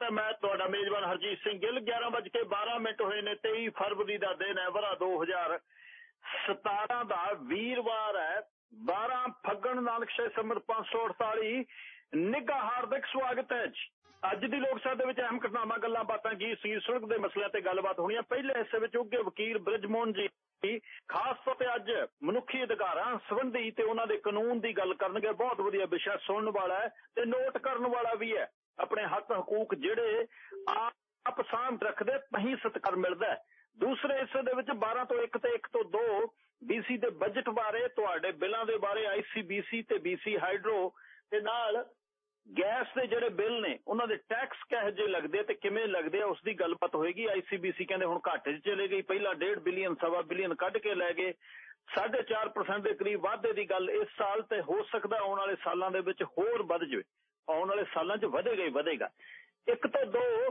ਸਵਾਗਤ ਮੈਂ ਤੁਹਾਡਾ ਮੇਜ਼ਬਾਨ ਹਰਜੀਤ ਸਿੰਘ ਗਿੱਲ 11:12 ਮਿੰਟ ਹੋਏ ਨੇ 23 ਫਰਵਰੀ ਦਾ ਦਿਨ ਹੈ, ਵਰਾ 2017 ਦਾ ਵੀਰਵਾਰ ਹੈ। 12 ਫੱਗਣ ਨਾਨਕਸ਼ੇ ਸਮਰ 548 ਨਿੱਘਾ ਹਾਰਦਿਕ ਸਵਾਗਤ ਹੈ ਜੀ। ਅੱਜ ਦੀ ਲੋਕ ਸਭਾ ਦੇ ਵਿੱਚ ਅਹਿਮ ਘਟਨਾਵਾਂ, ਗੱਲਾਂ ਬਾਤਾਂ ਕੀ ਸੀ ਸੁਲਗ ਦੇ ਮਸਲਿਆਂ ਤੇ ਗੱਲਬਾਤ ਹੋਣੀ ਹੈ। ਪਹਿਲੇ ਹਿੱਸੇ ਵਿੱਚ ਉੱਗੇ ਵਕੀਲ ਬ੍ਰਿਜਮੋਹਨ ਜੀ, ਖਾਸ ਤੌਰ ਤੇ ਅੱਜ ਮਨੁੱਖੀ ਅਧਿਕਾਰਾਂ ਸੰਬੰਧੀ ਤੇ ਉਹਨਾਂ ਦੇ ਕਾਨੂੰਨ ਦੀ ਗੱਲ ਕਰਨਗੇ। ਬਹੁਤ ਵਧੀਆ ਵਿਸ਼ਾ ਸੁਣਨ ਵਾਲਾ ਹੈ ਤੇ ਨੋਟ ਕਰਨ ਵਾਲਾ ਵੀ ਹੈ। ਆਪਣੇ ਹੱਕ ਹਕੂਕ ਜਿਹੜੇ ਆਪ ਸਾਹਮ ਰੱਖਦੇ ਪਹੀਂ ਸਤਕਾਰ ਮਿਲਦਾ ਦੂਸਰੇ ਹਿੱਸੇ ਦੇ ਵਿੱਚ 12 ਤੋਂ 1 ਤੇ 1 ਤੋਂ 2 ਬੀਸੀ ਦੇ ਬਜਟ ਬਾਰੇ ਤੁਹਾਡੇ ਬਿੱਲਾਂ ਦੇ ਬਾਰੇ ਆਈਸੀਬੀਸੀ ਤੇ ਬੀਸੀ ਹਾਈਡਰੋ ਤੇ ਨਾਲ ਗੈਸ ਦੇ ਜਿਹੜੇ ਬਿੱਲ ਨੇ, ਉਹਨਾਂ ਦੇ ਟੈਕਸ ਕਿਹੋ ਜਿਹੇ ਲੱਗਦੇ ਤੇ ਕਿਵੇਂ ਲੱਗਦੇ ਆ ਉਸ ਦੀ ਗੱਲਬਾਤ ਹੋਏਗੀ। ਆਈਸੀਬੀਸੀ ਕਹਿੰਦੇ ਹੁਣ ਘੱਟ ਚਲੇ ਗਈ, ਪਹਿਲਾਂ 1.5 ਬਿਲੀਅਨ ਸਵਾ ਬਿਲੀਅਨ ਕੱਢ ਕੇ ਲੈ ਗਏ। 4.5% ਦੇ ਕਰੀਬ ਵਾਧੇ ਦੀ ਗੱਲ ਇਸ ਸਾਲ ਤੇ ਹੋ ਸਕਦਾ, ਆਉਣ ਵਾਲੇ ਸਾਲਾਂ ਦੇ ਵਿੱਚ ਹੋਰ ਵੱਧ ਜਾਵੇ। ਆਉਣ ਵਾਲੇ ਸਾਲਾਂ 'ਚ ਵਧੇਗਾ ਹੀ ਵਧੇਗਾ। ਇੱਕ ਤੋਂ ਦੋ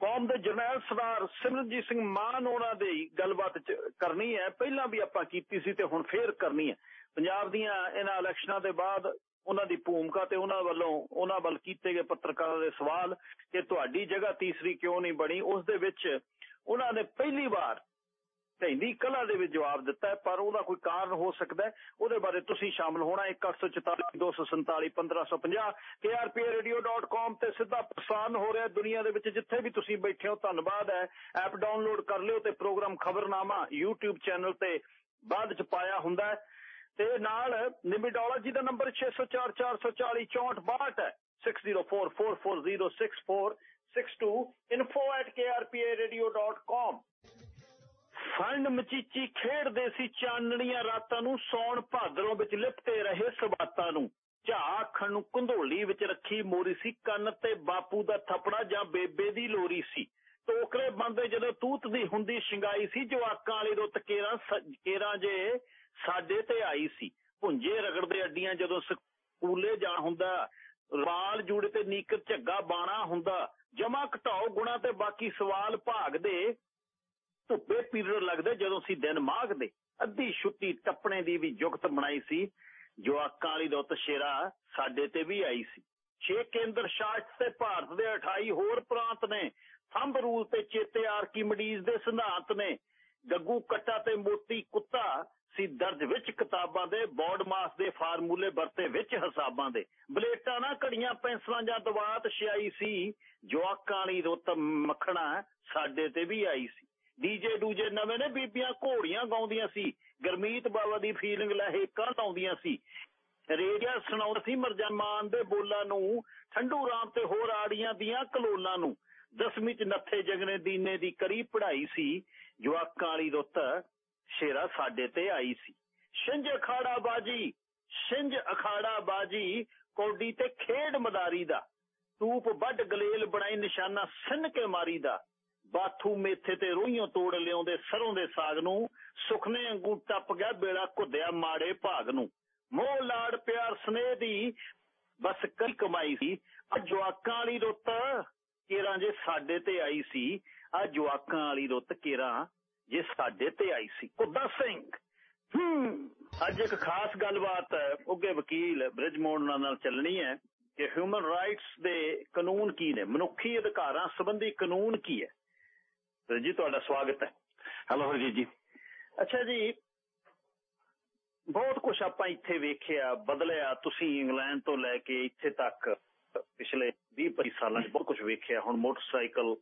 ਕੌਮ ਦੇ ਜਰਨੈਲ ਸਰਦਾਰ ਸਿਮਰਨਜੀਤ ਸਿੰਘ ਮਾਨ ਉਹਨਾਂ ਦੀ ਗੱਲਬਾਤ ਕਰਨੀ ਹੈ। ਪਹਿਲਾਂ ਵੀ ਆਪਾਂ ਕੀਤੀ ਸੀ ਤੇ ਹੁਣ ਫੇਰ ਕਰਨੀ ਹੈ। ਪੰਜਾਬ ਦੀਆਂ ਇਹਨਾਂ ਇਲੈਕਸ਼ਨਾਂ ਦੇ ਬਾਅਦ ਉਹਨਾਂ ਦੀ ਭੂਮਿਕਾ ਤੇ ਉਹਨਾਂ ਵੱਲੋਂ ਉਹਨਾਂ ਵੱਲ ਕੀਤੇ ਗਏ ਪੱਤਰਕਾਰਾਂ ਦੇ ਸਵਾਲ ਕਿ ਤੁਹਾਡੀ ਜਗ੍ਹਾ ਤੀਸਰੀ ਕਿਉਂ ਨਹੀਂ ਬਣੀ? ਉਸ ਦੇ ਵਿੱਚ ਉਹਨਾਂ ਨੇ ਪਹਿਲੀ ਵਾਰ ਢੈਂਦੀ ਕਲਾ ਦੇ ਵਿੱਚ ਜਵਾਬ ਦਿੱਤਾ ਪਰ ਉਹਦਾ ਕੋਈ ਕਾਰਨ ਹੋ ਸਕਦਾ ਉਹਦੇ ਬਾਰੇ ਤੁਸੀਂ ਸ਼ਾਮਲ ਹੋਣਾ 1842471550 krpradio.com ਤੇ ਸਿੱਧਾ ਪ੍ਰਸਾਰਣ ਹੋ ਰਿਹਾ ਦੁਨੀਆ ਦੇ ਵਿੱਚ। ਜਿੱਥੇ ਵੀ ਤੁਸੀਂ ਬੈਠੇ ਹੋ, ਧੰਨਵਾਦ ਹੈ। ਐਪ ਡਾਊਨਲੋਡ ਕਰ ਲਿਓ ਤੇ ਪ੍ਰੋਗਰਾਮ ਖਬਰਨਾਮਾ YouTube ਚੈਨਲ ਤੇ ਬਾਅਦ ਚ ਪਾਇਆ ਹੁੰਦਾ ਤੇ ਨਾਲ ਨਿਮਿਡੋਲੋਜੀ ਦਾ ਨੰਬਰ 6044406462 ਹੈ। 6044406462 info@krparadio.com ਫੰਡ ਮਚੀਚੀ ਖੇਡਦੇ ਸੀ ਚਾਨਣੀਆਂ ਰਾਤਾਂ ਨੂੰ, ਸੌਣ ਭਾਦਰੋਂ ਵਿੱਚ ਲਿਪਟੇ ਰਹੇ ਸਬਾਤਾਂ ਨੂੰ। ਝਾਖਣ ਨੂੰ ਕੰਧੋਲੀ ਵਿੱਚ ਰੱਖੀ ਮੋਰੀ ਸੀ, ਕੰਨ ਤੇ ਬਾਪੂ ਦਾ ਥਪੜਾ ਜਾਂ ਬੇਬੇ ਦੀ ਲੋਰੀ ਸੀ। ਟੋਕਰੇ ਬੰਦੇ ਜਦੋਂ ਤੂਤ ਦੀ ਹੁੰਦੀ ਸ਼ਿੰਗਾਈ ਸੀ, ਜਵਾਕਾਂ ਵਾਲੀ ਰੁੱਤ ਕੇਰਾ ਕੇਰਾਂ ਜੇ ਸਾਡੇ ਤੇ ਆਈ ਸੀ। ਭੁੰਜੇ ਰਗੜਦੇ ਅੱਡੀਆਂ ਜਦੋਂ ਸਕੂਲੇ ਜਾ ਹੁੰਦਾ, ਵਾਲ ਜੂੜੇ ਤੇ ਨੀਕਰ ਝੱਗਾ ਬਾਣਾ ਹੁੰਦਾ, ਜਮਾ ਘਟਾਓ ਗੁਣਾ ਤੇ ਬਾਕੀ ਸਵਾਲ ਭਾਗ ਦੇ ਧੁੱਪੇ ਪੀਰੀਅਡ ਲੱਗਦੇ ਜਦੋਂ ਸੀ ਦਿਨ ਮਾਗਦੇ ਅੱਧੀ ਛੁੱਟੀ ਟੱਪਣੇ ਦੀ ਵੀ ਜੁਗਤ ਬਣਾਈ ਸੀ ਜਵਾਕਾਂ ਵਾਲੀ ਦੁੱਤ ਸ਼ੇਰਾ ਸਾਡੇ ਤੇ ਵੀ ਆਈ ਸੀ। ਛੇ ਕੇਂਦਰ ਸ਼ਾਸਤ ਤੇ ਭਾਰਤ ਦੇ 28 ਹੋਰ ਪ੍ਰਾਂਤ ਨੇ, ਥੰਬ ਰੂਲ ਤੇ ਚੇਤੇ ਆਰਕੀਮਿਡੀਜ਼ ਦੇ ਸਿਧਾਂਤ ਨੇ, ਗੱਗੂ ਕੱਟਾ ਤੇ ਮੋਤੀ ਕੁੱਤਾ ਸੀ ਦਰਜ ਵਿੱਚ ਕਿਤਾਬਾਂ ਦੇ, ਬੋਰਡ ਮਾਸ ਦੇ ਫਾਰਮੂਲੇ ਵਰਤੇ ਵਿੱਚ ਹਿਸਾਬਾਂ ਦੇ। ਬਲੇਟਾਂ ਨਾ ਘੜੀਆਂ, ਪੈਨਸਲਾਂ ਜਾਂ ਦਵਾਤ ਛਾਈ ਸੀ ਜਵਾਕਾਂ ਵਾਲੀ ਰੁੱਤ ਮੱਖਣਾ ਸਾਡੇ ਤੇ ਵੀ ਆਈ ਸੀ। ਡੀਜੇ ਡੂਜੇ ਨਵੇਂ ਨੇ, ਬੀਬੀਆਂ ਘੋੜੀਆਂ ਗਾਉਂਦੀਆਂ ਸੀ। ਗਰਮੀਤ ਬਾਵਾ ਦੀ ਫੀਲਿੰਗ ਲਹੇ ਕਾਂ ਲਾਉਂਦੀਆਂ ਸੀ। ਰੇਡੀਆ ਸੁਣਾਉਂਦਾ ਸੀ ਮਰਜਮਾਨ ਦੇ ਬੋਲਾਂ ਨੂੰ, ਠੰਡੂ ਰਾਮ ਤੇ ਹੋਰ ਆੜੀਆਂ ਦੀਆਂ ਕਲੋਲਾਂ ਨੂੰ। ਦਸਵੀਂ ਚ ਨੱਥੇ ਜਗਨੇ ਦੀਨੇ ਦੀ ਕਰੀ ਪੜ੍ਹਾਈ ਸੀ। ਜਵਾਕਾਂ ਵਾਲੀ ਰੁੱਤ ਸ਼ੇਰਾ ਸਾਡੇ ਤੇ ਆਈ ਸੀ। ਛਿੰਝ ਅਖਾੜਾ ਬਾਜੀ, ਛਿੰਝ ਅਖਾੜਾ ਬਾਜੀ, ਕੋਡੀ ਤੇ ਖੇਡ ਮਦਾਰੀ ਦਾ। ਤੂਪ ਵੱਡ ਗਲੇਲ ਬਣਾਈ ਨਿਸ਼ਾਨਾ ਸਿੰਨ ਕੇ ਮਾਰੀ ਦਾ ਬਾਥੂ ਮੇਥੇ ਤੇ ਰੋਈਆਂ ਤੋੜ ਲਿਆਉਂਦੇ ਸਰੋਂ ਦੇ ਸਾਗ ਨੂੰ, ਸੁਖਨੇ ਅੰਗੂ ਟੱਪ ਗਿਆ ਬੇੜਾ ਘੁੱਦਿਆ ਮਾੜੇ ਭਾਗ ਨੂੰ। ਮੋਹ ਲਾੜ ਪਿਆਰ ਸਨੇਹ ਦੀ ਬਸ ਕਈ ਕਮਾਈ ਸੀ। ਆ ਜਵਾਕਾਂ ਵਾਲੀ ਰੁੱਤ ਕੇਰਾਂ ਜੇ ਸਾਡੇ ਤੇ ਆਈ ਸੀ। ਆ ਜਵਾਕਾਂ ਵਾਲੀ ਰੁੱਤ ਕੇਰਾਂ ਜੇ ਸਾਡੇ ਤੇ ਆਈ ਸੀ। ਕੁੱਦਾ ਸਿੰਘ। ਹੂੰ, ਅੱਜ ਇੱਕ ਖਾਸ ਗੱਲਬਾਤ ਉੱਗੇ ਵਕੀਲ ਬ੍ਰਿਜਮੋਹਨ ਨਾਲ ਚੱਲਣੀ ਹੈ ਕਿ ਹਿਊਮਨ ਰਾਈਟਸ ਦੇ ਕਾਨੂੰਨ ਕੀ ਨੇ? ਮਨੁੱਖੀ ਅਧਿਕਾਰਾਂ ਸੰਬੰਧੀ ਕਾਨੂੰਨ ਕੀ ਹੈ? ਜੀ ਤੁਹਾਡਾ ਸਵਾਗਤ ਹੈ। ਹੈਲੋ ਹਰਜੀਤ ਜੀ। ਅੱਛਾ ਜੀ ਬਹੁਤ ਕੁਝ ਆਪਾਂ ਇੱਥੇ ਵੇਖਿਆ ਬਦਲਿਆ। ਤੁਸੀਂ ਇੰਗਲੈਂਡ ਤੋਂ ਲੈ ਕੇ ਇੱਥੇ ਤੱਕ ਪਿਛਲੇ 20 25 ਸਾਲਾਂ 'ਚ ਬਹੁਤ ਕੁਝ ਵੇਖਿਆ। ਹੁਣ ਮੋਟਰਸਾਈਕਲ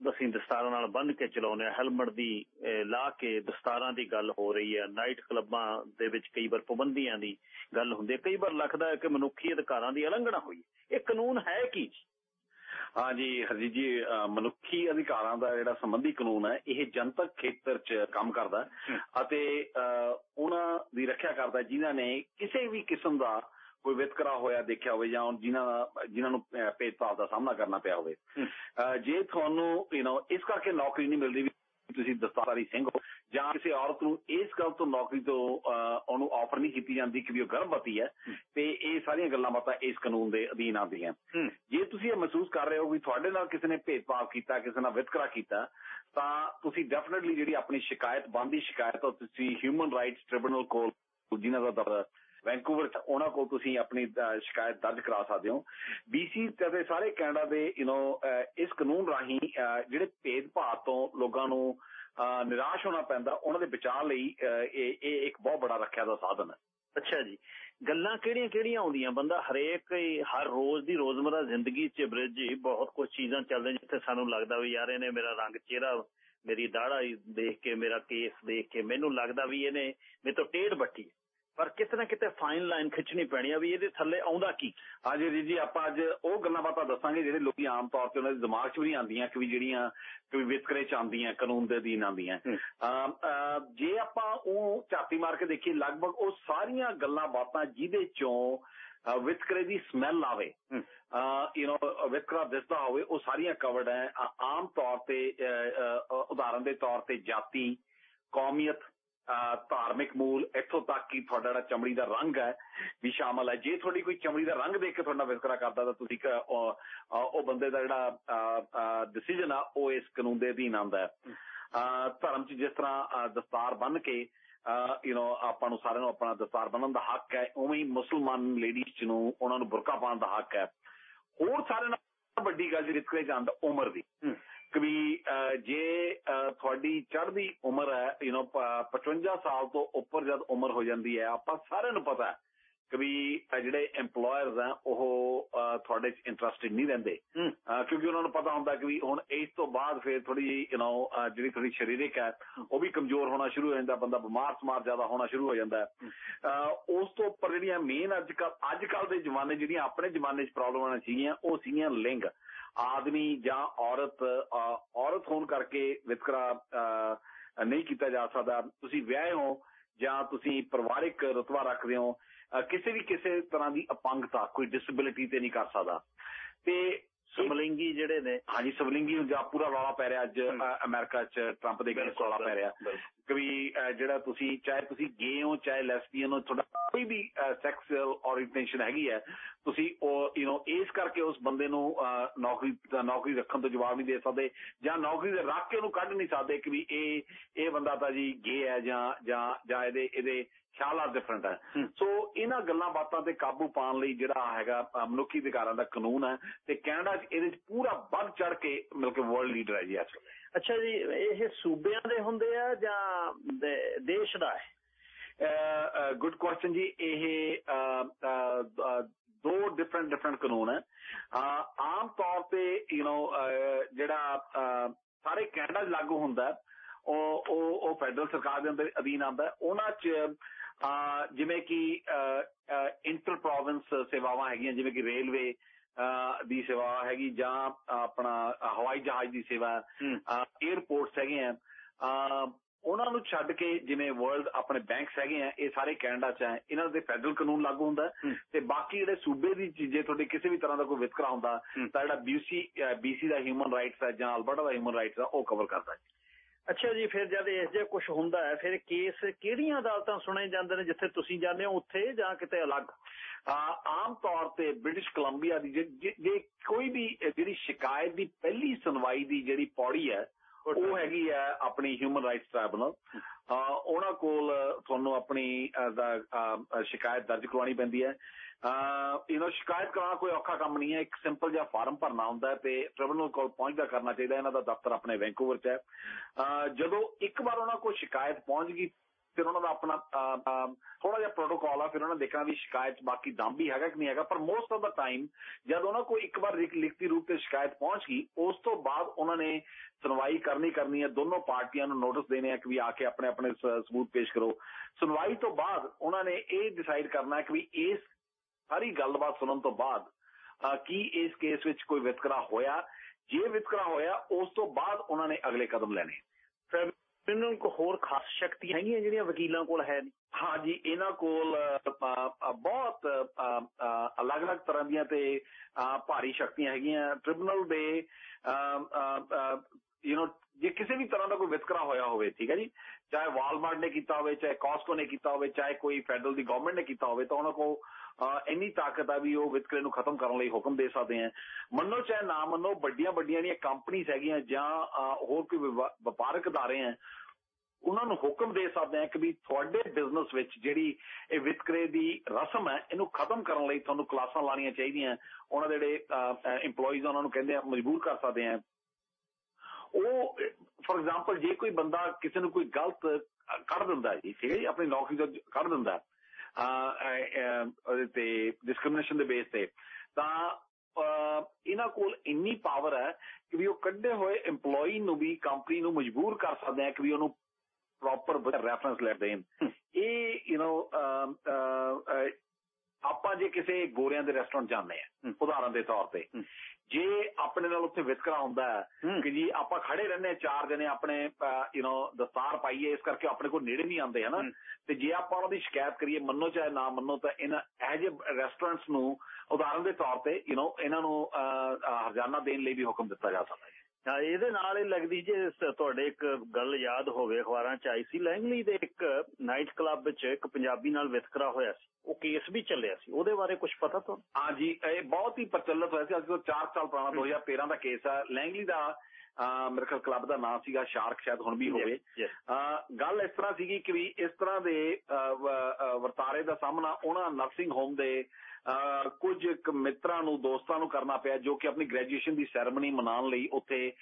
ਅਸੀਂ ਦਸਤਾਰਾਂ ਨਾਲ ਬੰਨ ਕੇ ਚਲਾਉਂਦੇ ਆ ਹੈਲਮਟ ਦੀ ਲਾ ਕੇ ਦਸਤਾਰਾਂ ਦੀ ਗੱਲ ਹੋ ਰਹੀ ਹੈ। ਨਾਈਟ ਕਲੱਬਾਂ ਦੇ ਵਿੱਚ ਕਈ ਵਾਰ ਪਾਬੰਦੀਆਂ ਦੀ ਗੱਲ ਹੁੰਦੀ ਹੈ। ਕਈ ਵਾਰ ਲੱਗਦਾ ਹੈ ਕਿ ਮਨੁੱਖੀ ਅਧਿਕਾਰਾਂ ਦੀ ਉਲੰਘਣਾ ਹੋਈ ਇਹ ਕਾਨੂੰਨ ਹੈ ਕੀ ਹਾਂ ਜੀ ਹਰਜੀਤ ਜੀ ਮਨੁੱਖੀ ਅਧਿਕਾਰਾਂ ਦਾ ਜਿਹੜਾ ਸੰਬੰਧੀ ਕਾਨੂੰਨ ਹੈ ਇਹ ਜਨਤਕ ਖੇਤਰ 'ਚ ਕੰਮ ਕਰਦਾ ਅਤੇ ਉਹਨਾਂ ਦੀ ਰੱਖਿਆ ਕਰਦਾ ਜਿਨ੍ਹਾਂ ਨੇ ਕਿਸੇ ਵੀ ਕਿਸਮ ਦਾ ਕੋਈ ਵਿਤਕਰਾ ਹੋਇਆ ਦੇਖਿਆ ਹੋਵੇ ਜਾਂ ਜਿਨ੍ਹਾਂ ਜਿਨ੍ਹਾਂ ਨੂੰ ਭੇਦਭਾਵ ਦਾ ਸਾਹਮਣਾ ਕਰਨਾ ਪਿਆ ਹੋਵੇ। ਜੇ ਤੁਹਾਨੂੰ ਯੂ نو ਇਸ ਕਰਕੇ ਨੌਕਰੀ ਨਹੀਂ ਮਿਲਦੀ ਵੀ ਤੁਸੀਂ ਦਸਤਾਰੀ ਸਿੰਘ ਹੋ ਜਾਂ ਕਿਸੇ ਔਰਤ ਨੂੰ ਇਸ ਗੱਲ ਤੋਂ ਨੌਕਰੀ ਤੋਂ ਉਹਨੂੰ ਆਫਰ ਨਹੀਂ ਕੀਤੀ ਜਾਂਦੀ ਕਿ ਵੀ ਉਹ ਗਰਭਵਤੀ ਹੈ ਤੇ ਇਹ ਸਾਰੀਆਂ ਗੱਲਾਂ ਬਾਤਾਂ ਇਸ ਕਾਨੂੰਨ ਦੇ ਅਧੀਨ ਆਉਂਦੀਆਂ। ਜੇ ਤੁਸੀਂ ਇਹ ਮਹਿਸੂਸ ਕਰ ਰਹੇ ਹੋ ਵੀ ਤੁਹਾਡੇ ਨਾਲ ਕਿਸੇ ਨੇ ਭੇਦਭਾਵ ਕੀਤਾ ਕਿਸੇ ਨਾਲ ਵਿਤਕਰਾ ਕੀਤਾ ਤਾਂ ਤੁਸੀਂ ਡੈਫੀਨਿਟਲੀ ਜਿਹੜੀ ਆਪਣੀ ਸ਼ਿਕਾਇਤ ਬੰਦੀ ਸ਼ਿਕਾਇਤ ਉਹ ਤੁਸੀਂ ਹਿਊਮਨ ਰਾਈਟਸ ਟ੍ਰਿਬਿਊਨਲ ਕੋਲ ਜਿਨ੍ਹਾਂ ਦਾ ਵੈਂਕੂਵਰ ਚ ਉਹਨਾਂ ਕੋਲ ਤੁਸੀਂ ਆਪਣੀ ਸ਼ਿਕਾਇਤ ਦਰਜ ਕਰਾ ਸਕਦੇ ਹੋ। ਬੀਸੀ ਤੇ ਸਾਰੇ ਕੈਨੇਡਾ ਦੇ ਯੂ نو ਇਸ ਕਾਨੂੰਨ ਰਾਹੀਂ ਜਿਹੜੇ ਭੇਦਭਾਵ ਤੋਂ ਲੋਕਾਂ ਨੂੰ ਨਿਰਾਸ਼ ਹੋਣਾ ਪੈਂਦਾ, ਉਹਨਾਂ ਦੇ ਬਚਾਅ ਲਈ ਇਹ ਇੱਕ ਬਹੁਤ ਬੜਾ ਰੱਖਿਆ ਦਾ ਸਾਧਨ ਹੈ। ਅੱਛਾ ਜੀ। ਗੱਲਾਂ ਕਿਹੜੀਆਂ ਕਿਹੜੀਆਂ ਆਉਂਦੀਆਂ? ਬੰਦਾ ਹਰੇਕ ਹਰ ਰੋਜ਼ ਦੀ ਰੋਜ਼ਮਰਾ ਜ਼ਿੰਦਗੀ 'ਚ ਬ੍ਰਿਜ ਬਹੁਤ ਕੁਝ ਚੀਜ਼ਾਂ ਚੱਲਦੀਆਂ ਜਿੱਥੇ ਸਾਨੂੰ ਲੱਗਦਾ ਵੀ ਯਾਰ ਇਹਨੇ ਮੇਰਾ ਰੰਗ ਚਿਹਰਾ, ਮੇਰੀ ਦਾੜਾ ਦੇਖ ਕੇ, ਮੇਰਾ ਕੇਸ ਦੇਖ ਕੇ ਮੈਨੂੰ ਲੱਗਦਾ ਵੀ ਇਹਨੇ ਮੇਰੇ ਤੋਂ ਟੇਢ ਬੱਟੀ ਪਰ ਕਿਤੇ ਨਾ ਕਿਤੇ ਫਾਈਨ ਲਾਈਨ ਖਿੱਚਣੀ ਪੈਣੀ ਆ ਵੀ ਇਹਦੇ ਥੱਲੇ ਆਉਂਦਾ ਕੀ? ਹਾਂਜੀ ਜੀ ਜੀ ਆਪਾਂ ਅੱਜ ਉਹ ਗੱਲਾਂ ਬਾਤਾਂ ਦੱਸਾਂਗੇ ਜਿਹੜੇ ਲੋਕੀ ਆਮ ਤੌਰ ਤੇ ਉਹਨਾਂ ਦੇ ਦਿਮਾਗ 'ਚ ਵੀ ਨਹੀਂ ਆਉਂਦੀਆਂ ਕਿ ਵੀ ਜਿਹੜੀਆਂ ਕਿ ਵਿਤਕਰੇ 'ਚ ਆਉਂਦੀਆਂ ਕਾਨੂੰਨ ਦੇ ਅਧੀਨ ਆਉਂਦੀਆਂ। ਜੇ ਆਪਾਂ ਉਹ ਝਾਤੀ ਮਾਰ ਕੇ ਦੇਖੀਏ ਲਗਭਗ ਉਹ ਸਾਰੀਆਂ ਗੱਲਾਂ ਬਾਤਾਂ ਜਿਹਦੇ ਚੋਂ ਵਿਤਕਰੇ ਦੀ ਸਮੈਲ ਆਵੇ ਯੂ نو ਵਿਤਕਰਾ ਦਿਸਦਾ ਹੋਵੇ ਉਹ ਸਾਰੀਆਂ ਕਵਰਡ ਹੈ ਆਮ ਤੌਰ ਤੇ ਉਦਾਹਰਨ ਦੇ ਤੌਰ ਤੇ ਜਾਤੀ ਕੌਮੀਅਤ ਧਾਰਮਿਕ ਮੂਲ ਇੱਥੋਂ ਤੱਕ ਕਿ ਤੁਹਾਡਾ ਜਿਹੜਾ ਚਮੜੀ ਦਾ ਰੰਗ ਹੈ ਵੀ ਸ਼ਾਮਲ ਹੈ। ਜੇ ਤੁਹਾਡੀ ਕੋਈ ਚਮੜੀ ਦਾ ਰੰਗ ਦੇਖ ਕੇ ਤੁਹਾਡਾ ਵਿਤਕਰਾ ਕਰਦਾ ਤਾਂ ਤੁਸੀਂ ਉਹ ਬੰਦੇ ਦਾ ਜਿਹੜਾ ਡਿਸੀਜਨ ਆ ਉਹ ਇਸ ਕਾਨੂੰਨ ਦੇ ਅਧੀਨ ਆਉਂਦਾ ਹੈ। ਧਰਮ 'ਚ ਜਿਸ ਤਰ੍ਹਾਂ ਦਸਤਾਰ ਬੰਨ ਕੇ ਯੂ نو ਆਪਾਂ ਨੂੰ ਸਾਰਿਆਂ ਨੂੰ ਆਪਣਾ ਦਸਤਾਰ ਬੰਨਣ ਦਾ ਹੱਕ ਹੈ ਉਵੇਂ ਹੀ ਮੁਸਲਮਾਨ ਲੇਡੀਜ਼ ਨੂੰ ਉਹਨਾਂ ਨੂੰ ਬੁਰਕਾ ਪਾਉਣ ਦਾ ਹੱਕ ਹੈ। ਹੋਰ ਸਾਰਿਆਂ ਨਾਲ ਵੱਡੀ ਗੱਲ ਜਿਹੜੀ ਵਿਤਕਰੇ ਜਾਂਦਾ ਉਮਰ ਦੀ। ਕਿ ਜੇ ਤੁਹਾਡੀ ਚੜ੍ਹਦੀ ਉਮਰ ਹੈ ਯੂ نو 55 ਸਾਲ ਤੋਂ ਉੱਪਰ ਜਦ ਉਮਰ ਹੋ ਜਾਂਦੀ ਹੈ ਆਪਾਂ ਸਾਰਿਆਂ ਨੂੰ ਪਤਾ ਹੈ ਕਿ ਵੀ ਜਿਹੜੇ EMPLOYERS ਆ ਉਹ ਤੁਹਾਡੇ ਚ ਇੰਟਰਸਟਿਡ ਨਹੀਂ ਰਹਿੰਦੇ ਕਿਉਂਕਿ ਉਹਨਾਂ ਨੂੰ ਪਤਾ ਹੁੰਦਾ ਕਿ ਵੀ ਹੁਣ ਇਸ ਤੋਂ ਬਾਅਦ ਫਿਰ ਥੋੜੀ ਯੂ نو ਜਿਹੜੀ ਥੋੜੀ ਸਰੀਰਕ ਹੈ ਉਹ ਵੀ ਕਮਜ਼ੋਰ ਹੋਣਾ ਸ਼ੁਰੂ ਹੋ ਜਾਂਦਾ ਬੰਦਾ ਬਿਮਾਰ ਸਮਾਰ ਜ਼ਿਆਦਾ ਹੋਣਾ ਸ਼ੁਰੂ ਹੋ ਜਾਂਦਾ ਹੈ ਉਸ ਤੋਂ ਉੱਪਰ ਜਿਹੜੀਆਂ ਮੇਨ ਅੱਜ ਕੱਲ ਅੱਜ ਕੱਲ ਦੇ ਜਮਾਨੇ ਜਿਹੜੀਆਂ ਆਪਣੇ ਜਮਾਨੇ 'ਚ ਪ੍ਰੋਬਲਮਾਂ ਸੀਗੀਆਂ ਉਹ ਸੀਗੀਆਂ ਲਿੰਗ ਆਦਮੀ ਜਾਂ ਔਰਤ ਔਰਤ ਹੋਣ ਕਰਕੇ ਵਿਤਕਰਾ ਨਹੀਂ ਕੀਤਾ ਜਾ ਸਕਦਾ। ਤੁਸੀਂ ਵਿਆਹ ਹੋ ਜਾਂ ਤੁਸੀਂ ਪਰਿਵਾਰਿਕ ਰਤਵਾ ਰੱਖਦੇ ਹੋ ਕਿਸੇ ਵੀ ਕਿਸੇ ਤਰ੍ਹਾਂ ਦੀ ਅਪੰਗਤਾ ਕੋਈ ਡਿਸੇਬਿਲਿਟੀ ਤੇ ਨਹੀਂ ਕਰ ਸਕਦਾ। ਤੇ ਸਮਲਿੰਗੀ ਜਿਹੜੇ ਨੇ ਹਾਂਜੀ ਸਮਲਿੰਗੀ ਜਾਂ ਪੂਰਾ ਰੌਲਾ ਪੈ ਰਿਹਾ ਅੱਜ ਅਮਰੀਕਾ 'ਚ ਟਰੰਪ ਦੇ ਅਗੇਂਸਟ ਰੌਲਾ ਪੈ ਰਿਹਾ। ਵੀ ਜਿਹੜਾ ਤੁਸੀਂ ਚਾਹੇ ਤੁਸੀਂ ਗੇ ਹੋ ਚਾਹੇ ਲੈਸਬੀਅਨ ਹੋ ਤੁਹਾਡਾ ਕੋਈ ਵੀ ਸੈਕਸੁਅਲ ਓਰੀਐਂਟੇਸ਼ਨ ਹੈਗੀ ਹੈ ਤੁਸੀਂ ਉਹ ਯੂ نو ਇਸ ਕਰਕੇ ਉਸ ਬੰਦੇ ਨੂੰ ਨੌਕਰੀ ਨੌਕਰੀ ਰੱਖਣ ਤੋਂ ਜਵਾਬ ਨਹੀਂ ਦੇ ਸਕਦੇ ਜਾਂ ਨੌਕਰੀ ਦੇ ਰੱਖ ਕੇ ਉਹਨੂੰ ਕੱਢ ਨਹੀਂ ਸਕਦੇ ਕਿ ਵੀ ਇਹ ਇਹ ਬੰਦਾ ਤਾਂ ਜੀ ਗੇ ਹੈ ਜਾਂ ਜਾਂ ਜਾਂ ਇਹਦੇ ਇਹਦੇ ਖਿਆਲਾਂ ਡਿਫਰੈਂਟ ਹੈ। ਸੋ ਇਹਨਾਂ ਗੱਲਾਂ ਬਾਤਾਂ ਤੇ ਕਾਬੂ ਪਾਉਣ ਲਈ ਜਿਹੜਾ ਹੈਗਾ ਮਨੁੱਖੀ ਅਧਿਕਾਰਾਂ ਦਾ ਕਾਨੂੰਨ ਹੈ ਤੇ ਕੈਨੇਡਾ 'ਚ ਇਹਦੇ 'ਚ ਪੂਰਾ ਵੱਧ ਚੜ ਕੇ ਮਿਲ ਕੇ ਵਰਲਡ ਲੀਡਰ ਹੈ ਜੀ ਅੱਜ ਅੱਛਾ ਜੀ, ਇਹ ਸੂਬਿਆਂ ਦੇ ਹੁੰਦੇ ਆ ਜਾਂ ਦੇਸ਼ ਦਾ ਹੈ? ਗੁੱਡ ਕੁਐਸਚਨ ਜੀ, ਇਹ ਦੋ ਡਿਫਰੈਂਟ ਡਿਫਰੈਂਟ ਕਾਨੂੰਨ ਹੈ। ਆਮ ਤੌਰ ਤੇ ਯੂ نو ਜਿਹੜਾ ਸਾਰੇ ਕੈਨੇਡਾ ਲਾਗੂ ਹੁੰਦਾ ਉਹ ਉਹ ਉਹ ਫੈਡਰਲ ਸਰਕਾਰ ਦੇ ਅੰਦਰ ਅਧੀਨ ਆਉਂਦਾ ਉਹਨਾਂ 'ਚ ਜਿਵੇਂ ਕਿ ਇੰਟਰ ਪ੍ਰੋਵਿੰਸ ਸੇਵਾਵਾਂ ਹੈਗੀਆਂ, ਜਿਵੇਂ ਕਿ ਰੇਲਵੇ ਦੀ ਸੇਵਾ ਹੈਗੀ ਜਾਂ ਆਪਣਾ ਹਵਾਈ ਜਹਾਜ਼ ਦੀ ਸੇਵਾ। 에ਅਰਪੋਰਟਸ ਹੈਗੇ ਆ। ਉਹਨਾਂ ਨੂੰ ਛੱਡ ਕੇ ਜਿਵੇਂ ਵਰਲਡ ਆਪਣੇ ਬੈਂਕਸ ਹੈਗੇ ਆ ਇਹ ਸਾਰੇ ਕੈਨੇਡਾ ਚ ਆ ਇਹਨਾਂ ਦੇ ਫੈਡਰਲ ਕਾਨੂੰਨ ਲਾਗੂ ਹੁੰਦਾ। ਤੇ ਬਾਕੀ ਜਿਹੜੇ ਸੂਬੇ ਦੀ ਚੀਜ਼ੇ ਤੁਹਾਡੇ ਕਿਸੇ ਵੀ ਤਰ੍ਹਾਂ ਦਾ ਕੋਈ ਵਿਤਕਰਾ ਹੁੰਦਾ ਤਾਂ ਜਿਹੜਾ ਬੀਸੀ ਬੀਸੀ ਦਾ ਹਿਊਮਨ ਰਾਈਟਸ ਹੈ ਜਾਂ ਅਲਬਰਟਾ ਦਾ ਹਿਊਮਨ ਰਾਈਟਸ ਆ ਉਹ ਕਵਰ ਕਰਦਾ ਹੈ ਅੱਛਾ ਜੀ ਫਿਰ ਜਦ ਇਸ ਜੇ ਕੁਝ ਹੁੰਦਾ ਹੈ ਫਿਰ ਕੇਸ ਕਿਹੜੀਆਂ ਅਦਾਲਤਾਂ ਸੁਣੇ ਜਾਂਦੇ ਨੇ ਜਿੱਥੇ ਤੁਸੀਂ ਜਾਂਦੇ ਹੋ ਉੱਥੇ ਜਾਂ ਕਿਤੇ ਅਲੱਗ? ਆਮ ਤੌਰ ਤੇ ਬ੍ਰਿਟਿਸ਼ ਕੋਲੰਬੀਆ ਦੀ ਜੇ ਕੋਈ ਵੀ ਜਿਹੜੀ ਸ਼ਿਕਾਇਤ ਦੀ ਪਹਿਲੀ ਸੁਣਵਾਈ ਦੀ ਜਿਹੜੀ ਪੌੜੀ ਹੈ ਉਹ ਹੈਗੀ ਹੈ ਆਪਣੀ ਹਿਊਮਨ ਰਾਈਟਸ ਟ੍ਰਾਈਬੂਨਲ ਉਹਨਾਂ ਕੋਲ ਤੁਹਾਨੂੰ ਆਪਣੀ ਸ਼ਿਕਾਇਤ ਦਰਜ ਕਰਵਾਉਣੀ ਪੈਂਦੀ ਹੈ। ਯੂ نو ਸ਼ਿਕਾਇਤ ਕਰਾਉਣਾ ਕੋਈ ਔਖਾ ਕੰਮ ਨਹੀਂ ਹੈ। ਇੱਕ ਸਿੰਪਲ ਜਿਹਾ ਫਾਰਮ ਭਰਨਾ ਹੁੰਦਾ ਹੈ ਤੇ ਟ੍ਰਿਬਿਊਨਲ ਕੋਲ ਪਹੁੰਚਦਾ ਕਰਨਾ ਚਾਹੀਦਾ ਇਹਨਾਂ ਦਾ ਦਫ਼ਤਰ ਆਪਣੇ ਵੈਂਕੂਵਰ 'ਚ ਹੈ। ਜਦੋਂ ਇੱਕ ਵਾਰ ਉਹਨਾਂ ਕੋਲ ਸ਼ਿਕਾਇਤ ਪਹੁੰਚ ਗਈ, ਫਿਰ ਉਹਨਾਂ ਦਾ ਆਪਣਾ ਥੋੜਾ ਜਿਹਾ ਪ੍ਰੋਟੋਕਾਲ ਆ। ਫਿਰ ਉਹਨਾਂ ਦੇਖਣਾ ਵੀ ਸ਼ਿਕਾਇਤ ਬਾਕੀ ਦਮ ਵੀ ਹੈਗਾ ਕਿ ਨਹੀਂ ਹੈਗਾ। ਪਰ ਮੋਸਟ ਆਫ ਦਾ ਟਾਈਮ ਜਦ ਉਹਨਾਂ ਕੋਲ ਇੱਕ ਵਾਰ ਲਿਖਤੀ ਰੂਪ ਤੇ ਸ਼ਿਕਾਇਤ ਪਹੁੰਚ ਗਈ, ਉਸ ਤੋਂ ਬਾਅਦ ਉਹਨਾਂ ਨੇ ਸੁਣਵਾਈ ਕਰਨੀ ਕਰਨੀ ਹੈ। ਦੋਨੋਂ ਪਾਰਟੀਆਂ ਨੂੰ ਨੋਟਿਸ ਦੇਣੇ ਆ ਕਿ ਵੀ ਆ ਕੇ ਆਪਣੇ ਆਪਣੇ ਸਬੂਤ ਪੇਸ਼ ਕਰੋ। ਸੁਣਵਾਈ ਤੋਂ ਬਾਅਦ ਉਹਨਾਂ ਨੇ ਇਹ ਡਿਸਾਈਡ ਕਰਨਾ ਕਿ ਵੀ ਇਸ ਸਾਰੀ ਗੱਲਬਾਤ ਸੁਣਨ ਤੋਂ ਬਾਅਦ ਕੀ ਇਸ ਕੇਸ ਵਿੱਚ ਕੋਈ ਵਿਤਕਰਾ ਹੋਇਆ? ਜੇ ਵਿਤਕਰਾ ਹੋਇਆ ਉਸ ਤੋਂ ਬਾਅਦ ਉਹਨਾਂ ਨੇ ਅਗਲੇ ਕਦਮ ਲੈਣੇ। ਇਹਨਾਂ ਕੋਲ ਹੋਰ ਖਾਸ ਸ਼ਕਤੀਆਂ ਹੈਗੀਆਂ ਜਿਹੜੀਆਂ ਵਕੀਲਾਂ ਕੋਲ ਹੈ ਨਹੀਂ। ਹਾਂ ਜੀ ਇਹਨਾਂ ਕੋਲ ਬਹੁਤ ਅਲੱਗ-ਅਲੱਗ ਤਰ੍ਹਾਂ ਦੀਆਂ ਤੇ ਭਾਰੀ ਸ਼ਕਤੀਆਂ ਹੈਗੀਆਂ। ਟ੍ਰਿਬਿਊਨਲ ਦੇ ਯੂ نو ਜੇ ਕਿਸੇ ਵੀ ਤਰ੍ਹਾਂ ਦਾ ਕੋਈ ਵਿਤਕਰਾ ਹੋਇਆ ਹੋਵੇ ਠੀਕ ਹੈ ਜੀ ਚਾਹੇ ਵਾਲਮਾਰਟ ਨੇ ਕੀਤਾ ਹੋਵੇ ਚਾਹੇ ਕਾਸਕੋ ਨੇ ਕੀਤਾ ਹੋਵੇ ਚਾਹੇ ਕੋਈ ਫੈਡਰਲ ਦੀ ਗਵਰਨਮੈਂਟ ਨੇ ਕੀਤਾ ਹੋਵੇ ਤਾਂ ਉਹਨਾਂ ਕੋਲ ਇੰਨੀ ਤਾਕਤ ਆ ਵੀ ਉਹ ਵਿਤਕਰੇ ਨੂੰ ਖਤਮ ਕਰਨ ਲਈ ਹੁਕਮ ਦੇ ਸਕਦੇ ਆ ਮੰਨੋ ਚਾਹੇ ਨਾ ਮੰਨੋ ਵੱਡੀਆਂ ਵੱਡੀਆਂ ਜਿਹੜੀਆਂ ਕੰਪਨੀਆਂ ਹੈਗੀਆਂ ਜਾਂ ਹੋਰ ਕੋਈ ਵਪਾਰਕ ادارے ਆ ਉਹਨਾਂ ਨੂੰ ਹੁਕਮ ਦੇ ਸਕਦੇ ਹਾਂ ਕਿ ਵੀ ਤੁਹਾਡੇ ਬਿਜ਼ਨਸ ਵਿੱਚ ਜਿਹੜੀ ਇਹ ਵਿਤਕਰੇ ਦੀ ਰਸਮ ਹੈ ਇਹਨੂੰ ਖਤਮ ਕਰਨ ਲਈ ਤੁਹਾਨੂੰ ਕਲਾਸਾਂ ਲਾਣੀਆਂ ਚਾਹੀਦੀਆਂ ਉਹਨਾਂ ਦੇ ਜਿਹੜੇ EMPLOYEES ਉਹਨਾਂ ਨੂੰ ਕਹਿੰਦੇ ਆ ਮਜਬੂਰ ਕਰ ਸਕਦੇ ਆ ਉਹ ਫੋਰ ਐਗਜ਼ਾਮਪਲ ਜੇ ਕੋਈ ਬੰਦਾ ਕਿਸੇ ਨੂੰ ਕੋਈ ਗਲਤ ਕੱਢ ਦਿੰਦਾ ਜੀ ਠੀਕ ਹੈ ਜੀ ਆਪਣੀ ਨੌਕਰੀ ਤੋਂ ਕੱਢ ਦਿੰਦਾ ਉਹਦੇ ਤੇ ਡਿਸਕ੍ਰਿਮੀਨੇਸ਼ਨ ਦੇ ਬੇਸ ਤੇ। ਤਾਂ ਇਹਨਾਂ ਕੋਲ ਇੰਨੀ ਪਾਵਰ ਹੈ ਕਿ ਵੀ ਉਹ ਕੱਢੇ ਹੋਏ EMPLOYEE ਨੂੰ ਵੀ ਕੰਪਨੀ ਨੂੰ ਮਜਬੂਰ ਕਰ ਸਕਦੇ ਆ ਕਿ ਵੀ ਉਹਨੂੰ ਪ੍ਰੋਪਰ ਰੈਫਰੈਂਸ ਲੈ ਦੇਣ। ਇਹ ਯੂ نو ਆਪਾਂ ਜੇ ਕਿਸੇ ਗੋਰਿਆਂ ਦੇ ਰੈਸਟੋਰੈਂਟ ਜਾਂਦੇ ਆ ਉਦਾਹਰਨ ਦੇ ਤੌਰ ਤੇ। ਜੇ ਆਪਣੇ ਨਾਲ ਉੱਥੇ ਵਿਤਕਰਾ ਹੁੰਦਾ ਹੈ ਕਿ ਜੀ ਆਪਾਂ ਖੜੇ ਰਹਿੰਦੇ ਆ ਚਾਰ ਜਣੇ ਆਪਣੇ ਯੂ نو ਦਸਤਾਰ ਪਾਈਏ ਇਸ ਕਰਕੇ ਆਪਣੇ ਕੋਲ ਨੇੜੇ ਨਹੀਂ ਆਉਂਦੇ ਹਨਾ ਤੇ ਜੇ ਆਪਾਂ ਉਹਨਾਂ ਦੀ ਸ਼ਿਕਾਇਤ ਕਰੀਏ ਮੰਨੋ ਚਾਹੇ ਨਾ ਮੰਨੋ ਤਾਂ ਇਹਨਾਂ ਇਹ ਜਿਹੇ ਰੈਸਟੋਰੈਂਟਸ ਨੂੰ ਉਦਾਹਰਨ ਦੇ ਤੌਰ ਤੇ ਯੂ نو ਇਹਨਾਂ ਨੂੰ ਹਰਜਾਨਾ ਦੇਣ ਲਈ ਵੀ ਹੁਕਮ ਦਿੱਤਾ ਜਾ ਸਕਦਾ ਹੈ ਹਾਂ, ਇਹਦੇ ਨਾਲ ਇਹ ਲੱਗਦੀ ਜੇ ਤੁਹਾਡੇ ਇੱਕ ਗੱਲ ਯਾਦ ਹੋਵੇ, ਅਖਬਾਰਾਂ 'ਚ ਆਈ ਸੀ, ਲੈਂਗਲੀ ਦੇ ਇੱਕ ਨਾਈਟ ਕਲੱਬ ਵਿੱਚ ਇੱਕ ਪੰਜਾਬੀ ਨਾਲ ਵਿਤਕਰਾ ਹੋਇਆ ਸੀ। ਉਹ ਕੇਸ ਵੀ ਚੱਲਿਆ ਸੀ। ਉਹਦੇ ਬਾਰੇ ਕੁਝ ਪਤਾ ਤੁਹਾਨੂੰ? ਹਾਂ ਜੀ, ਇਹ ਬਹੁਤ ਹੀ ਪ੍ਰਚਲਿਤ ਹੋਇਆ ਸੀ। ਅੱਜ ਤੋਂ 4 ਸਾਲ ਪੁਰਾਣਾ 2013 ਦਾ ਕੇਸ ਆ। ਲੈਂਗਲੀ ਦਾ ਮੇਰੇ ਖਿਆਲ ਕਲੱਬ ਦਾ ਨਾਮ ਸੀਗਾ ਸ਼ਾਰਕ ਸ਼ਾਇਦ ਹੁਣ ਵੀ ਹੋਵੇ। ਗੱਲ ਇਸ ਤਰ੍ਹਾਂ ਸੀਗੀ ਕਿ ਵੀ ਇਸ ਤਰ੍ਹਾਂ ਦੇ ਵਰਤਾਰੇ ਦਾ ਸਾਹਮਣਾ ਉਹਨਾਂ ਨਰਸਿੰਗ ਹੋਮ ਦੇ ਕੁਝ ਮਿੱਤਰਾਂ ਨੂੰ ਦੋਸਤਾਂ ਨੂੰ ਕਰਨਾ ਪਿਆ ਜੋ ਕਿ ਆਪਣੀ ਗ੍ਰੈਜੂਏਸ਼ਨ ਦੀ ਸੈਰੇਮਨੀ ਮਨਾਉਣ ਲਈ ਉੱਥੇ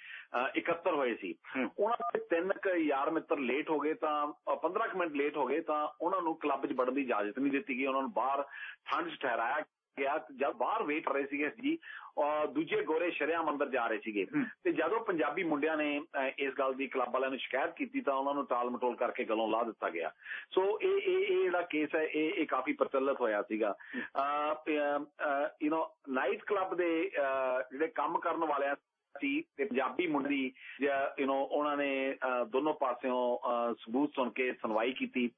ਇਕੱਤਰ ਹੋਏ ਸੀ। ਉਹਨਾਂ ਦੇ ਤਿੰਨ ਕ ਯਾਰ ਮਿੱਤਰ ਲੇਟ ਹੋ ਗਏ ਤਾਂ 15 ਮਿੰਟ ਲੇਟ ਹੋ ਗਏ ਤਾਂ ਉਹਨਾਂ ਨੂੰ ਕਲੱਬ 'ਚ ਵੜਨ ਦੀ ਇਜਾਜ਼ਤ ਨਹੀਂ ਦਿੱਤੀ ਗਈ। ਉਹਨਾਂ ਨੂੰ ਬਾਹਰ ਠੰਡ 'ਚ ਠਹਿਰਾਇਆ ਗਿਆ ਜਦ ਬਾਹਰ ਵੇਟ ਕਰ ਰਹੇ ਸੀਗੇ ਜੀ ਦੂਜੇ ਗੋਰੇ ਸ਼ਰਿਆਮ ਅੰਦਰ ਜਾ ਰਹੇ ਸੀਗੇ ਤੇ ਜਦੋਂ ਪੰਜਾਬੀ ਮੁੰਡਿਆਂ ਨੇ ਇਸ ਗੱਲ ਦੀ ਕਲੱਬ ਵਾਲਿਆਂ ਨੂੰ ਸ਼ਿਕਾਇਤ ਕੀਤੀ ਤਾਂ ਉਹਨਾਂ ਨੂੰ ਟਾਲ ਮਟੋਲ ਕਰਕੇ ਗਲੋਂ ਲਾ ਦਿੱਤਾ ਗਿਆ ਸੋ ਇਹ ਇਹ ਇਹ ਜਿਹੜਾ ਕੇਸ ਹੈ ਇਹ ਇਹ ਕਾਫੀ ਪ੍ਰਚਲਿਤ ਹੋਇਆ ਸੀਗਾ ਯੂ نو ਨਾਈਟ ਕਲੱਬ ਦੇ ਜਿਹੜੇ ਕੰਮ ਕਰਨ ਵਾਲਿਆਂ ਸੀ ਤੇ ਪੰਜਾਬੀ ਮੁੰਡੀ ਯੂ نو ਉਹਨਾਂ ਨੇ ਦੋਨੋਂ ਪਾਸਿਓਂ ਸਬੂਤ ਸੁਣ ਕੇ ਸੁਣਵਾਈ ਕੀਤੀ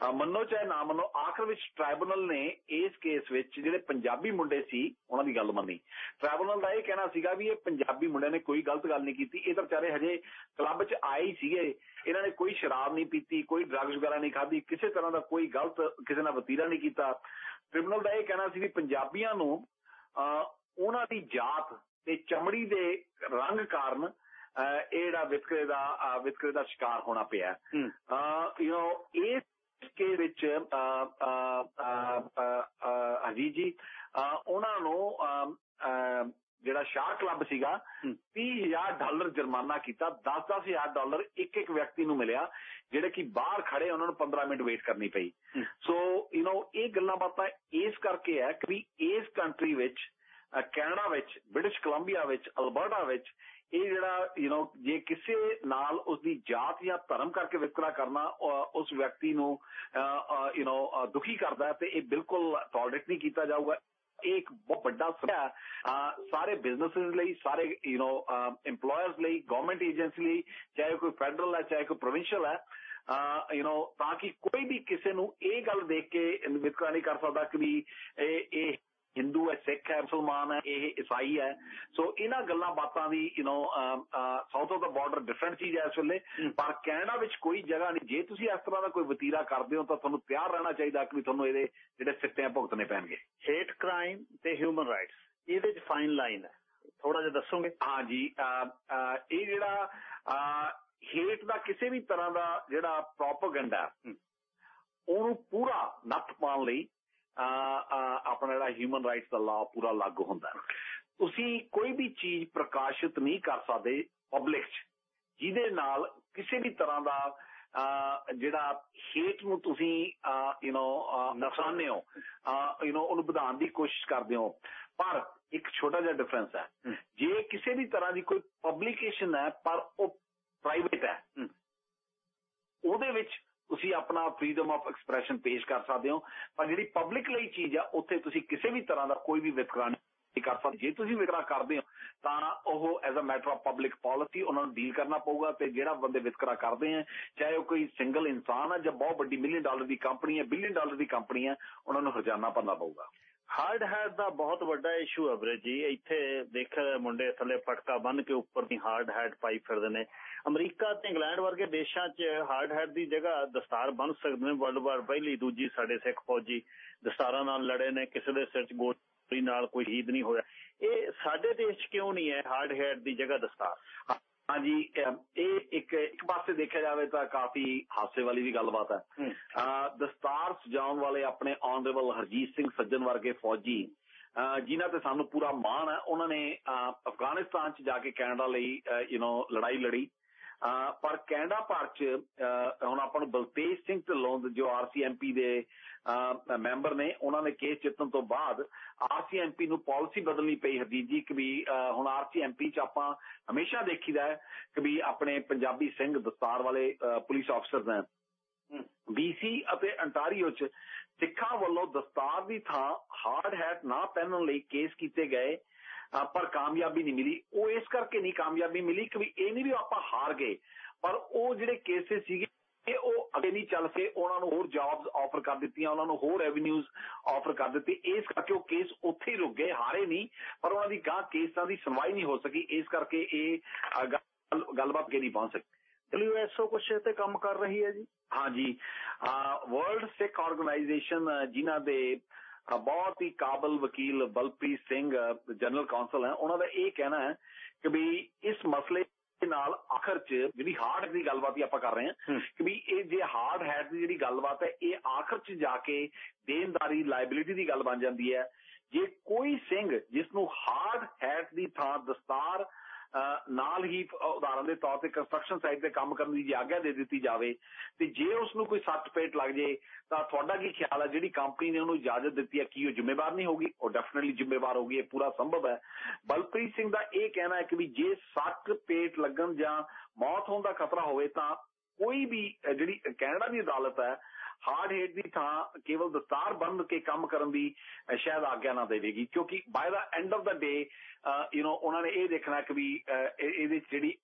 ਮੰਨੋ ਚਾਹੇ ਨਾ ਮੰਨੋ ਆਖਰ ਵਿੱਚ ਟ੍ਰਾਈਬੂਨਲ ਨੇ ਇਸ ਕੇਸ ਵਿੱਚ ਜਿਹੜੇ ਪੰਜਾਬੀ ਮੁੰਡੇ ਸੀ ਉਹਨਾਂ ਦੀ ਗੱਲ ਮੰਨੀ। ਟ੍ਰਾਈਬੂਨਲ ਦਾ ਇਹ ਕਹਿਣਾ ਸੀਗਾ ਵੀ ਇਹ ਪੰਜਾਬੀ ਮੁੰਡਿਆਂ ਨੇ ਕੋਈ ਗਲਤ ਗੱਲ ਨਹੀਂ ਕੀਤੀ। ਇਹ ਤਾਂ ਵਿਚਾਰੇ ਹਜੇ ਕਲੱਬ 'ਚ ਆਏ ਹੀ ਸੀਗੇ। ਇਹਨਾਂ ਨੇ ਕੋਈ ਸ਼ਰਾਬ ਨਹੀਂ ਪੀਤੀ ਕੋਈ ਡਰੱਗਸ ਵਗੈਰਾ ਨਹੀਂ ਖਾਧੀ ਕਿਸੇ ਤਰ੍ਹਾਂ ਦਾ ਕੋਈ ਗਲਤ ਕਿਸੇ ਨਾਲ ਵਤੀਰਾ ਨਹੀਂ ਕੀਤਾ। ਟ੍ਰਿਬਿਊਨਲ ਦਾ ਇਹ ਕਹਿਣਾ ਸੀ ਵੀ ਪੰਜਾਬੀਆਂ ਨੂੰ ਉਹਨਾਂ ਦੀ ਜਾਤ ਤੇ ਚਮੜੀ ਦੇ ਰੰਗ ਕਾਰਨ ਇਹ ਜਿਹੜਾ ਵਿਤਕਰੇ ਦਾ ਵਿਤਕਰੇ ਦਾ ਸ਼ਿਕਾਰ ਹੋਣਾ ਪਿਆ। ਯੂ نو ਇਹ ਕੇ ਵਿੱਚ ਅਜੀ ਜੀ ਉਹਨਾਂ ਨੂੰ ਜਿਹੜਾ ਸ਼ਾਹ ਕਲੱਬ ਸੀਗਾ 30000 ਡਾਲਰ ਜੁਰਮਾਨਾ ਕੀਤਾ 10-10000 ਡਾਲਰ ਇੱਕ ਇੱਕ ਵਿਅਕਤੀ ਨੂੰ ਮਿਲਿਆ ਜਿਹੜੇ ਕਿ ਬਾਹਰ ਖੜੇ ਉਹਨਾਂ ਨੂੰ 15 ਮਿੰਟ ਵੇਟ ਕਰਨੀ ਪਈ। ਸੋ ਯੂ نو ਇਹ ਗੱਲਾਂ ਬਾਤਾਂ ਇਸ ਕਰਕੇ ਹੈ ਕਿ ਇਸ ਕੰਟਰੀ ਵਿੱਚ ਕੈਨੇਡਾ ਵਿੱਚ ਬ੍ਰਿਟਿਸ਼ ਕੋਲੰਬੀਆ ਵਿੱਚ ਅਲਬਰਟਾ ਵਿੱਚ ਇਹ ਜਿਹੜਾ ਯੂ نو ਜੇ ਕਿਸੇ ਨਾਲ ਉਸ ਦੀ ਜਾਤ ਜਾਂ ਧਰਮ ਕਰਕੇ ਵਿਤਕਰਾ ਕਰਨਾ ਉਸ ਵਿਅਕਤੀ ਨੂੰ ਯੂ نو ਦੁਖੀ ਕਰਦਾ ਤੇ ਇਹ ਬਿਲਕੁਲ ਟੋਲਰੇਟ ਨਹੀਂ ਕੀਤਾ ਜਾਊਗਾ ਇਹ ਇੱਕ ਬਹੁਤ ਵੱਡਾ ਸਵਾਲ ਸਾਰੇ ਬਿਜ਼ਨੈਸਸ ਲਈ ਸਾਰੇ ਯੂ نو EMPLOYERS ਲਈ ਗਵਰਨਮੈਂਟ ਏਜੰਸੀ ਲਈ ਚਾਹੇ ਕੋਈ ਫੈਡਰਲ ਹੈ ਚਾਹੇ ਕੋਈ ਪ੍ਰੋਵਿੰਸ਼ੀਅਲ ਹੈ ਯੂ نو ਤਾਂ ਕਿ ਕੋਈ ਵੀ ਕਿਸੇ ਨੂੰ ਇਹ ਗੱਲ ਦੇਖ ਕੇ ਵਿਤਕਰਾ ਨਹੀਂ ਕਰ ਸਕਦਾ ਕਿ ਵੀ ਇਹ ਇਹ ਹਿੰਦੂ ਹੈ ਸਿੱਖ ਹੈ ਮੁਸਲਮਾਨ ਹੈ ਇਹ ਈਸਾਈ ਹੈ। ਸੋ ਇਹਨਾਂ ਗੱਲਾਂ ਬਾਤਾਂ ਦੀ you know south of the border different ਚੀਜ਼ ਹੈ ਇਸ ਵੇਲੇ। ਪਰ ਕੈਨੇਡਾ ਵਿੱਚ ਕੋਈ ਜਗ੍ਹਾ ਨਹੀਂ। ਜੇ ਤੁਸੀਂ ਇਸ ਤਰ੍ਹਾਂ ਦਾ ਕੋਈ ਵਤੀਰਾ ਕਰਦੇ ਹੋ ਤਾਂ ਤੁਹਾਨੂੰ ਤਿਆਰ ਰਹਿਣਾ ਚਾਹੀਦਾ ਕਿ ਤੁਹਾਨੂੰ ਇਹਦੇ ਜਿਹੜੇ ਸਿੱਟੇ ਭੁਗਤਣੇ ਪੈਣਗੇ। ਹੇਟ ਕ੍ਰਾਈਮ ਤੇ ਹਿਊਮਨ ਰਾਈਟਸ ਇਹਦੇ ਵਿੱਚ ਫਾਈਨ ਲਾਈਨ ਹੈ। ਥੋੜਾ ਜਿਹਾ ਦੱਸੋਗੇ? ਹਾਂ ਜੀ ਇਹ ਜਿਹੜਾ ਹੇਟ ਦਾ ਕਿਸੇ ਵੀ ਤਰ੍ਹਾਂ ਦਾ ਜਿਹੜਾ ਪ੍ਰੋਪਗੈਂਡਾ ਉਹਨੂੰ ਪੂਰਾ ਨੱਥ ਪਾਉਣ ਲਈ ਆਪਣਾ ਜਿਹੜਾ ਹਿਊਮਨ ਰਾਈਟਸ ਦਾ ਲਾਅ ਪੂਰਾ ਲਾਗੂ ਹੁੰਦਾ ਤੁਸੀਂ ਕੋਈ ਵੀ ਚੀਜ਼ ਪ੍ਰਕਾਸ਼ਿਤ ਨਹੀਂ ਕਰ ਸਕਦੇ ਪਬਲਿਕ 'ਚ ਜਿਹਦੇ ਨਾਲ ਕਿਸੇ ਵੀ ਤਰ੍ਹਾਂ ਦਾ ਜਿਹੜਾ ਹੇਟ ਨੂੰ ਤੁਸੀਂ ਯੂ نو ਨਫਸਾਨੇ ਹੋ ਯੂ نو ਉਹਨੂੰ ਵਧਾਉਣ ਦੀ ਕੋਸ਼ਿਸ਼ ਕਰਦੇ ਹੋ ਪਰ ਇੱਕ ਛੋਟਾ ਜਿਹਾ ਡਿਫਰੈਂਸ ਹੈ ਜੇ ਕਿਸੇ ਵੀ ਤਰ੍ਹਾਂ ਦੀ ਕੋਈ ਪਬਲੀਕੇਸ਼ਨ ਹੈ ਪਰ ਉਹ ਪ੍ਰਾਈਵੇਟ ਹੈ ਉਹਦੇ ਵਿੱਚ ਤੁਸੀਂ ਆਪਣਾ ਫਰੀडम ਆਫ ਐਕਸਪ੍ਰੈਸ਼ਨ ਪੇਸ਼ ਕਰ ਸਕਦੇ ਹੋ। ਪਰ ਜਿਹੜੀ ਪਬਲਿਕ ਲਈ ਚੀਜ਼ ਆ, ਉੱਥੇ ਤੁਸੀਂ ਕਿਸੇ ਵੀ ਤਰ੍ਹਾਂ ਦਾ ਕੋਈ ਵੀ ਵਿਤਕਰਾ ਨਹੀਂ ਕਰ ਸਕਦੇ। ਜੇ ਤੁਸੀਂ ਵਿਤਕਰਾ ਕਰਦੇ ਹੋ, ਤਾਂ ਉਹ as a matter of public policy ਉਹਨਾਂ ਨੂੰ ਡੀਲ ਕਰਨਾ ਪਊਗਾ ਤੇ ਜਿਹੜਾ ਬੰਦੇ ਵਿਤਕਰਾ ਕਰਦੇ ਆ, ਚਾਹੇ ਉਹ ਕੋਈ ਸਿੰਗਲ ਇਨਸਾਨ ਹੈ ਜਾਂ ਬਹੁਤ ਵੱਡੀ ਮਿਲੀਅਨ ਡਾਲਰ ਦੀ ਕੰਪਨੀ ਹੈ ਬਿਲੀਅਨ ਡਾਲਰ ਦੀ ਕੰਪਨੀ ਹੈ ਉਹਨਾਂ ਨੂੰ ਹਰਜਾਨਾ ਭਰਨਾ ਪਊਗਾ। ਹਾਰਡ ਹੈਡ ਦਾ ਬਹੁਤ ਵੱਡਾ ਇਸ਼ੂ ਹੈ ਵੀਰੇ ਜੀ। ਇੱਥੇ ਦੇਖ ਮੁੰਡੇ ਥੱਲੇ ਪਟਕਾ ਬੰਨ ਕੇ ਉੱਪਰ ਦੀ ਹਾਰਡ ਹੈਟ ਪਾਈ ਫਿਰਦੇ ਨੇ। ਅਮਰੀਕਾ ਤੇ ਇੰਗਲੈਂਡ ਵਰਗੇ ਦੇਸ਼ਾਂ 'ਚ ਹਾਰਡ ਹੈਡ ਦੀ ਜਗ੍ਹਾ ਦਸਤਾਰ ਬੰਨ ਸਕਦੇ ਨੇ ਵਰਲਡ ਵਾਰ ਪਹਿਲੀ ਦੂਜੀ ਸਾਡੇ ਸਿੱਖ ਫੌਜੀ। ਦਸਤਾਰਾਂ ਨਾਲ ਲੜੇ ਨੇ ਕਿਸੇ ਦੇ ਸਿਰ 'ਚ ਗੋਲੀ ਨਾਲ ਕੋਈ ਹੀਦ ਨਹੀਂ ਹੋਇਆ। ਇਹ ਸਾਡੇ ਦੇਸ਼ 'ਚ ਕਿਉਂ ਨਹੀਂ ਹੈ ਹਾਰਡ ਹੈਡ ਦੀ ਜਗ੍ਹਾ ਦਸਤਾਰ? ਹਾਂਜੀ ਇਹ ਇੱਕ ਇੱਕ ਪਾਸੇ ਦੇਖਿਆ ਜਾਵੇ ਤਾਂ ਕਾਫੀ ਹਾਸੇ ਵਾਲੀ ਵੀ ਗੱਲਬਾਤ ਹੈ। ਦਸਤਾਰ ਸਜਾਉਣ ਵਾਲੇ ਆਪਣੇ ਆਨਰੇਬਲ ਹਰਜੀਤ ਸਿੰਘ ਸੱਜਣ ਵਰਗੇ ਫੌਜੀ ਜਿਨ੍ਹਾਂ ਤੇ ਸਾਨੂੰ ਪੂਰਾ ਮਾਣ ਹੈ ਉਹਨਾਂ ਨੇ ਅਫਗਾਨਿਸਤਾਨ 'ਚ ਜਾ ਕੇ ਕੈਨੇਡਾ ਲਈ ਯੂ نو ਲੜਾਈ ਲੜੀ। ਪਰ ਕੈਨੇਡਾ ਭਰ 'ਚ ਹੁਣ ਆਪਾਂ ਨੂੰ ਬਲਤੇਜ ਸਿੰਘ ਢਿੱਲੋਂ ਜੋ ਆਰਸੀਐਮਪੀ ਦੇ ਮੈਂਬਰ ਨੇ ਉਹਨਾਂ ਨੇ ਕੇਸ ਜਿੱਤਣ ਤੋਂ ਬਾਅਦ ਆਰਸੀਐਮਪੀ ਨੂੰ ਪਾਲਿਸੀ ਬਦਲਣੀ ਪਈ ਹਰਜੀਤ ਜੀ ਕਿ ਵੀ ਹੁਣ ਆਰਸੀਐਮਪੀ 'ਚ ਆਪਾਂ ਹਮੇਸ਼ਾ ਦੇਖੀਦਾ ਹੈ ਕਿ ਵੀ ਆਪਣੇ ਪੰਜਾਬੀ ਸਿੰਘ ਦਸਤਾਰ ਵਾਲੇ ਪੁਲਿਸ ਆਫਸਰਸ ਹਨ ਬੀਸੀ ਅਤੇ ਅੰਟਾਰੀਓ 'ਚ ਸਿੱਖਾਂ ਵੱਲੋਂ ਦਸਤਾਰ ਦੀ ਥਾਂ ਹਾਰਡ ਹੈਟ ਨਾ ਪਹਿਨਣ ਲਈ ਕੇਸ ਕੀਤੇ ਗਏ। ਪਰ ਕਾਮਯਾਬੀ ਨਹੀਂ ਮਿਲੀ। ਉਹ ਇਸ ਕਰਕੇ ਨਹੀਂ ਕਾਮਯਾਬੀ ਮਿਲੀ ਕਿ ਇਹ ਨਹੀਂ ਵੀ ਆਪਾਂ ਹਾਰ ਗਏ। ਪਰ ਉਹ ਜਿਹੜੇ ਕੇਸਿਸ ਸੀਗੇ ਉਹ ਅੱਗੇ ਨਹੀਂ ਚੱਲ ਸਕੇ। ਉਹਨਾਂ ਨੂੰ ਹੋਰ ਜੌਬਸ ਆਫਰ ਕਰ ਦਿੱਤੀਆਂ ਉਹਨਾਂ ਨੂੰ ਹੋਰ ਰੈਵਨਿਊਜ਼ ਆਫਰ ਕਰ ਦਿੱਤੇ। ਇਸ ਕਰਕੇ ਉਹ ਕੇਸ ਉੱਥੇ ਹੀ ਰੁਕ ਗਏ ਹਾਰੇ ਨਹੀਂ। ਪਰ ਉਹਨਾਂ ਦੀ ਗਾਂ ਕੇਸਾਂ ਦੀ ਸੁਣਵਾਈ ਨਹੀਂ ਹੋ ਸਕੀ। ਇਸ ਕਰਕੇ ਇਹ ਗੱਲਬਾਤ ਅੱਗੇ ਨਹੀਂ ਪਹੁੰਚ ਸਕੀ। ਡਬਲਯੂਐਸਓ ਕੁਛ ਤੇ ਕੰਮ ਕਰ ਰਹੀ ਹੈ ਜੀ। ਹਾਂਜੀ। ਵਰਲਡ ਸਿੱਖ ਆਰਗੇਨਾਈਜੇਸ਼ਨ ਜਿਨ੍ਹਾਂ ਦੇ ਬਹੁਤ ਹੀ ਕਾਬਲ ਵਕੀਲ ਬਲਪ੍ਰੀਤ ਸਿੰਘ ਜਨਰਲ ਕਾਉਂਸਲ ਹੈ। ਉਹਨਾਂ ਦਾ ਇਹ ਕਹਿਣਾ ਹੈ ਕਿ ਵੀ ਇਸ ਮਸਲੇ ਨਾਲ ਆਖਰ 'ਚ ਜਿਹੜੀ ਹਾਰਡ ਦੀ ਗੱਲਬਾਤ ਹੀ ਆਪਾਂ ਕਰ ਰਹੇ ਹਾਂ ਕਿ ਵੀ ਇਹ ਜੇ ਹਾਰਡ ਹੈਡ ਦੀ ਜਿਹੜੀ ਗੱਲਬਾਤ ਹੈ ਇਹ ਆਖਰ 'ਚ ਜਾ ਕੇ ਦੇਣਦਾਰੀ ਲਾਇਬਿਲਿਟੀ ਦੀ ਗੱਲ ਬਣ ਜਾਂਦੀ ਹੈ। ਜੇ ਕੋਈ ਸਿੰਘ ਜਿਸ ਨੂੰ ਹਾਰਡ ਹੈਡ ਦੀ ਥਾਂ ਦਸਤਾਰ ਨਾਲ ਹੀ ਉਦਾਹਰਨ ਦੇ ਤੌਰ ਤੇ ਕੰਸਟਰਕਸ਼ਨ ਸਾਈਟ ਤੇ ਕੰਮ ਕਰਨ ਦੀ ਆਗਿਆ ਦੇ ਦਿੱਤੀ ਜਾਵੇ, ਤੇ ਜੇ ਉਸ ਨੂੰ ਕੋਈ ਸੱਟ ਪੇਟ ਲੱਗ ਜੇ, ਤਾਂ ਤੁਹਾਡਾ ਕੀ ਖਿਆਲ ਹੈ ਜਿਹੜੀ ਕੰਪਨੀ ਨੇ ਉਹਨੂੰ ਇਜਾਜ਼ਤ ਦਿੱਤੀ ਹੈ ਕੀ ਉਹ ਜ਼ਿੰਮੇਵਾਰ ਨਹੀਂ ਹੋਗੀ ਉਹ ਡੈਫੀਨਿਟਲੀ ਜ਼ਿੰਮੇਵਾਰ ਹੋਗੀ ਇਹ ਪੂਰਾ ਸੰਭਵ ਹੈ। ਬਲਪ੍ਰੀਤ ਸਿੰਘ ਦਾ ਇਹ ਕਹਿਣਾ ਹੈ ਕਿ ਵੀ ਜੇ ਸੱਟ ਪੇਟ ਲੱਗਣ ਜਾਂ ਮੌਤ ਹੋਣ ਦਾ ਖਤਰਾ ਹੋਵੇ, ਤਾਂ ਕੋਈ ਵੀ ਜਿਹੜੀ ਕੈਨੇਡਾ ਦੀ ਅਦਾਲਤ ਹੈ ਹਾਰਡ ਹੇਡ ਦੀ ਥਾਂ ਕੇਵਲ ਦਸਤਾਰ ਬੰਨ ਕੇ ਕੰਮ ਕਰਨ ਦੀ ਸ਼ਾਇਦ ਆਗਿਆ ਨਾ ਦੇਵੇਗੀ। ਕਿਉਂਕਿ by the end of the day you know ਉਹਨਾਂ ਨੇ ਇਹ ਦੇਖਣਾ ਕਿ ਵੀ ਇਹਦੇ ਜਿਹੜੀ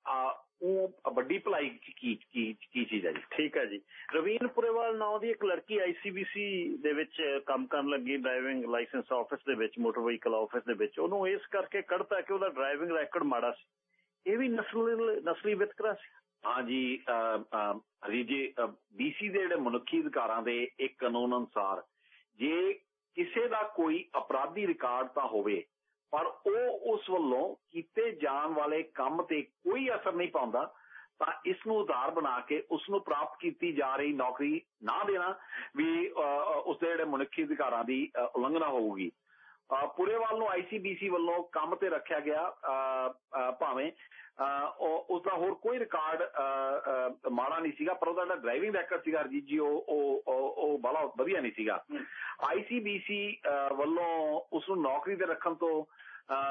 ਉਹ ਵੱਡੀ ਭਲਾਈ ਕੀ ਕੀ ਕੀ ਚੀਜ਼ ਹੈ ਜੀ। ਠੀਕ ਹੈ ਜੀ। ਰਵੀਨ ਪੁਰੇਵਾਲ ਨਾਮ ਦੀ ਇੱਕ ਲੜਕੀ ਆਈਸੀਬੀਸੀ ਦੇ ਵਿੱਚ ਕੰਮ ਕਰਨ ਲੱਗੀ ਡਰਾਈਵਿੰਗ ਲਾਇਸੈਂਸ ਆਫਿਸ ਦੇ ਵਿੱਚ ਮੋਟਰ ਵਹੀਕਲ ਆਫਿਸ ਦੇ ਵਿੱਚ। ਉਹਨੂੰ ਇਸ ਕਰਕੇ ਕੱਢਤਾ ਕਿ ਉਹਦਾ ਡਰਾਈਵਿੰਗ ਰੈਕੋਰਡ ਮਾੜਾ ਸੀ। ਇਹ ਵੀ ਨਸਲ, ਨਸਲੀ ਵਿਤਕਰਾ ਸੀ। ਹਾਂਜੀ ਹਰੀ ਬੀਸੀ ਦੇ ਜਿਹੜੇ ਮਨੁੱਖੀ ਅਧਿਕਾਰਾਂ ਦੇ ਇੱਕ ਕਾਨੂੰਨ ਅਨੁਸਾਰ ਜੇ ਕਿਸੇ ਦਾ ਕੋਈ ਅਪਰਾਧੀ ਰਿਕਾਰਡ ਤਾਂ ਹੋਵੇ, ਪਰ ਉਹ ਉਸ ਵੱਲੋਂ ਕੀਤੇ ਜਾਣ ਵਾਲੇ ਕੰਮ ਤੇ ਕੋਈ ਅਸਰ ਨਹੀਂ ਪਾਉਂਦਾ, ਤਾਂ ਇਸ ਨੂੰ ਉਧਾਰ ਬਣਾ ਕੇ ਉਸ ਨੂੰ ਪ੍ਰਾਪਤ ਕੀਤੀ ਜਾ ਰਹੀ ਨੌਕਰੀ ਨਾ ਦੇਣਾ ਵੀ ਉਸ ਦੇ ਜਿਹੜੇ ਮਨੁੱਖੀ ਅਧਿਕਾਰਾਂ ਦੀ ਉਲੰਘਣਾ ਹੋਊਗੀ। ਪੂਰੇਵਾਲ ਨੂੰ ਆਈਸੀਬੀਸੀ ਵੱਲੋਂ ਕੰਮ ਤੇ ਰੱਖਿਆ ਗਿਆ ਭਾਵੇਂ ਉਸ ਦਾ ਹੋਰ ਕੋਈ ਰਿਕਾਰਡ ਮਾੜਾ ਨਹੀਂ ਸੀਗਾ ਪਰ ਉਹਦਾ ਜਿਹੜਾ ਡਰਾਈਵਿੰਗ ਰੈਕੋਰਡ ਸੀਗਾ ਰਜੀਤ ਜੀ ਉਹ ਉਹ ਉਹ ਬੜਾ ਵਧੀਆ ਨਹੀਂ ਸੀਗਾ। ਆਈਸੀਬੀਸੀ ਵੱਲੋਂ ਉਸ ਨੂੰ ਨੌਕਰੀ ਤੇ ਰੱਖਣ ਤੋਂ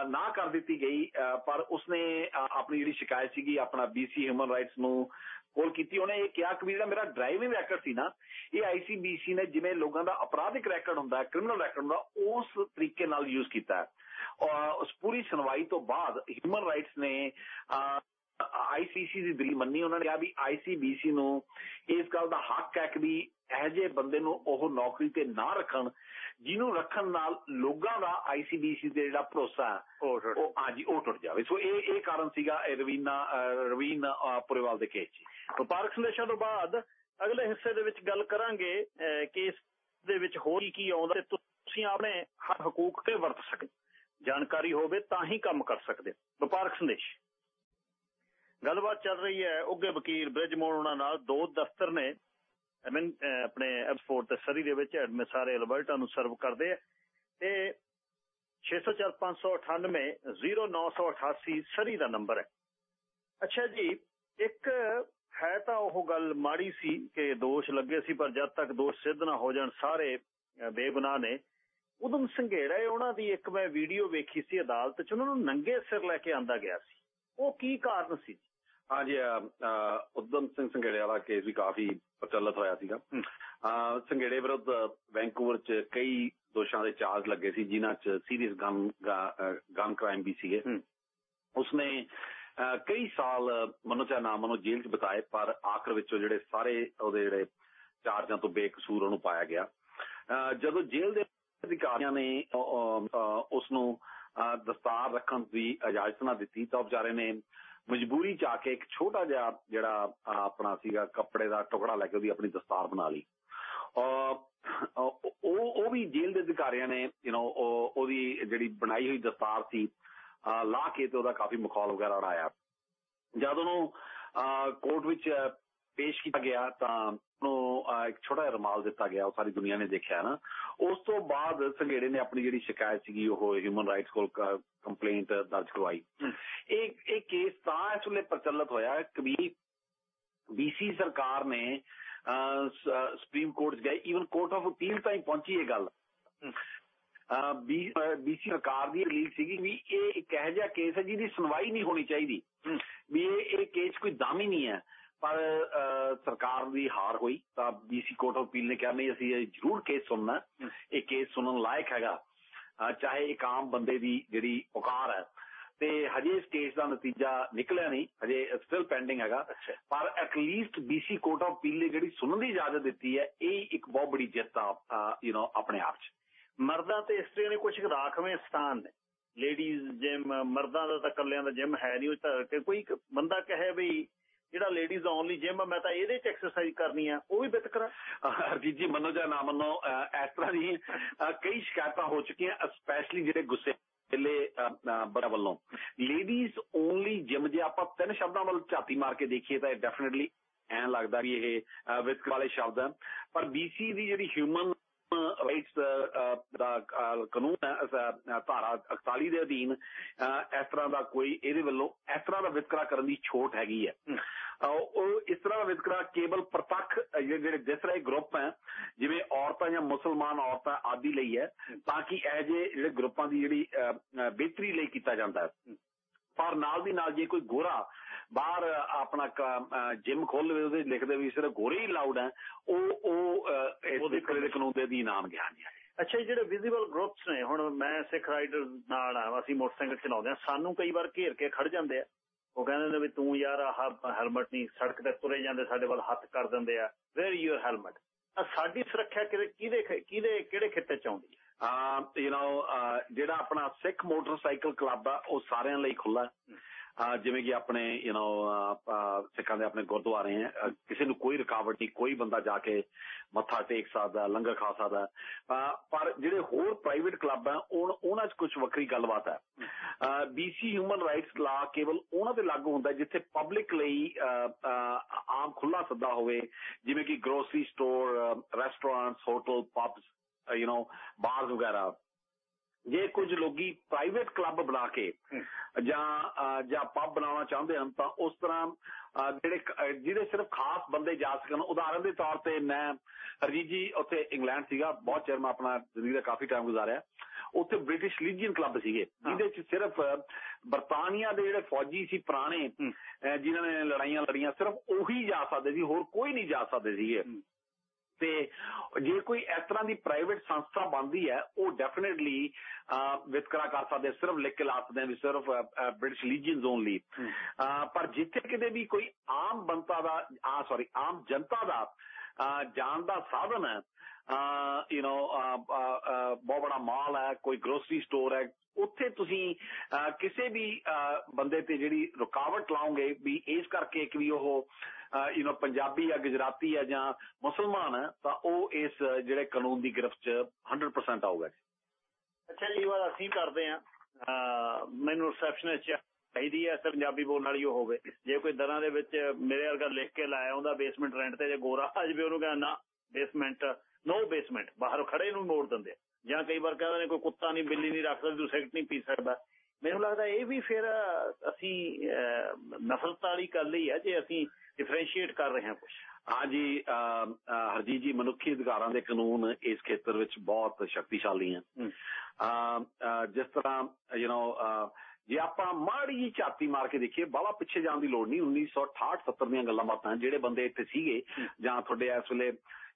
ਨਾ ਕਰ ਦਿੱਤੀ ਗਈ ਪਰ ਉਸਨੇ ਆਪਣੀ ਜਿਹੜੀ ਸ਼ਿਕਾਇਤ ਸੀਗੀ ਆਪਣਾ ਬੀਸੀ ਹਿਊਮਨ ਰਾਈਟਸ ਨੂੰ ਕੋਲ ਕੀਤੀ। ਉਹਨੇ ਇਹ ਕਿਹਾ ਕਿ ਜਿਹੜਾ ਮੇਰਾ ਡਰਾਈਵਿੰਗ ਰੈਕੋਰਡ ਸੀ ਨਾ ਇਹ ਆਈਸੀਬੀਸੀ ਨੇ ਜਿਵੇਂ ਲੋਕਾਂ ਦਾ ਅਪਰਾਧਿਕ ਰੈਕੋਰਡ ਹੁੰਦਾ ਕ੍ਰਿਮੀਨਲ ਰੈਕੋਰਡ ਹੁੰਦਾ ਉਸ ਤਰੀਕੇ ਨਾਲ ਯੂਜ਼ ਕੀਤਾ ਹੈ। ਉਸ ਪੂਰੀ ਸੁਣਵਾਈ ਤੋਂ ਬਾਅਦ ਹਿਊਮਨ ਰਾਈਟਸ ਨੇ ਆਈਸੀਸੀ ਦੀ ਦਿਲ ਮੰਨੀ ਉਹਨਾਂ ਨੇ ਕਿਹਾ ਵੀ ਆਈਸੀਬੀਸੀ ਨੂੰ ਇਸ ਗੱਲ ਦਾ ਹੱਕ ਹੈ ਕਿ ਵੀ ਇਹ ਜੇ ਬੰਦੇ ਨੂੰ ਉਹ ਨੌਕਰੀ ਤੇ ਨਾ ਰੱਖਣ ਜਿਹਨੂੰ ਰੱਖਣ ਨਾਲ ਲੋਕਾਂ ਦਾ ਆਈਸੀਬੀਸੀ ਤੇ ਜਿਹੜਾ ਭਰੋਸਾ ਉਹ ਹਾਂਜੀ ਉਹ ਟੁੱਟ ਜਾਵੇ। ਸੋ ਇਹ ਇਹ ਕਾਰਨ ਸੀਗਾ ਰਵੀਨਾ ਰਵੀਨ ਪੁਰੇਵਾਲ ਦੇ ਕੇਸ 'ਚ। ਵਪਾਰਕ ਸੰਦੇਸ਼ਾਂ ਤੋਂ ਬਾਅਦ ਅਗਲੇ ਹਿੱਸੇ ਦੇ ਵਿੱਚ ਗੱਲ ਕਰਾਂਗੇ ਕਿ ਇਸ ਦੇ ਵਿੱਚ ਹੋਰ ਕੀ ਆਉਂਦਾ ਤੇ ਤੁਸੀਂ ਆਪਣੇ ਹਕੂਕ ਤੇ ਵਰਤ ਸਕਦੇ ਜਾਣਕਾਰੀ ਹੋਵੇ ਤਾਂ ਹੀ ਕੰਮ ਕਰ ਸਕਦੇ। ਵਪਾਰਕ ਸੰਦੇਸ਼। ਗੱਲਬਾਤ ਚੱਲ ਰਹੀ ਹੈ ਉੱਗੇ ਵਕੀਲ ਬ੍ਰਿਜਮੋਨ ਉਹਨਾਂ ਨਾਲ। ਦੋ ਦਫ਼ਤਰ ਨੇ ਐਮਨ ਆਪਣੇ ਐਕਸਪੋਰਟ ਤੇ ਸਰੀ ਦੇ ਵਿੱਚ ਐਡਮਿਨ ਸਾਰੇ ਅਲਬਰਟਾ ਨੂੰ ਸਰਵ ਕਰਦੇ ਆ। ਤੇ 604598 0988 ਸਰੀ ਦਾ ਨੰਬਰ ਹੈ। ਅੱਛਾ ਜੀ, ਇੱਕ ਹੈ ਤਾਂ ਉਹ ਗੱਲ ਮਾੜੀ ਸੀ ਕਿ ਦੋਸ਼ ਲੱਗੇ ਸੀ, ਪਰ ਜਦ ਤੱਕ ਦੋਸ਼ ਸਿੱਧ ਨਾ ਹੋ ਜਾਣ, ਸਾਰੇ ਬੇਗੁਨਾਹ ਨੇ। ਉਦਮ ਸੰਘੇੜਾ ਉਹਨਾਂ ਦੀ ਇੱਕ ਮੈਂ ਵੀਡੀਓ ਵੇਖੀ ਸੀ ਅਦਾਲਤ 'ਚ ਉਹਨਾਂ ਨੂੰ ਨੰਗੇ ਸਿਰ ਲੈ ਕੇ ਆਂਦਾ ਗਿਆ ਸੀ। ਉਹ ਕੀ ਕਾਰਨ ਸੀ? ਹਾਂਜੀ ਉਦਮ ਸਿੰਘ ਸੰਘੇੜੇ ਵਾਲਾ ਕੇਸ ਵੀ ਕਾਫੀ ਪ੍ਰਚਲਿਤ ਹੋਇਆ ਸੀਗਾ। ਸੰਘੇੜੇ ਵਿਰੁੱਧ ਵੈਂਕੂਵਰ 'ਚ ਕਈ ਦੋਸ਼ਾਂ ਦੇ ਚਾਰਜ ਲੱਗੇ ਸੀ ਜਿਨ੍ਹਾਂ 'ਚ ਸੀਰੀਅਸ ਗਨ ਗਨ ਕ੍ਰਾਈਮ ਵੀ ਸੀਗੇ। ਉਸਨੇ ਕਈ ਸਾਲ ਮਨੋ ਚਾਹ ਨਾ ਮਨੋ ਜੇਲ੍ਹ 'ਚ ਬਿਤਾਏ ਪਰ ਆਖਰ ਵਿੱਚ ਜਿਹੜੇ ਸਾਰੇ ਉਹਦੇ ਜਿਹੜੇ ਚਾਰਜਾਂ ਤੋਂ ਬੇਕਸੂਰ ਉਹਨੂੰ ਪਾਇਆ ਗਿਆ। ਜਦੋਂ ਜੇਲ੍ਹ ਦੇ ਅਧਿਕਾਰੀਆਂ ਨੇ ਉਸ ਨੂੰ ਦਸਤਾਰ ਰੱਖਣ ਦੀ ਇਜਾਜ਼ਤ ਨਾ ਦਿੱਤੀ। ਤਾਂ ਵਿਚਾਰੇ ਨੇ ਮਜਬੂਰੀ ਚ ਆ ਕੇ ਇੱਕ ਛੋਟਾ ਜਿਹਾ ਜਿਹੜਾ ਆਪਣਾ ਸੀਗਾ ਕੱਪੜੇ ਦਾ ਟੁਕੜਾ ਲੈ ਕੇ ਉਹਦੀ ਆਪਣੀ ਦਸਤਾਰ ਬਣਾ ਲਈ। ਉਹ ਉਹ ਵੀ ਜੇਲ੍ਹ ਦੇ ਅਧਿਕਾਰੀਆਂ ਨੇ ਯੂ نو ਉਹਦੀ ਜਿਹੜੀ ਬਣਾਈ ਹੋਈ ਦਸਤਾਰ ਸੀ ਲਾ ਕੇ ਤੇ ਉਹਦਾ ਕਾਫੀ ਮਖੌਲ ਵਗੈਰਾ ਉਡਾਇਆ। ਜਦ ਉਹਨੂੰ ਕੋਰਟ ਵਿੱਚ ਪੇਸ਼ ਕੀਤਾ ਗਿਆ ਤਾਂ ਉਹਨੂੰ ਇੱਕ ਛੋਟਾ ਜਿਹਾ ਰਮਾਲ ਦਿੱਤਾ ਗਿਆ ਉਹ ਸਾਰੀ ਦੁਨੀਆ ਨੇ ਦੇਖਿਆ ਨਾ। ਉਸ ਤੋਂ ਬਾਅਦ ਸੰਘੇੜੇ ਨੇ ਆਪਣੀ ਜਿਹੜੀ ਸ਼ਿਕਾਇਤ ਸੀਗੀ ਉਹ ਹਿਊਮਨ ਰਾਈਟਸ ਕੋਲ ਕੰਪਲੇਂਟ ਦਰਜ ਕਰਵਾਈ। ਇਹ ਇਹ ਕੇਸ ਤਾਂ ਇਸ ਵੇਲੇ ਪ੍ਰਚਲਿਤ ਹੋਇਆ ਕਿ ਬੀਸੀ ਸਰਕਾਰ ਨੇ ਸੁਪਰੀਮ ਕੋਰਟ ਗਏ ਈਵਨ ਕੋਰਟ ਆਫ ਅਪੀਲ ਤਾਈਂ ਪਹੁੰਚੀ ਇਹ ਗੱਲ। ਬੀਸੀ ਸਰਕਾਰ ਦੀ ਰੀਲ ਸੀਗੀ ਵੀ ਇਹ ਇੱਕ ਇਹੋ ਜਿਹਾ ਕੇਸ ਹੈ ਜਿਹਦੀ ਸੁਣਵਾਈ ਨਹੀਂ ਹੋਣੀ ਚਾਹੀਦੀ। ਵੀ ਇਹ ਇਹ ਕੇਸ ਕੋਈ ਦਾਮੀ ਨਹੀਂ ਹੈ। ਪਰ ਸਰਕਾਰ ਦੀ ਹਾਰ ਹੋਈ ਤਾਂ ਬੀਸੀ ਕੋਰਟ ਆਫ ਅਪੀਲ ਨੇ ਕਿਹਾ ਨਹੀਂ ਅਸੀਂ ਇਹ ਜ਼ਰੂਰ ਕੇਸ ਸੁਣਨਾ ਇਹ ਕੇਸ ਸੁਣਨ ਲਾਇਕ ਹੈਗਾ। ਚਾਹੇ ਇੱਕ ਆਮ ਬੰਦੇ ਦੀ ਜਿਹੜੀ ਔਕਾਰ ਹੈ। ਤੇ ਹਜੇ ਇਸ ਕੇਸ ਦਾ ਨਤੀਜਾ ਨਿਕਲਿਆ ਨਹੀਂ। ਹਜੇ ਸਟਿਲ ਪੈਂਡਿੰਗ ਹੈਗਾ। ਪਰ at least BC court of appeal ਨੇ ਜਿਹੜੀ ਸੁਣਨ ਦੀ ਇਜਾਜ਼ਤ ਦਿੱਤੀ ਹੈ ਇਹ ਇੱਕ ਬਹੁਤ ਬੜੀ ਜਿੱਤ ਆ ਯੂ نو ਆਪਣੇ ਆਪ 'ਚ। ਮਰਦਾਂ ਤੇ ਇਸਤਰੀਆਂ ਨੇ ਕੁਝ ਰਾਖਵੇਂ ਸਥਾਨ ਨੇ। ਲੇਡੀਜ਼ ਜਿਮ ਮਰਦਾਂ ਦਾ ਤਾਂ ਕੱਲਿਆਂ ਦਾ ਜਿਮ ਹੈ ਨਹੀਂ ਉਹ ਤਾਂ ਕੋਈ ਬੰਦਾ ਕਹੇ ਵੀ ਜਿਹੜਾ ਲੇਡੀਜ਼ ਓਨਲੀ ਜਿਮ ਮੈਂ ਤਾਂ ਇਹਦੇ ਚ ਐਕਸਰਸਾਈਜ਼ ਕਰਨੀ ਆ, ਉਹ ਵੀ ਬਿਤਕਰਾ ਹਰਜੀਤ ਜੀ, ਮੰਨੋ ਜਾਂ ਨਾ ਮੰਨੋ ਇਸ ਤਰ੍ਹਾਂ ਦੀ ਕਈ ਸ਼ਿਕਾਇਤਾਂ ਹੋ ਚੁੱਕੀਆਂ ਸਪੈਸ਼ਲੀ ਜਿਹੜੇ ਗੁੱਸੇ ਵੇਲੇ ਬੜਾ ਵੱਲੋਂ। ਲੇਡੀਜ਼ ਓਨਲੀ ਜਿਮ ਜੇ ਆਪਾਂ ਤਿੰਨ ਸ਼ਬਦਾਂ ਵੱਲ ਝਾਤੀ ਮਾਰ ਕੇ ਦੇਖੀਏ, ਤਾਂ ਡੈਫੀਨਿਟਲੀ ਐਂ ਲੱਗਦਾ ਵੀ ਇਹ ਵਿਤਕ ਵਾਲੇ ਸ਼ਬਦ ਹਨ ਪਰ ਬੀਸੀ ਦੀ ਜਿਹੜੀ ਹਿਊਮਨ ਰਾਈਟਸ ਦਾ ਕਾਨੂੰਨ ਹੈ ਧਾਰਾ 41 ਦੇ ਅਧੀਨ ਇਸ ਤਰ੍ਹਾਂ ਦਾ ਕੋਈ ਇਹਦੇ ਵੱਲੋਂ ਇਸ ਤਰ੍ਹਾਂ ਦਾ ਵਿਤਕਰਾ ਕਰਨ ਦੀ ਛੋਟ ਹੈਗੀ ਹੈ। ਉਹ ਇਸ ਤਰ੍ਹਾਂ ਦਾ ਵਿਤਕਰਾ ਕੇਵਲ ਪ੍ਰਤੱਖ ਜਿਹੜੇ ਜਿਸ ਤਰ੍ਹਾਂ ਗਰੁੱਪ ਹੈ ਜਿਵੇਂ ਔਰਤਾਂ ਜਾਂ ਮੁਸਲਮਾਨ ਔਰਤਾਂ ਆਦਿ ਲਈ ਹੈ ਤਾਂ ਕਿ ਇਹ ਜੇ ਜਿਹੜੇ ਗਰੁੱਪਾਂ ਦੀ ਜਿਹੜੀ ਬਿਹਤਰੀ ਲਈ ਕੀਤਾ ਜਾਂਦਾ ਹੈ। ਪਰ ਨਾਲ ਦੀ ਨਾਲ ਜੇ ਕੋਈ ਗੋਰਾ ਬਾਹਰ ਆਪਣਾ ਜਿਮ ਖੋਲ ਲਵੇ ਉਹਦੇ ਲਿਖਦੇ ਵੀ ਸਿਰਫ ਗੋਰੇ ਹੀ ਲਾਊਡ ਹੈ। ਉਹ ਉਹ ਉਹਦੇ ਦੇ ਕਾਨੂੰਨ ਦੇ ਅਧੀਨ ਗਿਆ ਨਹੀਂ ਅੱਛਾ ਜਿਹੜੇ ਵਿਜ਼ੀਬਲ ਗਰੁੱਪਸ ਨੇ ਹੁਣ ਮੈਂ ਸਿੱਖ ਰਾਈਡਰ ਨਾਲ ਆ ਅਸੀਂ ਮੋਟਰਸਾਈਕਲ ਚਲਾਉਂਦੇ ਆ ਸਾਨੂੰ ਕਈ ਵਾਰ ਘੇਰ ਕੇ ਖੜ ਜਾਂਦੇ ਆ। ਉਹ ਕਹਿੰਦੇ ਨੇ ਵੀ ਤੂੰ ਯਾਰ ਆਹ ਹੈਲਮਟ ਨਹੀਂ ਸੜਕ ਤੇ ਤੁਰੇ ਜਾਂਦੇ ਸਾਡੇ ਵੱਲ ਹੱਥ ਕਰ ਦਿੰਦੇ ਆ। ਵੇਅਰ ਯੂਰ ਹੈਲਮਟ ਸਾਡੀ ਸੁਰੱਖਿਆ ਕਿਹਦੇ ਕਿਹਦੇ ਕਿਹੜੇ ਖਿੱਤੇ ਚ ਆਉਂਦੀ ਹੈ? ਯੂ نو ਜਿਹੜਾ ਆਪਣਾ ਸਿੱਖ ਮੋਟਰਸਾਈਕਲ ਕਲੱਬ ਆ ਉਹ ਸਾਰਿਆਂ ਲਈ ਖੁੱਲਾ ਜਿਵੇਂ ਕਿ ਆਪਣੇ ਯੂ نو ਸਿੱਖਾਂ ਦੇ ਆਪਣੇ ਗੁਰਦੁਆਰੇ ਹੈ ਕਿਸੇ ਨੂੰ ਕੋਈ ਰੁਕਾਵਟ ਨਹੀਂ ਕੋਈ ਬੰਦਾ ਜਾ ਕੇ ਮੱਥਾ ਟੇਕ ਸਕਦਾ ਲੰਗਰ ਖਾ ਸਕਦਾ ਪਰ ਜਿਹੜੇ ਹੋਰ ਪ੍ਰਾਈਵੇਟ ਕਲੱਬ ਆ ਉਹਨਾਂ 'ਚ ਕੁਝ ਵੱਖਰੀ ਗੱਲਬਾਤ ਹੈ ਬੀਸੀ ਹਿਊਮਨ ਰਾਈਟਸ ਲਾ ਕੇਵਲ ਉਹਨਾਂ ਤੇ ਲਾਗੂ ਹੁੰਦਾ ਜਿੱਥੇ ਪਬਲਿਕ ਲਈ ਆਮ ਖੁੱਲਾ ਸੱਦਾ ਹੋਵੇ ਜਿਵੇਂ ਕਿ grocery store restaurants hotel pubs you know bars ਵਗੈਰਾ ਜੇ ਕੁਝ ਲੋਕੀ ਪ੍ਰਾਈਵੇਟ ਕਲੱਬ ਬਣਾ ਕੇ ਜਾਂ ਜਾਂ ਪਬ ਬਣਾਉਣਾ ਚਾਹੁੰਦੇ ਹਨ ਤਾਂ ਉਸ ਤਰ੍ਹਾਂ ਜਿਹੜੇ ਜਿਹਦੇ ਸਿਰਫ ਖਾਸ ਬੰਦੇ ਜਾ ਸਕਣ ਉਦਾਹਰਨ ਦੇ ਤੌਰ ਤੇ ਮੈਂ ਹਰਜੀਤ ਜੀ ਉੱਥੇ ਇੰਗਲੈਂਡ ਸੀਗਾ ਬਹੁਤ ਚਿਰ ਮੈਂ ਆਪਣਾ ਜ਼ਿੰਦਗੀ ਦਾ ਕਾਫੀ ਟਾਈਮ ਗੁਜ਼ਾਰਿਆ। ਉੱਥੇ ਬ੍ਰਿਟਿਸ਼ ਲੀਜੀਅਨ ਕਲੱਬ ਸੀਗੇ ਜਿਹਦੇ ਚ ਸਿਰਫ ਬਰਤਾਨੀਆ ਦੇ ਜਿਹੜੇ ਫੌਜੀ ਸੀ ਪੁਰਾਣੇ ਜਿਨ੍ਹਾਂ ਨੇ ਲੜਾਈਆਂ ਲੜੀਆਂ ਸਿਰਫ ਉਹੀ ਜਾ ਸਕਦੇ ਸੀ ਹੋਰ ਕੋਈ ਨਹੀਂ ਜਾ ਸਕਦੇ ਸੀਗੇ। ਤੇ ਜੇ ਕੋਈ ਇਸ ਤਰ੍ਹਾਂ ਦੀ ਪ੍ਰਾਈਵੇਟ ਸੰਸਥਾ ਬਣਦੀ ਹੈ ਉਹ ਡੈਫੀਨਿਟਲੀ ਵਿਤਕਰਾ ਕਰ ਸਕਦੇ ਸਿਰਫ ਲਿਖ ਕੇ ਲਾ ਸਕਦੇ ਵੀ ਸਿਰਫ ਬ੍ਰਿਟਿਸ਼ ਲੀਜੀਅਨਸ ਓਨਲੀ ਪਰ ਜਿੱਥੇ ਕਿਤੇ ਵੀ ਕੋਈ ਆਮ ਬੰਤਾ ਦਾ ਆ ਸੌਰੀ ਆਮ ਜਨਤਾ ਦਾ ਜਾਣ ਦਾ ਸਾਧਨ ਹੈ ਯੂ نو ਬਹੁਤ ਬੜਾ ਮਾਲ ਹੈ ਕੋਈ ਗਰੋਸਰੀ ਸਟੋਰ ਹੈ ਉੱਥੇ ਤੁਸੀਂ ਕਿਸੇ ਵੀ ਬੰਦੇ ਤੇ ਜਿਹੜੀ ਰੁਕਾਵਟ ਲਾਉਂਗੇ ਵੀ ਇਸ ਕਰਕੇ ਕਿ ਵੀ ਉਹ ਯੂ نو ਪੰਜਾਬੀ ਜਾਂ ਗੁਜਰਾਤੀ ਹੈ ਜਾਂ ਮੁਸਲਮਾਨ ਹੈ, ਤਾਂ ਉਹ ਇਸ, ਜਿਹੜੇ ਕਾਨੂੰਨ ਦੀ ਗ੍ਰਿਫਤ 'ਚ 100% ਆਊਗਾ। ਅੱਛਾ ਜੀ ਵਾਰ ਅਸੀਂ ਕਰਦੇ ਆ ਮੈਨੂੰ ਰਿਸੈਪਸ਼ਨਿਸਟ ਚਾਹੀਦੀ ਹੈ ਪੰਜਾਬੀ ਬੋਲਣ ਵਾਲੀ ਉਹ ਹੋਵੇ। ਜੇ ਕੋਈ ਦਰਾਂ ਦੇ ਵਿੱਚ ਮੇਰੇ ਵਰਗਾ ਲਿਖ ਕੇ ਲਾਇਆ ਹੁੰਦਾ ਬੇਸਮੈਂਟ ਰੈਂਟ ਤੇ, ਜੇ ਗੋਰਾ ਅੱਜ ਵੀ ਉਹਨੂੰ ਕਹਿੰਦਾ ਨਾ ਬੇਸਮੈਂਟ ਨੋ ਬੇਸਮੈਂਟ ਬਾਹਰ ਖੜੇ ਨੂੰ ਮੋੜ ਦਿੰਦੇ ਜਾਂ ਕਈ ਵਾਰ ਕਹਿੰਦੇ ਨੇ, ਕੋਈ ਕੁੱਤਾ ਨਹੀਂ, ਬਿੱਲੀ ਨਹੀਂ ਰੱਖ ਸਕਦਾ, ਤੂੰ ਨਹੀਂ ਪੀ ਸਕਦਾ। ਮੈਨੂੰ ਲੱਗਦਾ ਇਹ ਵੀ ਫਿਰ ਅਸੀਂ ਨਫ਼ਰਤ ਵਾਲੀ ਗੱਲ ਹੀ ਹੈ, ਜੇ ਅਸੀਂ ਡਿਫਰੈਂਸ਼ੀਏਟ ਕਰ ਰਹੇ ਹਾਂ ਕੁਝ ਹਾਂਜੀ ਹਰਜੀਤ ਜੀ ਮਨੁੱਖੀ ਅਧਿਕਾਰਾਂ ਦੇ ਕਾਨੂੰਨ ਇਸ ਖੇਤਰ ਵਿੱਚ ਬਹੁਤ ਸ਼ਕਤੀਸ਼ਾਲੀ ਹਨ ਜਿਸ ਤਰ੍ਹਾਂ ਯੂ نو ਜੇ ਆਪਾਂ ਮਾੜੀ ਜੀ ਝਾਤੀ ਮਾਰ ਕੇ ਦੇਖੀਏ ਬਾਲਾ ਪਿੱਛੇ ਜਾਣ ਦੀ ਲੋੜ ਨਹੀਂ 1968 70 ਦੀਆਂ ਗੱਲਾਂ ਬਾਤਾਂ ਜਿਹੜੇ ਬੰਦੇ ਇੱਥੇ ਸੀਗੇ ਜਾਂ ਤੁਹਾਡੇ ਇਸ ਵੇਲੇ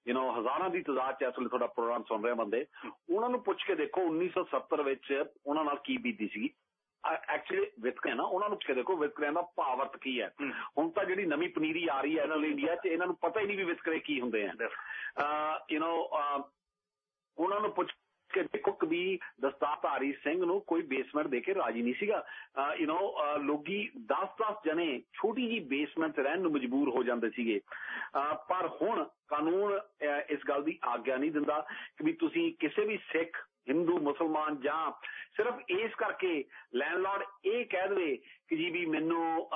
ਯੂ نو ਹਜ਼ਾਰਾਂ ਦੀ ਤਦਾਦ ਚ ਇਸ ਵੇਲੇ ਤੁਹਾਡਾ ਪ੍ਰੋਗਰਾਮ ਸੁਣ ਰਹੇ ਬੰਦੇ ਉਹਨਾਂ ਨੂੰ ਪੁੱਛ ਕੇ ਦੇਖੋ 1970 ਵਿੱਚ ਉਹਨਾਂ ਨਾਲ ਕੀ ਬੀਤੀ ਸੀਗੀ ਐਕਚੁਅਲੀ ਵਿਤਕਰੇ ਨਾ ਉਹਨਾਂ ਨੂੰ ਪੁੱਛ ਕੇ ਦੇਖੋ ਵਿਤਕਰਿਆਂ ਦਾ ਭਾਵਰਤ ਕੀ ਹੈ? ਹੁਣ ਤਾਂ ਜਿਹੜੀ ਨਵੀਂ ਪਨੀਰੀ ਆ ਰਹੀ ਹੈ ਇਹਨਾਂ ਲਈ ਇੰਡੀਆ 'ਚ ਇਹਨਾਂ ਨੂੰ ਪਤਾ ਹੀ ਨਹੀਂ ਵੀ ਵਿਤਕਰੇ ਕੀ ਹੁੰਦੇ ਆ। ਯੂ نو ਉਹਨਾਂ ਨੂੰ ਪੁੱਛ ਕਿ ਦੇਖੋ ਕਬੀ ਦਸਤਾਰਧਾਰੀ ਸਿੰਘ ਨੂੰ ਕੋਈ ਬੇਸਮੈਂਟ ਦੇ ਕੇ ਰਾਜੀ ਨਹੀਂ ਸੀਗਾ। ਯੂ نو ਲੋਕੀ 10-10 ਜਣੇ ਛੋਟੀ ਜੀ ਬੇਸਮੈਂਟ ਰਹਿਣ ਨੂੰ ਮਜਬੂਰ ਹੋ ਜਾਂਦੇ ਸੀਗੇ। ਪਰ ਹੁਣ ਕਾਨੂੰਨ ਇਸ ਗੱਲ ਦੀ ਆਗਿਆ ਨਹੀਂ ਦਿੰਦਾ ਕਿ ਵੀ ਤੁਸੀਂ ਕਿਸੇ ਵੀ ਸਿੱਖ, ਹਿੰਦੂ, ਮੁਸਲਮਾਨ ਜਾਂ ਸਿਰਫ ਇਸ ਕਰਕੇ ਲੈਂਡਲਾਰਡ ਇਹ ਕਹਿ ਦੇਵੇ ਕਿ ਜੀ ਵੀ ਮੈਨੂੰ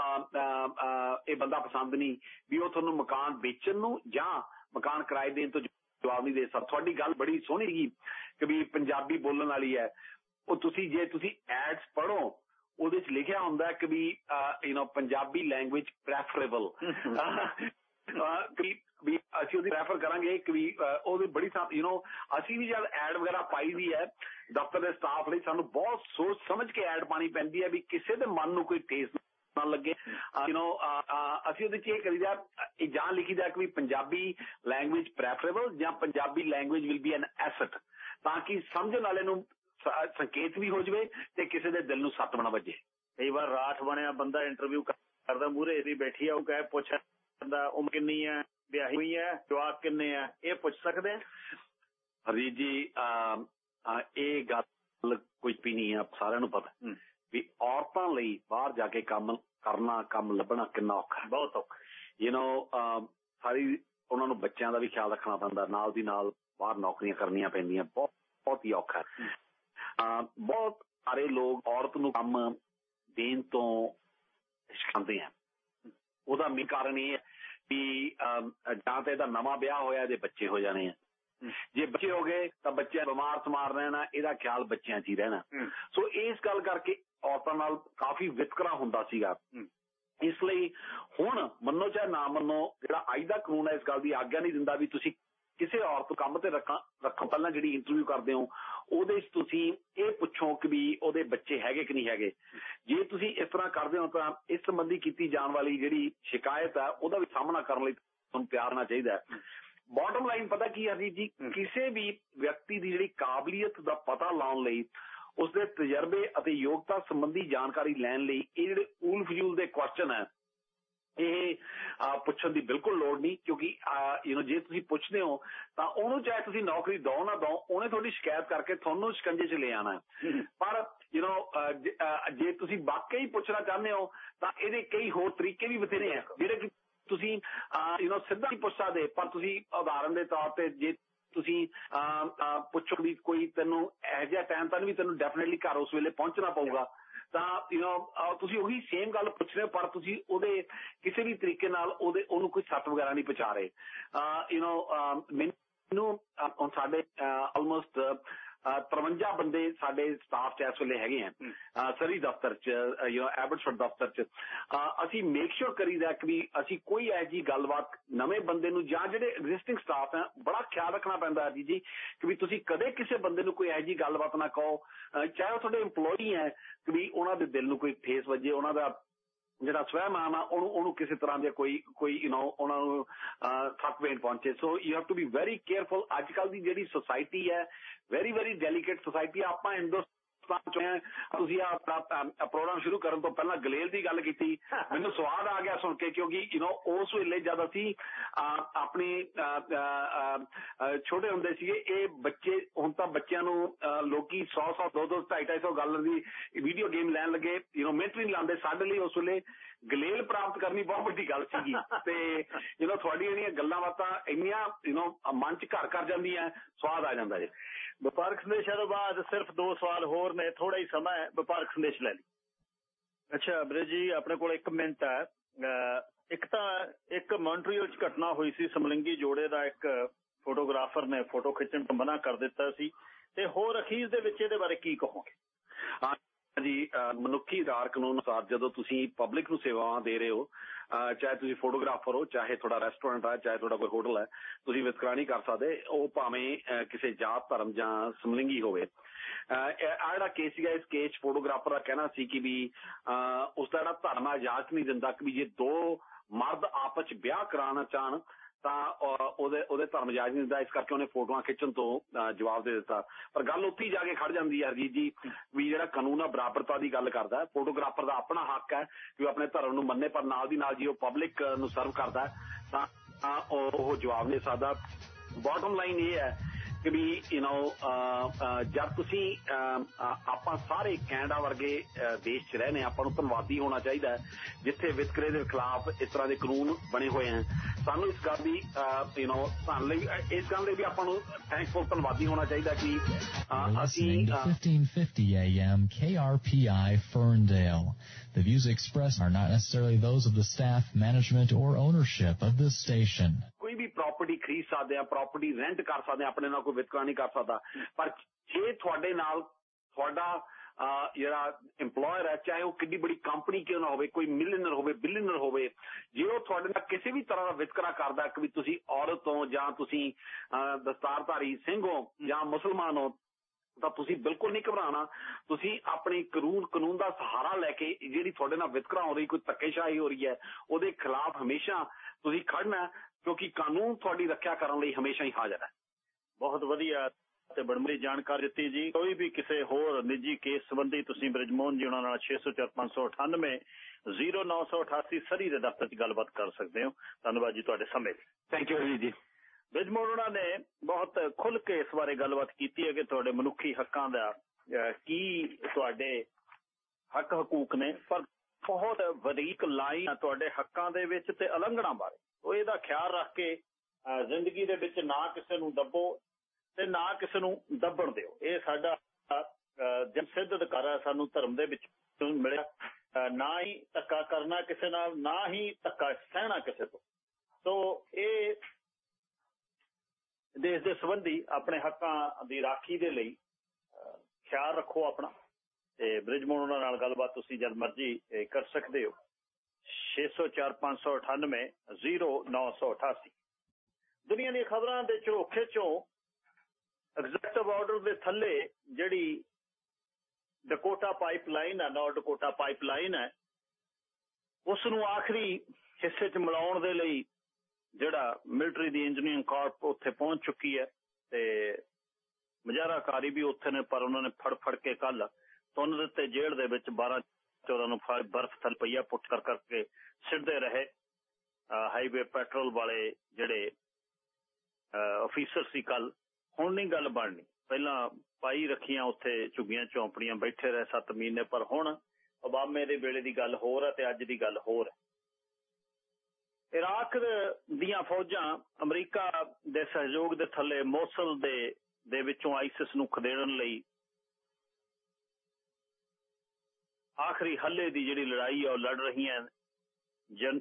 ਇਹ ਬੰਦਾ ਪਸੰਦ ਨਹੀਂ ਵੀ ਉਹ ਤੁਹਾਨੂੰ ਮਕਾਨ ਵੇਚਣ ਨੂੰ ਜਾਂ ਮਕਾਨ ਕਿਰਾਏ ਦੇਣ ਤੋਂ ਜਵਾਬ ਨਹੀਂ ਦੇ ਸਕਦਾ। ਤੁਹਾਡੀ ਗੱਲ ਬੜੀ ਸੋਹਣੀ ਸੀ ਕਿ ਵੀ ਪੰਜਾਬੀ ਬੋਲਣ ਵਾਲੀ ਹੈ ਉਹ ਤੁਸੀਂ ਜੇ ਤੁਸੀਂ ਐਡਸ ਪੜੋ ਉਹਦੇ ਵਿੱਚ ਲਿਖਿਆ ਹੁੰਦਾ ਕਿ ਵੀ you know Punjabi language preferable ਕਿ ਵੀ ਅਸੀਂ ਉਹਦੀ ਰੈਫਰ ਕਰਾਂਗੇ ਕਿ ਵੀ ਉਹਦੇ ਬੜੀ ਯੂ نو ਅਸੀਂ ਵੀ ਜਦ ਐਡ ਵਗੈਰਾ ਪਾਈ ਦੀ ਹੈ ਦਫ਼ਤਰ ਦੇ ਸਟਾਫ ਲਈ ਸਾਨੂੰ ਬਹੁਤ ਸੋਚ ਸਮਝ ਕੇ ਐਡ ਪਾਣੀ ਪੈਂਦੀ ਹੈ ਵੀ ਕਿਸੇ ਦੇ ਮਨ ਨੂੰ ਕੋਈ ਠੇਸ ਨਾ ਲੱਗੇ ਯੂ نو ਅਸੀਂ ਉਹਦੇ ਚ ਇਹ ਕਰੀਦਾ ਇਹ ਜਾਂ ਲਿਖੀਦਾ ਕਿ ਵੀ ਪੰਜਾਬੀ ਲੈਂਗੁਏਜ ਪ੍ਰੈਫਰੇਬਲ ਜਾਂ Punjabi language will be an asset ਤਾਂ ਕਿ ਸਮਝਣ ਵਾਲੇ ਨੂੰ ਸੰਕੇਤ ਵੀ ਹੋ ਜਵੇ ਤੇ ਕਿਸੇ ਦੇ ਦਿਲ ਨੂੰ ਸੱਟ ਬਣਾ ਵੱਜੇ। ਕਈ ਵਾਰ ਰਾਠ ਬਣਿਆ ਬੰਦਾ ਇੰਟਰਵਿਊ ਕਰਦਾ ਮੂਰੇ ਇਹਦੀ ਬੈਠੀ ਆ ਉਹ ਕਹੇ ਪੁੱਛ ਦਾ ਉਮਰ ਕਿੰਨੀ ਹੈ ਵਿਆਹੀ ਹੋਈ ਹੈ ਜਵਾਕ ਕਿੰਨੇ ਆ ਇਹ ਪੁੱਛ ਸਕਦੇ ਹਰਜੀਤ ਜੀ ਇਹ ਗੱਲ ਕੋਈ ਵੀ ਨਹੀਂ ਆ ਸਾਰਿਆਂ ਨੂੰ ਪਤਾ। ਵੀ ਔਰਤਾਂ ਲਈ ਬਾਹਰ ਜਾ ਕੇ ਕੰਮ ਕਰਨਾ ਕੰਮ ਲੱਭਣਾ ਕਿੰਨਾ ਔਖਾ ਬਹੁਤ ਔਖਾ ਯੂ نو ਸਾਰੀ ਉਹਨਾਂ ਨੂੰ ਬੱਚਿਆਂ ਦਾ ਵੀ ਖਿਆਲ ਰੱਖਣਾ ਪੈਂਦਾ ਨਾਲ ਦੀ ਨਾਲ ਬਾਹਰ ਨੌਕਰੀਆਂ ਕਰਨੀਆਂ ਪੈਂਦੀਆਂ ਬਹੁਤ ਬਹੁਤ ਹੀ ਔਖਾ ਬਹੁਤ ਸਾਰੇ ਲੋਕ ਔਰਤ ਨੂੰ ਕੰਮ ਦੇਣ ਤੋਂ ਸ਼ਿਕਾਂਦੇ ਆ। ਉਹਦਾ ਮੇਨ ਕਾਰਨ ਇਹ ਹੈ ਵੀ ਜਾਂ ਤੇ ਇਹਦਾ ਨਵਾਂ ਵਿਆਹ ਹੋਇਆ ਜੇ ਬੱਚੇ ਹੋ ਜਾਣੇ ਆ। ਜੇ ਬੱਚੇ ਹੋ ਗਏ ਤਾਂ ਬੱਚੇ ਬਿਮਾਰ ਸਮਾਰ ਰਹਿਣਾ ਇਹਦਾ ਖਿਆਲ ਬੱਚਿਆਂ 'ਚ ਹੀ ਰਹਿਣਾ। ਸੋ ਇਸ ਗੱਲ ਕਰਕੇ ਔਰਤਾਂ ਨਾਲ ਕਾਫੀ ਵਿਤਕਰਾ ਹੁੰਦਾ ਸੀਗਾ। ਇਸ ਲਈ ਹੁਣ ਮੰਨੋ ਚਾਹੇ ਨਾ ਮੰਨੋ ਜਿਹੜਾ ਅੱਜ ਦਾ ਕਾਨੂੰਨ ਹੈ ਇਸ ਗੱਲ ਦੀ ਆਗਿਆ ਨਹੀਂ ਦਿੰਦਾ ਵੀ ਤੁਸੀਂ ਕਿਸੇ ਔਰਤ ਕੰਮ ਤੇ ਰੱਖਾਂ ਰੱਖੋ। ਪਹਿਲਾਂ ਜਿਹੜੀ ਇੰਟਰਵਿਊ ਕਰਦੇ ਹੋ ਉਹਦੇ ਵਿੱਚ ਤੁਸੀਂ ਇਹ ਪੁੱਛੋ ਕਿ ਵੀ ਉਹਦੇ ਬੱਚੇ ਹੈਗੇ ਕਿ ਨਹੀਂ ਹੈਗੇ। ਜੇ ਤੁਸੀਂ ਇਸ ਤਰ੍ਹਾਂ ਕਰਦੇ ਹੋ ਤਾਂ ਇਸ ਸੰਬੰਧੀ ਕੀਤੀ ਜਾਣ ਵਾਲੀ ਜਿਹੜੀ ਸ਼ਿਕਾਇਤ ਹੈ ਉਹਦਾ ਵੀ ਸਾਹਮਣਾ ਕਰਨ ਲਈ ਤੁਹਾਨੂੰ ਤਿਆਰ ਹੋਣਾ ਚਾਹੀਦਾ ਹੈ। ਬਾਟਮ ਲਾਈਨ ਪਤਾ ਕੀ ਹੈ ਜੀ ਕਿਸੇ ਵੀ ਵਿਅਕਤੀ ਦੀ ਜਿਹੜੀ ਕਾਬਲੀਅਤ ਦਾ ਪਤਾ ਲਾਉਣ ਲਈ ਉਸਦੇ ਤਜਰਬੇ ਅਤੇ ਯੋਗਤਾ ਸੰਬੰਧੀ ਜਾਣਕਾਰੀ ਲੈਣ ਲਈ ਇਹ ਜਿਹੜੇ ਊਲ ਫਜ਼ੂਲ ਦੇ ਕੁਐਸਚਨ ਹੈ ਇਹ ਪੁੱਛਣ ਦੀ ਬਿਲਕੁਲ ਲੋੜ ਨਹੀਂ ਕਿਉਂਕਿ ਯੂ نو ਜੇ ਤੁਸੀਂ ਪੁੱਛਦੇ ਹੋ ਤਾਂ ਉਹਨੂੰ ਚਾਹੇ ਤੁਸੀਂ ਨੌਕਰੀ ਦੋ ਨਾ ਦੋ ਉਹਨੇ ਤੁਹਾਡੀ ਸ਼ਿਕਾਇਤ ਕਰਕੇ ਤੁਹਾਨੂੰ ਸ਼ਿਕੰਜੇ 'ਚ ਲੈ ਆਣਾ ਪਰ ਯੂ نو ਜੇ ਤੁਸੀਂ ਵਾਕਈ ਪੁੱਛਣਾ ਚਾਹੁੰਦੇ ਹੋ ਤਾਂ ਇਹਦੇ ਕਈ ਹੋਰ ਤਰੀਕੇ ਵੀ ਬਥੇਰੇ ਆ ਜਿਹੜੇ ਕਿ ਤੁਸੀਂ ਯੂ نو ਸਿੱਧਾ ਹੀ ਪੁੱਛ ਸਕਦੇ ਪਰ ਤੁਸੀਂ ਉਦਾਹਰਨ ਦੇ ਤੌਰ ਤੇ ਜੇ ਤੁਸੀਂ ਪੁੱਛੋ ਵੀ ਕੋਈ ਤੈਨੂੰ ਇਹ ਜਿਹਾ ਟਾਈਮ ਤਾਂ ਨਹੀਂ ਵੀ ਤੈਨੂੰ ਡੈਫੀਨਿਟਲੀ ਘਰ ਉਸ ਵੇਲੇ ਪਹੁੰਚਣਾ ਪਊਗਾ ਤਾਂ ਯੂ نو ਤੁਸੀਂ ਉਹੀ ਸੇਮ ਗੱਲ ਪੁੱਛ ਰਹੇ ਪਰ ਤੁਸੀਂ ਉਹਦੇ ਕਿਸੇ ਵੀ ਤਰੀਕੇ ਨਾਲ ਉਹਦੇ ਉਹਨੂੰ ਕੋਈ ਸੱਟ ਵਗੈਰਾ ਨਹੀਂ ਪਹੁੰਚਾ ਰਹੇ ਯੂ نو ਮੈਨੂੰ ਹੁਣ ਸਾਡੇ ਆਲਮੋਸਟ 53 ਬੰਦੇ ਸਾਡੇ ਸਟਾਫ ਚ ਇਸ ਵੇਲੇ ਹੈਗੇ ਆ। ਸਰੀ ਦਫ਼ਤਰ ਚ ਯੂ ਐਬਟਸਫੋਰਡ ਦਫ਼ਤਰ ਚ। ਅਸੀਂ ਮੇਕ ਸ਼ੋਰ ਕਰੀਦਾ ਕਿ ਵੀ ਅਸੀਂ ਕੋਈ ਐ ਜੀ ਗੱਲਬਾਤ ਨਵੇਂ ਬੰਦੇ ਨੂੰ ਜਾਂ ਜਿਹੜੇ ਐਗਜ਼ਿਸਟਿੰਗ ਸਟਾਫ ਹੈ ਬੜਾ ਖਿਆਲ ਰੱਖਣਾ ਪੈਂਦਾ ਜੀ ਜੀ ਕਿ ਵੀ ਤੁਸੀਂ ਕਦੇ ਕਿਸੇ ਬੰਦੇ ਨੂੰ ਕੋਈ ਐ ਜੀ ਗੱਲਬਾਤ ਨਾ ਕਹੋ। ਚਾਹੇ ਉਹ ਤੁਹਾਡੇ EMPLOYEE ਹੈ ਕਿ ਵੀ ਉਹਨਾਂ ਦੇ ਦਿਲ ਨੂੰ ਕੋਈ ਠੇਸ ਵੱਜੇ ਉਹਨਾਂ ਦਾ ਜਿਹੜਾ ਸਵੈਮਾਨ ਆ, ਉਹਨੂੰ ਉਹਨੂੰ ਕਿਸੇ ਤਰ੍ਹਾਂ ਦੇ ਕੋਈ ਕੋਈ ਯੂ نو ਉਹਨਾਂ ਨੂੰ ਥੱਕ ਵੇਣ ਪਹੁੰਚੇ। So you have to be very careful ਅੱਜ ਕੱਲ ਦੀ ਜਿਹੜੀ ਸੋਸਾਇਟੀ ਹੈ ਵੈਰੀ ਵੈਰੀ ਡੈਲੀਕੇਟ ਸੋਸਾਇਟੀ ਆਪਾਂ ਹਿੰਦੁਸਤਾਨ ਤੁਸੀਂ ਆਪਣਾ ਪ੍ਰੋਗਰਾਮ ਸ਼ੁਰੂ ਕਰਨ ਤੋਂ ਪਹਿਲਾਂ ਗਲੇਲ ਦੀ ਗੱਲ ਕੀਤੀ ਮੈਨੂੰ ਸਵਾਦ ਆ ਗਿਆ ਸੁਣ ਕੇ ਕਿਉਂਕਿ ਯੂ نو ਉਸ ਵੇਲੇ ਜਦ ਅਸੀਂ ਆਪਣੀ ਛੋਟੇ ਹੁੰਦੇ ਸੀਗੇ ਇਹ ਬੱਚੇ ਹੁਣ ਤਾਂ ਬੱਚਿਆਂ ਨੂੰ ਲੋਕੀ 100 100 200 250 ਡਾਲਰ ਦੀ ਵੀਡੀਓ ਗੇਮ ਲੈਣ ਲੱਗੇ ਯੂ نو ਮਿੰਟ ਨਹੀਂ ਲਾਉਂਦੇ ਸਾਡੇ ਲਈ ਉਸ ਵੇਲੇ ਗਲੇਲ ਪ੍ਰਾਪਤ ਕਰਨੀ ਬਹੁਤ ਵੱਡੀ ਗੱਲ ਸੀਗੀ। ਤੇ ਜਦੋਂ ਤੁਹਾਡੀਆਂ ਇਹਨੀਆਂ ਗੱਲਾਂ ਬਾਤਾਂ ਇੰਨੀਆਂ ਯੂ نو ਮਨ ਚ ਘਰ ਕਰ ਜਾਂਦੀਆਂ ਸਵਾਦ ਆ ਜਾਂਦਾ ਜੀ। ਵਪਾਰਕ ਸੰਦੇਸ਼ਾਂ ਤੋਂ ਬਾਅਦ ਸਿਰਫ ਦੋ ਸਵਾਲ ਹੋਰ ਨੇ ਥੋੜਾ ਹੀ ਸਮਾਂ ਹੈ ਵਪਾਰਕ ਸੰਦੇਸ਼ ਲੈ ਲਈ। ਅੱਛਾ ਅਬਰੇ ਜੀ ਆਪਣੇ ਕੋਲ 1 ਮਿੰਟ ਹੈ। ਇੱਕ ਤਾਂ ਇੱਕ ਮੌਂਟਰੀਅਲ ਚ ਘਟਨਾ ਹੋਈ ਸੀ ਸਮਲਿੰਗੀ ਜੋੜੇ ਦਾ ਇੱਕ ਫੋਟੋਗ੍ਰਾਫਰ ਨੇ ਫੋਟੋ ਖਿੱਚਣ ਤੋਂ ਮਨਾ ਕਰ ਦਿੱਤਾ ਸੀ। ਤੇ ਹੋਰ ਅਖੀਰ ਦੇ ਵਿੱਚ ਇਹਦੇ ਬਾਰੇ ਕੀ ਕਹੋਗੇ? ਜੀ ਮਨੁੱਖੀ ਆਧਾਰ ਕਾਨੂੰਨ ਅਨੁਸਾਰ ਜਦੋਂ ਤੁਸੀਂ ਪਬਲਿਕ ਨੂੰ ਸੇਵਾਵਾਂ ਦੇ ਰਹੇ ਹੋ ਚਾਹੇ ਤੁਸੀਂ ਫੋਟੋਗ੍ਰਾਫਰ ਹੋ, ਚਾਹੇ ਤੁਹਾਡਾ ਰੈਸਟੋਰੈਂਟ ਹੈ, ਚਾਹੇ ਤੁਹਾਡਾ ਕੋਈ ਹੋਟਲ ਹੈ, ਤੁਸੀਂ ਵਿਤਕਰਾ ਨਹੀਂ ਕਰ ਸਕਦੇ, ਉਹ ਭਾਵੇਂ ਕਿਸੇ ਜਾਤ, ਧਰਮ ਜਾਂ ਸਮਲਿੰਗੀ ਹੋਵੇ। ਆਹ ਜਿਹੜਾ ਕੇਸ ਸੀਗਾ, ਇਸ ਕੇਸ ਫੋਟੋਗ੍ਰਾਫਰ ਦਾ ਕਹਿਣਾ ਸੀ ਕਿ ਵੀ ਉਸ ਦਾ ਜਿਹੜਾ ਧਰਮ ਇਜਾਜ਼ਤ ਨਹੀਂ ਦਿੰਦਾ ਕਿ ਜੇ ਦੋ ਮਰਦ ਆਪਸ ਵਿੱਚ ਵਿਆਹ ਕਰਾਉਣਾ ਚਾਹਣ ਤਾਂ ਉਹਦੇ ਉਹਦੇ ਧਰਮ ਜਾਇਜ਼ ਨਹੀਂ ਦਿੰਦਾ ਇਸ ਕਰਕੇ ਉਹਨੇ ਫੋਟੋਆਂ ਖਿੱਚਣ ਤੋਂ ਜਵਾਬ ਦੇ ਦਿੱਤਾ। ਪਰ ਗੱਲ ਉੱਥੇ ਜਾ ਕੇ ਖੜ ਜਾਂਦੀ ਹੈ ਹਰਜੀਤ ਜੀ, ਵੀ ਜਿਹੜਾ ਕਾਨੂੰਨ ਆ, ਬਰਾਬਰਤਾ ਦੀ ਗੱਲ ਕਰਦਾ ਫੋਟੋਗ੍ਰਾਫਰ ਦਾ ਆਪਣਾ ਹੱਕ ਹੈ ਕਿ ਉਹ ਆਪਣੇ ਧਰਮ ਨੂੰ ਮੰਨੇ, ਪਰ ਨਾਲ ਦੀ ਨਾਲ ਜੀ ਉਹ ਪਬਲਿਕ ਨੂੰ ਸਰਵ ਕਰਦਾ ਤਾਂ ਉਹ ਜਵਾਬ ਦੇ ਸਕਦਾ। ਬਾਟਮ ਲਾਈਨ ਇਹ ਹੈ ਕਿ ਵੀ ਯੂ نو ਜਦ ਤੁਸੀਂ ਅਮ, ਅ, ਆਪਾਂ ਸਾਰੇ ਕੈਨੇਡਾ ਵਰਗੇ ਅ, ਦੇਸ਼ 'ਚ ਰਹਨੇ ਆਪਾਂ ਨੂੰ ਧੰਨਵਾਦੀ ਹੋਣਾ ਚਾਹੀਦਾ ਹੈ ਜਿੱਥੇ ਵਿਤਕਰੇ ਦੇ ਖਿਲਾਫ ਇਸ ਤਰ੍ਹਾਂ ਦੇ ਕਾਨੂੰਨ ਬਣੇ ਹੋਏ ਹਨ ਸਾਨੂੰ ਇਸ ਗੱਲ ਦੀ ਯੂ نو ਸਾਨੂੰ ਲਈ ਅ, ਇਸ ਗੱਲ ਲਈ ਵੀ ਆਪਾਂ ਨੂੰ ਥੈਂਕਫੁਲ ਧੰਨਵਾਦੀ ਹੋਣਾ ਚਾਹੀਦਾ ਕਿ ਅ, You're ਅਸੀਂ listening to a, 1550 AM KRPI Ferndale. The views expressed are not necessarily those of the staff, management, or ownership of this station. ਕੋਈ ਵੀ ਪ੍ਰਾਪਰਟੀ ਖਰੀਦ ਸਕਦੇ ਆ ਪ੍ਰਾਪਰਟੀ ਰੈਂਟ ਕਰ ਸਕਦੇ ਆ, ਆਪਣੇ ਨਾਲ ਕੋਈ ਵਿਤਕਰਾ ਨਹੀਂ ਕਰ ਸਕਦਾ। ਪਰ ਜੇ ਤੁਹਾਡੇ ਨਾਲ ਤੁਹਾਡਾ ਜਿਹੜਾ EMPLOYER ਹੈ, ਚਾਹੇ ਉਹ ਕਿੰਨੀ ਬੜੀ ਕੰਪਨੀ ਕਿਉਂ ਨਾ ਹੋਵੇ, ਕੋਈ ਮਿਲੀਅਨਰ ਹੋਵੇ ਬਿਲੀਅਨਰ ਹੋਵੇ, ਜੇ ਉਹ ਤੁਹਾਡੇ ਨਾਲ ਕਿਸੇ ਵੀ ਤਰ੍ਹਾਂ ਦਾ ਵਿਤਕਰਾ ਕਰਦਾ ਕਿ ਵੀ ਤੁਸੀਂ ਔਰਤ ਹੋ ਜਾਂ ਤੁਸੀਂ ਦਸਤਾਰਧਾਰੀ ਸਿੰਘ ਹੋ ਜਾਂ ਮੁਸਲਮਾਨ ਹੋ, ਤਾਂ ਤੁਸੀਂ ਬਿਲਕੁਲ ਨਹੀਂ ਘਬਰਾਣਾ ਤੁਸੀਂ ਆਪਣੇ ਕਾਨੂੰਨ ਕਾਨੂੰਨ ਦਾ ਸਹਾਰਾ ਲੈ ਕੇ ਜਿਹੜੀ ਤੁਹਾਡੇ ਨਾਲ ਵਿਤਕਰਾ ਹੋ ਰਹੀ, ਕੋਈ ਧੱਕੇਸ਼ਾਹੀ ਹੋ ਰਹੀ ਹੈ, ਉਹਦੇ ਖਿਲਾਫ ਹਮੇਸ਼ਾ ਤੁਸੀਂ ਖੜਨਾ ਕਿਉਂਕਿ ਕਾਨੂੰਨ ਤੁਹਾਡੀ ਰੱਖਿਆ ਕਰਨ ਲਈ ਹਮੇਸ਼ਾ ਹੀ ਹਾਜ਼ਰ ਹੈ। ਬਹੁਤ ਵਧੀਆ ਤੇ ਬੜਮਰੀ ਜਾਣਕਾਰੀ ਦਿੱਤੀ ਜੀ। ਕੋਈ ਵੀ ਕਿਸੇ ਹੋਰ ਨਿੱਜੀ ਕੇਸ ਸੰਬੰਧੀ ਤੁਸੀਂ ਬ੍ਰਿਜਮੋਹਨ ਜੀ ਉਹਨਾਂ ਨਾਲ 604598 0988 ਸਰੀ ਦੇ ਦਫ਼ਤਰ 'ਚ ਗੱਲਬਾਤ ਕਰ ਸਕਦੇ ਹੋ। ਧੰਨਵਾਦ ਜੀ ਤੁਹਾਡੇ ਸਮੇਂ ਲਈ ਥੈਂਕ ਯੂ ਜੀ ਜੀ। ਬ੍ਰਿਜਮੋਹਨ ਉਹਨਾਂ ਨੇ ਬਹੁਤ ਖੁੱਲ ਕੇ ਇਸ ਬਾਰੇ ਗੱਲਬਾਤ ਕੀਤੀ ਹੈ ਕਿ ਤੁਹਾਡੇ ਮਨੁੱਖੀ ਹੱਕਾਂ ਦਾ ਕੀ ਤੁਹਾਡੇ ਹੱਕ ਹਕੂਕ ਨੇ। ਪਰ ਬਹੁਤ ਵਧੀਕ ਲਾਈਨ ਤੁਹਾਡੇ ਹੱਕਾਂ ਦੇ ਵਿੱਚ ਤੇ ਉਲੰਘਣਾ ਬਾਰੇ। ਉਹ ਇਹਦਾ ਖਿਆਲ ਰੱਖ ਕੇ ਜ਼ਿੰਦਗੀ ਦੇ ਵਿੱਚ ਨਾ ਕਿਸੇ ਨੂੰ ਦੱਬੋ ਤੇ ਨਾ ਕਿਸੇ ਨੂੰ ਦੱਬਣ ਦਿਓ। ਇਹ ਸਾਡਾ ਜਨ ਸਿੱਧ ਅਧਿਕਾਰ ਹੈ, ਸਾਨੂੰ ਧਰਮ ਦੇ ਵਿੱਚ ਮਿਲਿਆ। ਨਾ ਹੀ ਧੱਕਾ ਕਰਨਾ ਕਿਸੇ ਨਾਲ, ਨਾ ਹੀ ਧੱਕਾ ਸਹਿਣਾ ਕਿਸੇ ਤੋਂ। ਸੋ ਇਹ ਦੇਸ਼ ਦੇ ਸੰਬੰਧੀ ਆਪਣੇ ਹੱਕਾਂ ਦੀ ਰਾਖੀ ਦੇ ਲਈ ਖਿਆਲ ਰੱਖੋ ਆਪਣਾ। ਤੇ ਬ੍ਰਿਜਮੋਹਨ ਉਹਨਾਂ ਨਾਲ ਗੱਲਬਾਤ ਤੁਸੀਂ ਜਦ ਮਰਜ਼ੀ ਕਰ ਸਕਦੇ ਹੋ। 604598 0988 ਦੁਨੀਆ ਦੀਆਂ ਖਬਰਾਂ ਦੇ ਝੋਖੇ ਚੋਂ ਐਗਜ਼ੈਕਟਿਵ ਆਰਡਰ ਦੇ ਥੱਲੇ ਜਿਹੜੀ ਡਕੋਟਾ ਪਾਈਪਲਾਈਨ ਹੈ ਨਾਰਥ ਡਕੋਟਾ ਪਾਈਪਲਾਈਨ ਹੈ ਉਸ ਨੂੰ ਆਖਰੀ ਹਿੱਸੇ 'ਚ ਮਿਲਾਉਣ ਦੇ ਲਈ ਜਿਹੜਾ ਮਿਲਟਰੀ ਦੀ ਇੰਜੀਨੀਅਰਿੰਗ ਕਾਰਪ ਉੱਥੇ ਪਹੁੰਚ ਚੁੱਕੀ ਹੈ ਤੇ ਮੁਜ਼ਾਹਰਾਕਾਰੀ ਵੀ ਉੱਥੇ ਨੇ, ਪਰ ਉਹਨਾਂ ਨੇ ਫੜ ਫੜ ਕੇ ਕੱਲ ਤੁੰਨ ਦਿੱਤੇ ਜੇਲ੍ਹ ਦੇ ਵਿੱਚ 12 14 ਨੂੰ ਫੜ ਬਰਫ਼ ਥਲ ਪਈਆ ਪੁੱਟ ਕਰ ਕਰਕੇ ਸਿੱਟਦੇ ਰਹੇ। ਹਾਈਵੇ ਪੈਟਰੋਲ ਵਾਲੇ ਜਿਹੜੇ ਅਫੀਸਰ ਸੀ ਕੱਲ ਹੁਣ ਨਹੀਂ ਗੱਲ ਬਣਨੀ। ਪਹਿਲਾਂ ਪਾਈ ਰੱਖੀਆਂ ਉੱਥੇ ਝੁੱਗੀਆਂ ਚੌਂਪੜੀਆਂ ਬੈਠੇ ਰਹੇ 7 ਮਹੀਨੇ, ਪਰ ਹੁਣ ਓਬਾਮੇ ਦੇ ਵੇਲੇ ਦੀ ਗੱਲ ਹੋਰ ਹੈ ਤੇ ਅੱਜ ਦੀ ਗੱਲ ਹੋਰ ਹੈ ਇਰਾਕ ਦੀਆਂ ਫੌਜਾਂ ਅਮਰੀਕਾ ਦੇ ਸਹਿਯੋਗ ਦੇ ਥੱਲੇ ਮੋਸਲ ਦੇ ਦੇ ਵਿੱਚੋਂ ਆਈਸਿਸ ਨੂੰ ਖਦੇੜਨ ਲਈ ਆਖਰੀ ਹੱਲੇ ਦੀ ਜਿਹੜੀ ਲੜਾਈ ਹੈ ਉਹ ਲੜ ਰਹੀ ਹੈ ਜਨ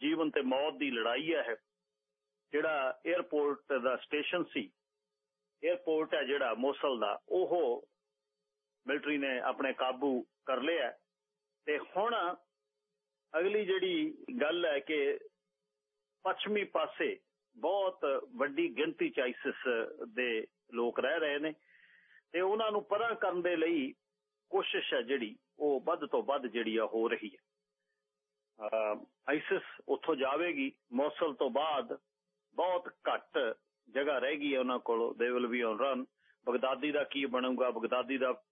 ਜੀਵਨ ਤੇ ਮੌਤ ਦੀ ਲੜਾਈ ਹੈ ਜਿਹੜਾ 에어ਪੋਰਟ ਦਾ ਸਟੇਸ਼ਨ ਸੀ 에어ਪੋਰਟ ਹੈ ਜਿਹੜਾ ਮੋਸਲ ਦਾ, ਉਹ ਮਿਲਟਰੀ ਨੇ ਆਪਣੇ ਕਾਬੂ ਕਰ ਲਿਆ। ਤੇ ਹੁਣ ਅਗਲੀ ਜਿਹੜੀ ਗੱਲ ਹੈ ਕਿ ਪੱਛਮੀ ਪਾਸੇ ਬਹੁਤ ਵੱਡੀ ਗਿਣਤੀ ਚਾਈਸਿਸ ਦੇ ਲੋਕ ਰਹਿ ਰਹੇ ਨੇ। ਤੇ ਉਹਨਾਂ ਨੂੰ ਪਰਾਂ ਕਰਨ ਦੇ ਲਈ ਕੋਸ਼ਿਸ਼ ਹੈ ਜਿਹੜੀ, ਉਹ ਵੱਧ ਤੋਂ ਵੱਧ ਜਿਹੜੀ ਆ ਹੋ ਰਹੀ ਹੈ। ਅਹ ਆਈਸਿਸ ਉੱਥੋਂ ਜਾਵੇਗੀ, ਮੌਸਲ ਤੋਂ ਬਾਅਦ ਬਹੁਤ ਘੱਟ ਜਗ੍ਹਾ ਰਹਿ ਗਈ ਹੈ ਉਹਨਾਂ ਕੋਲ। They will be on run Baghdadi ਦਾ ਕੀ ਬਣੂਗਾ? ਬਗਦਾਦੀ ਦਾ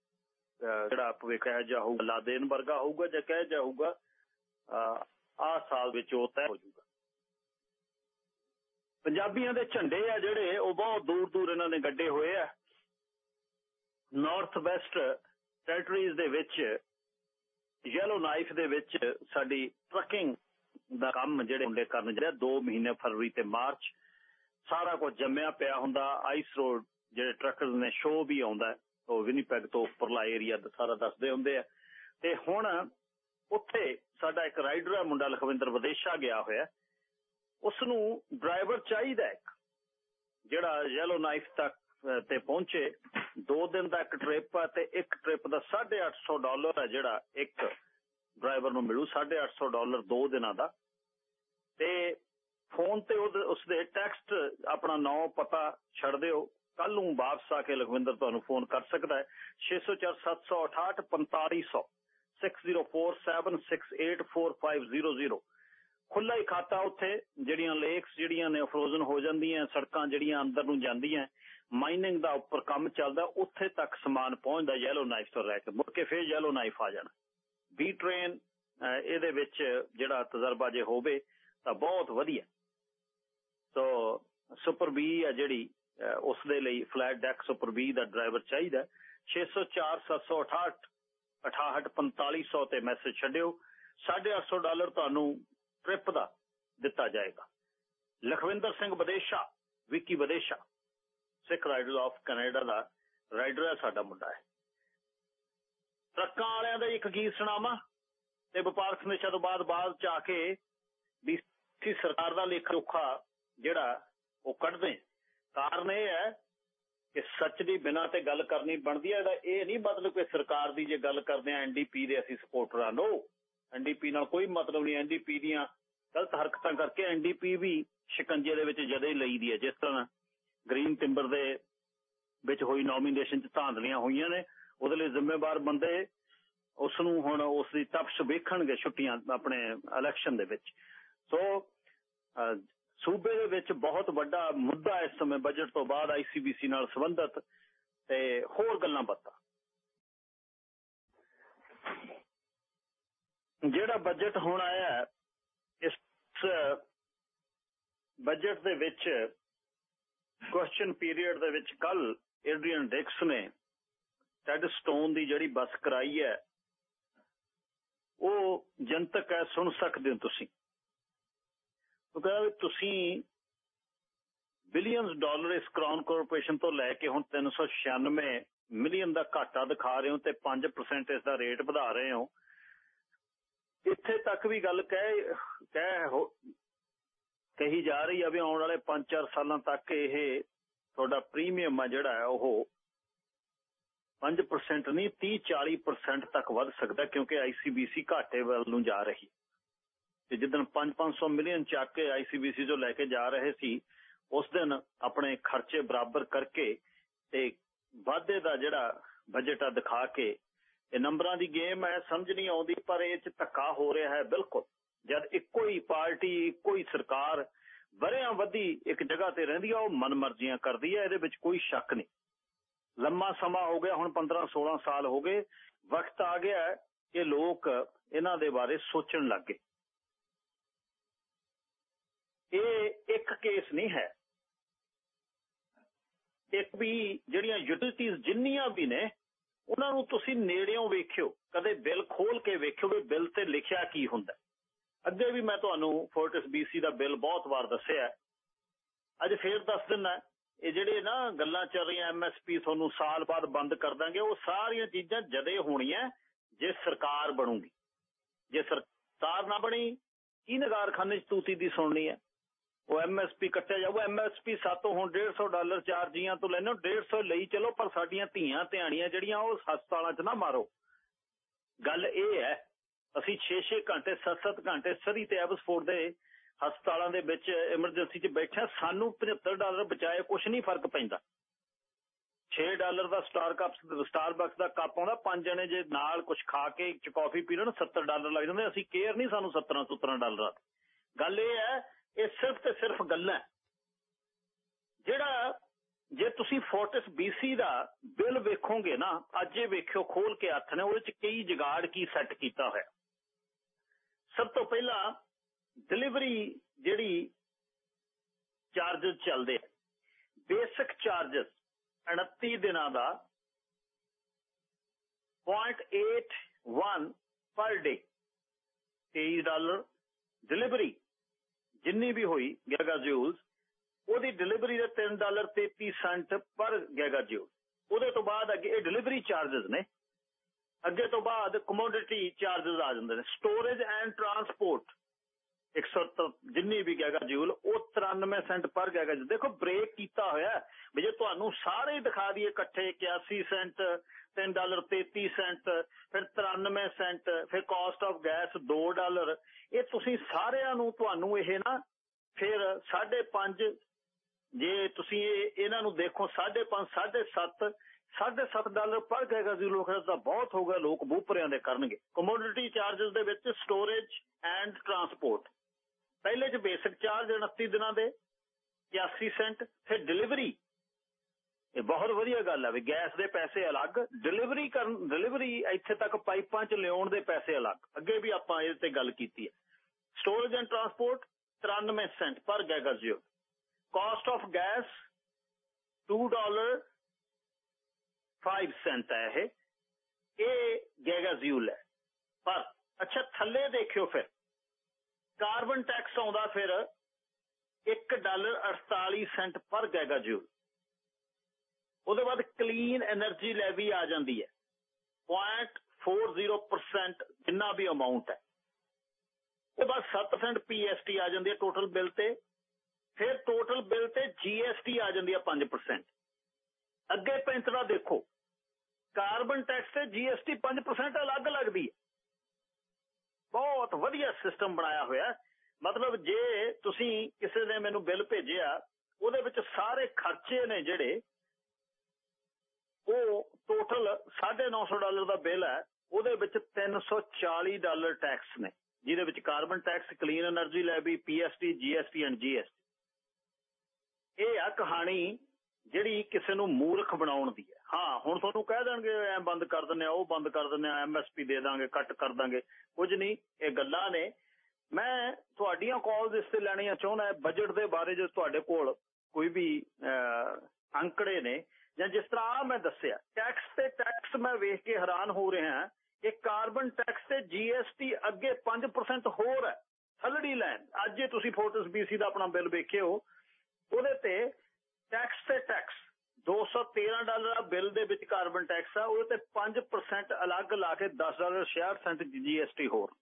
ਜਿਹੜਾ ਭਵਿੱਖ ਹੈ, ਜਾਂ ਹੋਊਗਾ, ਲਾਦੇਨ ਵਰਗਾ ਹੋਊਗਾ, ਜਾਂ ਕਹਿ ਜਾਊਗਾ ਆਹ ਸਾਲ ਵਿੱਚ ਉਹ ਤੈਅ ਹੋ ਜਾਊਗਾ। ਪੰਜਾਬੀਆਂ ਦੇ ਝੰਡੇ ਆ ਜਿਹੜੇ, ਉਹ ਬਹੁਤ ਦੂਰ ਦੂਰ ਇਹਨਾਂ ਨੇ ਗੱਡੇ ਹੋਏ ਆ। ਨਾਰਥ ਵੈਸਟ ਟੈਰੀਟਰੀਜ਼ ਦੇ ਵਿੱਚ ਯੈਲੋ ਨਾਈਫ ਦੇ ਵਿੱਚ ਸਾਡੀ ਟਰੱਕਿੰਗ ਦਾ ਕੰਮ ਜਿਹੜੇ ਹੁੰਦੇ ਕਰਨ ਜਿਹੜੇ 2 ਮਹੀਨੇ ਫਰਵਰੀ ਤੇ ਮਾਰਚ, ਸਾਰਾ ਕੁਝ ਜੰਮਿਆ ਪਿਆ ਹੁੰਦਾ। ਆਈਸ ਰੋਡ ਜਿਹੜੇ ਟਰੱਕਰਸ ਨੇ ਸ਼ੋਅ ਵੀ ਆਉਂਦਾ ਉਹ ਵਿਨੀਪੈਗ ਤੋਂ ਉੱਪਰਲਾ ਏਰੀਆ ਦਾ ਸਾਰਾ ਦੱਸਦੇ ਹੁੰਦੇ ਆ। ਤੇ ਹੁਣ ਉੱਥੇ ਸਾਡਾ ਇੱਕ ਰਾਈਡਰ ਹੈ ਮੁੰਡਾ ਲਖਵਿੰਦਰ ਵਿਦੇਸ਼ਾ ਗਿਆ ਹੋਇਆ। ਉਸ ਨੂੰ ਡਰਾਈਵਰ ਚਾਹੀਦਾ ਇੱਕ, ਜਿਹੜਾ ਯੈਲੋ ਨਾਈਫ ਤੱਕ ਤੇ ਪਹੁੰਚੇ। ਦੋ ਦਿਨ ਦਾ ਇੱਕ ਟ੍ਰਿਪ ਹੈ ਤੇ ਇੱਕ ਟ੍ਰਿਪ ਦਾ 850 ਡਾਲਰ ਹੈ ਜਿਹੜਾ ਇੱਕ ਡਰਾਈਵਰ ਨੂੰ ਮਿਲੂ 850 ਡਾਲਰ ਦੋ ਦਿਨਾਂ ਦਾ। ਤੇ ਫੋਨ ਤੇ ਉਹਦੇ- ਉਸਦੇ ਟੈਕਸਟ ਆਪਣਾ ਨਾਮ ਪਤਾ ਛੱਡ ਦਿਓ। ਕੱਲ ਨੂੰ ਵਾਪਸ ਆ ਕੇ ਲਖਵਿੰਦਰ ਤੁਹਾਨੂੰ ਫੋਨ ਕਰ ਸਕਦਾ ਹੈ। 604 768 4500 6047684500 ਖੁੱਲਾ ਹੀ ਖਾਤਾ ਉੱਥੇ, ਜਿਹੜੀਆਂ ਲੇਕਸ ਜਿਹੜੀਆਂ ਨੇ ਫਰੋਜ਼ਨ ਹੋ ਜਾਂਦੀਆਂ, ਸੜਕਾਂ ਜਿਹੜੀਆਂ ਅੰਦਰ ਨੂੰ ਜਾਂਦੀਆਂ। ਮਾਈਨਿੰਗ ਦਾ ਉੱਪਰ ਕੰਮ ਚੱਲਦਾ, ਉੱਥੇ ਤੱਕ ਸਮਾਨ ਪਹੁੰਚਦਾ ਯੈਲੋ ਨਾਈਫ ਤੋਂ ਲੈ ਕੇ। ਮੁੜ ਕੇ ਫੇਰ ਯੈਲੋ ਨਾਈਫ ਆ ਜਾਣਾ। ਬੀ ਟ੍ਰੇਨ ਇਹਦੇ ਵਿੱਚ ਜਿਹੜਾ ਤਜਰਬਾ ਜੇ ਹੋਵੇ, ਤਾਂ ਬਹੁਤ ਵਧੀਆ। ਸੋ ਸੁਪਰ ਬੀ ਆ ਜਿਹੜੀ ਉਸ ਦੇ ਲਈ ਫਲੈਟ ਡੈਕ ਸੁਪਰ ਬੀ ਦਾ ਡਰਾਈਵਰ ਚਾਹੀਦਾ। 604 768 684500 ਤੇ ਮੈਸੇਜ ਛੱਡਿਓ। 850 ਡਾਲਰ ਤੁਹਾਨੂੰ ਟ੍ਰਿਪ ਦਾ ਦਿੱਤਾ ਜਾਏਗਾ। Lakhwinder Singh Videsha, Vicky Videsha. Sikh rider of Canada the rider ਹੈ, ਸਾਡਾ ਮੁੰਡਾ ਹੈ। ਟਰੱਕਾਂ ਵਾਲਿਆਂ ਦਾ ਇੱਕ ਗੀਤ ਸੁਣਾਵਾ ਤੇ ਵਪਾਰਕ ਸਮੀਖਿਆ ਤੋਂ ਬਾਅਦ ਬਾਅਦ ਚ ਆ ਕੇ ਬੀਸੀ ਸਰਕਾਰ ਦਾ ਲੇਖਾ ਜੋਖਾ ਜਿਹੜਾ ਉਹ ਕੱਢਦੇ ਕਾਰਨ ਇਹ ਹੈ ਕਿ ਸੱਚ ਦੀ ਬਿਨਾ ਤੇ ਗੱਲ ਕਰਨੀ ਬਣਦੀ ਹੈ, ਇਹਦਾ ਇਹ ਨਹੀਂ ਮਤਲਬ ਕਿ ਸਰਕਾਰ ਦੀ ਜੇ ਗੱਲ ਕਰਦੇ ਆ ਐਨਡੀਪੀ ਦੇ ਅਸੀਂ ਸਪੋਰਟਰ ਆ ਨੋ ਐਨਡੀਪੀ ਨਾਲ ਕੋਈ ਮਤਲਬ ਨਹੀਂ ਐਨਡੀਪੀ ਦੀਆਂ ਗਲਤ ਹਰਕਤਾਂ ਕਰਕੇ ਐਨਡੀਪੀ ਵੀ ਸ਼ਿਕੰਜੇ ਦੇ ਵਿੱਚ ਜਦੇ ਲਈ ਦੀ ਹੈ, ਜਿਸ ਤਰ੍ਹਾਂ ਗ੍ਰੀਨ ਦੇ ਵਿੱਚ ਹੋਈ ਨੋਮੀਨੇਸ਼ਨ ਚ ਧਾਂਦਲੀਆਂ ਹੋਈਆਂ ਨੇ, ਉਹਦੇ ਲਈ ਜ਼ਿੰਮੇਵਾਰ ਬੰਦੇ ਉਸ ਨੂੰ ਹੁਣ ਉਸ ਦੀ ਤਪਸ਼ ਵੇਖਣਗੇ ਛੁੱਟੀਆਂ ਆਪਣੇ ਇਲੈਕਸ਼ਨ ਦੇ ਵਿੱਚ। ਸੋ ਸੂਬੇ ਦੇ ਵਿੱਚ ਬਹੁਤ ਵੱਡਾ ਮੁੱਦਾ ਇਸ ਸਮੇਂ ਬਜਟ ਤੋਂ ਬਾਅਦ ਆਈਸੀਬੀਸੀ ਨਾਲ ਸੰਬੰਧਿਤ ਤੇ ਹੋਰ ਗੱਲਾਂ ਬਾਤਾਂ। ਜਿਹੜਾ ਬਜਟ ਹੁਣ ਆਇਆ ਇਸ ਬਜਟ ਦੇ ਵਿੱਚ ਕੁਐਸਚਨ ਪੀਰੀਅਡ ਦੇ ਵਿੱਚ ਕੱਲ ਐਡਰੀਅਨ ਡਿਕਸ ਨੇ ਟੈਡ ਸਟੋਨ ਦੀ ਜਿਹੜੀ ਬੱਸ ਕਰਾਈ ਹੈ, ਉਹ ਜਨਤਕ ਹੈ, ਸੁਣ ਸਕਦੇ ਹੋ ਤੁਸੀਂ। ਉਹ ਕਹਿੰਦਾ ਤੁਸੀਂ ਬਿਲੀਅਨਸ ਡਾਲਰ ਇਸ ਕਰਾਊਨ ਕਾਰਪੋਰੇਸ਼ਨ ਤੋਂ ਲੈ ਕੇ ਹੁਣ 396 ਮਿਲੀਅਨ ਦਾ ਘਾਟਾ ਦਿਖਾ ਰਹੇ ਹੋ ਤੇ 5% ਇਸ ਦਾ ਰੇਟ ਵਧਾ ਰਹੇ ਹੋ। ਇੱਥੇ ਤੱਕ ਵੀ ਗੱਲ ਕਹਿ ਕਹਿ ਕਹੀ ਜਾ ਰਹੀ ਆ ਵੀ ਆਉਣ ਵਾਲੇ 5-4 ਸਾਲਾਂ ਤੱਕ ਇਹ ਤੁਹਾਡਾ ਪ੍ਰੀਮੀਅਮ ਆ ਜਿਹੜਾ ਹੈ, ਉਹ 5% ਨਹੀਂ 30-40% ਤੱਕ ਵੱਧ ਸਕਦਾ ਕਿਉਂਕਿ ਆਈਸੀਬੀਸੀ ਘਾਟੇ ਵੱਲ ਨੂੰ ਜਾ ਰਹੀ ਤੇ ਜਿੱਦਣ 5-500 ਮਿਲੀਅਨ ਚੱਕ ਕੇ ਆਈਸੀਬੀਸੀ ਜੋ ਲੈ ਕੇ ਜਾ ਰਹੇ ਸੀ, ਉਸ ਦਿਨ ਆਪਣੇ ਖਰਚੇ ਬਰਾਬਰ ਕਰਕੇ ਤੇ ਵਾਧੇ ਦਾ ਜਿਹੜਾ ਬਜਟ ਆ ਦਿਖਾ ਕੇ, ਇਹ ਨੰਬਰਾਂ ਦੀ ਗੇਮ ਹੈ, ਸਮਝ ਨਹੀਂ ਆਉਂਦੀ, ਪਰ ਇਹ ਚ ਧੱਕਾ ਹੋ ਰਿਹਾ ਹੈ, ਬਿਲਕੁਲ। ਜਦ ਇੱਕੋ ਹੀ ਪਾਰਟੀ, ਇੱਕੋ ਹੀ ਸਰਕਾਰ ਵਰਿਆਂ ਵਧੀ ਇੱਕ ਜਗ੍ਹਾ ਤੇ ਰਹਿੰਦੀ ਆ, ਉਹ ਮਨਮਰਜ਼ੀਆਂ ਕਰਦੀ ਹੈ ਇਹਦੇ ਵਿੱਚ ਕੋਈ ਸ਼ੱਕ ਨਹੀਂ। ਲੰਮਾ ਸਮਾਂ ਹੋ ਗਿਆ, ਹੁਣ 15 16 ਸਾਲ ਹੋ ਗਏ, ਵਕਤ ਆ ਗਿਆ ਕਿ ਲੋਕ ਇਹਨਾਂ ਦੇ ਬਾਰੇ ਸੋਚਣ ਲੱਗ ਗਏ। ਇਹ ਇੱਕ ਕੇਸ ਨਹੀਂ ਹੈ। ਇੱਕ ਵੀ ਜਿਹੜੀਆਂ ਯੂਟਿਲਿਟੀਆਂ ਜਿੰਨੀਆਂ ਵੀ ਨੇ, ਉਹਨਾਂ ਨੂੰ ਤੁਸੀਂ ਨੇੜਿਓਂ ਵੇਖਿਓ, ਕਦੇ ਬਿੱਲ ਖੋਲ ਕੇ ਵੇਖਿਓ ਵੀ ਬਿੱਲ ਤੇ ਲਿਖਿਆ ਕੀ ਹੁੰਦਾ। ਅੱਗੇ ਵੀ ਮੈਂ ਤੁਹਾਨੂੰ ਫੋਰਟਿਸ ਬੀਸੀ ਦਾ ਬਿੱਲ ਬਹੁਤ ਵਾਰ ਦੱਸਿਆ ਅੱਜ ਫੇਰ ਦੱਸ ਦਿੰਦਾ ਇਹ ਜਿਹੜੇ ਨਾ ਗੱਲਾਂ ਚੱਲ ਰਹੀਆਂ ਐਮਐਸਪੀ ਤੁਹਾਨੂੰ ਸਾਲ ਬਾਅਦ ਬੰਦ ਕਰ ਦਾਂਗੇ, ਉਹ ਸਾਰੀਆਂ ਚੀਜ਼ਾਂ ਜਦੇ ਹੋਣੀਆਂ ਜੇ ਸਰਕਾਰ ਬਣੂਗੀ। ਜੇ ਸਰਕਾਰ ਨਾ ਬਣੀ, ਕੀ ਨਗਾਰਖਾਨੇ 'ਚ ਤੂਤੀ ਦੀ ਸੁਣਨੀ ਹੈ? ਉਹ ਐਮਐਸਪੀ ਕੱਟਿਆ ਜਾਊਗਾ ਐਮਐਸਪੀ ਸਾਤੋਂ ਹੁਣ 150 ਡਾਲਰ ਚਾਰਜੀਆਂ ਤੋਂ ਲੈਣੋ 150 ਲਈ ਚਲੋ, ਪਰ ਸਾਡੀਆਂ ਧੀਆਂ, ਧਿਆਣੀਆਂ ਜਿਹੜੀਆਂ, ਉਹ ਹਸਪਤਾਲਾਂ 'ਚ ਨਾ ਮਾਰੋ। ਗੱਲ ਇਹ ਹੈ ਅਸੀਂ 6-6 ਘੰਟੇ 7-7 ਘੰਟੇ ਸਦੀ ਤੇ ਐਬਸਫੋਰਡ ਦੇ ਹਸਪਤਾਲਾਂ ਦੇ ਵਿੱਚ ਐਮਰਜੈਂਸੀ 'ਚ ਬੈਠਿਆ ਸਾਨੂੰ 75 ਡਾਲਰ ਬਚਾਏ ਕੁਝ ਨਹੀਂ ਫ਼ਰਕ ਪੈਂਦਾ। 6 ਡਾਲਰ ਦਾ ਸਟਾਰ ਕੱਪ ਸਟਾਰਬਕਸ ਦਾ ਕੱਪ ਆਉਂਦਾ, ਪੰਜ ਜਣੇ ਜੇ ਨਾਲ ਕੁਝ ਖਾ ਕੇ ਇੱਕ ਕਾਫੀ ਪੀ ਲੈਣ 70 ਡਾਲਰ ਲੱਗ ਜਾਂਦੇ, ਅਸੀਂ ਕੇਅਰ ਨਹੀਂ ਸਾਨੂੰ 17 17 ਡਾਲਰ ਗੱਲ ਇਹ ਹੈ, ਇਹ ਸਿਰਫ ਤੇ ਸਿਰਫ ਗੱਲਾਂ। ਜਿਹੜਾ ਜੇ ਤੁਸੀਂ ਫੋਰਟਿਸ BC ਦਾ ਬਿੱਲ ਵੇਖੋਗੇ ਨਾ, ਅੱਜ ਇਹ ਵੇਖਿਓ, ਖੋਲ ਕੇ ਹੱਥ ਨੇ, ਉਹਦੇ ਚ ਕਈ ਜਗਾੜ, ਕੀ ਸੈੱਟ ਕੀਤਾ ਹੋਇਆ। ਸਭ ਤੋਂ ਪਹਿਲਾਂ ਡਿਲੀਵਰੀ ਜਿਹੜੀ ਚਾਰजेस ਚੱਲਦੇ ਆ ਬੇਸਿਕ ਚਾਰजेस 29 ਦਿਨਾਂ ਦਾ 0.81 ਪਰ ਡੇ 23 ਡਾਲਰ ਡਿਲੀਵਰੀ ਜਿੰਨੀ ਵੀ ਹੋਈ ਗੈਗਾ ਗੈਗਾਜੂਲਸ, ਉਹਦੀ ਡਿਲੀਵਰੀ ਦੇ 3 ਡਾਲਰ 33 ਸੈਂਟ ਪਰ ਗੈਗਾਜੂਲ। ਉਹਦੇ ਤੋਂ ਬਾਅਦ ਅੱਗੇ ਇਹ ਡਿਲੀਵਰੀ ਚਾਰजेस ਨੇ। ਅੱਗੇ ਤੋਂ ਬਾਅਦ ਕਮੋਡਿਟੀ ਚਾਰजेस ਆ ਜਾਂਦੇ ਨੇ। ਸਟੋਰੇਜ ਐਂਡ ਟਰਾਂਸਪੋਰਟ 170 ਜਿੰਨੀ ਵੀ ਗੈਗਾ ਜੂਲ, ਉਹ 93 ਸੈਂਟ ਪਰ ਗੈਗਾ ਜੂਲ ਦੇਖੋ ਬ੍ਰੇਕ ਕੀਤਾ ਹੋਇਆ ਵੀ ਜੇ ਤੁਹਾਨੂੰ ਸਾਰੇ ਦਿਖਾ ਦਈਏ ਇਕੱਠੇ 81 ਸੈਂਟ 3 ਡਾਲਰ 33 ਸੈਂਟ, ਫਿਰ 93 ਸੈਂਟ, ਫਿਰ ਕਾਸਟ ਆਫ ਗੈਸ 2 ਡਾਲਰ। ਇਹ ਤੁਸੀਂ ਸਾਰਿਆਂ ਨੂੰ ਤੁਹਾਨੂੰ ਇਹ ਨਾ ਫਿਰ 5.5 ਜੇ ਤੁਸੀਂ ਇਹਨਾਂ ਨੂੰ ਦੇਖੋ 5.5 7.5 7.5 ਡਾਲਰ ਪਰ ਗਏਗਾ ਜੀ ਲੋਕਾਂ ਦਾ ਬਹੁਤ ਹੋਗਾ ਲੋਕ ਬੂਪਰਿਆਂ ਦੇ ਕਰਨਗੇ। ਕਮੋਡਿਟੀ ਚਾਰजेस ਦੇ ਵਿੱਚ ਸਟੋਰੇਜ ਐਂਡ ਟਰਾਂਸਪੋਰਟ ਪਹਿਲੇ ਚ ਬੇਸਿਕ ਚਾਰਜ 29 ਦਿਨਾਂ ਦੇ 81 ਸੈਂਟ ਫਿਰ ਡਿਲੀਵਰੀ ਇਹ ਬਹੁਤ ਵਧੀਆ ਗੱਲ ਹੈ ਵੀ ਗੈਸ ਦੇ ਪੈਸੇ ਅਲੱਗ ਡਿਲੀਵਰੀ ਕਰਨ ਡਿਲੀਵਰੀ ਇੱਥੇ ਤੱਕ ਪਾਈਪਾਂ 'ਚ ਲਿਆਉਣ ਦੇ ਪੈਸੇ ਅਲੱਗ। ਅੱਗੇ ਵੀ ਆਪਾਂ ਇਹਦੇ ਤੇ ਗੱਲ ਕੀਤੀ ਹੈ ਸਟੋਰੇਜ ਐਂਡ ਟਰਾਂਸਪੋਰਟ 93 ਸੈਂਟ ਪਰ ਗੈਗਾਜਿਓ cost of gas 2 dollar 5 cent ਹੈ ਇਹ। ਇਹ ਗੈਗਾਜ਼ਿਊਲ ਹੈ। ਪਰ ਅੱਛਾ, ਥੱਲੇ ਦੇਖਿਓ ਫਿਰ। ਕਾਰਬਨ ਟੈਕਸ ਆਉਂਦਾ ਫਿਰ 1 ਡਾਲਰ 48 ਸੈਂਟ ਪਰ ਗੈਗਾਜ਼ਿਊਲ ਉਹਦੇ ਬਾਅਦ ਕਲੀਨ એનર્ਜੀ ਲੈਵੀ ਆ ਜਾਂਦੀ ਹੈ। 0.40% ਜਿੰਨਾ ਵੀ ਅਮਾਉਂਟ ਹੈ। ਉਹ ਬਾਅਦ 7% ਪੀਐਸਟੀ ਆ ਜਾਂਦੀ ਹੈ ਟੋਟਲ ਬਿੱਲ ਤੇ। ਫਿਰ ਟੋਟਲ ਬਿੱਲ ਤੇ ਜੀਐਸਟੀ ਆ ਜਾਂਦੀ ਹੈ 5% ਅੱਗੇ ਪੈਂਤੜਾ ਦੇਖੋ। ਕਾਰਬਨ ਟੈਕਸ ਤੇ ਜੀਐਸਟੀ 5% ਅਲੱਗ ਲੱਗਦੀ ਹੈ। ਬਹੁਤ ਵਧੀਆ ਸਿਸਟਮ ਬਣਾਇਆ ਹੋਇਆ ਮਤਲਬ ਜੇ ਤੁਸੀਂ ਕਿਸੇ ਨੇ ਮੈਨੂੰ ਬਿੱਲ ਭੇਜਿਆ, ਉਹਦੇ ਵਿੱਚ ਸਾਰੇ ਖਰਚੇ ਨੇ ਜਿਹੜੇ, ਉਹ ਟੋਟਲ 950 ਡਾਲਰ ਦਾ ਬਿੱਲ ਹੈ। ਉਹਦੇ ਵਿੱਚ 340 ਡਾਲਰ ਟੈਕਸ ਨੇ, ਜਿਹਦੇ ਵਿੱਚ ਕਾਰਬਨ ਟੈਕਸ, ਕਲੀਨ એનર્ਜੀ ਲੈਬੀ ਪੀਐਸਟੀ ਜੀਐਸਟੀ ਐਂਡ ਜੀਐਸਟੀ ਇਹ ਆ ਕਹਾਣੀ ਜਿਹੜੀ ਕਿਸੇ ਨੂੰ ਮੂਰਖ ਬਣਾਉਣ ਦੀ ਹੈ। ਹਾਂ, ਹੁਣ ਤੁਹਾਨੂੰ ਕਹਿ ਦੇਣਗੇ, ਐ ਬੰਦ ਕਰ ਦਿੰਨੇ ਆ, ਉਹ ਬੰਦ ਕਰ ਦਿੰਨੇ ਆ ਐਮਐਸਪੀ ਦੇ ਦਾਂਗੇ, ਕੱਟ ਕਰ ਦਾਂਗੇ। ਕੁਝ ਨਹੀਂ, ਇਹ ਗੱਲਾਂ ਨੇ। ਮੈਂ ਤੁਹਾਡੀਆਂ ਕਾਲਸ ਇਸ ਤੇ ਲੈਣੀਆਂ ਚਾਹੁੰਦਾ ਬਜਟ ਦੇ ਬਾਰੇ ਜੋ ਤੁਹਾਡੇ ਕੋਲ ਕੋਈ ਵੀ ਅੰਕੜੇ ਨੇ, ਜਾਂ ਜਿਸ ਤਰ੍ਹਾਂ ਆ ਮੈਂ ਦੱਸਿਆ ਟੈਕਸ ਤੇ ਟੈਕਸ ਮੈਂ ਵੇਖ ਕੇ ਹੈਰਾਨ ਹੋ ਰਿਹਾ ਕਿ ਕਾਰਬਨ ਟੈਕਸ ਤੇ ਜੀਐਸਟੀ ਅੱਗੇ 5% ਹੋਰ ਹੈ, ਥਲੜੀ ਲੈਣ। ਅੱਜ ਜੇ ਤੁਸੀਂ ਫੋਰਟਸ ਬੀਸੀ ਦਾ ਆਪਣਾ ਬਿੱਲ ਵੇਖਿਓ, ਉਹਦੇ ਤੇ ਟੈਕਸ ਤੇ ਟੈਕਸ 213 ਡਾਲਰ ਬਿੱਲ ਦੇ ਵਿੱਚ ਕਾਰਬਨ ਟੈਕਸ ਆ, ਉਹਦੇ ਤੇ 5% ਅਲੱਗ ਲਾ ਕੇ 10 ਡਾਲਰ 66 ਸੈਂਟ ਜੀਐਸਟੀ ਹੋਰ।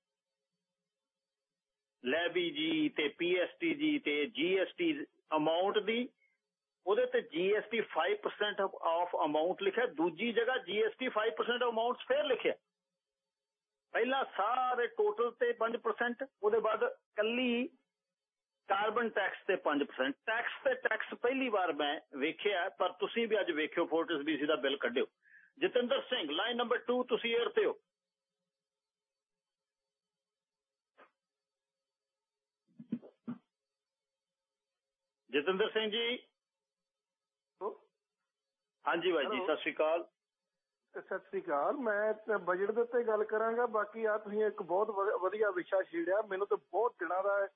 ਲੈਬੀ ਜੀ ਤੇ ਪੀਐਸਟੀ ਜੀ ਤੇ ਜੀਐਸਟੀ ਅਮਾਉਂਟ ਦੀ, ਉਹਦੇ ਤੇ ਜੀਐਸਟੀ 5% ਆਫ ਅਮਾਉਂਟ ਲਿਖਿਆ, ਦੂਜੀ ਜਗ੍ਹਾ ਜੀਐਸਟੀ 5% ਅਮਾਉਂਟ ਫੇਰ ਲਿਖਿਆ। ਪਹਿਲਾਂ ਸਾਰੇ ਟੋਟਲ ਤੇ 5% ਉਹਦੇ ਬਾਅਦ ਕੱਲੀ ਕਾਰਬਨ ਟੈਕਸ ਤੇ 5% ਟੈਕਸ ਤੇ ਟੈਕਸ ਪਹਿਲੀ ਵਾਰ ਮੈਂ ਵੇਖਿਆ ਪਰ ਤੁਸੀਂ ਵੀ ਅੱਜ ਵੇਖਿਓ ਫੋਰਟਿਸ ਬੀਸੀ ਦਾ ਬਿੱਲ ਕੱਢਿਓ। ਜਤਿੰਦਰ ਸਿੰਘ ਲਾਈਨ ਨੰਬਰ 2 ਤੁਸੀਂ 에ਅਰ ਤੇ ਹੋ। ਜਤਿੰਦਰ ਸਿੰਘ ਜੀ। ਹਾਂਜੀ ਬਾਈ ਜੀ ਸਤਿ ਸ਼੍ਰੀ ਅਕਾਲ। ਸਤਿ ਸ੍ਰੀ ਅਕਾਲ। ਮੈਂ ਬਜਟ ਦੇ ਉੱਤੇ ਗੱਲ ਕਰਾਂਗਾ ਬਾਕੀ ਆ ਤੁਸੀਂ ਇੱਕ ਬਹੁਤ ਵਧੀਆ ਵਿਸ਼ਾ ਛੇੜਿਆ। ਮੈਨੂੰ ਤਾਂ ਬਹੁਤ ਦਿਨਾਂ ਦਾ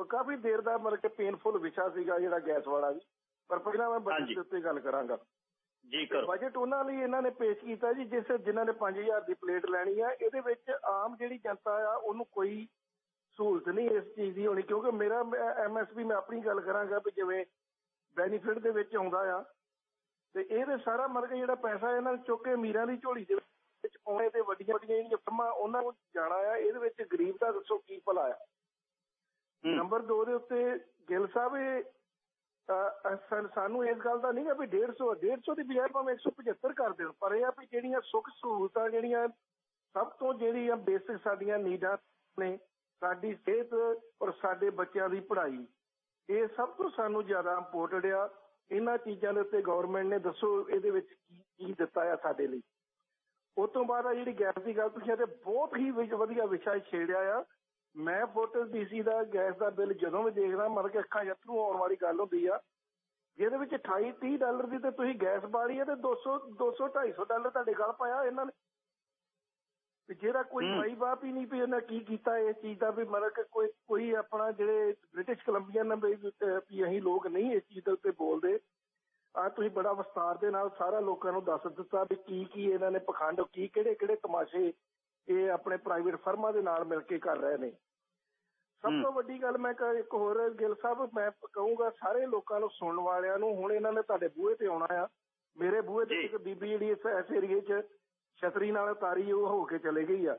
ਕਾਫੀ ਦੇਰ ਦਾ ਮਤਲਬ ਕਿ ਪੇਨਫੁਲ ਵਿਸ਼ਾ ਸੀਗਾ ਜਿਹੜਾ ਗੈਸ ਵਾਲਾ ਵੀ ਪਰ ਪਹਿਲਾਂ ਮੈਂ ਬਜਟ ਦੇ ਉੱਤੇ ਗੱਲ ਕਰਾਂਗਾ। ਜੀ ਕਰੋ। ਬਜਟ ਉਹਨਾਂ ਲਈ ਇਹਨਾਂ ਨੇ ਪੇਸ਼ ਕੀਤਾ ਜੀ ਜਿਸ ਜਿਨ੍ਹਾਂ ਨੇ 5000 ਦੀ ਪਲੇਟ ਲੈਣੀ ਆ। ਇਹਦੇ ਵਿੱਚ ਆਮ ਜਿਹੜੀ ਜਨਤਾ ਆ ਉਹਨੂੰ ਕੋਈ ਸਹੂਲਤ ਨਹੀਂ ਇਸ ਚੀਜ਼ ਦੀ ਹੋਣੀ। ਕਿਉਂਕਿ ਮੇਰਾ ਐਮਐਸਪੀ ਮੈਂ ਆਪਣੀ ਗੱਲ ਕਰਾਂਗਾ ਵੀ ਜਿਵੇਂ ਬੈਨੀਫਿਟ ਦੇ ਵਿੱਚ ਆਉਂਦਾ ਆ ਤੇ ਇਹਦੇ ਸਾਰਾ ਮਤਲਬ ਜਿਹੜਾ ਪੈਸਾ ਇਹਨਾਂ ਨੇ ਚੁੱਕ ਕੇ ਅਮੀਰਾਂ ਦੀ ਝੋਲੀ ਦੇ ਵਿੱਚ ਪਾਉਣੇ ਤੇ ਵੱਡੀਆਂ ਵੱਡੀਆਂ ਜਿਹੜੀਆਂ ਫਰਮਾਂ ਉਹਨਾਂ ਨੂੰ ਜਾਣਾ ਆ। ਇਹਦੇ ਵਿੱਚ ਗਰੀਬ ਦਾ ਦੱਸੋ ਕੀ ਭਲਾ ਆ। ਨੰਬਰ 2 ਦੇ ਉੱਤੇ ਗਿੱਲ ਸਾਹਿਬ ਸਾਨੂੰ ਇਸ ਗੱਲ ਦਾ ਨਹੀਂ ਹੈ ਵੀ 150 150 ਦੀ ਬਜਾਏ ਭਾਵੇਂ 175 ਕਰ ਦੇਣ, ਪਰ ਇਹ ਆ ਵੀ ਜਿਹੜੀਆਂ ਸੁੱਖ ਸਹੂਲਤਾਂ ਜਿਹੜੀਆਂ ਸਭ ਤੋਂ ਜਿਹੜੀਆਂ ਬੇਸਿਕ ਸਾਡੀਆਂ ਨੀਡਾਂ ਨੇ, ਸਾਡੀ ਸਿਹਤ ਔਰ ਸਾਡੇ ਬੱਚਿਆਂ ਦੀ ਪੜ੍ਹਾਈ, ਇਹ ਸਭ ਤੋਂ ਸਾਨੂੰ ਜ਼ਿਆਦਾ ਇੰਪੋਰਟੈਂਟ ਆ। ਇਹਨਾਂ ਚੀਜ਼ਾਂ ਦੇ ਉੱਤੇ ਗਵਰਨਮੈਂਟ ਨੇ ਦੱਸੋ ਇਹਦੇ ਵਿੱਚ ਕੀ ਕੀ ਦਿੱਤਾ ਆ ਸਾਡੇ ਲਈ। ਉਸ ਤੋਂ ਬਾਅਦ ਆ ਜਿਹੜੀ ਗੈਸ ਦੀ ਗੱਲ ਤੁਸੀਂ ਤੇ ਬਹੁਤ ਹੀ ਵਧੀਆ ਵਿਸ਼ਾ ਛੇੜਿਆ ਆ। ਮੈਂ ਫੋਟੋ ਡੀਸੀ ਦਾ ਗੈਸ ਦਾ ਬਿੱਲ ਜਦੋਂ ਵੀ ਦੇਖਦਾ ਮਰ ਕੇ ਅੱਖਾਂ ਜੱਤਰੂ ਆਉਣ ਵਾਲੀ ਗੱਲ ਹੁੰਦੀ ਆ ਜਿਹਦੇ ਵਿੱਚ 28 30 ਡਾਲਰ ਦੀ ਤੇ ਤੁਸੀਂ ਗੈਸ ਬਾੜੀ ਹੈ ਤੇ 200 200 250 ਡਾਲਰ ਤੁਹਾਡੇ ਗੱਲ ਪਾਇਆ ਇਹਨਾਂ ਨੇ। ਤੇ ਜਿਹੜਾ ਕੋਈ ਭਾਈ ਬਾਪ ਹੀ ਨਹੀਂ ਵੀ ਇਹਨਾਂ ਕੀ ਕੀਤਾ ਇਸ ਚੀਜ਼ ਦਾ ਵੀ ਮਤਲਬ ਕਿ ਕੋਈ ਕੋਈ ਆਪਣਾ ਜਿਹੜੇ ਬ੍ਰਿਟਿਸ਼ ਕੋਲੰਬੀਆ ਨੇ ਵੀ ਅਸੀਂ ਲੋਕ ਨਹੀਂ ਇਸ ਚੀਜ਼ ਦੇ ਉੱਤੇ ਬੋਲਦੇ। ਆ ਤੁਸੀਂ ਬੜਾ ਵਿਸਤਾਰ ਦੇ ਨਾਲ ਸਾਰਾ ਲੋਕਾਂ ਨੂੰ ਦੱਸ ਦਿੱਤਾ ਵੀ ਕੀ ਕੀ ਇਹਨਾਂ ਨੇ ਪਖੰਡ ਕੀ ਕਿਹੜੇ ਕਿਹੜੇ ਤਮਾਸ਼ੇ ਇਹ ਆਪਣੇ ਪ੍ਰਾਈਵੇਟ ਫਰਮਾਂ ਦੇ ਨਾਲ ਮਿਲ ਕੇ ਕਰ ਰਹੇ ਨੇ। ਸਭ ਤੋਂ ਵੱਡੀ ਗੱਲ ਮੈਂ ਇੱਕ ਹੋਰ ਗਿਲ ਸਾਹਿਬ ਮੈਂ ਕਹੂੰਗਾ ਸਾਰੇ ਲੋਕਾਂ ਨੂੰ ਸੁਣਨ ਵਾਲਿਆਂ ਨੂੰ ਹੁਣ ਇਹਨਾਂ ਨੇ ਤੁਹਾਡੇ ਬੂਹੇ ਤੇ ਆਉਣਾ ਆ। ਮੇਰੇ ਬੂਹੇ ਤੇ ਇੱਕ ਬੀਬੀ ਜਿਹੜੀ ਇਸ ਏਰੀਏ 'ਚ ਛਤਰੀ ਨਾਲ ਤਾਰੀ ਉਹ ਹੋ ਕੇ ਚਲੇ ਗਈ ਆ।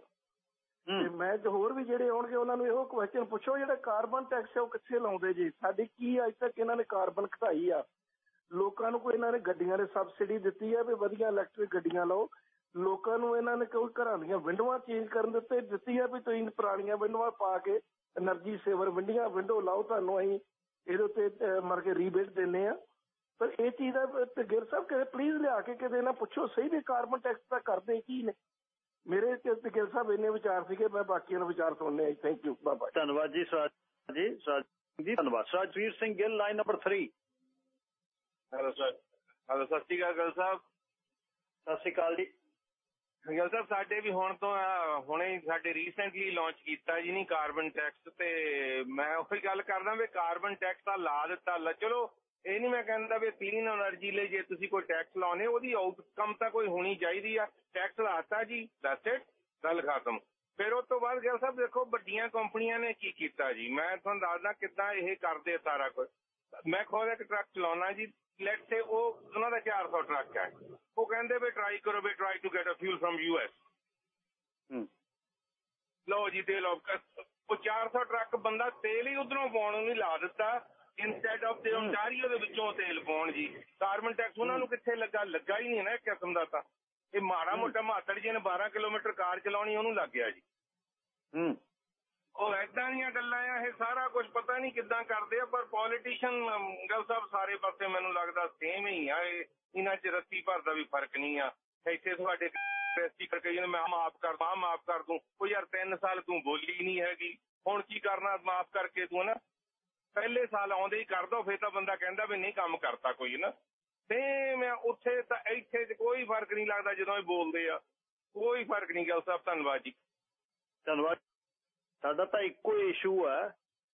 ਤੇ ਮੈਂ ਤੇ ਹੋਰ ਵੀ ਜਿਹੜੇ ਆਉਣਗੇ ਉਹਨਾਂ ਨੂੰ ਇਹੋ ਕੁਐਸਚਨ ਪੁੱਛੋ ਜਿਹੜਾ ਕਾਰਬਨ ਟੈਕਸ ਹੈ ਉਹ ਕਿੱਥੇ ਲਾਉਂਦੇ ਜੀ? ਸਾਡੀ ਕੀ ਅੱਜ ਤੱਕ ਇਹਨਾਂ ਨੇ ਕਾਰਬਨ ਘਟਾਈ ਆ? ਲੋਕਾਂ ਨੂੰ ਕੋਈ ਇਹਨਾਂ ਨੇ ਗੱਡੀਆਂ ਦੇ ਸਬਸਿਡੀ ਦਿੱਤੀ ਆ ਵੀ ਵਧੀਆ ਇਲੈਕਟ੍ਰਿਕ ਗੱਡੀਆਂ ਲਓ। ਲੋਕਾਂ ਨੂੰ ਇਹਨਾਂ ਨੇ ਕੋਈ ਘਰਾਂ ਦੀਆਂ ਵਿੰਡੋਆਂ ਚੇਂਜ ਕਰਨ ਦਿੱਤੇ ਦਿੱਤੀਆਂ ਵੀ ਤੁਸੀਂ ਪੁਰਾਣੀਆਂ ਵਿੰਡੋਆਂ ਪਾ ਕੇ એનર્ਜੀ ਸੇਵਰ ਵਿੰਡੀਆਂ ਵਿੰਡੋ ਲਾਓ ਤੁਹਾਨੂੰ ਅਸੀਂ ਇਹਦੇ ਉੱਤੇ ਮਰ ਕੇ ਰੀਬੇਟ ਦਿੰਨੇ ਆ ਪਰ ਇਹ ਚੀਜ਼ ਦਾ ਗਿਰ ਸਾਹਿਬ ਕਹੇ ਪਲੀਜ਼ ਲਿਆ ਕੇ ਕਿਤੇ ਨਾ ਪੁੱਛੋ ਸਹੀ ਵੀ ਕਾਰਬਨ ਟੈਕਸ ਦਾ ਕਰਦੇ ਕੀ ਨੇ? ਮੇਰੇ ਤੇ ਗਿਰ ਸਾਹਿਬ ਇੰਨੇ ਵਿਚਾਰ ਸੀਗੇ ਮੈਂ ਬਾਕੀਆਂ ਦੇ ਵਿਚਾਰ ਸੁਣਨੇ ਆ ਥੈਂਕ ਯੂ ਬਾਬਾ ਧੰਨਵਾਦ ਜੀ ਸਵਾਜ ਜੀ ਸਵਾਜ ਜੀ ਧੰਨਵਾਦ। Swajvir Singh Gill line number 3 hello sir. Hello ਸਤਿ ਸ਼੍ਰੀ ਅਕਾਲ ਗਿੱਲ ਸਾਹਿਬ। ਸਤਿ ਸ਼੍ਰੀ ਅਕਾਲ ਜੀ। ਗਿੱਲ ਸਾਹਿਬ, ਸਾਡੇ ਵੀ ਹੁਣ ਤੋਂ ਹੁਣੇ ਹੀ ਸਾਡੇ ਰੀਸੈਂਟਲੀ ਲਾਂਚ ਕੀਤਾ ਜੀ ਨਹੀਂ ਕਾਰਬਨ ਟੈਕਸ ਤੇ ਮੈਂ ਉਹੀ ਗੱਲ ਕਰਦਾ ਵੀ ਕਾਰਬਨ ਟੈਕਸ ਦਾ ਲਾ ਦਿੱਤਾ। ਲਾ, ਚਲੋ, ਇਹ ਨਹੀਂ ਮੈਂ ਕਹਿੰਦਾ ਵੀ ਕਲੀਨ એનર્ਜੀ ਲਈ ਜੇ ਤੁਸੀਂ ਕੋਈ ਟੈਕਸ ਲਾਉਨੇ ਉਹਦੀ ਆਊਟਕਮ ਤਾਂ ਕੋਈ ਹੋਣੀ ਚਾਹੀਦੀ ਆ। ਟੈਕਸ ਲਾਤਾ ਜੀ ਦੈਟਸ ਇਟ ਗੱਲ ਖਤਮ। ਫਿਰ ਉਸ ਤੋਂ ਬਾਅਦ ਗਿੱਲ ਸਾਹਿਬ, ਦੇਖੋ ਵੱਡੀਆਂ ਕੰਪਨੀਆਂ ਨੇ ਕੀ ਕੀਤਾ ਜੀ? ਮੈਂ ਤੁਹਾਨੂੰ ਦੱਸਦਾ ਕਿੱਦਾਂ ਇਹ ਕਰਦੇ ਸਾਰਾ ਕੁਝ। ਮੈਂ ਖੁਦ ਇੱਕ ਟਰੱਕ ਚਲਾਉਣਾ ਜੀ ਲੈਟਸ ਸੇ ਉਹ ਉਹਨਾਂ ਦਾ 400 ਟਰੱਕ ਹੈ। ਉਹ ਕਹਿੰਦੇ ਵੀ ਟਰਾਈ ਕਰੋ we try to get a fuel from US ਹੂੰ। ਲਓ ਜੀ ਤੇਲ ਆਫ ਉਹ 400 ਟਰੱਕ ਬੰਦਾ ਤੇਲ ਹੀ ਉਧਰੋਂ ਪਾਉਣ ਨੂੰ ਲਾ ਦਿੱਤਾ। ਇਨਸਟੈਡ ਆਫ ਤੇ ਓਨਟਾਰੀਓ ਦੇ ਵਿੱਚੋਂ ਤੇਲ ਪਾਉਣ ਜੀ। ਕਾਰਬਨ ਟੈਕਸ ਉਹਨਾਂ ਨੂੰ ਕਿੱਥੇ ਲੱਗਾ? ਲੱਗਾ ਹੀ ਨਹੀਂ ਨਾ ਇੱਕ ਕਿਸਮ ਦਾ ਤਾਂ। ਇਹ ਮਾੜਾ ਮੋਟਾ ਮਾਤੜ ਜੀ ਨੇ 12 ਕਿਲੋਮੀਟਰ ਕਾਰ ਚਲਾਉਣੀ ਉਹਨੂੰ ਲੱਗ ਗਿਆ ਜੀ। ਹੂੰ। ਉਹ ਐਦਾਂ ਦੀਆਂ ਗੱਲਾਂ ਆ, ਇਹ ਸਾਰਾ ਕੁਝ ਪਤਾ ਨਹੀਂ ਕਿੱਦਾਂ ਕਰਦੇ ਆ, ਪਰ ਪੋਲੀਟੀਸ਼ੀਅਨ ਗੱਲ ਸਾਹਿਬ ਸਾਰੇ ਪਾਸੇ ਮੈਨੂੰ ਲੱਗਦਾ ਸੇਮ ਹੀ ਆ, ਇਹ ਇਹਨਾਂ 'ਚ ਰੱਤੀ ਭਰ ਦਾ ਵੀ ਫ਼ਰਕ ਨਹੀਂ ਆ। ਇੱਥੇ ਤੁਹਾਡੇ ਪੈਸਟੀ ਕਰਕੇ ਜਿਹਨੇ ਮੈਂ ਮਾਫ ਕਰਦਾ ਮਾਫ ਕਰ ਦੂੰ। ਉਹ ਯਾਰ 3 ਸਾਲ ਤੂੰ ਬੋਲੀ ਨਹੀਂ ਹੈਗੀ, ਹੁਣ ਕੀ ਕਰਨਾ ਮਾਫ ਕਰਕੇ ਤੂੰ ਨਾ ਪਹਿਲੇ ਸਾਲ ਆਉਂਦੇ ਹੀ ਕਰ ਦੋ, ਫੇਰ ਤਾਂ ਬੰਦਾ ਕਹਿੰਦਾ ਵੀ ਨਹੀਂ ਕੰਮ ਕਰਤਾ ਕੋਈ ਨਾ ਤੇ ਮੈਂ ਉੱਥੇ ਤਾਂ ਇੱਥੇ ਕੋਈ ਫ਼ਰਕ ਨਹੀਂ ਲੱਗਦਾ ਜਦੋਂ ਇਹ ਬੋਲਦੇ ਆ। ਕੋਈ ਫ਼ਰਕ ਨਹੀਂ, ਗੱਲ ਸਾਹਿਬ, ਧੰਨਵਾਦ ਜੀ। ਧੰਨਵਾਦ। ਸਾਡਾ ਤਾਂ ਇੱਕੋ ਇਸ਼ੂ ਹੈ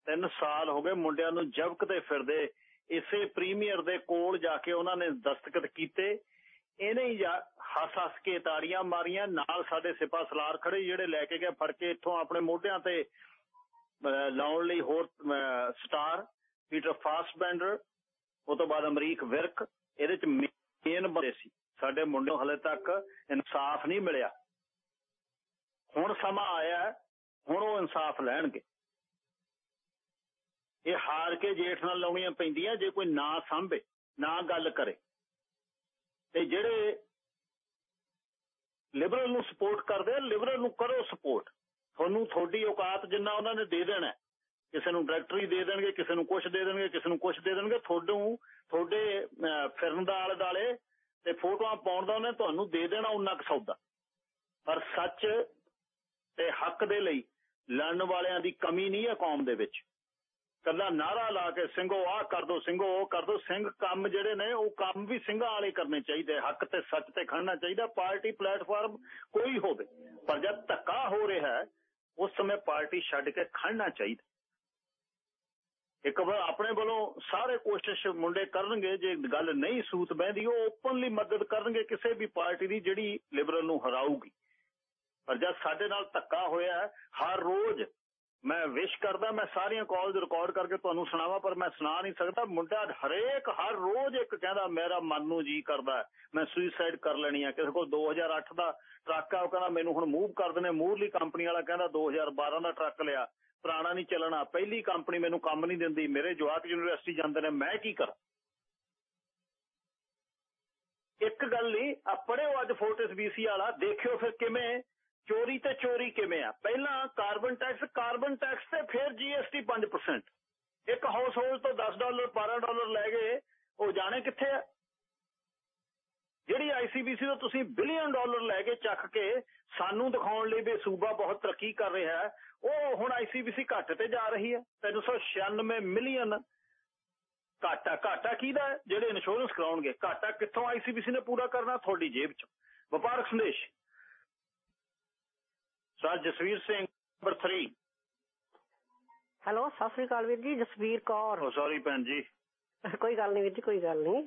ਤਿੰਨ ਸਾਲ ਹੋ ਗਏ ਮੁੰਡਿਆਂ ਨੂੰ ਜਬਕਦੇ ਫਿਰਦੇ। ਇਸੇ ਪ੍ਰੀਮੀਅਰ ਦੇ ਕੋਲ ਜਾ ਕੇ ਉਹਨਾਂ ਨੇ ਦਸਤਖਤ ਕੀਤੇ। ਇਹਨੇ ਹੀ ਹੱਸ ਹੱਸ ਕੇ ਤਾੜੀਆਂ ਮਾਰੀਆਂ। ਨਾਲ ਸਾਡੇ ਸਿਪਾ ਸਲਾਰ ਖੜੇ ਜਿਹੜੇ ਲੈ ਕੇ ਗਏ, ਫੜ ਕੇ ਇੱਥੋਂ ਆਪਣੇ ਮੋਢਿਆਂ ਤੇ ਲਾਉਣ ਲਈ ਹੋਰ ਸਟਾਰ, ਪੀਟਰ ਫਾਸਬੈਂਡਰ, ਉਹ ਤੋਂ ਬਾਅਦ ਅਮਰੀਕ ਵਿਰਕ। ਇਹਦੇ ਚ ਮੇਨ ਬੰਦੇ ਸੀ। ਸਾਡੇ ਮੁੰਡੇ ਨੂੰ ਹਲੇ ਤੱਕ ਇਨਸਾਫ ਨਹੀਂ ਮਿਲਿਆ। ਹੁਣ ਸਮਾਂ ਆਇਆ ਹੁਣ ਉਹ ਇਨਸਾਫ ਲੈਣਗੇ। ਇਹ ਹਾਰ ਕੇ ਜੇਠ ਨਾਲ ਲਾਉਣੀਆਂ ਪੈਂਦੀਆਂ, ਜੇ ਕੋਈ ਨਾ ਸਾਂਭੇ, ਨਾ ਗੱਲ ਕਰੇ। ਤੇ ਜਿਹੜੇ ਲਿਬਰਲ ਨੂੰ ਸਪੋਰਟ ਕਰਦੇ ਲਿਬਰਲ ਨੂੰ ਕਰੋ ਸਪੋਰਟ ਤੁਹਾਨੂੰ ਤੁਹਾਡੀ ਔਕਾਤ ਜਿੰਨਾ ਉਹਨਾਂ ਨੇ ਦੇ ਦੇਣਾ ਕਿਸੇ ਨੂੰ ਡਾਇਰੈਕਟਰੀ ਦੇ ਦੇਣਗੇ, ਕਿਸੇ ਨੂੰ ਕੁਝ ਦੇ ਦੇਣਗੇ, ਕਿਸੇ ਨੂੰ ਕੁਝ ਦੇ ਦੇਣਗੇ, ਤੁਹਾਨੂੰ, ਤੁਹਾਡੇ ਫਿਰਨ ਦਾ ਆਲੇ ਦਾਲੇ ਤੇ ਫੋਟੋਆਂ ਪਾਉਣ ਦਾ ਉਹਨੇ ਤੁਹਾਨੂੰ ਦੇ ਦੇਣਾ ਉਨਾ ਕੁ ਸੌਦਾ। ਪਰ ਸੱਚ ਤੇ ਹੱਕ ਦੇ ਲਈ ਲੜਨ ਵਾਲਿਆਂ ਦੀ ਕਮੀ ਨਹੀਂ ਹੈ ਕੌਮ ਦੇ ਵਿੱਚ। ਕੱਲਾ ਨਾਰਾ ਲਾ ਕੇ ਸਿੰਘੋ, ਆਹ ਕਰ ਦੋ, ਸਿੰਘੋ, ਉਹ ਕਰ ਦੋ। ਸਿੰਘ ਕੰਮ ਜਿਹੜੇ ਨੇ, ਉਹ ਕੰਮ ਵੀ ਸਿੰਘਾਂ ਵਾਲੇ ਕਰਨੇ ਚਾਹੀਦੇ। ਹੱਕ ਤੇ ਸੱਚ ਤੇ ਖੜਨਾ ਚਾਹੀਦਾ। ਪਾਰਟੀ ਪਲੇਟਫਾਰਮ ਕੋਈ ਹੋਵੇ। ਪਰ ਜਦ ਧੱਕਾ ਹੋ ਰਿਹਾ ਹੈ, ਉਸ ਸਮੇਂ ਪਾਰਟੀ ਛੱਡ ਕੇ ਖੜਨਾ ਚਾਹੀਦਾ। ਇੱਕ ਵਾਰ ਆਪਣੇ ਵੱਲੋਂ ਸਾਰੇ ਕੋਸ਼ਿਸ਼ ਮੁੰਡੇ ਕਰਨਗੇ, ਜੇ ਗੱਲ ਨਹੀਂ ਸੂਤ ਬਹਿੰਦੀ, ਉਹ ਓਪਨਲੀ ਮਦਦ ਕਰਨਗੇ ਕਿਸੇ ਵੀ ਪਾਰਟੀ ਦੀ ਜਿਹੜੀ ਲਿਬਰਲ ਨੂੰ ਹਰਾਊਗੀ। ਪਰ ਜਦ ਸਾਡੇ ਨਾਲ ਧੱਕਾ ਹੋਇਆ ਹਰ ਰੋਜ਼ ਮੈਂ ਵਿਸ਼ ਕਰਦਾ, ਮੈਂ ਸਾਰੀਆਂ ਕਾਲਸ ਰਿਕਾਰਡ ਕਰਕੇ ਤੁਹਾਨੂੰ ਸੁਣਾਵਾਂ, ਪਰ ਮੈਂ ਸੁਣਾ ਨਹੀਂ ਸਕਦਾ। ਮੁੰਡਾ ਹਰੇਕ, ਹਰ ਰੋਜ਼ ਇੱਕ ਕਹਿੰਦਾ, ਮੇਰਾ ਮਨ ਨੂੰ ਜੀ ਕਰਦਾ ਮੈਂ ਸੁਸਾਈਡ ਕਰ ਲੈਣੀ ਆ। ਕਿਸੇ ਕੋਲ 2008 ਦਾ ਟਰੱਕ ਆ, ਉਹ ਕਹਿੰਦਾ, ਮੈਨੂੰ ਹੁਣ ਮੂਵ ਕਰ ਦੇਣੇ। ਮੂਰਲੀ ਕੰਪਨੀ ਵਾਲਾ ਕਹਿੰਦਾ 2012 ਦਾ ਟਰੱਕ ਲਿਆ। ਪੁਰਾਣਾ ਨਹੀਂ ਚੱਲਣਾ। ਪਹਿਲੀ ਕੰਪਨੀ ਮੈਨੂੰ ਕੰਮ ਨਹੀਂ ਦਿੰਦੀ। ਮੇਰੇ ਜਵਾਕ ਯੂਨੀਵਰਸਿਟੀ ਜਾਂਦੇ ਨੇ। ਮੈਂ ਕੀ ਕਰਾਂ? ਇੱਕ ਗੱਲ ਨਹੀਂ ਆ ਪੜਿਓ ਅੱਜ ਫੋਰਟਿਸ ਬੀਸੀ ਵਾਲਾ, ਦੇਖਿਓ ਫਿਰ ਕਿਵੇਂ ਚੋਰੀ ਤੇ ਚੋਰੀ ਕਿਵੇਂ ਆ? ਪਹਿਲਾਂ ਕਾਰਬਨ ਟੈਕਸ ਕਾਰਬਨ ਟੈਕਸ ਤੇ ਫਿਰ ਜੀਐਸਟੀ 5% ਇੱਕ ਹਾਊਸ ਹੋਲਡ ਤੋਂ 10 ਡਾਲਰ 12 ਡਾਲਰ ਲੈ ਗਏ ਉਹ ਜਾਣੇ ਕਿੱਥੇ ਆ? ਜਿਹੜੀ ਆਈਸੀਬੀਸੀ ਤੋਂ ਤੁਸੀਂ ਬਿਲੀਅਨ ਡਾਲਰ ਲੈ ਕੇ ਚੱਕ ਕੇ ਸਾਨੂੰ ਦਿਖਾਉਣ ਲਈ ਵੀ ਸੂਬਾ ਬਹੁਤ ਤਰੱਕੀ ਕਰ ਰਿਹਾ ਹੈ, ਉਹ ਹੁਣ ਆਈਸੀਬੀਸੀ ਘੱਟ ਤੇ ਜਾ ਰਹੀ ਹੈ। 396 ਮਿਲੀਅਨ ਘਾਟਾ ਘਾਟਾ ਕਿਹਦਾ? ਹੈ? ਜਿਹੜੇ ਇੰਸ਼ੋਰੈਂਸ ਕਰਾਉਣਗੇ। ਘਾਟਾ ਕਿੱਥੋਂ ਆਈਸੀਬੀਸੀ ਨੇ ਪੂਰਾ ਕਰਨਾ? ਤੁਹਾਡੀ ਜੇਬ 'ਚ। ਵਪਾਰਕ ਸੰਦੇਸ਼। Sir Jasvir Singh number 3 hello ਸਤਿ ਸ੍ਰੀ ਅਕਾਲ ਵੀਰ ਜੀ ਜਸਵੀਰ ਕੌਰ। ਓ ਸੌਰੀ ਭੈਣ ਜੀ। ਕੋਈ ਗੱਲ ਨਹੀਂ ਵੀਰ ਜੀ ਕੋਈ ਗੱਲ ਨਹੀਂ।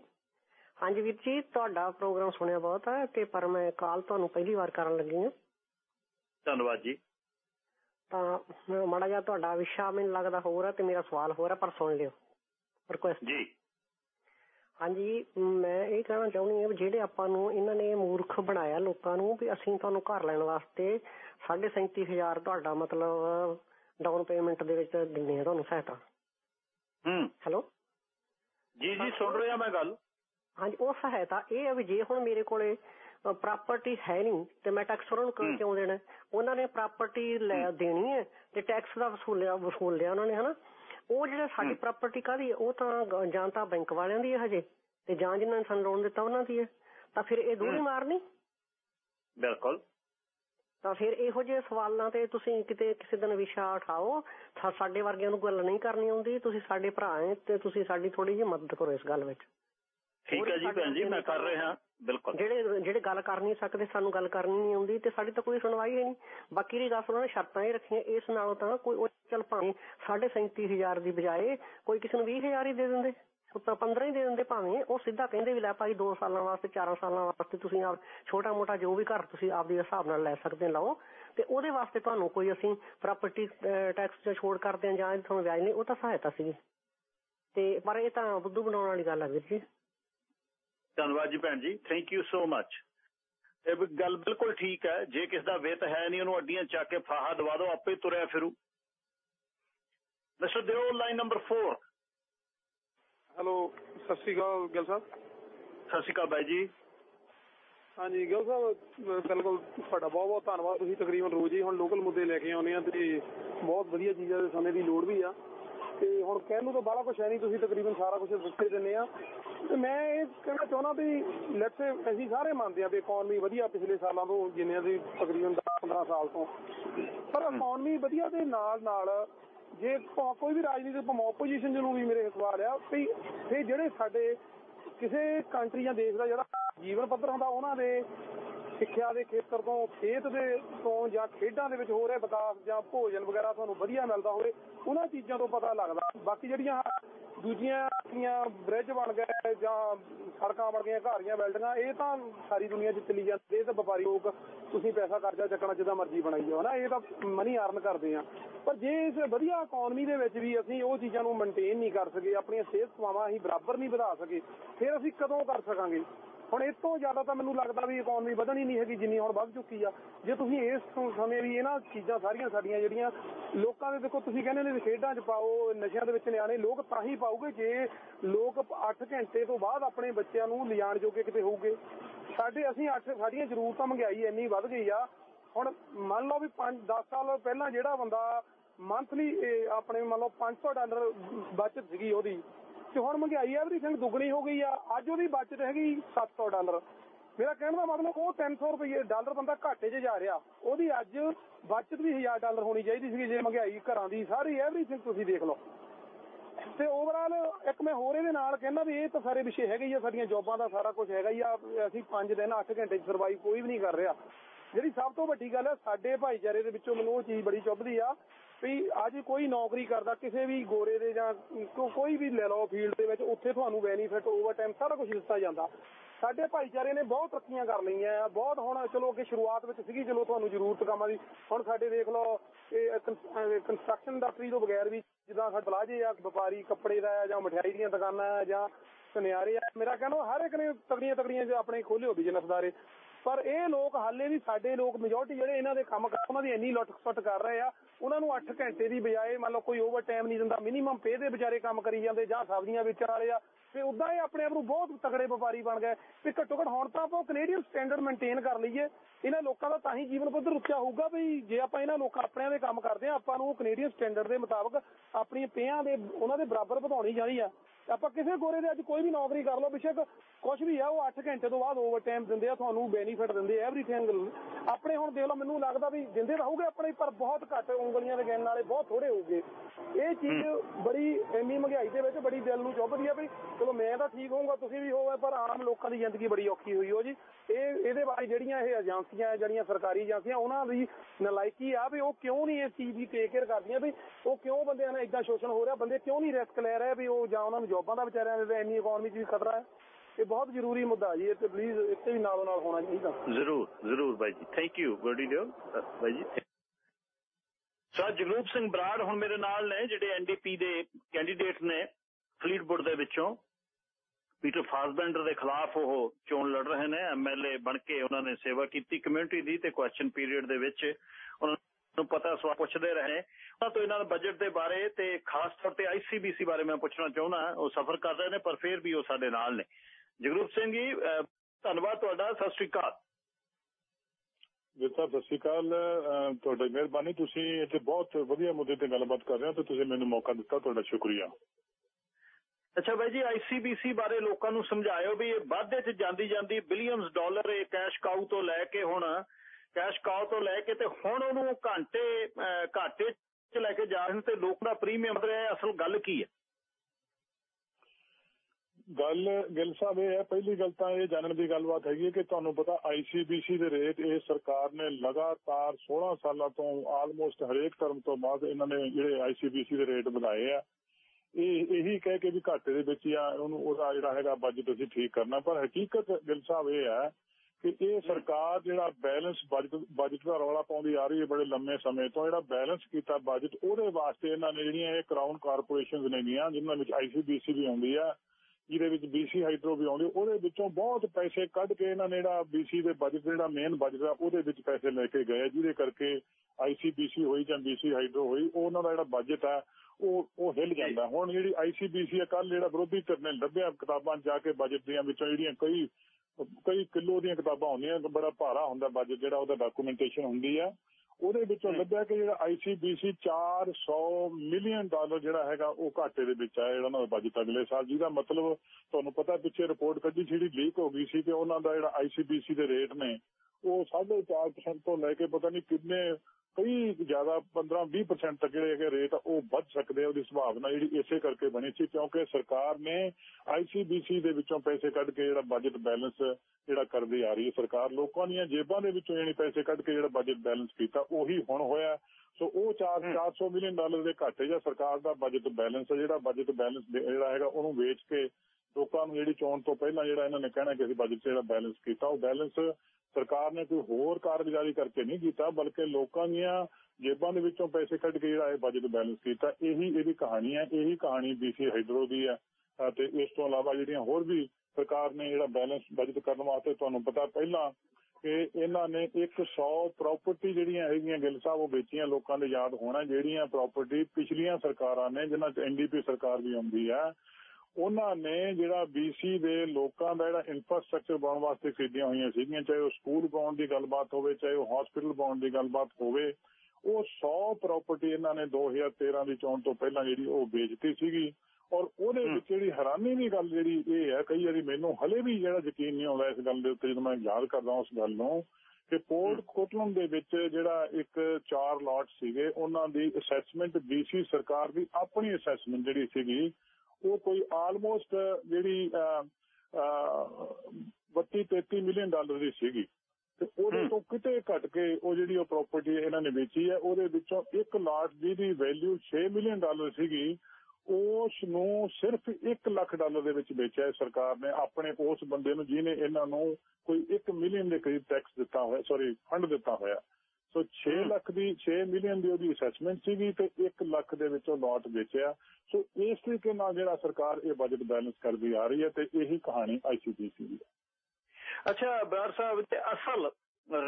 ਹਾਂਜੀ ਵੀਰ ਜੀ ਤੁਹਾਡਾ ਪ੍ਰੋਗਰਾਮ ਸੁਣਿਆ ਬਹੁਤ ਹੈ ਤੇ ਪਰ ਮੈਂ ਕਾਲ ਤੁਹਾਨੂੰ ਪਹਿਲੀ ਵਾਰ ਕਰਨ ਲੱਗੀ ਹਾਂ। ਧੰਨਵਾਦ ਜੀ। ਤਾਂ ਮਾੜਾ ਜਿਹਾ ਤੁਹਾਡਾ ਵਿਸ਼ਾ ਮੈਨੂੰ ਲੱਗਦਾ ਹੋਰ ਹੈ ਤੇ ਮੇਰਾ ਸਵਾਲ ਹੋਰ ਹੈ ਪਰ ਸੁਣ ਲਿਓ। ਰਿਕੁਐਸਟ ਜੀ। ਹਾਂਜੀ ਮੈਂ ਇਹ ਕਹਿਣਾ ਚਾਹੁੰਦੀ ਹਾਂ ਜਿਹੜੇ ਆਪਾਂ ਨੂੰ ਇਹਨਾਂ ਨੇ ਮੂਰਖ ਬਣਾਇਆ ਲੋਕਾਂ ਨੂੰ ਵੀ ਅਸੀਂ ਤੁਹਾਨੂੰ ਘਰ ਲੈਣ ਵਾਸਤੇ 37500 ਤੁਹਾਡਾ ਮਤਲਬ ਡਾਊਨ ਪੇਮੈਂਟ ਦੇ ਵਿੱਚ ਦਿੰਦੇ ਆ ਤੁਹਾਨੂੰ ਸਹਾਇਤਾ। ਹੂੰ। ਹੈਲੋ ਜੀ ਜੀ ਸੁਣ ਰਿਹਾ ਮੈਂ ਗੱਲ। ਹਾਂਜੀ ਉਹ ਸਹਾਇਤਾ ਇਹ ਹੈ ਵੀ ਜੇ ਹੁਣ ਮੇਰੇ ਕੋਲੇ ਪ੍ਰਾਪਰਟੀ ਹੈ ਨਹੀਂ ਤੇ ਮੈਂ ਟੈਕਸ ਉਹਨਾਂ ਨੂੰ ਕਿਉਂ- ਦੇਣਾ? ਉਹਨਾਂ ਨੇ ਪ੍ਰਾਪਰਟੀ ਲੈ ਦੇਣੀ ਹੈ ਤੇ ਟੈਕਸ ਦਾ ਵਸੂਲਿਆ ਵਸੂਲ ਲਿਆ ਉਹਨਾਂ ਨੇ ਹਨਾ? ਉਹ ਜਿਹੜਾ ਸਾਡੀ। ਪ੍ਰਾਪਰਟੀ ਕਾਦੀ ਹੈ? ਉਹ ਤਾਂ ਜਾਂ ਤਾਂ ਬੈਂਕ ਵਾਲਿਆਂ ਦੀ ਹੈ ਹਜੇ ਤੇ ਜਾਂ ਜਿਨ੍ਹਾਂ ਨੇ ਸਾਨੂੰ ਲੋਨ ਦਿੱਤਾ ਉਹਨਾਂ ਦੀ ਹੈ। ਤਾਂ ਫਿਰ ਇਹ ਹਮ। ਮਾਰਨੀ? ਬਿਲਕੁਲ। ਤਾਂ ਫਿਰ ਇਹੋ ਜਿਹੇ ਸਵਾਲਾਂ ਤੇ ਤੁਸੀਂ ਕਿਤੇ ਕਿਸੇ ਦਿਨ ਵਿਸ਼ਾ ਉਠਾਓ। ਸਾਡੇ ਵਰਗਿਆਂ ਨੂੰ ਗੱਲ ਨਹੀਂ ਕਰਨੀ ਆਉਂਦੀ। ਤੁਸੀਂ ਸਾਡੇ ਭਰਾ ਹੈ ਤੇ ਤੁਸੀਂ ਸਾਡੀ ਥੋੜੀ ਜਿਹੀ ਮਦਦ ਕਰੋ ਇਸ ਗੱਲ ਵਿੱਚ। ਠੀਕ ਹੈ ਜੀ ਭੈਣ ਜੀ ਮੈਂ ਕਰ ਰਿਹਾ। ਬਿਲਕੁਲ। ਜਿਹੜੇ ਜਿਹੜੇ ਗੱਲ ਕਰ ਨਹੀਂ ਸਕਦੇ ਸਾਨੂੰ ਗੱਲ ਕਰਨੀ ਨਹੀਂ ਆਉਂਦੀ ਤੇ ਸਾਡੀ ਤਾਂ ਕੋਈ ਸੁਣਵਾਈ ਹੈ ਨਹੀਂ। ਬਾਕੀ ਦੀ ਗੱਲ ਉਹਨਾਂ ਨੇ ਸ਼ਰਤਾਂ ਹੀ ਰੱਖੀਆਂ। ਇਸ ਨਾਲੋਂ ਤਾਂ ਕੋਈ ਚੱਲ ਭਾਵੇਂ 37500 ਦੀ ਬਜਾਏ ਕੋਈ ਕਿਸੇ ਨੂੰ 20000 ਹੀ ਦੇ ਦਿੰਦੇ। ਤਾਂ 15 ਹੀ ਦੇ ਦਿੰਦੇ ਭਾਵੇਂ, ਉਹ ਸਿੱਧਾ ਕਹਿੰਦੇ ਵੀ ਲੈ ਭਾਈ 2 ਸਾਲਾਂ ਵਾਸਤੇ 4 ਸਾਲਾਂ ਵਾਸਤੇ ਤੁਸੀਂ ਆਪ ਛੋਟਾ ਮੋਟਾ ਜੋ ਵੀ ਘਰ ਤੁਸੀਂ ਆਪਦੇ ਹਿਸਾਬ ਨਾਲ ਲੈ ਸਕਦੇ ਲਾਓ। ਤੇ ਉਹਦੇ ਵਾਸਤੇ ਤੁਹਾਨੂੰ ਕੋਈ ਅਸੀਂ ਪ੍ਰਾਪਰਟੀ ਟੈਕਸ ਚ ਛੋੜ ਕਰਦੇ ਹਾਂ ਜਾਂ ਤੁਹਾਨੂੰ ਵਿਆਜ ਨਹੀਂ, ਉਹ ਤਾਂ ਸਹਾਇਤਾ ਸੀਗੀ। ਤੇ, ਪਰ ਇਹ ਤਾਂ ਬੁੱਧੂ ਬਣਾਉਣ ਵਾਲੀ ਗੱਲ ਆ ਵੀਰ ਜੀ। ਧੰਨਵਾਦ ਜੀ ਭੈਣ ਜੀ। ਥੈਂਕ ਯੂ ਸੋ ਮੱਚ ਇਹ ਗੱਲ ਬਿਲਕੁਲ ਠੀਕ ਹੈ। ਜੇ ਕਿਸ ਦਾ ਵਿੱਤ ਹੈ ਨਹੀਂ, ਉਹਨੂੰ ਅੱਡੀਆਂ ਚੱਕ ਕੇ ਫਾਹਾ ਦਵਾ ਦਿਓ, ਆਪੇ ਤੁਰਿਆ ਫਿਰੂ। Mister Deo line number 4 hello ਸਤਿ ਸ਼੍ਰੀ ਅਕਾਲ ਗਿਲ ਸਾਹਿਬ। ਸਤਿ ਸ਼੍ਰੀ ਅਕਾਲ ਬਾਈ ਜੀ। ਹਾਂਜੀ ਗਿਲ ਸਾਹਿਬ ਬਿਲਕੁਲ ਤੁਹਾਡਾ ਬਹੁਤ ਬਹੁਤ ਧੰਨਵਾਦ। ਤੁਸੀਂ ਤਕਰੀਬਨ ਰੋਜ਼ ਹੀ ਹੁਣ ਲੋਕਲ ਮੁੱਦੇ ਲੈ ਕੇ ਆਉਂਦੇ ਆ ਤੇ ਬਹੁਤ ਵਧੀਆ ਚੀਜ਼ਾਂ ਦੇ ਸਮੇਂ ਦੀ ਲੋੜ ਵੀ ਆ। ਤੇ ਹੁਣ ਕਹਿਣ ਨੂੰ ਤਾਂ ਬਾਹਲਾ ਕੁਝ ਹੈ ਨਹੀਂ ਤੁਸੀਂ ਤਕਰੀਬਨ ਸਾਰਾ ਕੁਝ ਦੱਸੇ ਦਿੰਦੇ ਆ। ਤੇ ਮੈਂ ਇਹ ਕਹਿਣਾ ਚਾਹੁੰਦਾ ਵੀ ਲੈਟਸ ਅਸੀਂ ਸਾਰੇ ਮੰਨਦੇ ਆ ਵੀ ਇਕਨੋਮੀ ਵਧੀਆ ਪਿਛਲੇ ਸਾਲਾਂ ਤੋਂ ਜਿੰਨਿਆਂ ਦੀ ਤਕਰੀਬਨ 10-15 ਸਾਲ ਤੋਂ। ਪਰ ਇਕਨੋਮੀ ਵਧੀਆ ਦੇ ਨਾਲ ਨਾਲ ਜੇ ਕੋਈ ਵੀ ਰਾਜਨੀਤਿਕ ਆਪੋਜੀਸ਼ਨ ਨੂੰ ਵੀ ਮੇਰੇ ਸਵਾਲ ਆ, ਵੀ ਇਹ ਜਿਹੜੇ ਸਾਡੇ ਕਿਸੇ ਕੰਟਰੀ ਜਾਂ ਦੇਸ਼ ਦਾ ਜਿਹੜਾ ਜੀਵਨ ਪੱਧਰ ਹੁੰਦਾ, ਉਹਨਾਂ ਦੇ ਸਿੱਖਿਆ ਦੇ ਖੇਤਰ ਤੋਂ, ਸਿਹਤ ਦੇ ਤੋਂ ਜਾਂ ਖੇਡਾਂ ਦੇ ਵਿੱਚ ਹੋ ਰਿਹਾ ਵਿਕਾਸ ਜਾਂ ਭੋਜਨ ਵਗੈਰਾ ਤੁਹਾਨੂੰ ਵਧੀਆ ਮਿਲਦਾ ਹੋਵੇ, ਉਹਨਾਂ ਚੀਜ਼ਾਂ ਤੋਂ ਪਤਾ ਲੱਗਦਾ। ਬਾਕੀ ਜਿਹੜੀਆਂ ਦੂਜੀਆਂ ਜਿਹੜੀਆਂ ਬ੍ਰਿਜ ਬਣ ਗਏ ਜਾਂ ਸੜਕਾਂ ਬਣ ਗਈਆਂ, ਘਾਰੀਆਂ ਬਿਲਡਿੰਗਾਂ ਇਹ ਤਾਂ ਸਾਰੀ ਦੁਨੀਆ 'ਚ ਚੱਲੀ ਜਾਂਦੇ ਇਹ ਤਾਂ ਵਪਾਰੀ ਲੋਕ ਤੁਸੀਂ ਪੈਸਾ ਕਰਜ਼ਾ ਚੱਕਣਾ ਜਿੱਦਾਂ ਮਰਜ਼ੀ ਬਣਾਈ ਜਾਓ ਨਾ ਇਹ ਤਾਂ ਮਨੀ ਅਰਨ ਕਰਦੇ ਆ। ਪਰ ਜੇ ਇਸ ਵਧੀਆ ਇਕਨੋਮੀ ਦੇ ਵਿੱਚ ਵੀ ਅਸੀਂ ਉਹ ਚੀਜ਼ਾਂ ਨੂੰ ਮੇਨਟੇਨ ਨਹੀਂ ਕਰ ਸਕੇ, ਆਪਣੀਆਂ ਸਿਹਤ ਸੇਵਾਵਾਂ ਅਸੀਂ ਬਰਾਬਰ ਨਹੀਂ ਵਧਾ ਸਕੇ, ਫਿਰ ਅਸੀਂ ਕਦੋਂ ਕਰ ਸਕਾਂਗੇ? ਹੁਣ ਇਸ ਤੋਂ ਜ਼ਿਆਦਾ ਤਾਂ ਮੈਨੂੰ ਲੱਗਦਾ ਵੀ ਇਕਨੋਮੀ ਵਧਣੀ ਨਹੀਂ ਹੈਗੀ, ਜਿੰਨੀ ਹੁਣ ਵੱਧ ਚੁੱਕੀ ਆ। ਜੇ ਤੁਸੀਂ ਇਸ ਸਮੇਂ ਵੀ ਇਹਨਾਂ ਚੀਜ਼ਾਂ ਸਾਰੀਆਂ ਸਾਡੀਆਂ ਜਿਹੜੀਆਂ, ਲੋਕਾਂ ਦੇ ਦੇਖੋ ਤੁਸੀਂ ਕਹਿੰਦੇ ਨੇ ਖੇਡਾਂ 'ਚ ਪਾਓ, ਨਸ਼ਿਆਂ ਦੇ ਵਿੱਚ ਨਿਆਣੇ, ਲੋਕ ਤਾਂ ਹੀ ਪਾਉਗੇ ਜੇ ਲੋਕ 8 ਘੰਟੇ ਤੋਂ ਬਾਅਦ ਆਪਣੇ ਬੱਚਿਆਂ ਨੂੰ ਲਿਜਾਣ ਜੋਗੇ ਕਿਤੇ ਹੋਊਗੇ। ਸਾਡੇ ਅਸੀਂ 8 ਸਾਡੀਆਂ ਜ਼ਰੂਰਤਾਂ ਮਹਿੰਗਾਈ ਇੰਨੀ ਵੱਧ ਗਈ ਆ। ਹੁਣ ਮੰਨ ਲਓ ਵੀ 5 10 ਸਾਲ ਪਹਿਲਾਂ ਜਿਹੜਾ ਬੰਦਾ ਮੰਥਲੀ ਆਪਣੇ ਮੰਨ ਲਓ 500 ਡਾਲਰ ਬਚਤ ਸੀਗੀ ਉਹਦੀ। ਤੇ ਹੁਣ ਮਹਿੰਗਾਈ ਐਵਰੀਥਿੰਗ ਦੁੱਗਣੀ ਹੋ ਗਈ ਆ। ਅੱਜ ਉਹਦੀ ਬਚਤ ਹੈਗੀ 700 ਡਾਲਰ। ਮੇਰਾ ਕਹਿਣ ਦਾ ਮਤਲਬ ਉਹ 300 ਰੁਪਏ ਡਾਲਰ ਬੰਦਾ ਘਾਟੇ 'ਚ ਜਾ ਰਿਹਾ। ਉਹਦੀ ਅੱਜ ਬਚਤ ਵੀ 1000 ਡਾਲਰ ਹੋਣੀ ਚਾਹੀਦੀ ਸੀ ਜੇ ਮਹਿੰਗਾਈ ਘਰਾਂ ਦੀ ਸਾਰੀ ਐਵਰੀਥਿੰਗ ਤੁਸੀਂ ਦੇਖ ਲਓ। ਤੇ ਓਵਰਆਲ ਇੱਕ ਮੈਂ ਹੋਰ ਇਹਦੇ ਨਾਲ ਕਹਿੰਦਾ ਵੀ ਇਹ ਤਾਂ ਸਾਰੇ ਵਿਸ਼ੇ ਹੈਗੇ ਹੀ ਆ, ਸਾਡੀਆਂ ਜੌਬਾਂ ਦਾ ਸਾਰਾ ਕੁਝ ਹੈਗਾ ਹੀ ਆ। ਅਸੀਂ 5 ਦਿਨ 8 ਘੰਟੇ 'ਚ ਸਰਵਾਈਵ ਕੋਈ ਵੀ ਨਹੀਂ ਕਰ ਰਿਹਾ। ਜਿਹੜੀ ਸਭ ਤੋਂ ਵੱਡੀ ਗੱਲ ਹੈ ਸਾਡੇ ਭਾਈਚਾਰੇ ਦੇ ਵਿੱਚੋਂ ਮੈਨੂੰ ਉਹ ਚੀਜ਼ ਬੜੀ ਚੁੱਭਦੀ ਆ ਵੀ ਅੱਜ ਕੋਈ ਨੌਕਰੀ ਕਰਦਾ, ਕਿਸੇ ਵੀ ਗੋਰੇ ਦੇ ਜਾਂ ਕੋ- ਕੋਈ ਵੀ ਲੈ ਲਓ ਫੀਲਡ ਦੇ ਵਿੱਚ, ਉੱਥੇ ਤੁਹਾਨੂੰ ਬੈਨੀਫਿਟ ਓਵਰ ਸਾਰਾ ਕੁਝ ਦਿੱਤਾ ਜਾਂਦਾ। ਸਾਡੇ ਭਾਈਚਾਰੇ ਨੇ ਬਹੁਤ ਤਰੱਕੀਆਂ ਕਰ ਲਈਆਂ ਆ, ਬਹੁਤ ਹੁਣ ਚਲੋ ਅੱਗੇ ਸ਼ੁਰੂਆਤ ਵਿੱਚ ਸੀਗੀ, ਚਲੋ ਤੁਹਾਨੂੰ ਜ਼ਰੂਰਤ ਕੰਮਾਂ ਦੀ। ਹੁਣ ਸਾਡੇ ਦੇਖ ਲਓ, ਇਹ ਕੰਸਟਰਕਸ਼ਨ ਇੰਡਸਟਰੀ ਤੋਂ ਬਗੈਰ ਵੀ ਜਿੱਦਾਂ ਸਾਡੇ ਪਲਾਜੇ ਆ, ਵਪਾਰੀ ਕੱਪੜੇ ਦਾ ਆ ਜਾਂ ਮਠਿਆਈ ਦੀਆਂ ਦੁਕਾਨਾਂ ਆ ਜਾਂ ਸੁਨਿਆਰੇ ਆ, ਮੇਰਾ ਕਹਿੰਦਾ ਹਰ ਇੱਕ ਨੇ ਤਕੜੀਆਂ ਤਗੜੀਆਂ ਜੋ ਆਪਣੇ ਖੋਲਿਓ ਬਿਜਨਸ ਬਿਜ਼ਨਸਦਾਰੇ ਪਰ ਇਹ ਲੋਕ ਹਾਲੇ ਵੀ ਸਾਡੇ ਲੋਕ ਮੈਜੋਰਟੀ ਜਿਹੜੇ ਇਹਨਾਂ ਦੇ ਕੰਮ ਕਰ ਉਹਨਾਂ ਦੀ ਇੰਨੀ ਲੁੱਟ ਸੁੱਟ ਕਰ ਰਹੇ ਆ, ਉਹਨਾਂ ਨੂੰ 8 ਘੰਟੇ ਦੀ ਬਜਾਏ ਮੰਨ ਲਓ ਕੋਈ ਓਵਰ ਟਾਈਮ ਨਹੀਂ ਦਿੰਦਾ ਮਿਨੀਮਮ ਪੇ ਦੇ ਵਿਚਾਰੇ ਕੰਮ ਕਰੀ ਜਾਂਦੇ, ਜਾਂ ਸਬਜ਼ੀਆਂ ਵੇਚਣ ਵਾਲੇ ਆ, ਤੇ ਉਦਾਂ ਹੀ ਆਪਣੇ ਆਪ ਨੂੰ ਬਹੁਤ ਤਕੜੇ ਵਪਾਰੀ ਬਣ ਗਏ। ਵੀ ਘੱਟੋ ਘੱਟ ਹੁਣ ਤਾਂ ਆਪਾਂ ਕੈਨੇਡੀਅਨ ਸਟੈਂਡਰਡ ਮੇਨਟੇਨ ਕਰ ਲਈਏ। ਇਹਨਾਂ ਲੋਕਾਂ ਦਾ ਤਾਂ ਹੀ ਜੀਵਨ ਪੱਧਰ ਉੱਚਾ ਹੋਊਗਾ ਵੀ ਜੇ ਆਪਾਂ ਇਹਨਾਂ ਲੋਕ ਆਪਣਿਆਂ ਦੇ ਕੰਮ ਕਰਦੇ ਆ, ਆਪਾਂ ਨੂੰ ਕੈਨੇਡੀਅਨ ਸਟੈਂਡਰਡ ਦੇ ਮੁਤਾਬਕ ਆਪਣੀਆਂ ਪੇਆਂ ਦੇ, ਉਹਨਾਂ ਦੇ ਬਰਾਬਰ ਵਧਾਉਣੀ ਚਾਹੀਦੀ ਆ। ਆਪਾਂ ਕਿਸੇ ਗੋਰੇ ਦੇ ਅੱਜ ਕੋਈ ਵੀ ਨੌਕਰੀ ਕਰ ਲਓ ਬੇਸ਼ੱਕ ਕੁਝ ਵੀ ਆ ਉਹ 8 ਘੰਟੇ ਤੋਂ ਬਾਅਦ ਓਵਰ ਟਾਈਮ ਦਿੰਦੇ ਆ ਤੁਹਾਨੂੰ ਬੈਨੀਫਿਟ ਦਿੰਦੇ ਐਵਰੀਥਿੰਗ ਆਪਣੇ ਹੁਣ ਦੇਖ ਲਓ ਮੈਨੂੰ ਲੱਗਦਾ ਵੀ ਦਿੰਦੇ ਤਾਂ ਹੋਊਗੇ ਆਪਣੇ ਪਰ ਬਹੁਤ ਘੱਟ ਉਂਗਲੀਆਂ ਦੇ ਗਿਣਨ ਵਾਲੇ ਬਹੁਤ ਥੋੜੇ ਹੋਊਗੇ। ਇਹ ਚੀਜ਼ ਬੜੀ ਇੰਨੀ ਮਹਿੰਗਾਈ ਦੇ ਵਿੱਚ ਬੜੀ ਦਿਲ ਨੂੰ ਚੁੱਭਦੀ ਆ ਵੀ ਚਲੋ ਮੈਂ ਤਾਂ ਠੀਕ ਹੋਊਗਾ ਤੁਸੀਂ ਵੀ ਹੋਵੇ ਪਰ ਆਮ ਲੋਕਾਂ ਦੀ ਜ਼ਿੰਦਗੀ ਬੜੀ ਔਖੀ ਹੋਈ ਹੋ ਜੀ। ਇਹ ਇਹਦੇ ਬਾਰੇ ਜਿਹੜੀਆਂ ਇਹ ਏਜੰਸੀਆਂ ਜਿਹੜੀਆਂ ਸਰਕਾਰੀ ਏਜੰਸੀਆਂ ਉਹਨਾਂ ਦੀ ਨਲਾਇਕੀ ਆ ਵੀ ਉਹ ਕਿਉਂ ਨਹੀਂ ਇਸ ਚੀਜ਼ ਦੀ ਟੇਕ ਕੇਅਰ ਕਰਦੀਆਂ ਵੀ ਉਹ ਕਿਉਂ ਬੰਦਿਆਂ ਨਾਲ ਇਦਾਂ ਸ਼ੋਸ਼ਣ ਹੋ ਰਿਹਾ ਬੰਦੇ ਕਿਉਂ ਨਹੀਂ ਰਿਸਕ ਲੈ ਰਹੇ ਵੀ ਉਹ ਜਾਂ ਉਹਨਾਂ ਨੂੰ ਜੌਬਾਂ ਦਾ ਵਿਚਾਰਿਆਂ ਦੇ ਇੰਨੀ ਇਕਨੋਮੀ 'ਚ ਵੀ ਖਤਰਾ ਹੈ। ਇਹ ਬਹੁਤ ਜ਼ਰੂਰੀ ਮੁੱਦਾ ਜੀ, ਇਹ ਤੇ ਪਲੀਜ਼ ਇੱਥੇ ਵੀ ਨਾਲੋਂ ਨਾਲ ਹੋਣਾ ਚਾਹੀਦਾ। ਜ਼ਰੂਰ ਜ਼ਰੂਰ ਬਾਈ ਜੀ। ਥੈਂਕ ਯੂ ਗੋਡੀ ਦਿਓ ਬਾਈ ਜੀ। ਸਰ ਜਗਰੂਪ ਸਿੰਘ ਬਰਾੜ ਹੁਣ ਮੇਰੇ ਨਾਲ ਨੇ, ਜਿਹੜੇ ਐਨਡੀਪੀ ਦੇ ਕੈਂਡੀਡੇਟ ਨੇ ਫਲੀਟਵੁੱਡ ਦੇ ਵਿੱਚੋਂ। ਪੀਟਰ ਫਾਸਬੈਂਡਰ ਦੇ ਖਿਲਾਫ ਉਹ ਚੋਣ ਲੜ ਰਹੇ ਨੇ ਐਮਐਲਏ ਬਣ ਕੇ ਉਹਨਾਂ ਨੇ ਸੇਵਾ ਕੀਤੀ ਕਮਿਊਨਿਟੀ ਦੀ ਤੇ ਕੁਐਸਚਨ ਪੀਰੀਅਡ ਦੇ ਵਿੱਚ। ਉਹਨਾਂ ਨੂੰ ਪਤਾ ਸਵਾਲ ਪੁੱਛਦੇ ਰਹੇ। ਉਹਨਾਂ ਤੋਂ ਇਹਨਾਂ ਦੇ ਬਜਟ ਦੇ ਬਾਰੇ ਤੇ ਖਾਸ ਤੌਰ ਤੇ ਆਈਸੀਬੀਸੀ ਬਾਰੇ ਮੈਂ ਪੁੱਛਣਾ ਚਾਹੁੰਦਾ ਉਹ ਸਫਰ ਕਰ ਰਹੇ ਨੇ ਪਰ ਫਿਰ ਵੀ ਉਹ ਸਾਡੇ ਨਾਲ ਨੇ। ਜਗਰੂਪ ਸਿੰਘ ਜੀ ਧੰਨਵਾਦ ਤੁਹਾਡਾ। ਸਤਿ ਸ਼੍ਰੀ ਅਕਾਲ। ਸਾਹਿਬ ਸਤਿ ਸ਼੍ਰੀ ਅਕਾਲ। ਤੁਹਾਡੀ ਮਿਹਰਬਾਨੀ। ਤੁਸੀਂ ਇੱਥੇ ਬਹੁਤ ਵਧੀਆ ਮੁੱਦੇ ਤੇ ਗੱਲਬਾਤ ਕਰ ਰਹੇ ਹੋ ਤੇ ਤੁਸੀਂ ਮੈਨੂੰ ਮੌਕਾ ਦਿੱਤਾ। ਤੁਹਾਡਾ ਸ਼ੁਕਰੀਆ। ਅੱਛਾ ਬਾਈ ਜੀ ਆਈਸੀਬੀਸੀ ਬਾਰੇ ਲੋਕਾਂ ਨੂੰ ਸਮਝਾਇਓ ਵੀ ਇਹ ਵਾਧੇ 'ਚ ਜਾਂਦੀ ਜਾਂਦੀ ਬਿਲੀਅਨਸ ਡਾਲਰ ਇਹ ਕੈਸ਼ ਕਾਊ ਤੋਂ ਲੈ ਕੇ ਹੁਣ ਕੈਸ਼ ਕਾਊ ਤੋਂ ਲੈ ਕੇ ਤੇ ਹੁਣ ਉਹਨੂੰ ਘੰਟੇ ਘਾਟੇ 'ਚ ਲੈ ਕੇ ਜਾ ਰਹੇ ਤੇ ਲੋਕ ਦਾ ਪ੍ਰੀਮੀਅਮ ਤੇ ਅਸਲ ਗੱਲ ਕੀ ਹੈ? ਗੱਲ, ਗਿੱਲ ਸਾਹਿਬ ਇਹ ਹੈ, ਪਹਿਲੀ ਗੱਲ ਤਾਂ ਇਹ ਜਾਣਨ ਦੀ ਗੱਲਬਾਤ ਹੈਗੀ ਹੈ ਕਿ ਤੁਹਾਨੂੰ ਪਤਾ ਆਈਸੀਬੀਸੀ ਦੇ ਰੇਟ ਇਹ ਸਰਕਾਰ ਨੇ ਲਗਾਤਾਰ 16 ਸਾਲਾਂ ਤੋਂ ਆਲਮੋਸਟ ਹਰੇਕ ਟਰਮ ਤੋਂ ਬਾਅਦ ਇਹਨਾਂ ਨੇ ਜਿਹੜੇ ਆਈਸੀਬੀਸੀ ਦੇ ਰੇਟ ਵਧਾਏ ਆ। ਇਹ, ਇਹੀ ਕਹਿ ਕੇ ਵੀ ਘਾਟੇ ਦੇ ਵਿੱਚ ਆ ਉਹਨੂੰ, ਉਹਦਾ ਜਿਹੜਾ ਹੈਗਾ ਬਜਟ ਅਸੀਂ ਠੀਕ ਕਰਨਾ। ਪਰ ਹਕੀਕਤ ਗਿਲ ਸਾਹਿਬ ਇਹ ਹੈ ਕਿ ਇਹ ਸਰਕਾਰ ਜਿਹੜਾ ਬੈਲੈਂਸ ਬਜਟ ਬਜਟ ਦਾ ਰੌਲਾ ਪਾਉਂਦੀ ਆ ਰਹੀ ਹੈ ਬੜੇ ਲੰਮੇ ਸਮੇਂ ਤੋਂ ਜਿਹੜਾ ਬੈਲੈਂਸ ਕੀਤਾ ਬਜਟ ਉਹਦੇ ਵਾਸਤੇ ਇਹਨਾਂ ਨੇ ਜਿਹੜੀਆਂ ਇਹ ਕਰਾਊਨ ਕਾਰਪੋਰੇਸ਼ਨਸ ਨੇਗੀਆਂ ਜਿਨ੍ਹਾਂ ਵਿੱਚ ਆਈਸੀਬੀਸੀ ਵੀ ਆਉਂਦੀ ਆ ਜਿਹਦੇ ਵਿੱਚ ਬੀਸੀ ਹਾਈਡਰੋ ਵੀ ਆਉਂਦੀ ਉਹਦੇ ਵਿੱਚੋਂ ਬਹੁਤ ਪੈਸੇ ਕੱਢ ਕੇ ਇਹਨਾਂ ਨੇ ਜਿਹੜਾ ਬੀਸੀ ਦੇ ਬਜਟ ਜਿਹੜਾ ਮੇਨ ਬਜਟ ਆ ਉਹਦੇ ਵਿੱਚ ਪੈਸੇ ਲੈ ਕੇ ਗਏ ਜਿਹਦੇ ਕਰਕੇ ਆਈਸੀਬੀਸੀ ਹੋਈ ਜਾਂ ਬੀਸੀ ਹਾਈਡਰੋ ਹੋਈ ਉਹਨਾਂ ਦਾ ਜਿਹੜਾ ਬਜਟ ਆ ਉਹ ਉਹ ਹਿੱਲ ਜਾਂਦਾ। ਹੁਣ ਜਿਹੜੀ ਆਈਸੀਬੀਸੀ ਆ ਕੱਲ ਜਿਹੜਾ ਵਿਰੋਧੀ ਧਿਰ ਨੇ ਲੱਭਿਆ ਕਿਤਾਬਾਂ ਜਾ ਕੇ ਬਜਟ ਦੀਆਂ ਵਿੱਚੋਂ ਜਿਹੜੀਆਂ ਕਈ ਕਈ ਕਿਲੋ ਦੀਆਂ ਕਿਤਾਬਾਂ ਹੁੰਦੀਆਂ ਬੜਾ ਭਾਰਾ ਹੁੰਦਾ ਬਜਟ ਜਿਹੜਾ ਉਹਦਾ ਡਾਕੂਮੈਂਟੇਸ਼ਨ ਹੁੰਦੀ ਆ। ਉਹਦੇ ਵਿੱਚੋਂ ਲੱਭਿਆ ਕਿ ਜਿਹੜਾ ਆਈਸੀਬੀਸੀ 400 ਮਿਲੀਅਨ ਡਾਲਰ ਜਿਹੜਾ ਹੈਗਾ ਉਹ ਘਾਟੇ ਦੇ ਵਿੱਚ ਆ ਜਿਹੜਾ ਦਾ ਬਜਟ ਅਗਲੇ ਸਾਲ। ਜਿਹਦਾ ਮਤਲਬ ਤੁਹਾਨੂੰ ਪਤਾ ਪਿੱਛੇ ਰਿਪੋਰਟ ਕੱਢੀ ਜਿਹੜੀ ਲੀਕ ਹੋ ਗਈ ਸੀ ਕਿ ਉਹਨਾਂ ਦਾ ਜਿਹੜਾ ਆਈਸੀਬੀਸੀ ਦੇ ਰੇਟ ਨੇ ਉਹ 4.5% ਤੋਂ ਲੈ ਕੇ ਪਤਾ ਨਹੀਂ ਕਿੰਨੇ ਕਈ ਜ਼ਿਆਦਾ 15-20% ਤੱਕ ਜਿਹੜੇ ਰੇਟ ਉਹ ਵੱਧ ਸਕਦੇ ਆ ਉਹਦੀ ਸੰਭਾਵਨਾ ਜਿਹੜੀ ਇਸੇ ਕਰਕੇ ਬਣੀ ਸੀ ਕਿਉਂਕਿ ਸਰਕਾਰ ਨੇ ਆਈਸੀਬੀਸੀ ਦੇ ਵਿੱਚੋਂ ਪੈਸੇ ਕੱਢ ਕੇ ਜਿਹੜਾ ਬਜਟ ਬੈਲੈਂਸ ਜਿਹੜਾ ਕਰਦੀ ਆ ਰਹੀ ਹੈ। ਸਰਕਾਰ ਲੋਕਾਂ ਦੀਆਂ ਜੇਬਾਂ ਦੇ ਵਿੱਚੋਂ ਜਿਹੜੀ ਪੈਸੇ ਕੱਢ ਕੇ ਜਿਹੜਾ ਬਜਟ ਬੈਲੈਂਸ ਕੀਤਾ ਉਹੀ ਹੁਣ ਹੋਇਆ। ਸੋ ਉਹ 4 400 ਮਿਲੀਅਨ ਡਾਲਰ ਦੇ ਘਾਟੇ ਜਾਂ ਸਰਕਾਰ ਦਾ ਬਜਟ ਬੈਲੈਂਸ ਜਿਹੜਾ ਬਜਟ ਬੈਲੈਂਸ ਜਿਹੜਾ ਹੈਗਾ ਉਹਨੂੰ ਵੇਚ ਕੇ ਲੋਕਾਂ ਨੂੰ ਜਿਹੜੀ ਚੋਣ ਤੋਂ ਪਹਿਲਾਂ ਜਿਹੜਾ ਇਹਨਾਂ ਨੇ ਕਹਿਣਾ ਕਿ ਅਸੀਂ ਬਜਟ ਜਿਹੜਾ ਬੈਲੈਂਸ ਕੀਤਾ ਉਹ ਬੈਲੈਂਸ ਸਰਕਾਰ ਨੇ ਕੋਈ ਹੋਰ ਕਾਰਗੁਜ਼ਾਰੀ ਕਰਕੇ ਨਹੀਂ ਕੀਤਾ, ਬਲਕਿ ਲੋਕਾਂ ਦੀਆਂ ਜੇਬਾਂ ਦੇ ਵਿੱਚੋਂ ਪੈਸੇ ਕੱਢ ਕੇ ਜਿਹੜਾ ਇਹ ਬਜਟ ਬੈਲੈਂਸ ਕੀਤਾ, ਇਹੀ ਇਹਦੀ ਕਹਾਣੀ ਹੈ, ਇਹੀ ਕਹਾਣੀ ਬੀਸੀ ਹਾਈਡਰੋ ਦੀ ਹੈ। ਤੇ ਇਸ ਤੋਂ ਇਲਾਵਾ ਜਿਹੜੀਆਂ ਹੋਰ ਵੀ ਸਰਕਾਰ ਨੇ ਜਿਹੜਾ ਬੈਲੈਂਸ ਬਜਟ ਕਰਨ ਵਾਸਤੇ ਤੁਹਾਨੂੰ ਪਤਾ ਪਹਿਲਾਂ ਕਿ ਇਹਨਾਂ ਨੇ 100 ਪ੍ਰਾਪਰਟੀ ਜਿਹੜੀਆਂ ਹੈਗੀਆਂ ਗਿੱਲ ਸਾਹਿਬ ਉਹ ਵੇਚੀਆਂ ਲੋਕਾਂ ਦੇ ਯਾਦ ਹੋਣਾ, ਜਿਹੜੀਆਂ ਪ੍ਰਾਪਰਟੀ ਪਿਛਲੀਆਂ ਸਰਕਾਰਾਂ ਨੇ, ਜਿਨ੍ਹਾਂ ਚ ਐਨਡੀਪੀ ਸਰਕਾਰ ਵੀ ਆਉਂਦੀ ਹੈ ਉਹਨਾਂ ਨੇ ਜਿਹੜਾ ਬੀਸੀ ਦੇ ਲੋਕਾਂ ਦਾ ਜਿਹੜਾ ਇਨਫਰਾਸਟ੍ਰਕਚਰ ਬਣਾਉਣ ਵਾਸਤੇ ਖਰੀਦੀਆਂ ਹੋਈਆਂ ਸੀਗੀਆਂ ਚਾਹੇ ਉਹ ਸਕੂਲ ਪਾਉਣ ਦੀ ਗੱਲਬਾਤ ਹੋਵੇ ਚਾਹੇ ਉਹ ਹਸਪੀਟਲ ਪਾਉਣ ਦੀ ਗੱਲਬਾਤ ਹੋਵੇ ਉਹ 100 ਪ੍ਰਾਪਰਟੀ ਇਹਨਾਂ ਨੇ 2013 ਦੀ ਚੋਣ ਤੋਂ ਪਹਿਲਾਂ ਜਿਹੜੀ ਉਹ ਵੇਚਤੀ ਸੀਗੀ। ਔਰ ਉਹਦੇ ਵਿੱਚ ਜਿਹੜੀ ਹੈਰਾਨੀ ਦੀ ਗੱਲ ਜਿਹੜੀ ਇਹ ਹੈ ਕਈ ਵਾਰੀ ਮੈਨੂੰ ਹਲੇ ਵੀ ਜਿਹੜਾ ਯਕੀਨ ਨਹੀਂ ਆਉਂਦਾ ਇਸ ਗੱਲ ਦੇ ਉੱਤੇ ਜਦੋਂ ਮੈਂ ਯਾਦ ਕਰਦਾ ਉਸ ਗੱਲ ਨੂੰ ਕਿ ਪੋਰਟ ਕੋਟਲਮ ਦੇ ਵਿੱਚ ਜਿਹੜਾ ਇੱਕ ਚਾਰ ਲਾਟ ਸੀਗੇ ਉਹਨਾਂ ਦੀ ਅਸੈਸਮੈਂਟ ਬੀਸੀ ਸਰਕਾਰ ਦੀ ਆਪਣੀ ਅਸੈਸਮੈਂਟ ਜਿਹੜੀ ਸੀਗੀ ਉਹ ਕੋਈ ਆਲਮੋਸਟ ਜਿਹੜੀ 32 33 ਮਿਲੀਅਨ ਡਾਲਰ ਦੀ ਸੀਗੀ। ਤੇ ਉਹਦੇ ਤੋਂ ਕਿਤੇ ਘਟ ਕੇ ਉਹ ਜਿਹੜੀ ਉਹ ਪ੍ਰਾਪਰਟੀ ਇਹਨਾਂ ਨੇ ਵੇਚੀ ਹੈ ਉਹਦੇ ਵਿੱਚੋਂ ਇੱਕ ਲਾਟ ਦੀ ਵੈਲਿਊ 6 ਮਿਲੀਅਨ ਡਾਲਰ ਸੀਗੀ ਉਸ ਨੂੰ ਸਿਰਫ 1 ਲੱਖ ਡਾਲਰ ਦੇ ਵਿੱਚ ਵੇਚਿਆ ਹੈ ਸਰਕਾਰ ਨੇ ਆਪਣੇ ਉਸ ਬੰਦੇ ਨੂੰ ਜਿਹਨੇ ਇਹਨਾਂ ਨੂੰ ਕੋਈ 1 ਮਿਲੀਅਨ ਦੇ ਕਰੀਬ ਟੈਕਸ ਦਿੱਤਾ ਹੋਇਆ ਸੌਰੀ ਫੰਡ ਦਿੱਤਾ ਹੋਇਆ। ਸੋ 6 ਲੱਖ ਦੀ 6 ਮਿਲੀਅਨ ਦੀ ਉਹਦੀ ਅਸੈਸਮੈਂਟ ਸੀਗੀ ਤੇ 1 ਲੱਖ ਦੇ ਵਿੱਚੋਂ ਲਾਟ ਵੇਚਿਆ। ਸੋ ਇਸ ਤਰੀਕੇ ਨਾਲ ਜਿਹੜਾ ਸਰਕਾਰ ਇਹ ਬਜਟ ਬੈਲੈਂਸ ਕਰਦੀ ਆ ਰਹੀ ਹੈ ਤੇ ਇਹੀ ਕਹਾਣੀ ਆਈਸੀਪੀਸੀ ਦੀ ਹੈ ਅੱਛਾ ਬਰਾੜ ਸਾਹਿਬ ਤੇ ਅਸਲ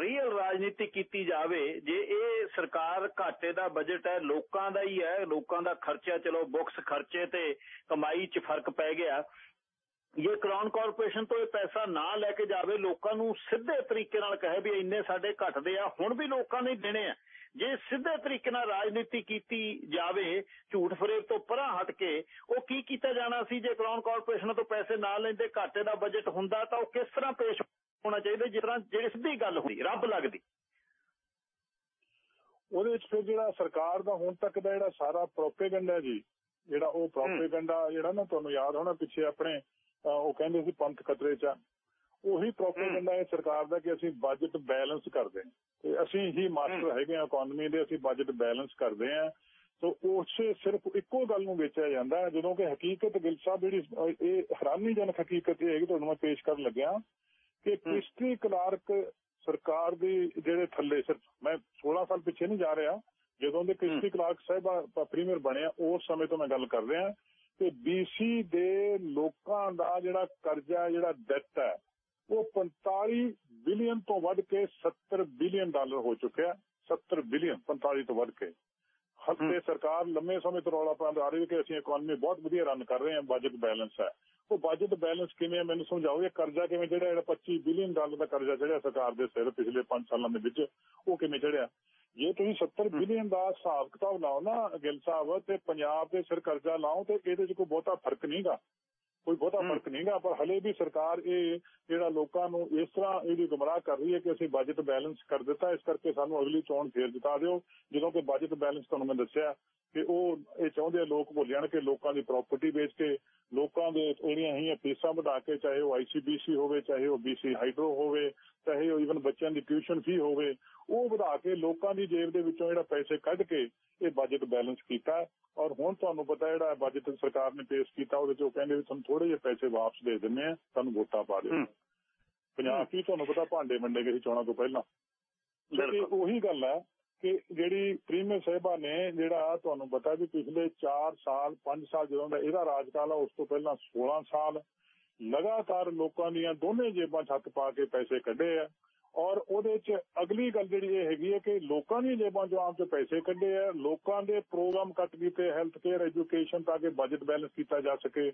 ਰੀਅਲ ਰਾਜਨੀਤੀ ਕੀਤੀ ਜਾਵੇ ਜੇ ਇਹ ਸਰਕਾਰ ਘਾਟੇ ਦਾ ਬਜਟ ਹੈ ਲੋਕਾਂ ਦਾ ਹੀ ਹੈ ਲੋਕਾਂ ਦਾ ਖਰਚਾ ਚਲੋ ਬੁక్స్ ਖਰਚੇ ਤੇ ਕਮਾਈ 'ਚ ਫ਼ਰਕ ਪੈ ਗਿਆ ਇਹ ਕਰਾਉਨ ਕਾਰਪੋਰੇਸ਼ਨ ਤੋਂ ਇਹ ਪੈਸਾ ਨਾ ਲੈ ਕੇ ਜਾਵੇ ਲੋਕਾਂ ਨੂੰ ਸਿੱਧੇ ਤਰੀਕੇ ਨਾਲ ਕਹੇ ਵੀ ਇੰਨੇ ਸਾਡੇ ਘਟਦੇ ਆ ਹੁਣ ਵੀ ਲੋਕਾਂ ਨੇ ਦੇਣੇ ਆ। ਜੇ ਸਿੱਧੇ ਤਰੀਕੇ ਨਾਲ ਰਾਜਨੀਤੀ ਕੀਤੀ ਜਾਵੇ ਝੂਠ ਫਰੇਬ ਤੋਂ ਪਰਾਂ ਹਟ ਕੇ ਉਹ ਕੀ ਕੀਤਾ ਜਾਣਾ ਸੀ? ਜੇ ਕਰਾਉਨ ਕਾਰਪੋਰੇਸ਼ਨ ਤੋਂ ਪੈਸੇ ਨਾ ਲੈਂਦੇ ਘਾਟੇ ਦਾ ਬਜਟ ਹੁੰਦਾ ਤਾਂ ਉਹ ਕਿਸ ਤਰ੍ਹਾਂ ਪੇਸ਼ ਹੋਣਾ ਚਾਹੀਦਾ ਜਿਸ ਤਰ੍ਹਾਂ ਜਿਹੜੀ ਸਿੱਧੀ ਗੱਲ ਹੁੰਦੀ ਰੱਬ ਲੱਗਦੀ। ਉਹਦੇ ਵਿੱਚ ਫਿਰ ਜਿਹੜਾ ਸਰਕਾਰ ਦਾ ਹੁਣ ਤੱਕ ਦਾ ਜਿਹੜਾ ਸਾਰਾ ਪ੍ਰੋਪੇਗੈਂਡਾ ਜੀ ਜਿਹੜਾ ਉਹ ਪ੍ਰੋਪੇਗੈਂਡਾ ਜਿਹੜਾ ਨਾ ਤੁਹਾਨੂੰ ਯਾਦ ਹੋਣਾ ਪਿੱਛੇ ਆਪਣੇ ਉਹ ਕਹਿੰਦੇ ਸੀ ਪੰਥ ਖਤਰੇ 'ਚ ਉਹੀ ਪ੍ਰੋਪੇਗੈਂਡਾ ਹੈ। ਸਰਕਾਰ ਦਾ ਕਿ ਅਸੀਂ ਬਜਟ ਬੈਲੈਂਸ ਕਰਦੇ ਹਾਂ। ਤੇ ਅਸੀਂ ਹੀ ਮਾਸਟਰ ਹੈਗੇ ਆ ਇਕਨੋਮੀ ਦੇ ਅਸੀਂ ਬਜਟ ਬੈਲੈਂਸ ਕਰਦੇ ਆ ਸੋ ਉਸੇ ਸਿਰਫ ਇੱਕੋ ਗੱਲ ਨੂੰ ਵੇਚਿਆ ਜਾਂਦਾ ਜਦੋਂ ਕਿ ਹਕੀਕਤ ਗਿਲ ਸਾਹਿਬ ਜਿਹੜੀ ਇਹ ਹੈਰਾਨੀਜਨਕ ਹਕੀਕਤ ਇਹ ਹੈ ਕਿ ਤੁਹਾਨੂੰ ਮੈਂ ਪੇਸ਼ ਕਰਨ ਲੱਗਿਆ ਕਿ ਕ੍ਰਿਸਟੀ ਕਲਾਰਕ ਸਰਕਾਰ ਦੇ ਜਿਹੜੇ ਥੱਲੇ ਸਿਰਫ ਮੈਂ 16 ਸਾਲ ਪਿੱਛੇ ਨਹੀਂ ਜਾ ਰਿਹਾ ਜਦੋਂ ਦੇ ਕ੍ਰਿਸਟੀ ਕਲਾਰਕ ਸਾਹਿਬ ਪ੍ਰੀਮੀਅਰ ਬਣਿਆ ਉਸ ਸਮੇਂ ਤੋਂ ਮੈਂ ਗੱਲ ਕਰ ਰਿਹਾ। ਕਿ BC ਦੇ ਲੋਕਾਂ ਦਾ ਜਿਹੜਾ ਕਰਜ਼ਾ ਜਿਹੜਾ ਡੈਟ ਹੈ ਉਹ 45 ਬਿਲੀਅਨ ਤੋਂ ਵੱਧ ਕੇ 70 ਬਿਲੀਅਨ ਡਾਲਰ ਹੋ ਚੁੱਕਿਆ। 70 ਬਿਲੀਅਨ 45 ਤੋਂ ਵੱਧ ਕੇ। ਹੱਤੇ ਸਰਕਾਰ ਲੰਮੇ ਸਮੇਂ ਤੋਂ ਰੌਲਾ ਪਾਉਂਦੀ ਆ ਰਹੀ ਹੈ ਕਿ ਅਸੀਂ ਇਕਨੋਮੀ ਬਹੁਤ ਵਧੀਆ ਰਨ ਕਰ ਰਹੇ ਹਾਂ ਬਜਟ ਬੈਲੈਂਸ ਹੈ। ਉਹ ਬਜਟ ਬੈਲੈਂਸ ਕਿਵੇਂ ਮੈਨੂੰ ਸਮਝਾਓ ਇਹ ਕਰਜ਼ਾ ਕਿਵੇਂ ਜਿਹੜਾ ਜਿਹੜਾ 25 ਬਿਲੀਅਨ ਡਾਲਰ ਦਾ ਕਰਜ਼ਾ ਚੜਿਆ ਸਰਕਾਰ ਦੇ ਸਿਰ ਪਿਛਲੇ 5 ਸਾਲਾਂ ਦੇ ਵਿੱਚ ਉਹ ਕਿਵੇਂ ਚੜਿਆ? ਜੇ ਤੁਸੀਂ 70 ਬਿਲੀਅਨ ਦਾ ਹਿਸਾਬ ਕਿਤਾਬ ਲਾਓ ਨਾ ਗਿਲ ਸਾਹਿਬ ਤੇ ਪੰਜਾਬ ਦੇ ਸਿਰ ਕਰਜ਼ਾ ਲਾਓ ਤੇ ਇਹਦੇ 'ਚ ਕੋਈ ਬਹੁਤਾ ਫ਼ਰਕ ਨਹੀਂਗਾ। ਕੋਈ ਬਹੁਤਾ ਫ਼ਰਕ ਨਹੀਂਗਾ ਪਰ ਹਲੇ ਵੀ ਸਰਕਾਰ ਇਹ ਜਿਹੜਾ ਲੋਕਾਂ ਨੂੰ ਇਸ ਤਰ੍ਹਾਂ ਇਹਦੀ ਗੁੰਮਰਾਹ ਕਰ ਰਹੀ ਹੈ ਕਿ ਅਸੀਂ ਬਜਟ ਬੈਲੈਂਸ ਕਰ ਦਿੱਤਾ ਇਸ ਕਰਕੇ ਸਾਨੂੰ ਅਗਲੀ ਚੋਣ ਫੇਰ ਜਿਤਾ ਦਿਓ। ਜਦੋਂ ਕਿ ਬਜਟ ਬੈਲੈਂਸ ਤੁਹਾਨੂੰ ਮੈਂ ਦੱਸਿਆ ਕਿ ਉਹ ਇਹ ਚਾਹੁੰਦੇ ਆ ਲੋਕ ਭੁੱਲ ਜਾਣ ਕਿ ਲੋਕਾਂ ਦੀ ਪ੍ਰਾਪਰਟੀ ਵੇਚ ਕੇ ਲੋਕਾਂ ਦੇ ਜਿਹੜੀਆਂ ਹੈਗੀਆਂ ਫੀਸਾਂ ਵਧਾ ਕੇ ਚਾਹੇ ਉਹ ਆਈਸੀਬੀਸੀ ਹੋਵੇ ਚਾਹੇ ਉਹ ਬੀਸੀ ਹਾਈਡਰੋ ਹੋਵੇ ਚਾਹੇ ਉਹ ਇਵਨ ਬੱਚਿਆਂ ਦੀ ਟਿਊਸ਼ਨ ਫੀ ਹੋਵੇ ਉਹ ਵਧਾ ਕੇ ਲੋਕਾਂ ਦੀ ਜੇਬ ਦੇ ਵਿੱਚੋਂ ਜਿਹੜਾ ਪੈਸੇ ਕੱਢ ਕੇ ਇਹ ਬਜਟ ਬੈਲੈਂਸ ਕੀਤਾ ਔਰ ਹੁਣ ਤੁਹਾਨੂੰ ਪਤਾ ਜਿਹੜਾ ਬਜਟ ਸਰਕਾਰ ਨੇ ਪੇਸ਼ ਕੀਤਾ ਉਹਦੇ ਚ ਉਹ ਕਹਿੰਦੇ ਵੀ ਤੁਹਾਨੂੰ ਥੋੜੇ ਜਿਹੇ ਪੈਸੇ ਵਾਪਸ ਦੇ ਦਿੰਨੇ ਆ ਤੁਹਾਨੂੰ ਵੋਟਾਂ ਪਾ ਦਿਓ। ਪੰਜਾਬ ਕੀ ਤੁਹਾਨੂੰ ਪਤਾ ਭਾਂਡੇ ਮੰਡੇ ਗਏ ਚੋਣਾਂ ਤੋਂ ਪਹਿਲਾਂ। ਤੇ ਉਹੀ ਗੱਲ ਹੈ ਕਿ ਜਿਹੜੀ ਪ੍ਰੀਮੀਅਰ ਸਾਹਿਬਾ ਨੇ ਜਿਹੜਾ ਤੁਹਾਨੂੰ ਪਤਾ ਵੀ ਪਿਛਲੇ 4 ਸਾਲ 5 ਸਾਲ ਜਦੋਂ ਦਾ ਇਹਦਾ ਰਾਜਕਾਲ ਆ ਉਸ ਤੋਂ ਪਹਿਲਾਂ 16 ਸਾਲ ਲਗਾਤਾਰ ਲੋਕਾਂ ਦੀਆਂ ਦੋਨੇ ਜੇਬਾਂ ਛੱਤ ਪਾ ਕੇ ਪੈਸੇ ਕੱਢੇ ਆ। ਔਰ ਉਹਦੇ ਚ ਅਗਲੀ ਗੱਲ ਜਿਹੜੀ ਇਹ ਹੈਗੀ ਹੈ ਕਿ ਲੋਕਾਂ ਦੀਆਂ ਜੇਬਾਂ ਚੋਂ ਆਪ ਚ ਪੈਸੇ ਕੱਢੇ ਆ, ਲੋਕਾਂ ਦੇ ਪ੍ਰੋਗਰਾਮ ਕੱਟ ਕੀਤੇ ਹੈਲਥ ਕੇਅਰ ਐਜੂਕੇਸ਼ਨ ਤਾਂ ਕਿ ਬਜਟ ਬੈਲੈਂਸ ਕੀਤਾ ਜਾ ਸਕੇ।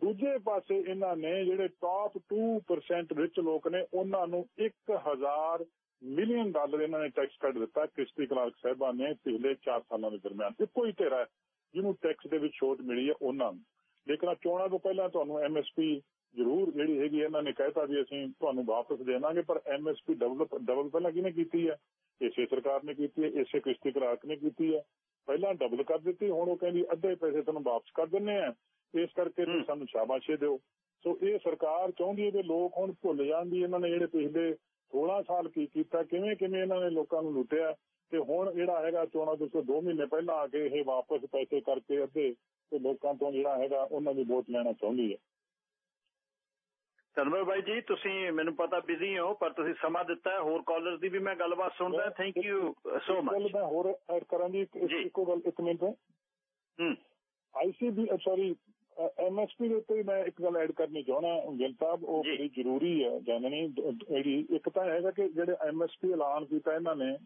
ਦੂਜੇ ਪਾਸੇ ਇਹਨਾਂ ਨੇ ਜਿਹੜੇ ਟਾਪ 2% ਰਿਚ ਲੋਕ ਨੇ, ਉਹਨਾਂ ਨੂੰ 1000 ਮਿਲੀਅਨ ਡਾਲਰ ਇਹਨਾਂ ਨੇ ਟੈਕਸ ਕੱਢ ਦਿੱਤਾ ਕ੍ਰਿਸਟੀ ਕਲਾਰਕ ਸਾਹਿਬਾਂ ਨੇ ਪਿਛਲੇ 4 ਸਾਲਾਂ ਦੇ ਦਰਮਿਆਨ। ਇੱਕੋ ਹੀ ਧਿਰ ਜਿਹਨੂੰ ਟੈਕਸ ਦੇ ਵਿੱਚ ਛੋਟ ਮਿਲੀ ਹੈ ਉਹਨਾਂ ਨੂੰ। ਲੇਕਿਨ ਚੋਣਾਂ ਤੋਂ ਪਹਿਲਾਂ ਤੁਹਾਨੂੰ ਐਮਐਸਪੀ ਜ਼ਰੂਰ ਜਿਹੜੀ ਹੈਗੀ ਇਹਨਾਂ ਨੇ ਕਹਿਤਾ ਵੀ ਅਸੀਂ ਤੁਹਾਨੂੰ ਵਾਪਸ ਦੇਵਾਂਗੇ ਪਰ ਐਮਐਸਪੀ ਡਬਲ ਡਬਲ ਪਹਿਲਾਂ ਕਿਹਨੇ ਕੀਤੀ ਹੈ ਇਸੇ ਸਰਕਾਰ ਨੇ ਕੀਤੀ ਹੈ ਇਸੇ ਕ੍ਰਿਸਟੀ ਕਲਾਰਕ ਨੇ ਕੀਤੀ ਹੈ ਪਹਿਲਾਂ ਡਬਲ ਕਰ ਦਿੱਤੀ ਹੁਣ ਉਹ ਕਹਿੰਦੀ ਅੱਧੇ ਪੈਸੇ ਤੁਹਾਨੂੰ ਵਾਪਸ ਕਰ ਦਿੰਨੇ ਆ। ਇਸ ਕਰਕੇ ਤੁਸੀਂ ਸਾਨੂੰ ਸ਼ਾਬਾਸ਼ੇ ਦਿਓ। ਸੋ ਇਹ ਸਰਕਾਰ ਚਾਹੁੰਦੀ ਹੈ ਕਿ ਲੋਕ ਹੁਣ ਭੁੱਲ ਜਾਣ ਵੀ ਇਹਨਾਂ ਨੇ ਜਿਹੜੇ ਪਿਛਲੇ 16 ਸਾਲ ਕੀ ਕੀਤਾ ਕਿਵੇਂ ਕਿਵੇਂ ਇਹਨਾਂ ਨੇ ਲੋਕਾਂ ਨੂੰ ਲੁੱਟਿਆ। ਤੇ ਹੁਣ ਜਿਹੜਾ ਹੈਗਾ ਚੋਣਾਂ ਤੋਂ 2 ਮਹੀਨੇ ਪਹਿਲਾਂ ਆ ਕੇ ਇਹ ਵਾਪਸ ਪੈਸੇ ਕਰਕੇ ਅੱਧੇ ਤੇ ਲੋਕਾਂ ਤੋਂ ਜਿਹੜਾ ਹੈਗਾ ਉਹਨਾਂ ਦੀ ਵੋਟ ਲੈਣਾ ਚਾਹੁੰਦੀ ਹੈ। ਧੰਨਵਾਦ ਬਾਈ ਜੀ ਤੁਸੀਂ ਮੈਨੂੰ ਪਤਾ ਬਿਜ਼ੀ ਹੋ ਪਰ ਤੁਸੀਂ ਸਮਾਂ ਦਿੱਤਾ ਹੋਰ ਕਾਲਰਸ ਦੀ ਵੀ ਮੈਂ ਗੱਲਬਾਤ ਸੁਣਦਾ ਥੈਂਕ ਯੂ ਸੋ ਮਚ ਮੈਂ ਹੋਰ ਐਡ ਕਰਾਂ ਦੀ ਇੱਕੋ ਗੱਲ ਇੱਕ ਮਿੰਟ। ਹੂੰ। ਆਈਸੀਬੀ ਸੌਰੀ ਐਮਐਸਪੀ ਦੇ ਉੱਤੇ ਮੈਂ ਇੱਕ ਗੱਲ ਐਡ ਕਰਨੀ ਚਾਹਣਾ ਗਿਲ ਸਾਹਿਬ ਉਹ ਬੜੀ ਜ਼ਰੂਰੀ ਹੈ ਜਾਣਨੀ ਜਿਹੜੀ ਇੱਕ ਤਾਂ ਹੈਗਾ ਕਿ ਜਿਹੜੇ ਐਮਐਸਪੀ ਐਲਾਨ ਕੀਤਾ ਇਹਨਾਂ ਨੇ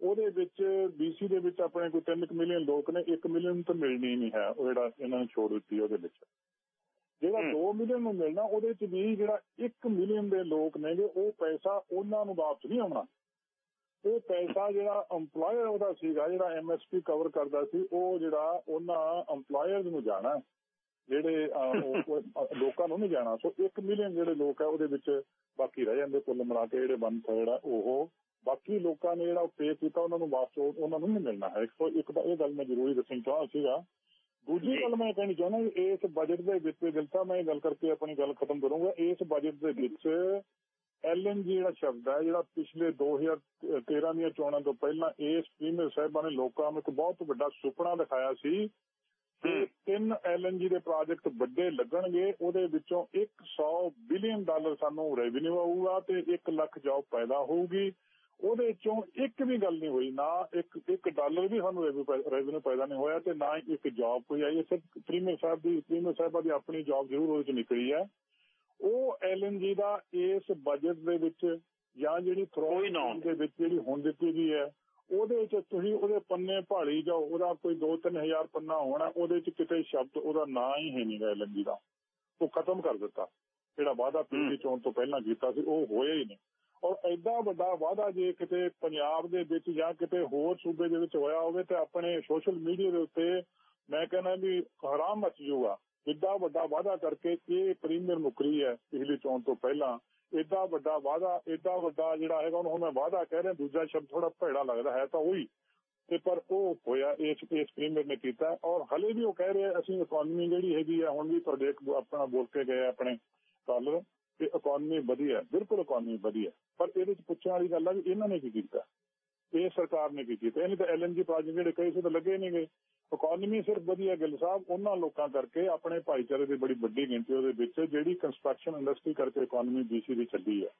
ਉਹਦੇ ਵਿੱਚ ਬੀਸੀ ਦੇ ਵਿੱਚ ਆਪਣੇ ਕੋਈ 3 ਮਿਲੀਅਨ ਲੋਕ ਨੇ 1 ਮਿਲੀਅਨ ਤਾਂ ਮਿਲਣੀ ਨਹੀਂ ਹੈ ਉਹ ਜਿਹੜਾ ਇਹਨਾਂ ਨੇ ਛੋੜ ਦਿੱਤੀ ਉਹਦੇ ਵਿੱਚ। ਜਿਹੜਾ 2 ਮਿਲੀਅਨ ਨੂੰ ਮਿਲਣਾ ਉਹਦੇ ਚ ਵੀ ਜਿਹੜਾ 1 ਮਿਲੀਅਨ ਦੇ ਲੋਕ ਨੇਗੇ ਉਹ ਪੈਸਾ ਉਹਨਾਂ ਨੂੰ ਵਾਪਸ ਨਹੀਂ ਆਉਣਾ। ਉਹ ਪੈਸਾ ਜਿਹੜਾ EMPLOYER ਉਹਦਾ ਸੀਗਾ ਜਿਹੜਾ ਐਮਐਸਪੀ ਕਵਰ ਕਰਦਾ ਸੀ ਉਹ ਜਿਹੜਾ ਉਹਨਾਂ EMPLOYERS ਨੂੰ ਜਾਣਾ ਜਿਹੜੇ ਲੋਕਾਂ ਨੂੰ ਨਹੀਂ ਜਾਣਾ। ਸੋ 1 ਮਿਲੀਅਨ ਜਿਹੜੇ ਲੋਕ ਆ ਉਹਦੇ ਵਿੱਚ ਬਾਕੀ ਰਹਿ ਜਾਂਦੇ ਕੁੱਲ ਮਿਲਾ ਕੇ ਜਿਹੜੇ ਵਨ ਥਰਡ ਆ ਉਹ। ਬਾਕੀ ਲੋਕਾਂ ਨੇ ਜਿਹੜਾ ਪੇ ਕੀਤਾ ਉਹਨਾਂ ਨੂੰ ਵਾਪਸ ਉਹਨਾਂ ਨੂੰ ਨਹੀਂ ਮਿਲਣਾ ਹੈ। ਸੋ ਇੱਕ ਤਾਂ ਇਹ ਗੱਲ ਮੈਂ ਜ਼ਰੂਰੀ ਦੱਸਣੀ ਚਾਹਾਂ ਸੀਗਾ ਦੂਜੀ ਗੱਲ ਮੈਂ ਕਹਿਣੀ ਚਾਹੁੰਦਾ ਇਸ ਬਜਟ ਦੇ ਵਿੱਚ ਦਿਲਤਾ ਮੈਂ ਇਹ ਗੱਲ ਕਰਕੇ ਆਪਣੀ ਗੱਲ ਖਤਮ ਕਰੂੰਗਾ। ਇਸ ਬਜਟ ਦੇ ਵਿੱਚ ਐਲਐਨਜੀ ਜਿਹੜਾ ਸ਼ਬਦ ਹੈ ਜਿਹੜਾ ਪਿਛਲੇ 2013 ਦੀਆਂ ਚੋਣਾਂ ਤੋਂ ਪਹਿਲਾਂ ਇਸ ਪ੍ਰੀਮੀਅਰ ਸਾਹਿਬਾਂ ਨੇ ਲੋਕਾਂ ਨੂੰ ਇੱਕ ਬਹੁਤ ਵੱਡਾ ਸੁਪਨਾ ਦਿਖਾਇਆ ਸੀ ਕਿ ਤਿੰਨ ਐਲਐਨਜੀ ਦੇ ਪ੍ਰੋਜੈਕਟ ਵੱਡੇ ਲੱਗਣਗੇ ਉਹਦੇ ਵਿੱਚੋਂ 100 ਬਿਲੀਅਨ ਡਾਲਰ ਸਾਨੂੰ ਰੈਵਨਿਊ ਆਊਗਾ ਤੇ 1 ਲੱਖ ਜੌਬ ਪੈਦਾ ਹੋਊਗੀ। ਉਹਦੇ ਚੋਂ ਇੱਕ ਵੀ ਗੱਲ ਨਹੀਂ ਹੋਈ ਨਾ ਇੱਕ ਇੱਕ ਡਾਲਰ ਵੀ ਸਾਨੂੰ ਰੈਵਨਿਊ ਪੈਦਾ ਨਹੀਂ ਹੋਇਆ ਤੇ ਨਾ ਇੱਕ ਜੌਬ ਕੋਈ ਆਈ। ਸਿਰਫ ਪ੍ਰੀਮੀਅਰ ਸਾਹਿਬ ਦੀ ਪ੍ਰੀਮੀਅਰ ਸਾਹਿਬਾਂ ਦੀ ਆਪਣੀ ਜੌਬ ਜ਼ਰੂਰ ਉਹਦੇ ਚ ਨਿਕਲੀ ਹੈ। ਉਹ ਐਲਐਨਜੀ ਦਾ ਇਸ ਬਜਟ ਦੇ ਵਿੱਚ ਜਾਂ ਜਿਹੜੀ ਥਰੋਇਨ ਦੇ ਵਿੱਚ ਜਿਹੜੀ ਹੁਣ ਦਿੱਤੀ ਗਈ ਹੈ ਉਹਦੇ ਵਿੱਚ ਤੁਸੀਂ ਉਹਦੇ ਪੰਨੇ ਭਾਲੀ ਜਾਓ ਉਹਦਾ ਕੋਈ 2-3000 ਪੰਨਾ ਹੋਣਾ ਉਹਦੇ ਵਿੱਚ ਕਿਤੇ ਸ਼ਬਦ ਉਹਦਾ ਨਾਂ ਹੀ ਹੈ ਨਹੀਂਗਾ ਐਲਐਨਜੀ ਦਾ। ਉਹ ਖਤਮ ਕਰ ਦਿੱਤਾ। ਜਿਹੜਾ ਵਾਅਦਾ ਪਿਛਲੀ ਚੋਣ ਤੋਂ ਪਹਿਲਾਂ ਕੀਤਾ ਸੀ ਉਹ ਹੋਇਆ ਹੀ ਨਹੀਂ। ਔਰ ਐਡਾ ਵੱਡਾ ਵਾਅਦਾ ਜੇ ਕਿਤੇ ਪੰਜਾਬ ਦੇ ਵਿੱਚ ਜਾਂ ਕਿਤੇ ਹੋਰ ਸੂਬੇ ਦੇ ਵਿੱਚ ਹੋਇਆ ਹੋਵੇ ਤੇ ਆਪਣੇ ਸੋਸ਼ਲ ਮੀਡੀਆ ਦੇ ਉੱਤੇ ਮੈਂ ਕਹਿੰਦਾ ਵੀ ਹਰਾਮ ਮਚ ਜੂਗਾ ਇੱਡਾ ਵੱਡਾ ਵਾਅਦਾ ਕਰਕੇ ਇਹ ਪ੍ਰੀਮੀਅਰ ਮੁਕਰੀ ਹੈ ਪਿਛਲੀ ਚੋਣ ਤੋਂ ਪਹਿਲਾਂ। ਏਡਾ ਵੱਡਾ ਵਾਅਦਾ ਏਡਾ ਵੱਡਾ ਜਿਹੜਾ ਹੈਗਾ ਉਹਨੂੰ ਮੈਂ ਵਾਅਦਾ ਕਹਿ ਰਿਹਾ, ਦੂਜਾ ਸ਼ਬਦ ਥੋੜਾ ਭੈੜਾ ਲੱਗਦਾ ਹੈ ਤਾਂ ਉਹੀ। ਤੇ ਪਰ ਉਹ ਹੋਇਆ, ਇਸ ਇਸ ਪ੍ਰੀਮੀਅਰ ਨੇ ਕੀਤਾ ਔਰ ਹਲੇ ਵੀ ਉਹ ਕਹਿ ਰਹੇ, ਅਸੀਂ ਇਕਨੋਮੀ ਜਿਹੜੀ ਹੈਗੀ ਆ, ਹੁਣ ਵੀ ਤੁਹਾਡੇ ਆਪਣਾ ਬੋਲ ਕੇ ਗਏ ਆਪਣੇ ਕਾਲਰ। ਕਿ ਇਕਨੋਮੀ ਵਧੀਆ, ਬਿਲਕੁਲ ਇਕਨੋਮੀ ਵਧੀਆ। ਪਰ ਇਹਦੇ ਵਿੱਚ ਪੁੱਛਣ ਵਾਲੀ ਗੱਲ ਆ ਵੀ ਇਹਨਾਂ ਨੇ ਕੀ ਕੀਤਾ? ਇਹ ਸਰਕਾਰ ਨੇ ਕੀ ਕੀਤਾ? ਇਹਨੇ ਤਾਂ ਐਲਐਨਜੀ ਪ੍ਰੋਜੈਕਟ ਜਿਹੜੇ ਕਈ ਸੀ ਤਾਂ ਲੱਗੇ ਨਹੀਂ ਗਏ। ਇਕਨੋਮੀ ਸਿਰਫ ਵਧੀਆ ਗਿੱਲ ਸਾਹਿਬ, ਉਹਨਾਂ ਲੋਕਾਂ ਕਰਕੇ ਆਪਣੇ ਭਾਈਚਾਰੇ ਦੀ ਬੜੀ ਵੱਡੀ ਗਿਣਤੀ ਉਹਦੇ ਵਿੱਚ, ਜਿਹੜੀ ਕੰਸਟਰਕਸ਼ਨ ਇੰਡਸਟਰੀ ਕਰਕੇ ਇਕਨੋਮੀ ਬੀਸੀ ਦੀ ਚੱਲੀ ਹੈ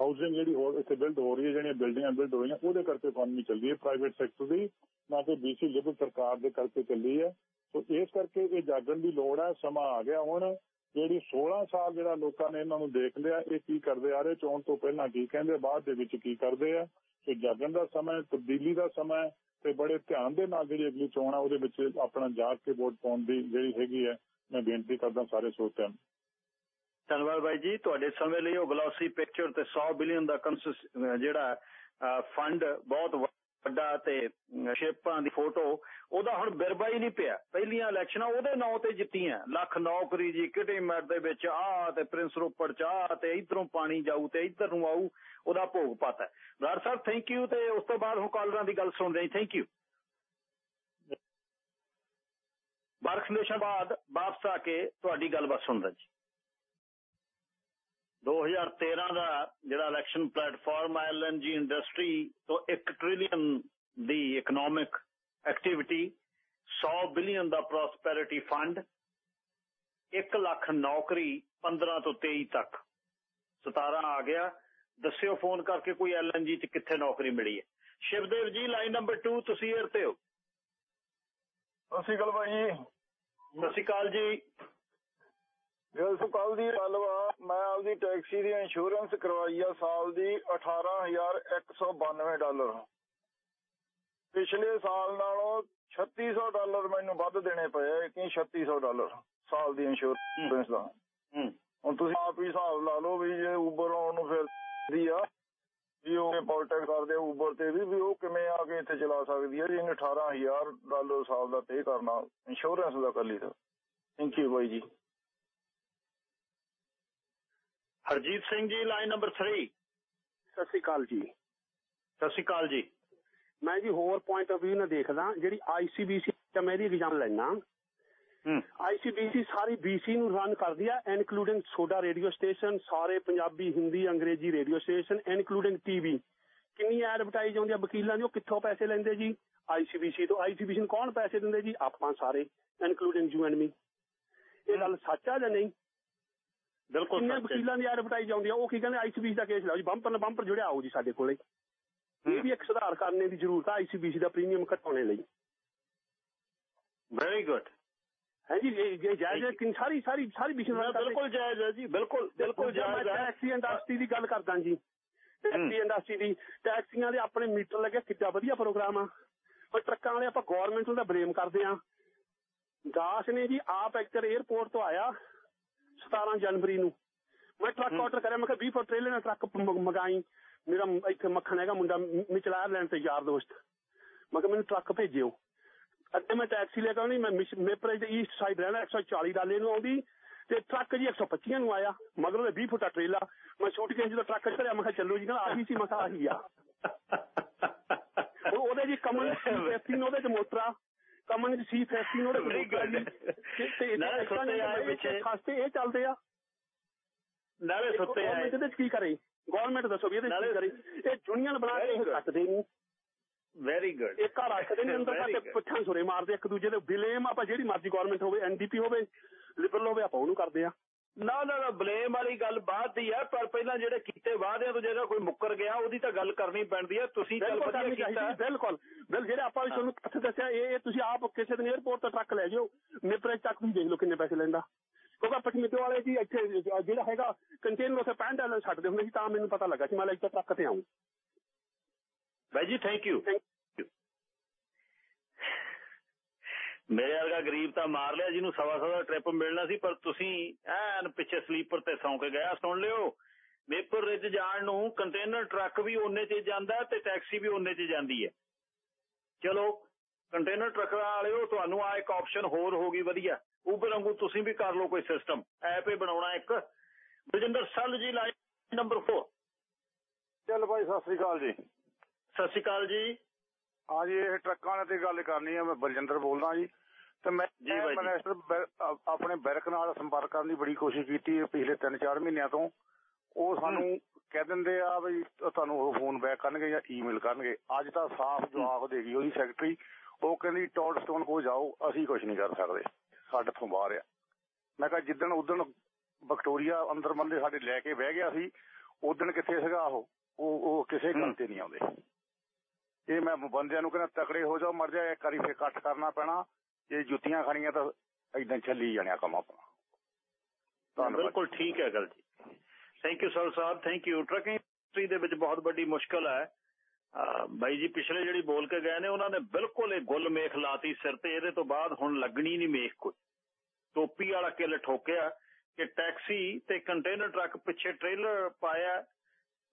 ਹਾਊਸਿੰਗ ਜਿਹੜੀ ਹੋਰ ਇੱਥੇ ਬਿਲਡ ਹੋ ਰਹੀ ਹੈ, ਜਿਹੜੀਆਂ ਬਿਲਡਿੰਗਾਂ ਬਿਲਡ ਹੋ ਰਹੀਆਂ, ਉਹਦੇ ਕਰਕੇ ਇਕਨੋਮੀ ਚੱਲਦੀ ਹੈ। ਪ੍ਰਾਈਵੇਟ ਸੈਕਟਰ ਦੀ, ਨਾ ਕਿ ਬੀਸੀ ਲਿਬਰਲ ਸਰਕਾਰ ਦੇ ਕਰਕੇ ਚੱਲੀ ਹੈ। ਸੋ ਇਸ ਕਰਕੇ ਇਹ ਜਾਗਣ ਦੀ ਲੋੜ ਹੈ ਸਮਾਂ ਆ ਗਿਆ ਹੁਣ। ਜਿਹੜੀ 16 ਸਾਲ ਜਿਹੜਾ ਲੋਕਾਂ ਨੇ ਇਹਨਾਂ ਨੂੰ ਦੇਖ ਲਿਆ, ਇਹ ਕੀ ਕਰਦੇ ਆ ਰਹੇ, ਚੋਣ ਤੋਂ ਪਹਿਲਾਂ ਕੀ ਕਹਿੰਦੇ, ਬਾਅਦ ਦੇ ਵਿੱਚ ਕੀ ਕਰਦੇ ਆ? ਕਿ ਜਾਗਣ ਦਾ ਸਮਾਂ ਤਬਦੀਲੀ ਦਾ ਸਮਾਂ ਤੇ ਬੜੇ ਧਿਆਨ ਦੇ ਨਾਲ ਜਿਹੜੀ ਅਗਲੀ ਚੋਣ ਆ, ਉਹਦੇ ਵਿੱਚ ਆਪਣਾ ਜਾਗ ਕੇ ਵੋਟ ਪਾਉਣ ਦੀ ਜਿਹੜੀ ਹੈਗੀ ਹੈ, ਮੈਂ ਬੇਨਤੀ ਕਰਦਾ ਸਾਰੇ ਸਰੋਤਿਆਂ ਨੂੰ। ਧੰਨਵਾਦ ਬਾਈ ਜੀ, ਤੁਹਾਡੇ ਸਮੇਂ ਲਈ ਉਹ ਗਲੋਸੀ ਪਿਕਚਰ ਤੇ 100 ਬਿਲੀਅਨ ਦਾ ਜਿਹੜਾ ਫੰਡ ਬਹੁਤ ਵੱਡਾ ਤੇ ਸ਼ੇਪਾਂ ਦੀ ਫੋਟੋ, ਉਹਦਾ ਹੁਣ ਬਿਰਬਾ ਹੀ ਨਹੀਂ ਪਿਆ। ਪਹਿਲੀਆਂ ਇਲੈਕਸ਼ਨਾਂ ਉਹਦੇ ਨਾਂ ਤੇ ਜਿੱਤੀਆਂ। ਲੱਖ ਨੌਕਰੀ ਜੀ ਕਿਤੇ ਮੈਟ ਦੇ ਵਿੱਚ ਆ ਤੇ ਪ੍ਰਿੰਸ ਰੋਪੜ ਚ ਆ ਤੇ ਇਧਰੋਂ ਪਾਣੀ ਜਾਊ ਤੇ ਇਧਰ ਨੂੰ ਆਊ, ਉਹਦਾ ਭੋਗ ਪਾਤਾ। ਬਰਾੜ ਸਾਹਿਬ ਥੈਂਕ ਯੂ ਤੇ ਉਸ ਤੋਂ ਬਾਅਦ ਹੁਣ ਕਾਲਰਾਂ ਦੀ ਗੱਲ ਸੁਣ ਰਹੀ। ਥੈਂਕ ਯੂ ਬਾਰਕ ਬਾਅਦ, ਵਾਪਸ ਆ ਕੇ ਤੁਹਾਡੀ ਗੱਲਬਾਤ ਸੁਣਦਾ ਜੀ। 2013 ਦਾ ਜਿਹੜਾ ਇਲੈਕਸ਼ਨ ਪਲੇਟਫਾਰਮ ਹੈ ਐਲਐਨਜੀ ਇੰਡਸਟਰੀ ਤੋਂ 1 ਟ੍ਰਿਲੀਅਨ ਦੀ ਇਕਨੋਮਿਕ ਐਕਟੀਵਿਟੀ 100 ਬਿਲੀਅਨ ਦਾ ਪ੍ਰੋਸਪੈਰਿਟੀ ਫੰਡ 1 ਲੱਖ ਨੌਕਰੀ 15 ਤੋਂ 23 ਤੱਕ। 17 ਆ ਗਿਆ। ਦੱਸਿਓ ਫੋਨ ਕਰਕੇ ਕੋਈ ਐਲਐਨਜੀ ਚ ਕਿੱਥੇ ਨੌਕਰੀ ਮਿਲੀ ਹੈ। ਸ਼ਿਵਦੇਵ ਜੀ ਲਾਈਨ ਨੰਬਰ 2 ਤੁਸੀਂ ਏਅਰ ਤੇ ਹੋ। ਸਤਿ ਸ਼੍ਰੀ ਅਕਾਲ ਭਾਈ ਜੀ। ਸਤਿ ਸ਼੍ਰੀ ਅਕਾਲ ਜੀ। ਸੁਕਾਲ ਦੀ ਗੱਲ ਵਾ ਮੈਂ ਆਪਦੀ ਟੈਕਸੀ ਦੀ ਇੰਸ਼ੋਰੈਂਸ ਕਰਵਾਈ ਆ ਸਾਲ ਦੀ 18192 ਡਾਲਰ। ਪਿਛਲੇ ਸਾਲ ਨਾਲੋਂ 3600 ਡਾਲਰ ਮੈਨੂੰ ਵੱਧ ਦੇਣੇ ਪਏ ਆ ਕਿ 3600 ਡਾਲਰ ਸਾਲ ਦੀ ਇੰਸ਼ੋਰੈਂਸ ਦਾ। ਹੂੰ ਹੁਣ ਤੁਸੀਂ ਆਪ ਹੀ ਹਿਸਾਬ ਲਾ ਲਓ ਵੀ ਜੇ ਉਬਰ ਆਉਣ ਨੂੰ ਫਿਰ ਦੀ ਆ ਵੀ ਉਹ ਪੋਲਿਟਿਕ ਕਰਦੇ ਉਬਰ ਤੇ ਵੀ ਵੀ ਉਹ ਕਿਵੇਂ ਆ ਕੇ ਇੱਥੇ ਚਲਾ ਸਕਦੀ ਹੈ ਜੀ ਇਹਨੇ 18000 ਡਾਲਰ ਸਾਲ ਦਾ ਪੇ ਕਰਨਾ ਇੰਸ਼ੋਰੈਂਸ ਦਾ ਕੱਲੀ ਦਾ। ਥੈਂਕ ਯੂ ਬਾਈ ਜੀ। ਹਰਜੀਤ ਸਿੰਘ ਜੀ ਲਾਈਨ ਨੰਬਰ 3 ਸਤਿ ਸ੍ਰੀ ਅਕਾਲ ਜੀ। ਸਤਿ ਸ਼੍ਰੀ ਅਕਾਲ ਜੀ। ਮੈਂ ਜੀ ਹੋਰ ਪੁਆਇੰਟ ਆਫ View ਨਾਲ ਦੇਖਦਾ ਜਿਹੜੀ ਆਈਸੀਬੀਸੀ ਦਾ ਮੈਂ ਇਹਦੀ ਐਗਜ਼ਾਮ ਲੈਣਾ ਹੂੰ। ਆਈਸੀਬੀਸੀ ਸਾਰੀ ਬੀਸੀ ਨੂੰ ਰਨ ਕਰਦੀ ਆ ਇਨਕਲੂਡਿੰਗ ਸੋਡਾ ਰੇਡੀਓ ਸਟੇਸ਼ਨ ਸਾਰੇ ਪੰਜਾਬੀ ਹਿੰਦੀ ਅੰਗਰੇਜ਼ੀ ਰੇਡੀਓ ਸਟੇਸ਼ਨ ਇਨਕਲੂਡਿੰਗ ਟੀਵੀ ਕਿੰਨੀ ਐਡਵਰਟਾਈਜ਼ ਆਉਂਦੀ ਆ ਵਕੀਲਾਂ ਦੀ ਉਹ ਕਿੱਥੋਂ ਪੈਸੇ ਲੈਂਦੇ ਜੀ? ਆਈਸੀਬੀਸੀ ਤੋਂ। ਆਈਸੀਬੀਸੀ ਨੂੰ ਕੌਣ ਪੈਸੇ ਦਿੰਦੇ ਜੀ? ਆਪਾਂ ਸਾਰੇ ਇਨਕਲੂਡਿੰਗ ਯੂ ਐਂਡ ਮੀ ਇਹ ਗੱਲ ਸੱਚ ਆ ਜਾਂ ਨਹੀਂ? ਬਿਲਕੁਲ ਸੱਚ। ਵਕੀਲਾਂ ਦੀ ਐਡਵਰਟਾਈਜ਼ ਆਉਂਦੀ ਆ ਉਹ ਕੀ ਕਹਿੰਦੇ ਆਈਸੀਬੀਸੀ ਦਾ ਕੇਸ ਲਾਓ ਜੀ ਬੰਪਰ ਨਾਲ ਬੰਪਰ ਜੁੜਿਆ ਆਓ ਜੀ ਸਾਡੇ ਕੋਲੇ। ਇਹ ਵੀ ਇੱਕ ਸੁਧਾਰ ਕਰਨੇ ਦੀ ਜ਼ਰੂਰਤ ਆ ਆਈਸੀਬੀਸੀ ਦਾ ਪ੍ਰੀਮੀਅਮ ਘਟਾਉਣੇ ਲਈ। ਵੈਰੀ ਗੁੱਡ ਹੈ ਜੀ ਇਹ ਜਾਇਜ਼ ਹੈ ਕਿ ਸਾਰੀ ਸਾਰੀ ਸਾਰੀ ਵਿਸ਼ੇ ਬਿਲਕੁਲ ਜਾਇਜ਼ ਹੈ ਜੀ ਬਿਲਕੁਲ ਬਿਲਕੁਲ ਜਾਇਜ਼ ਹੈ। ਟੈਕਸੀ ਇੰਡਸਟਰੀ ਦੀ ਗੱਲ ਕਰਦਾ ਜੀ ਟੈਕਸੀ ਇੰਡਸਟਰੀ ਦੀ ਟੈਕਸੀਆਂ ਦੇ ਆਪਣੇ ਮੀਟਰ ਲੱਗੇ ਕਿੱਡਾ ਵਧੀਆ ਪ੍ਰੋਗਰਾਮ ਆ। ਪਰ ਟਰੱਕਾਂ ਵਾਲੇ ਆਪਾਂ ਗਵਰਨਮੈਂਟ ਨੂੰ ਤਾਂ ਬਲੇਮ ਕਰਦੇ ਆ। ਦਾਸ ਨੇ ਜੀ ਆਪ ਐਕਟਰ 에ਅਰਪੋਰਟ ਤੋਂ ਆਇਆ। 17 ਜਨਵਰੀ ਨੂੰ। ਮੈਂ ਟਰੱਕ ਆਰਡਰ ਕਰਿਆ ਮੈਂ ਕਿਹਾ 20 ਫੁੱਟ ਟ੍ਰੇਲਰ ਨਾਲ ਟਰੱਕ ਮ- ਮੰਗਾਈ। ਮੇਰਾ ਮ- ਇੱਥੇ ਮੱਖਣ ਹੈਗਾ ਮੁੰਡਾ ਮਿਚਲਾ ਲੈਣ ਤੇ ਯਾਰ ਦੋਸਤ। ਮੈਂ ਕਿਹਾ ਮੈਨੂੰ ਟਰੱਕ ਭੇਜਿਓ। ਅੱਗੇ ਮੈਂ ਟੈਕਸੀ ਲੈ ਕੇ ਆਉਣੀ ਮੈਂ ਮੇਪਰੇ ਦੇ ਈਸਟ ਸਾਈਡ ਰਹਿਣਾ 140 ਡਾਲੇ ਨੂੰ ਆਉਂਦੀ ਤੇ ਟਰੱਕ ਜੀ 125 ਨੂੰ ਆਇਆ ਮਗਰੋਂ ਦੇ 20 ਫੁੱਟਾ ਟ੍ਰੇਲਾ ਮੈਂ ਛੁੱਟ ਕੇ ਜਦੋਂ ਟਰੱਕ ਚੜਿਆ ਮੈਂ ਕਿਹਾ ਚੱਲੋ ਜੀ ਕਹਿੰਦਾ ਆਹੀ ਸੀ ਮਸਾ ਆਹੀ ਆ। ਉਹ ਉਹਦੇ ਜੀ ਕਮਨ ਸੀ 15 ਉਹਦੇ ਚ ਮੋਟਰ। ਆ ਕਮਨ ਸੀ 15 ਉਹਦੇ ਜੀ। good. ਤੇ- ਨਾਲੇ ਸੁੱਤੇ ਆਏ ਇਹ ਪਿੱਛੇ। ਖਾਸਤੇ ਇਹ ਚੱਲਦੇ ਆ ਨਾਲੇ ਸੁੱਤੇ ਆਏ ਇਹਦੇ ਚ ਕੀ ਕਰੇ ਗਵਰਨਮੈਂਟ ਦੱਸੋ ਵੀ ਇਹਦੇ ਚ ਕੀ ਕਰੇ ਇਹ ਯੂਨੀਅਨ ਬਣਾ ਕੇ ਇਹ. ਕੱਟਦੇ ਨਹੀਂ ਵੈਰੀ ਗੁੱਡ ਇੱਕ ਘਰ ਰੱਖਦੇ ਨੇ ਅੰਦਰ ਕੱਟ. ਪੁੱਠਾਂ ਸੁਰੇ ਮਾਰਦੇ ਇੱਕ ਦੂਜੇ ਦੇ ਬਲੇਮ ਆਪਾਂ ਜਿਹੜੀ ਮਰਜ਼ੀ ਗਵਰਨਮੈਂਟ ਹੋਵੇ ਐਨਡੀਪੀ ਹੋਵੇ ਲਿਬਰਲ ਹੋਵੇ ਆਪਾਂ ਉਹਨੂੰ ਕਰਦੇ ਆ ਨਾ ਨਾ ਨਾ ਬਲੇਮ ਵਾਲੀ ਗੱਲ ਬਾਅਦ ਦੀ ਹੈ ਪਰ ਪਹਿਲਾਂ ਜਿਹੜੇ ਕੀਤੇ ਵਾਅਦਿਆਂ ਤੋਂ ਜਿਹੜਾ ਕੋਈ ਮੁੱਕਰ ਗਿਆ ਉਹਦੀ ਤਾਂ ਗੱਲ ਕਰਨੀ ਪੈਂਦੀ ਹੈ ਤੁਸੀਂ ਚੱਲ ਬਿਲਕੁਲ ਵਧੀਆ ਕੀਤਾ। ਬਿਲਕੁਲ। ਬਿਲ ਜਿਹੜੇ ਆਪਾਂ ਤੁਹਾਨੂੰ ਤੱਥ ਦੱਸਿਆ ਇਹ ਇਹ ਤੁਸੀਂ ਆਪ ਕਿਸੇ ਦਿਨ 에어ਪੋਰਟ ਤੋਂ ਟਰੱਕ ਲੈ ਜਿਓ ਮੇਪਰੇ ਤੱਕ ਵੀ ਦੇਖ ਲਓ ਕਿੰਨੇ ਪੈਸੇ ਲੈਂਦਾ। ਕਿਉਂਕਿ ਪਟਮਿੱਤੇ ਵਾਲੇ ਜੀ ਇੱਥੇ ਜਿਹੜਾ ਹੈਗਾ ਕੰਟੇਨਰ ਉੱਥੇ 65 ਡਾਲਰ ਛੱਡਦੇ ਹੁੰਦੇ ਸੀ ਤਾਂ ਮੈਨੂੰ ਪਤਾ ਲੱਗਾ ਕਿ ਮੈਂ ਇੱਥੇ ਟਰੱਕ ਤੇ ਆਉਂ ਬਾਈ ਜੀ ਥੈਂਕ ਯੂ ਮੇਰੇ ਵਰਗਾ ਗਰੀਬ ਤਾਂ ਮਾਰ ਲਿਆ ਜਿਹਨੂੰ ਸਵਾ ਸਵਾ ਟ੍ਰਿਪ ਮਿਲਣਾ ਸੀ ਪਰ ਤੁਸੀਂ ਐਨ ਪਿੱਛੇ ਸਲੀਪਰ ਤੇ ਸੌਂ ਕੇ ਗਿਆ ਸੁਣ ਲਿਓ। ਮੇਪਰ ਰਿਜ ਜਾਣ ਨੂੰ ਕੰਟੇਨਰ ਟਰੱਕ ਵੀ ਉਹਨੇ 'ਚ ਜਾਂਦਾ ਤੇ ਟੈਕਸੀ ਵੀ ਉਹਨੇ 'ਚ ਜਾਂਦੀ ਹੈ। ਚਲੋ ਕੰਟੇਨਰ ਟਰੱਕਾਂ ਵਾਲਿਓ ਤੁਹਾਨੂੰ ਆ ਇੱਕ ਆਪਸ਼ਨ ਹੋਰ ਹੋ ਗਈ ਵਧੀਆ। ਉਬਰ ਵਾਂਗੂ ਤੁਸੀਂ ਵੀ ਕਰ ਲਓ ਕੋਈ ਸਿਸਟਮ ਐਪ ਹੀ ਬਣਾਉਣਾ ਇੱਕ। ਬਜਿੰਦਰ ਸੱਲ ਜੀ ਲਾਈਨ ਨੰਬਰ 4 ਚੱਲ ਭਾਈ ਸਤਿ ਸ੍ਰੀ ਅਕਾਲ ਜੀ। ਸਤਿ ਸ਼੍ਰੀ ਅਕਾਲ ਜੀ। ਹਾਂ ਜੀ ਇਹ ਟਰੱਕਾਂ ਵਾਲੇ ਤੇ ਗੱਲ ਕਰਨੀ ਹੈ ਮੈਂ ਬਲਜਿੰਦਰ ਬੋਲਦਾ ਜੀ। ਤੇ ਮੈਂ ਜੀ ਬਾਈ ਜੀ। ਮਿਨਿਸਟਰ ਆਪਣੇ ਬੈਰਕ ਨਾਲ ਸੰਪਰਕ ਕਰਨ ਦੀ ਬੜੀ ਕੋਸ਼ਿਸ਼ ਕੀਤੀ ਹੈ ਪਿਛਲੇ 3-4 ਮਹੀਨਿਆਂ ਤੋਂ। ਉਹ ਸਾਨੂੰ ਕਹਿ ਦਿੰਦੇ ਆ ਵੀ ਤੁਹਾਨੂੰ ਉਹ ਫੋਨ ਬੈਕ ਕਰਨਗੇ ਜਾਂ ਈਮੇਲ ਕਰਨਗੇ। ਅੱਜ ਤਾਂ ਸਾਫ਼ ਜਵਾਬ ਦੇ ਗਈ ਉਹਦੀ ਸੈਕਟਰੀ। ਉਹ ਕਹਿੰਦੀ ਟੋਲ ਸਟੋਨ ਕੋ ਜਾਓ ਅਸੀਂ ਕੁਝ ਨਹੀਂ ਕਰ ਸਕਦੇ। ਸਾਡੇ ਤੋਂ ਬਾਹਰ ਆ। ਮੈਂ ਕਿਹਾ ਜਿੱਦਣ ਉਦਣ ਵਿਕਟੋਰੀਆ ਅੰਦਰ ਬੰਦੇ ਸਾਡੇ ਲੈ ਕੇ ਬਹਿ ਗਿਆ ਸੀ ਉਦਣ ਕਿੱਥੇ ਸੀਗਾ ਉਹ? ਉਹ ਉਹ ਕਿਸੇ ਗੱਲ ਤੇ ਨਹੀਂ ਆਉਂਦੇ। ਇਹ ਮੈਂ ਬੰਦਿਆਂ ਨੂੰ ਕਹਿੰਦਾ ਤਕੜੇ ਹੋ ਜਾਓ, ਮਰ ਜਾ ਇੱਕ ਵਾਰੀ ਇਕੱਠ ਕਰਨਾ ਪੈਣਾ। ਇਹ ਜੁੱਤੀਆਂ ਖਾਣੀਆਂ ਤਾਂ ਇਦਾਂ ਚੱਲੀ ਜਾਣਿਆ ਕੰਮ ਆਪਣਾ। ਧੰਨਵਾਦ ਬਿਲਕੁਲ ਠੀਕ ਹੈ ਗੱਲ ਜੀ। Thank you sir sahib. Thank you trucking industry ਦੇ ਵਿੱਚ ਬਹੁਤ ਵੱਡੀ ਮੁਸ਼ਕਲ ਹੈ। ਬਾਈ ਜੀ, ਪਿਛਲੇ ਜਿਹੜੀ ਬੋਲ ਕੇ ਗਏ ਨੇ, ਉਹਨਾਂ ਨੇ ਬਿਲਕੁਲ ਇਹ ਗੁੱਲ ਮੇਖ ਲਾਤੀ ਸਿਰ ਤੇ। ਇਹਦੇ ਤੋਂ ਬਾਅਦ ਹੁਣ ਲੱਗਣੀ ਨਹੀਂ ਮੇਖ ਕੋਈ। ਟੋਪੀ ਵਾਲਾ ਕਿੱਲ ਠੋਕਿਆ ਕਿ ਟੈਕਸੀ ਤੇ ਕੰਟੇਨਰ ਟਰੱਕ ਪਿੱਛੇ ਟ੍ਰੇਲਰ ਪਾਇਆ।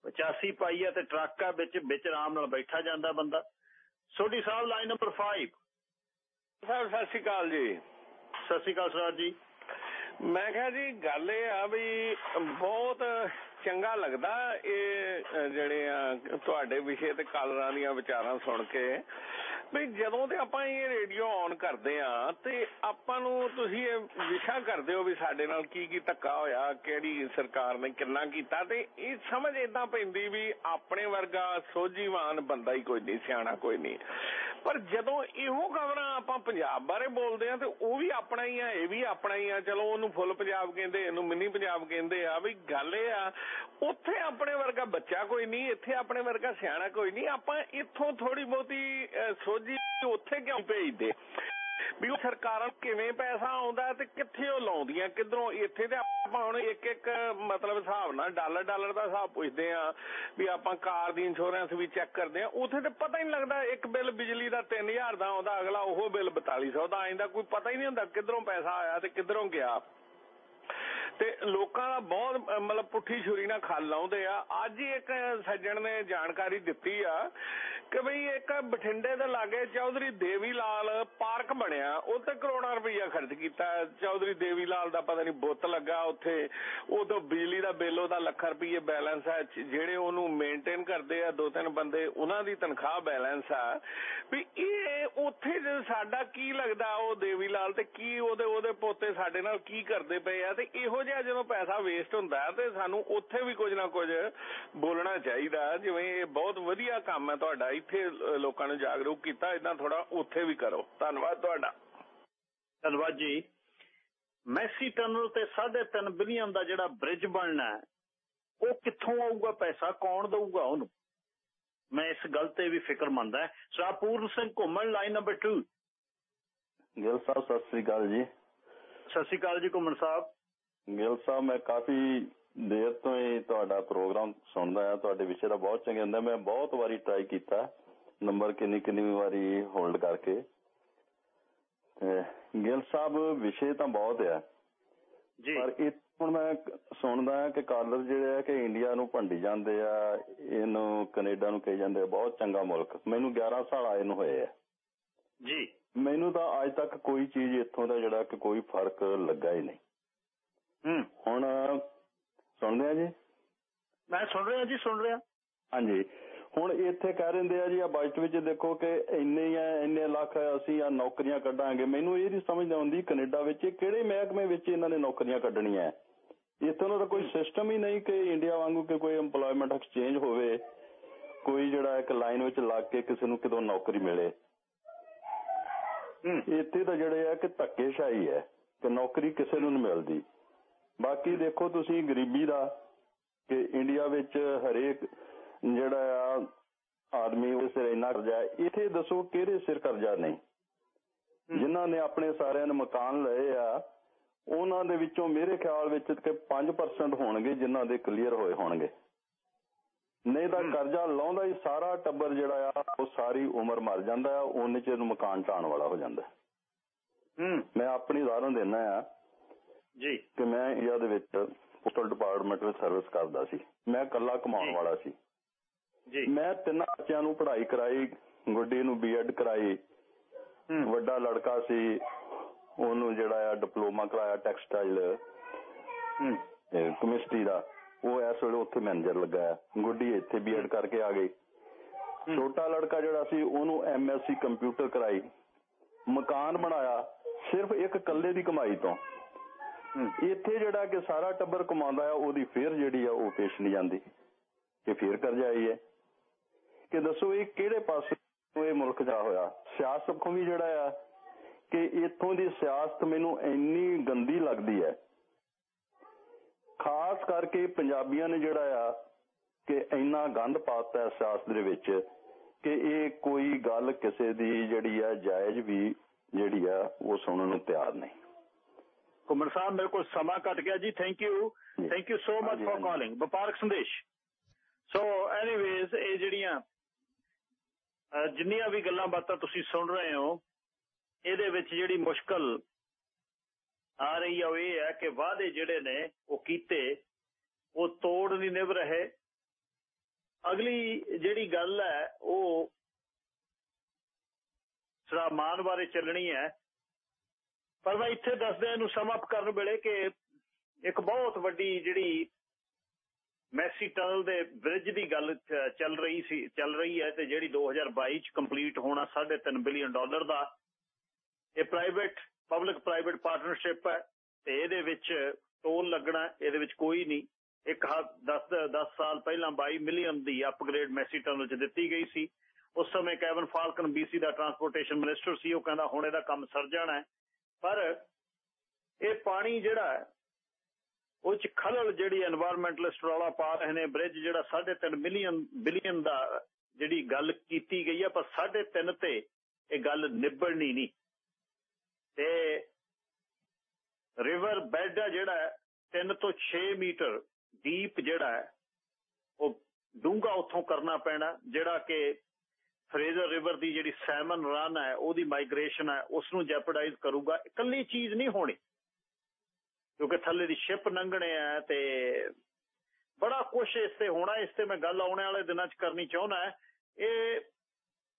85 ਪਾਈ ਆ ਤੇ ਟਰੱਕ ਆ ਵਿੱਚ ਵਿੱਚ ਆਰਾਮ ਨਾਲ ਬੈਠਾ ਜਾਂਦਾ ਬੰਦਾ। Sodhi sahib line number 5 sir ਸਤਿ ਸ਼੍ਰੀ ਅਕਾਲ ਜੀ। ਸਤਿ ਸ਼੍ਰੀ ਅਕਾਲ ਸਰ ਜੀ। ਮੈਂ ਕਿਹਾ ਜੀ ਗੱਲ ਇਹ ਆ ਵੀ ਬਹੁਤ ਚੰਗਾ ਲੱਗਦਾ ਇਹ ਜਿਹੜੇ ਆ ਤੁਹਾਡੇ ਵਿਸ਼ੇ ਤੇ ਕਾਲਰਾਂ ਦੀਆਂ ਵਿਚਾਰਾਂ ਸੁਣ ਕੇ। ਵੀ ਜਦੋਂ ਤੇ ਆਪਾਂ ਇਹ ਰੇਡੀਓ ਔਨ ਕਰਦੇ ਆ ਤੇ ਆਪਾਂ ਨੂੰ ਤੁਸੀਂ ਇਹ ਵਿਸ਼ਾ ਕਰਦੇ ਹੋ ਵੀ ਸਾਡੇ ਨਾਲ ਕੀ ਕੀ ਧੱਕਾ ਹੋਇਆ, ਕਿਹੜੀ ਸਰਕਾਰ ਨੇ ਕਿੰਨਾ ਕੀਤਾ ਤੇ ਇਹ ਸਮਝ ਇਦਾਂ ਪੈਂਦੀ ਵੀ ਆਪਣੇ ਵਰਗਾ ਸੋਝੀਵਾਨ ਬੰਦਾ ਹੀ ਕੋਈ ਨਹੀਂ, ਸਿਆਣਾ ਕੋਈ ਨਹੀਂ। ਪਰ ਜਦੋਂ ਇਹੋ ਖਬਰਾਂ ਆਪਾਂ ਪੰਜਾਬ ਬਾਰੇ ਬੋਲਦੇ ਆ ਤੇ ਉਹ ਵੀ ਆਪਣਾ ਹੀ ਆ, ਇਹ ਵੀ ਆਪਣਾ ਹੀ ਆ, ਚਲੋ ਉਹਨੂੰ ਫੁੱਲ ਪੰਜਾਬ ਕਹਿੰਦੇ, ਇਹਨੂੰ ਮਿੰਨੀ ਪੰਜਾਬ ਕਹਿੰਦੇ ਆ, ਵੀ ਗੱਲ ਇਹ ਆ, ਉੱਥੇ ਆਪਣੇ ਵਰਗਾ ਬੱਚਾ ਕੋਈ ਨਹੀਂ, ਇੱਥੇ ਆਪਣੇ ਵਰਗਾ ਸਿਆਣਾ ਕੋਈ ਨਹੀਂ, ਆਪਾਂ ਇੱਥੋਂ ਥੋੜੀ ਬਹੁਤੀ ਅਹ, ਉੱਥੇ ਕਿਉਂ ਭੇਜਦੇ? ਵੀ ਉਹ ਸਰਕਾਰਾਂ ਕਿਵੇਂ ਪੈਸਾ ਆਉਂਦਾ ਤੇ ਕਿੱਥੇ ਉਹ ਲਾਉਂਦੀਆਂ? ਕਿਧਰੋਂ? ਇੱਥੇ ਤੇ ਆਪਾਂ ਹੁਣ ਇੱਕ ਇੱਕ ਮਤਲਬ ਹਿਸਾਬ ਨਾਲ ਡਾਲਰ ਡਾਲਰ ਦਾ ਹਿਸਾਬ ਪੁੱਛਦੇ ਆ ਵੀ ਆਪਾਂ ਕਾਰ ਦੀ ਇੰਸ਼ੋਰੈਂਸ ਵੀ ਚੈੱਕ ਕਰਦੇ ਆ ਉੱਥੇ ਤੇ ਪਤਾ ਹੀ ਨਹੀਂ ਲੱਗਦਾ ਇੱਕ ਬਿੱਲ ਬਿਜਲੀ ਦਾ 3000 ਦਾ ਆਉਂਦਾ ਅਗਲਾ ਉਹ ਬਿੱਲ 4200 ਦਾ ਆਇੰਦਾ ਕੋਈ ਪਤਾ ਹੀ ਨਹੀਂ ਹੁੰਦਾ ਕਿਧਰੋਂ ਪੈਸਾ ਆਇਆ ਤੇ ਕਿਧਰੋਂ ਗਿਆ। ਤੇ ਲੋਕਾਂ ਦਾ ਬਹੁਤ, ਮਤਲਬ ਪੁੱਠੀ ਛੁਰੀ ਨਾਲ ਖਲ ਲਾਉਂਦੇ ਆ। ਅੱਜ ਹੀ ਇੱਕ ਸੱਜਣ ਨੇ ਜਾਣਕਾਰੀ ਦਿੱਤੀ ਆ ਕਿ ਬਈ ਇੱਕ ਬਠਿੰਡੇ ਦੇ ਲਾਗੇ ਚੌਧਰੀ ਦੇਵੀ ਲਾਲ ਪਾਰਕ ਬਣਿਆ। ਉਹ ਤੇ ਕਰੋੜਾਂ ਰੁਪਈਆ ਖਰਚ ਕੀਤਾ। ਚੌਧਰੀ ਦੇਵੀ ਲਾਲ ਦਾ ਪਤਾ ਨਹੀਂ ਬੁੱਤ ਲੱਗਾ ਉੱਥੇ। ਉਦੋਂ ਬਿਜਲੀ ਦਾ ਬਿੱਲ, ਉਹਦਾ ਲੱਖਾਂ ਰੁਪਈਏ ਬੈਲੈਂਸ ਹੈ ਜਿਹੜੇ ਉਹਨੂੰ ਮੇਨਟੇਨ ਕਰਦੇ ਆ, ਦੋ ਤਿੰਨ ਬੰਦੇ, ਉਹਨਾਂ ਦੀ ਤਨਖਾਹ ਬੈਲੈਂਸ ਆ। ਵੀ ਇਹ ਉੱਥੇ ਜੇ ਸਾਡਾ ਕੀ ਲੱਗਦਾ ਉਹ ਦੇਵੀ ਲਾਲ ਤੇ ਕੀ ਉਹਦੇ ਉਹਦੇ ਪੋਤੇ ਸਾਡੇ ਨਾਲ ਕੀ ਕਰਦੇ ਪਏ ਆ ਤੇ ਇਹੋ ਜਿਹਾ ਜਦੋਂ ਪੈਸਾ ਵੇਸਟ ਹੁੰਦਾ ਤੇ ਸਾਨੂੰ ਉੱਥੇ ਵੀ ਕੁਝ ਨਾ ਕੁਝ ਬੋਲਣਾ ਚਾਹੀਦਾ ਜਿਵੇਂ ਇਹ ਬਹੁਤ ਵਧੀਆ ਕੰਮ ਹੈ ਤੁਹਾਡਾ ਇੱਥੇ ਲੋਕਾਂ ਨੂੰ ਜਾਗਰੂਕ ਕੀਤਾ ਇਦਾਂ ਥੋੜਾ ਉੱਥੇ ਵੀ ਕਰੋ। ਧੰਨਵਾਦ ਤੁਹਾਡਾ। ਧੰਨਵਾਦ ਜੀ। ਮੈਸੀ ਟਨਲ ਤੇ 3.5 ਬਿਲੀਅਨ ਦਾ ਜਿਹੜਾ ਬ੍ਰਿਜ ਬਣਨਾ ਹੈ ਉਹ ਕਿੱਥੋਂ ਆਊਗਾ ਪੈਸਾ? ਕੌਣ ਦਊਗਾ ਉਹਨੂੰ? ਮੈਂ ਇਸ ਗੱਲ ਤੇ ਵੀ ਫਿਕਰਮੰਦ ਹਾਂ। ਸਰਾਪੂਰਨ ਸਿੰਘ ਘੁੰਮਣ ਲਾਈਨ ਨੰਬਰ 2 ਗਿੱਲ ਸਾਹਿਬ ਸਤਿ ਸ੍ਰੀ ਅਕਾਲ ਜੀ। ਸਤਿ ਸ਼੍ਰੀ ਅਕਾਲ ਜੀ ਘੁੰਮਣ ਸਾਹਿਬ। ਗਿੱਲ ਸਾਹਿਬ ਮੈਂ ਕਾਫੀ ਦੇਰ ਤੋਂ ਹੀ ਤੁਹਾਡਾ ਪ੍ਰੋਗਰਾਮ ਸੁਣਦਾ ਆ ਤੁਹਾਡੇ ਵਿਸ਼ੇ ਦਾ ਬਹੁਤ ਚੰਗੇ ਹੁੰਦਾ ਮੈਂ ਬਹੁਤ ਵਾਰੀ ਟਰਾਈ ਕੀਤਾ। ਨੰਬਰ ਕਿੰਨੀ ਕਿੰਨੀ ਵਾਰੀ ਹੋਲਡ ਕਰਕੇ। ਤੇ ਗਿੱਲ ਸਾਹਿਬ ਵਿਸ਼ੇ ਤਾਂ ਬਹੁਤ ਆ। ਜੀ। ਪਰ ਇਹ ਹੁਣ ਮੈਂ ਸੁਣਦਾ ਆ ਕਿ ਕਾਲਰ ਜਿਹੜੇ ਆ ਕਿ ਇੰਡੀਆ ਨੂੰ ਭੰਡੀ ਜਾਂਦੇ ਆ ਇਹਨੂੰ ਕੈਨੇਡਾ ਨੂੰ ਕਹੀ ਜਾਂਦੇ ਆ। ਬਹੁਤ ਚੰਗਾ ਮੁਲਕ। ਮੈਨੂੰ 11 ਸਾਲ ਆਏ ਨੂੰ ਹੋਏ ਆ। ਜੀ। ਮੈਨੂੰ ਤਾਂ ਅੱਜ ਤੱਕ ਕੋਈ ਚੀਜ਼ ਇੱਥੋਂ ਦਾ ਜਿਹੜਾ ਕਿ ਕੋਈ ਫ਼ਰਕ ਲੱਗਾ ਹੀ ਨਹੀਂ। ਹੁਣ ਸੁਣਦੇ ਆ ਜੀ? ਮੈਂ ਸੁਣ ਰਿਹਾ ਜੀ ਸੁਣ ਰਿਹਾ। ਹਾਂਜੀ। ਹੁਣ ਇੱਥੇ ਕਹਿ ਰਹਿੰਦੇ ਆ ਜੀ ਆ ਬਜਟ ਵਿੱਚ ਦੇਖੋ ਕਿ ਇੰਨੇ ਆ ਇੰਨੇ ਲੱਖ ਅਸੀਂ ਆ ਨੌਕਰੀਆਂ ਕੱਢਾਂਗੇ। ਮੈਨੂੰ ਇਹ ਨਹੀਂ ਸਮਝ ਆਉਂਦੀ ਕੈਨੇਡਾ ਵਿੱਚ ਕਿਹੜੇ ਮਹਿਕਮੇ ਵਿੱਚ ਇਹਨਾਂ ਨੇ ਨੌਕਰੀਆਂ ਕੱਢਣੀਆਂ ਇੱਥੋਂ ਦਾ ਤਾਂ ਕੋਈ ਸਿਸਟਮ ਹੀ ਨਹੀਂ ਕਿ ਇੰਡੀਆ ਵਾਂਗੂ ਕਿ ਕੋਈ EMPLOYMENT ਐਕਸਚੇਂਜ ਹੋਵੇ ਕੋਈ ਜਿਹੜਾ ਇੱਕ ਲਾਈਨ ਵਿੱਚ ਲੱਗ ਕੇ ਕਿਸੇ ਨੂੰ ਕਿਤੋਂ ਨੌਕਰੀ ਮਿਲੇ। ਇੱਥੇ ਤਾਂ ਜਿਹੜੇ ਆ ਕਿ ਧੱਕੇਸ਼ਾਹੀ ਹੈ ਕਿ ਨੌਕਰੀ ਕਿਸੇ ਨੂੰ ਨਹੀਂ ਮਿਲਦੀ। ਬਾਕੀ ਦੇਖੋ ਤੁਸੀਂ ਗਰੀਬੀ ਦਾ ਕਿ ਇੰਡੀਆ ਵਿੱਚ ਹਰੇਕ ਜਿਹੜਾ ਆ ਆਦਮੀ ਉਹ ਸਿਰ ਇੰਨਾ ਕਰਜ਼ਾ ਇੱਥੇ ਦੱਸੋ ਕਿਹੜੇ ਸਿਰ ਕਰਜ਼ਾ ਨਹੀਂ ਜਿਨ੍ਹਾਂ ਨੇ ਆਪਣੇ ਸਾਰਿਆਂ ਨੇ ਮਕਾਨ ਲਏ ਆ ਉਹਨਾਂ ਦੇ ਵਿੱਚੋਂ ਮੇਰੇ ਖਿਆਲ ਵਿੱਚ ਕਿ 5% ਹੋਣਗੇ ਜਿਨ੍ਹਾਂ ਦੇ ਕਲੀਅਰ ਹੋਏ ਹੋਣਗੇ। ਨਹੀਂ ਤਾਂ ਕਰਜ਼ਾ ਲਾਉਂਦਾ ਹੀ ਸਾਰਾ ਟੱਬਰ ਜਿਹੜਾ ਆ ਉਹ ਸਾਰੀ ਉਮਰ ਮਰ ਜਾਂਦਾ ਆ ਉਹਨੇ ਚ ਮਕਾਨ ਢਾਣ ਵਾਲਾ ਹੋ ਜਾਂਦਾ। ਹੂੰ। ਮੈਂ ਆਪਣੀ ਉਦਾਹਰਨ ਦਿੰਦਾ ਆ ਜੀ। ਕਿ ਮੈਂ ਇੰਡੀਆ ਦੇ ਵਿੱਚ ਪੋਸਟਲ ਡਿਪਾਰਟਮੈਂਟ ਵਿੱਚ ਸਰਵਿਸ ਕਰਦਾ ਸੀ। ਮੈਂ ਇਕੱਲਾ ਕਮਾਉਣ। ਵਾਲਾ ਸੀ। ਜੀ। ਮੈਂ ਤਿੰਨਾਂ ਬੱਚਿਆਂ ਨੂੰ ਪੜ੍ਹਾਈ ਕਰਾਈ ਗੁੱਡੀ ਨੂੰ ਬੀਐਡ ਕਰਾਈ। ਵੱਡਾ ਲੜਕਾ ਸੀ। ਉਹਨੂੰ ਜਿਹੜਾ ਆ ਡਿਪਲੋਮਾ ਕਰਾਇਆ ਟੈਕਸਟਾਈਲ ਕੈਮਿਸਟਰੀ ਦਾ। ਉਹ ਇਸ ਵੇਲੇ ਉੱਥੇ ਮੈਨੇਜਰ ਲੱਗਾ ਹੈ ਗੁੱਡੀ ਇੱਥੇ ਬੀਐਡ ਕਰਕੇ ਆ ਗਈ। ਛੋਟਾ ਲੜਕਾ ਜਿਹੜਾ ਸੀ ਉਹਨੂੰ ਐਮਐਸਸੀ ਕੰਪਿਊਟਰ ਕਰਾਈ। ਮਕਾਨ ਬਣਾਇਆ। ਸਿਰਫ ਇੱਕ ਇਕੱਲੇ ਦੀ ਕਮਾਈ ਤੋਂ। ਇੱਥੇ ਜਿਹੜਾ ਕਿ ਸਾਰਾ ਟੱਬਰ ਕਮਾਉਂਦਾ ਆ, ਉਹਦੀ ਫੇਰ ਜਿਹੜੀ ਆ, ਉਹ ਪੇਸ਼ ਨਹੀਂ ਜਾਂਦੀ। ਇਹ ਫੇਰ ਕਰਜ਼ਾ ਹੈ। ਕਿ ਦੱਸੋ ਇਹ ਕਿਹੜੇ ਪਾਸੇ ਇਹ ਮੁਲਕ ਜਾ ਹੋਇਆ? ਸਿਆਸਤ ਪੱਖੋਂ ਵੀ ਜਿਹੜਾ ਆ, ਕਿ ਇੱਥੋਂ ਦੀ ਸਿਆਸਤ ਮੈਨੂੰ ਇੰਨੀ ਗੰਦੀ ਲੱਗਦੀ ਹੈ। ਖਾਸ ਕਰਕੇ ਪੰਜਾਬੀਆਂ ਨੇ ਜਿਹੜਾ ਆ, ਕਿ ਇੰਨਾ ਗੰਦ ਪਾਤਾ ਹੈ ਸਿਆਸਤ ਦੇ ਵਿੱਚ, ਕਿ ਇਹ ਕੋਈ ਗੱਲ ਕਿਸੇ ਦੀ ਜਿਹੜੀ ਆ, ਜਾਇਜ਼ ਵੀ ਜਿਹੜੀ ਆ, ਉਹ ਸੁਣਨ ਨੂੰ ਤਿਆਰ ਨਹੀਂ। ਘੁੰਮਣ ਸਾਹਿਬ ਮੇਰੇ ਕੋਲ ਸਮਾਂ ਘਟ ਗਿਆ ਜੀ thank you. Thank you so much for. Calling ਵਪਾਰਕ ਸੰਦੇਸ਼। ਸੋ ਐਨੀਵੇਜ਼ ਇਹ ਜਿਹੜੀਆਂ ਜਿੰਨੀਆਂ ਵੀ ਗੱਲਾਂ ਬਾਤਾਂ ਤੁਸੀਂ ਸੁਣ ਰਹੇ ਹੋ ਇਹਦੇ ਵਿੱਚ ਜਿਹੜੀ ਮੁਸ਼ਕਲ ਆ ਰਹੀ ਹੈ ਉਹ ਇਹ ਹੈ ਕਿ ਵਾਅਦੇ ਜਿਹੜੇ ਨੇ ਉਹ ਕੀਤੇ ਉਹ ਤੋੜ ਨਹੀਂ ਨਿਭ ਰਹੇ। ਅਗਲੀ ਜਿਹੜੀ ਗੱਲ ਹੈ ਉਹ ਸਰਾਮਾਨ ਬਾਰੇ ਚੱਲਣੀ ਹੈ। ਪਰ ਮੈਂ ਇੱਥੇ ਦੱਸਦਿਆਂ ਇਹਨੂੰ ਸਮ ਅਪ ਕਰਨ ਵੇਲੇ ਕਿ ਇੱਕ ਬਹੁਤ ਵੱਡੀ ਜਿਹੜੀ ਮੈਸੀ ਟਨਲ ਦੇ ਬ੍ਰਿਜ ਦੀ ਗੱਲ ਚੱਲ ਰਹੀ ਸੀ, ਚੱਲ ਰਹੀ ਹੈ ਤੇ ਜਿਹੜੀ 2022 ਚ ਕੰਪਲੀਟ ਹੋਣਾ 3.5 ਬਿਲੀਅਨ ਡਾਲਰ ਦਾ, ਇਹ ਪ੍ਰਾਈਵੇਟ ਪਬਲਿਕ ਪ੍ਰਾਈਵੇਟ ਪਾਰਟਨਰਸ਼ਿਪ ਹੈ ਤੇ ਇਹਦੇ ਵਿੱਚ ਟੋਲ ਲੱਗਣਾ, ਇਹਦੇ ਵਿੱਚ ਕੋਈ ਨਹੀਂ। ਇੱਕ 10 10 ਸਾਲ ਪਹਿਲਾਂ 22 ਮਿਲੀਅਨ ਦੀ ਅਪਗ੍ਰੇਡ ਮੈਸੀ ਟਨਲ 'ਚ ਦਿੱਤੀ ਗਈ ਸੀ। ਉਸ ਸਮੇਂ ਕੈਵਨ ਫਾਲਕਨ ਬੀਸੀ ਦਾ ਟਰਾਂਸਪੋਰਟੇਸ਼ਨ ਮਿਨਿਸਟਰ ਸੀ, ਉਹ ਕਹਿੰਦਾ ਹੁਣ ਇਹਦਾ ਕੰਮ ਸਰ ਜਾਣਾ ਪਰ ਇਹ ਪਾਣੀ ਜਿਹੜਾ ਹੈ, ਉਹ ਖਲਲ ਜਿਹੜੀ এনवायरमेंटਲਿਸਟ ਰੌਲਾ ਪਾ ਰਹੇ ਨੇ ਬ੍ਰਿਜ ਜਿਹੜਾ 3.5 ਮਿਲੀਅਨ ਬਿਲੀਅਨ ਦਾ ਜਿਹੜੀ ਗੱਲ ਕੀਤੀ ਗਈ ਹੈ, ਪਰ 3.5 ਤੇ ਇਹ ਗੱਲ ਨਿਬੜਨੀ ਨਹੀਂ। ਤੇ ਰਿਵਰ ਬੈੱਡ ਜਿਹੜਾ 3 ਤੋਂ 6 ਮੀਟਰ ਡੀਪ ਜਿਹੜਾ ਹੈ, ਉਹ ਡੂੰਘਾ ਉੱਥੋਂ ਕਰਨਾ ਪੈਣਾ, ਜਿਹੜਾ ਕਿ ਫਰੇਜ਼ਰ ਰਿਵਰ ਦੀ ਜਿਹੜੀ ਸੈਮਨ ਰਨ ਹੈ, ਉਹਦੀ ਮਾਈਗ੍ਰੇਸ਼ਨ ਹੈ ਉਸ ਨੂੰ ਜੈਪਰਡਾਈਜ਼ ਕਰੂਗਾ। ਇਕੱਲੀ ਚੀਜ਼ ਨਹੀਂ ਹੋਣੀ, ਕਿਉਂਕਿ ਥੱਲੇ ਦੀ ਸ਼ਿਪ ਲੰਘਣੇ ਆ ਤੇ ਬੜਾ ਕੁਝ ਇਸ ਤੇ ਹੋਣਾ, ਇਸ ਤੇ ਮੈਂ ਗੱਲ ਆਉਣੇ ਵਾਲੇ ਦਿਨਾਂ 'ਚ ਕਰਨੀ ਚਾਹੁੰਦਾ ਇਹ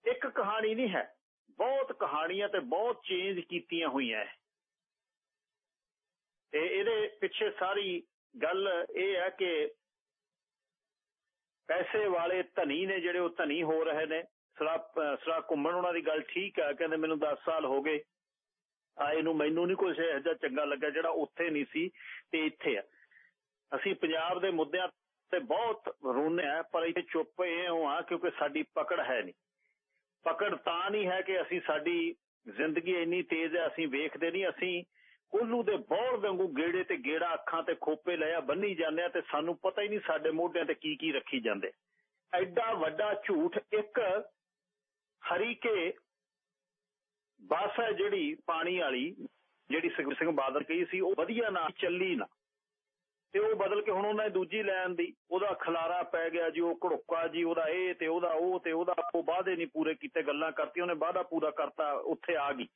ਇੱਕ ਕਹਾਣੀ ਨਹੀਂ ਹੈ, ਬਹੁਤ ਕਹਾਣੀਆਂ ਤੇ ਬਹੁਤ ਚੇਂਜ ਕੀਤੀਆਂ ਹੋਈਆਂ ਹੈ। ਤੇ ਇਹਦੇ ਪਿੱਛੇ ਸਾਰੀ ਗੱਲ ਇਹ ਹੈ ਕਿ ਪੈਸੇ ਵਾਲੇ ਧਨੀ ਨੇ ਜਿਹੜੇ ਉਹ ਧਨੀ ਹੋ ਰਹੇ ਨੇ ਸਰਾ ਸਰਾ ਘੁੰਮਣ ਉਹਨਾਂ ਦੀ ਗੱਲ ਠੀਕ ਆ, ਕਹਿੰਦੇ ਮੈਨੂੰ 10 ਸਾਲ ਹੋ ਗਏ। ਆਏ ਨੂੰ ਮੈਨੂੰ ਨਹੀਂ ਕੁਝ ਇਹੋ ਜਿਹਾ ਚੰਗਾ ਲੱਗਾ ਜਿਹੜਾ ਉੱਥੇ ਨਹੀਂ ਸੀ ਤੇ ਇੱਥੇ ਆ। ਅਸੀਂ ਪੰਜਾਬ ਦੇ ਮੁੱਦਿਆਂ ਤੇ ਬਹੁਤ ਰੋਨੇ ਆ, ਪਰ ਇੱਥੇ ਚੁੱਪ ਇਹ ਹਾਂ ਕਿਉਂਕਿ ਸਾਡੀ ਪਕੜ ਹੈ ਨਹੀਂ। ਪਕੜ ਤਾਂ ਨਹੀਂ ਹੈ ਕਿ ਅਸੀਂ ਸਾਡੀ ਜ਼ਿੰਦਗੀ ਇੰਨੀ ਤੇਜ਼ ਹੈ, ਅਸੀਂ ਵੇਖਦੇ ਨਹੀਂ, ਅਸੀਂ ਕੋਲੂ ਦੇ ਬੌਲ ਵਾਂਗੂ ਗੇੜੇ ਤੇ ਗੇੜਾ ਅੱਖਾਂ ਤੇ ਖੋਪੇ ਲਿਆ ਬੰਨੀ ਜਾਂਦੇ ਆ ਤੇ ਸਾਨੂੰ ਪਤਾ ਹੀ ਨਹੀਂ ਸਾਡੇ ਮੋਢਿਆਂ ਤੇ ਕੀ ਕੀ ਰੱਖੀ ਜਾਂਦੇ। ਐਡਾ ਵੱਡਾ ਝੂਠ ਇੱਕ ਹਰੀ ਕੇ ਬੱਸ ਹੈ ਜਿਹੜੀ ਪਾਣੀ ਵਾਲੀ ਜਿਹੜੀ ਸਿੰਘ ਸਿੰਘ ਬਾਦਲ ਕਹੀ ਸੀ, ਉਹ ਵਧੀਆ ਨਾ ਚੱਲੀ ਨਾ। ਤੇ ਉਹ ਬਦਲ ਕੇ ਹੁਣ ਉਹਨਾਂ ਦੂਜੀ ਲੈਣ ਦੀ, ਉਹਦਾ ਖਲਾਰਾ ਪੈ ਗਿਆ ਜੀ, ਉਹ ਘੜੁੱਕਾ ਜੀ, ਉਹਦਾ ਇਹ ਤੇ ਉਹਦਾ ਉਹ ਤੇ ਉਹਦਾ ਉਹ ਵਾਅਦੇ ਨਹੀਂ ਪੂਰੇ ਕੀਤੇ, ਗੱਲਾਂ ਕਰਤੀ ਉਹਨੇ ਵਾਅਦਾ ਪੂਰਾ ਕਰਤਾ, ਉੱਥੇ ਆ ਗਈ।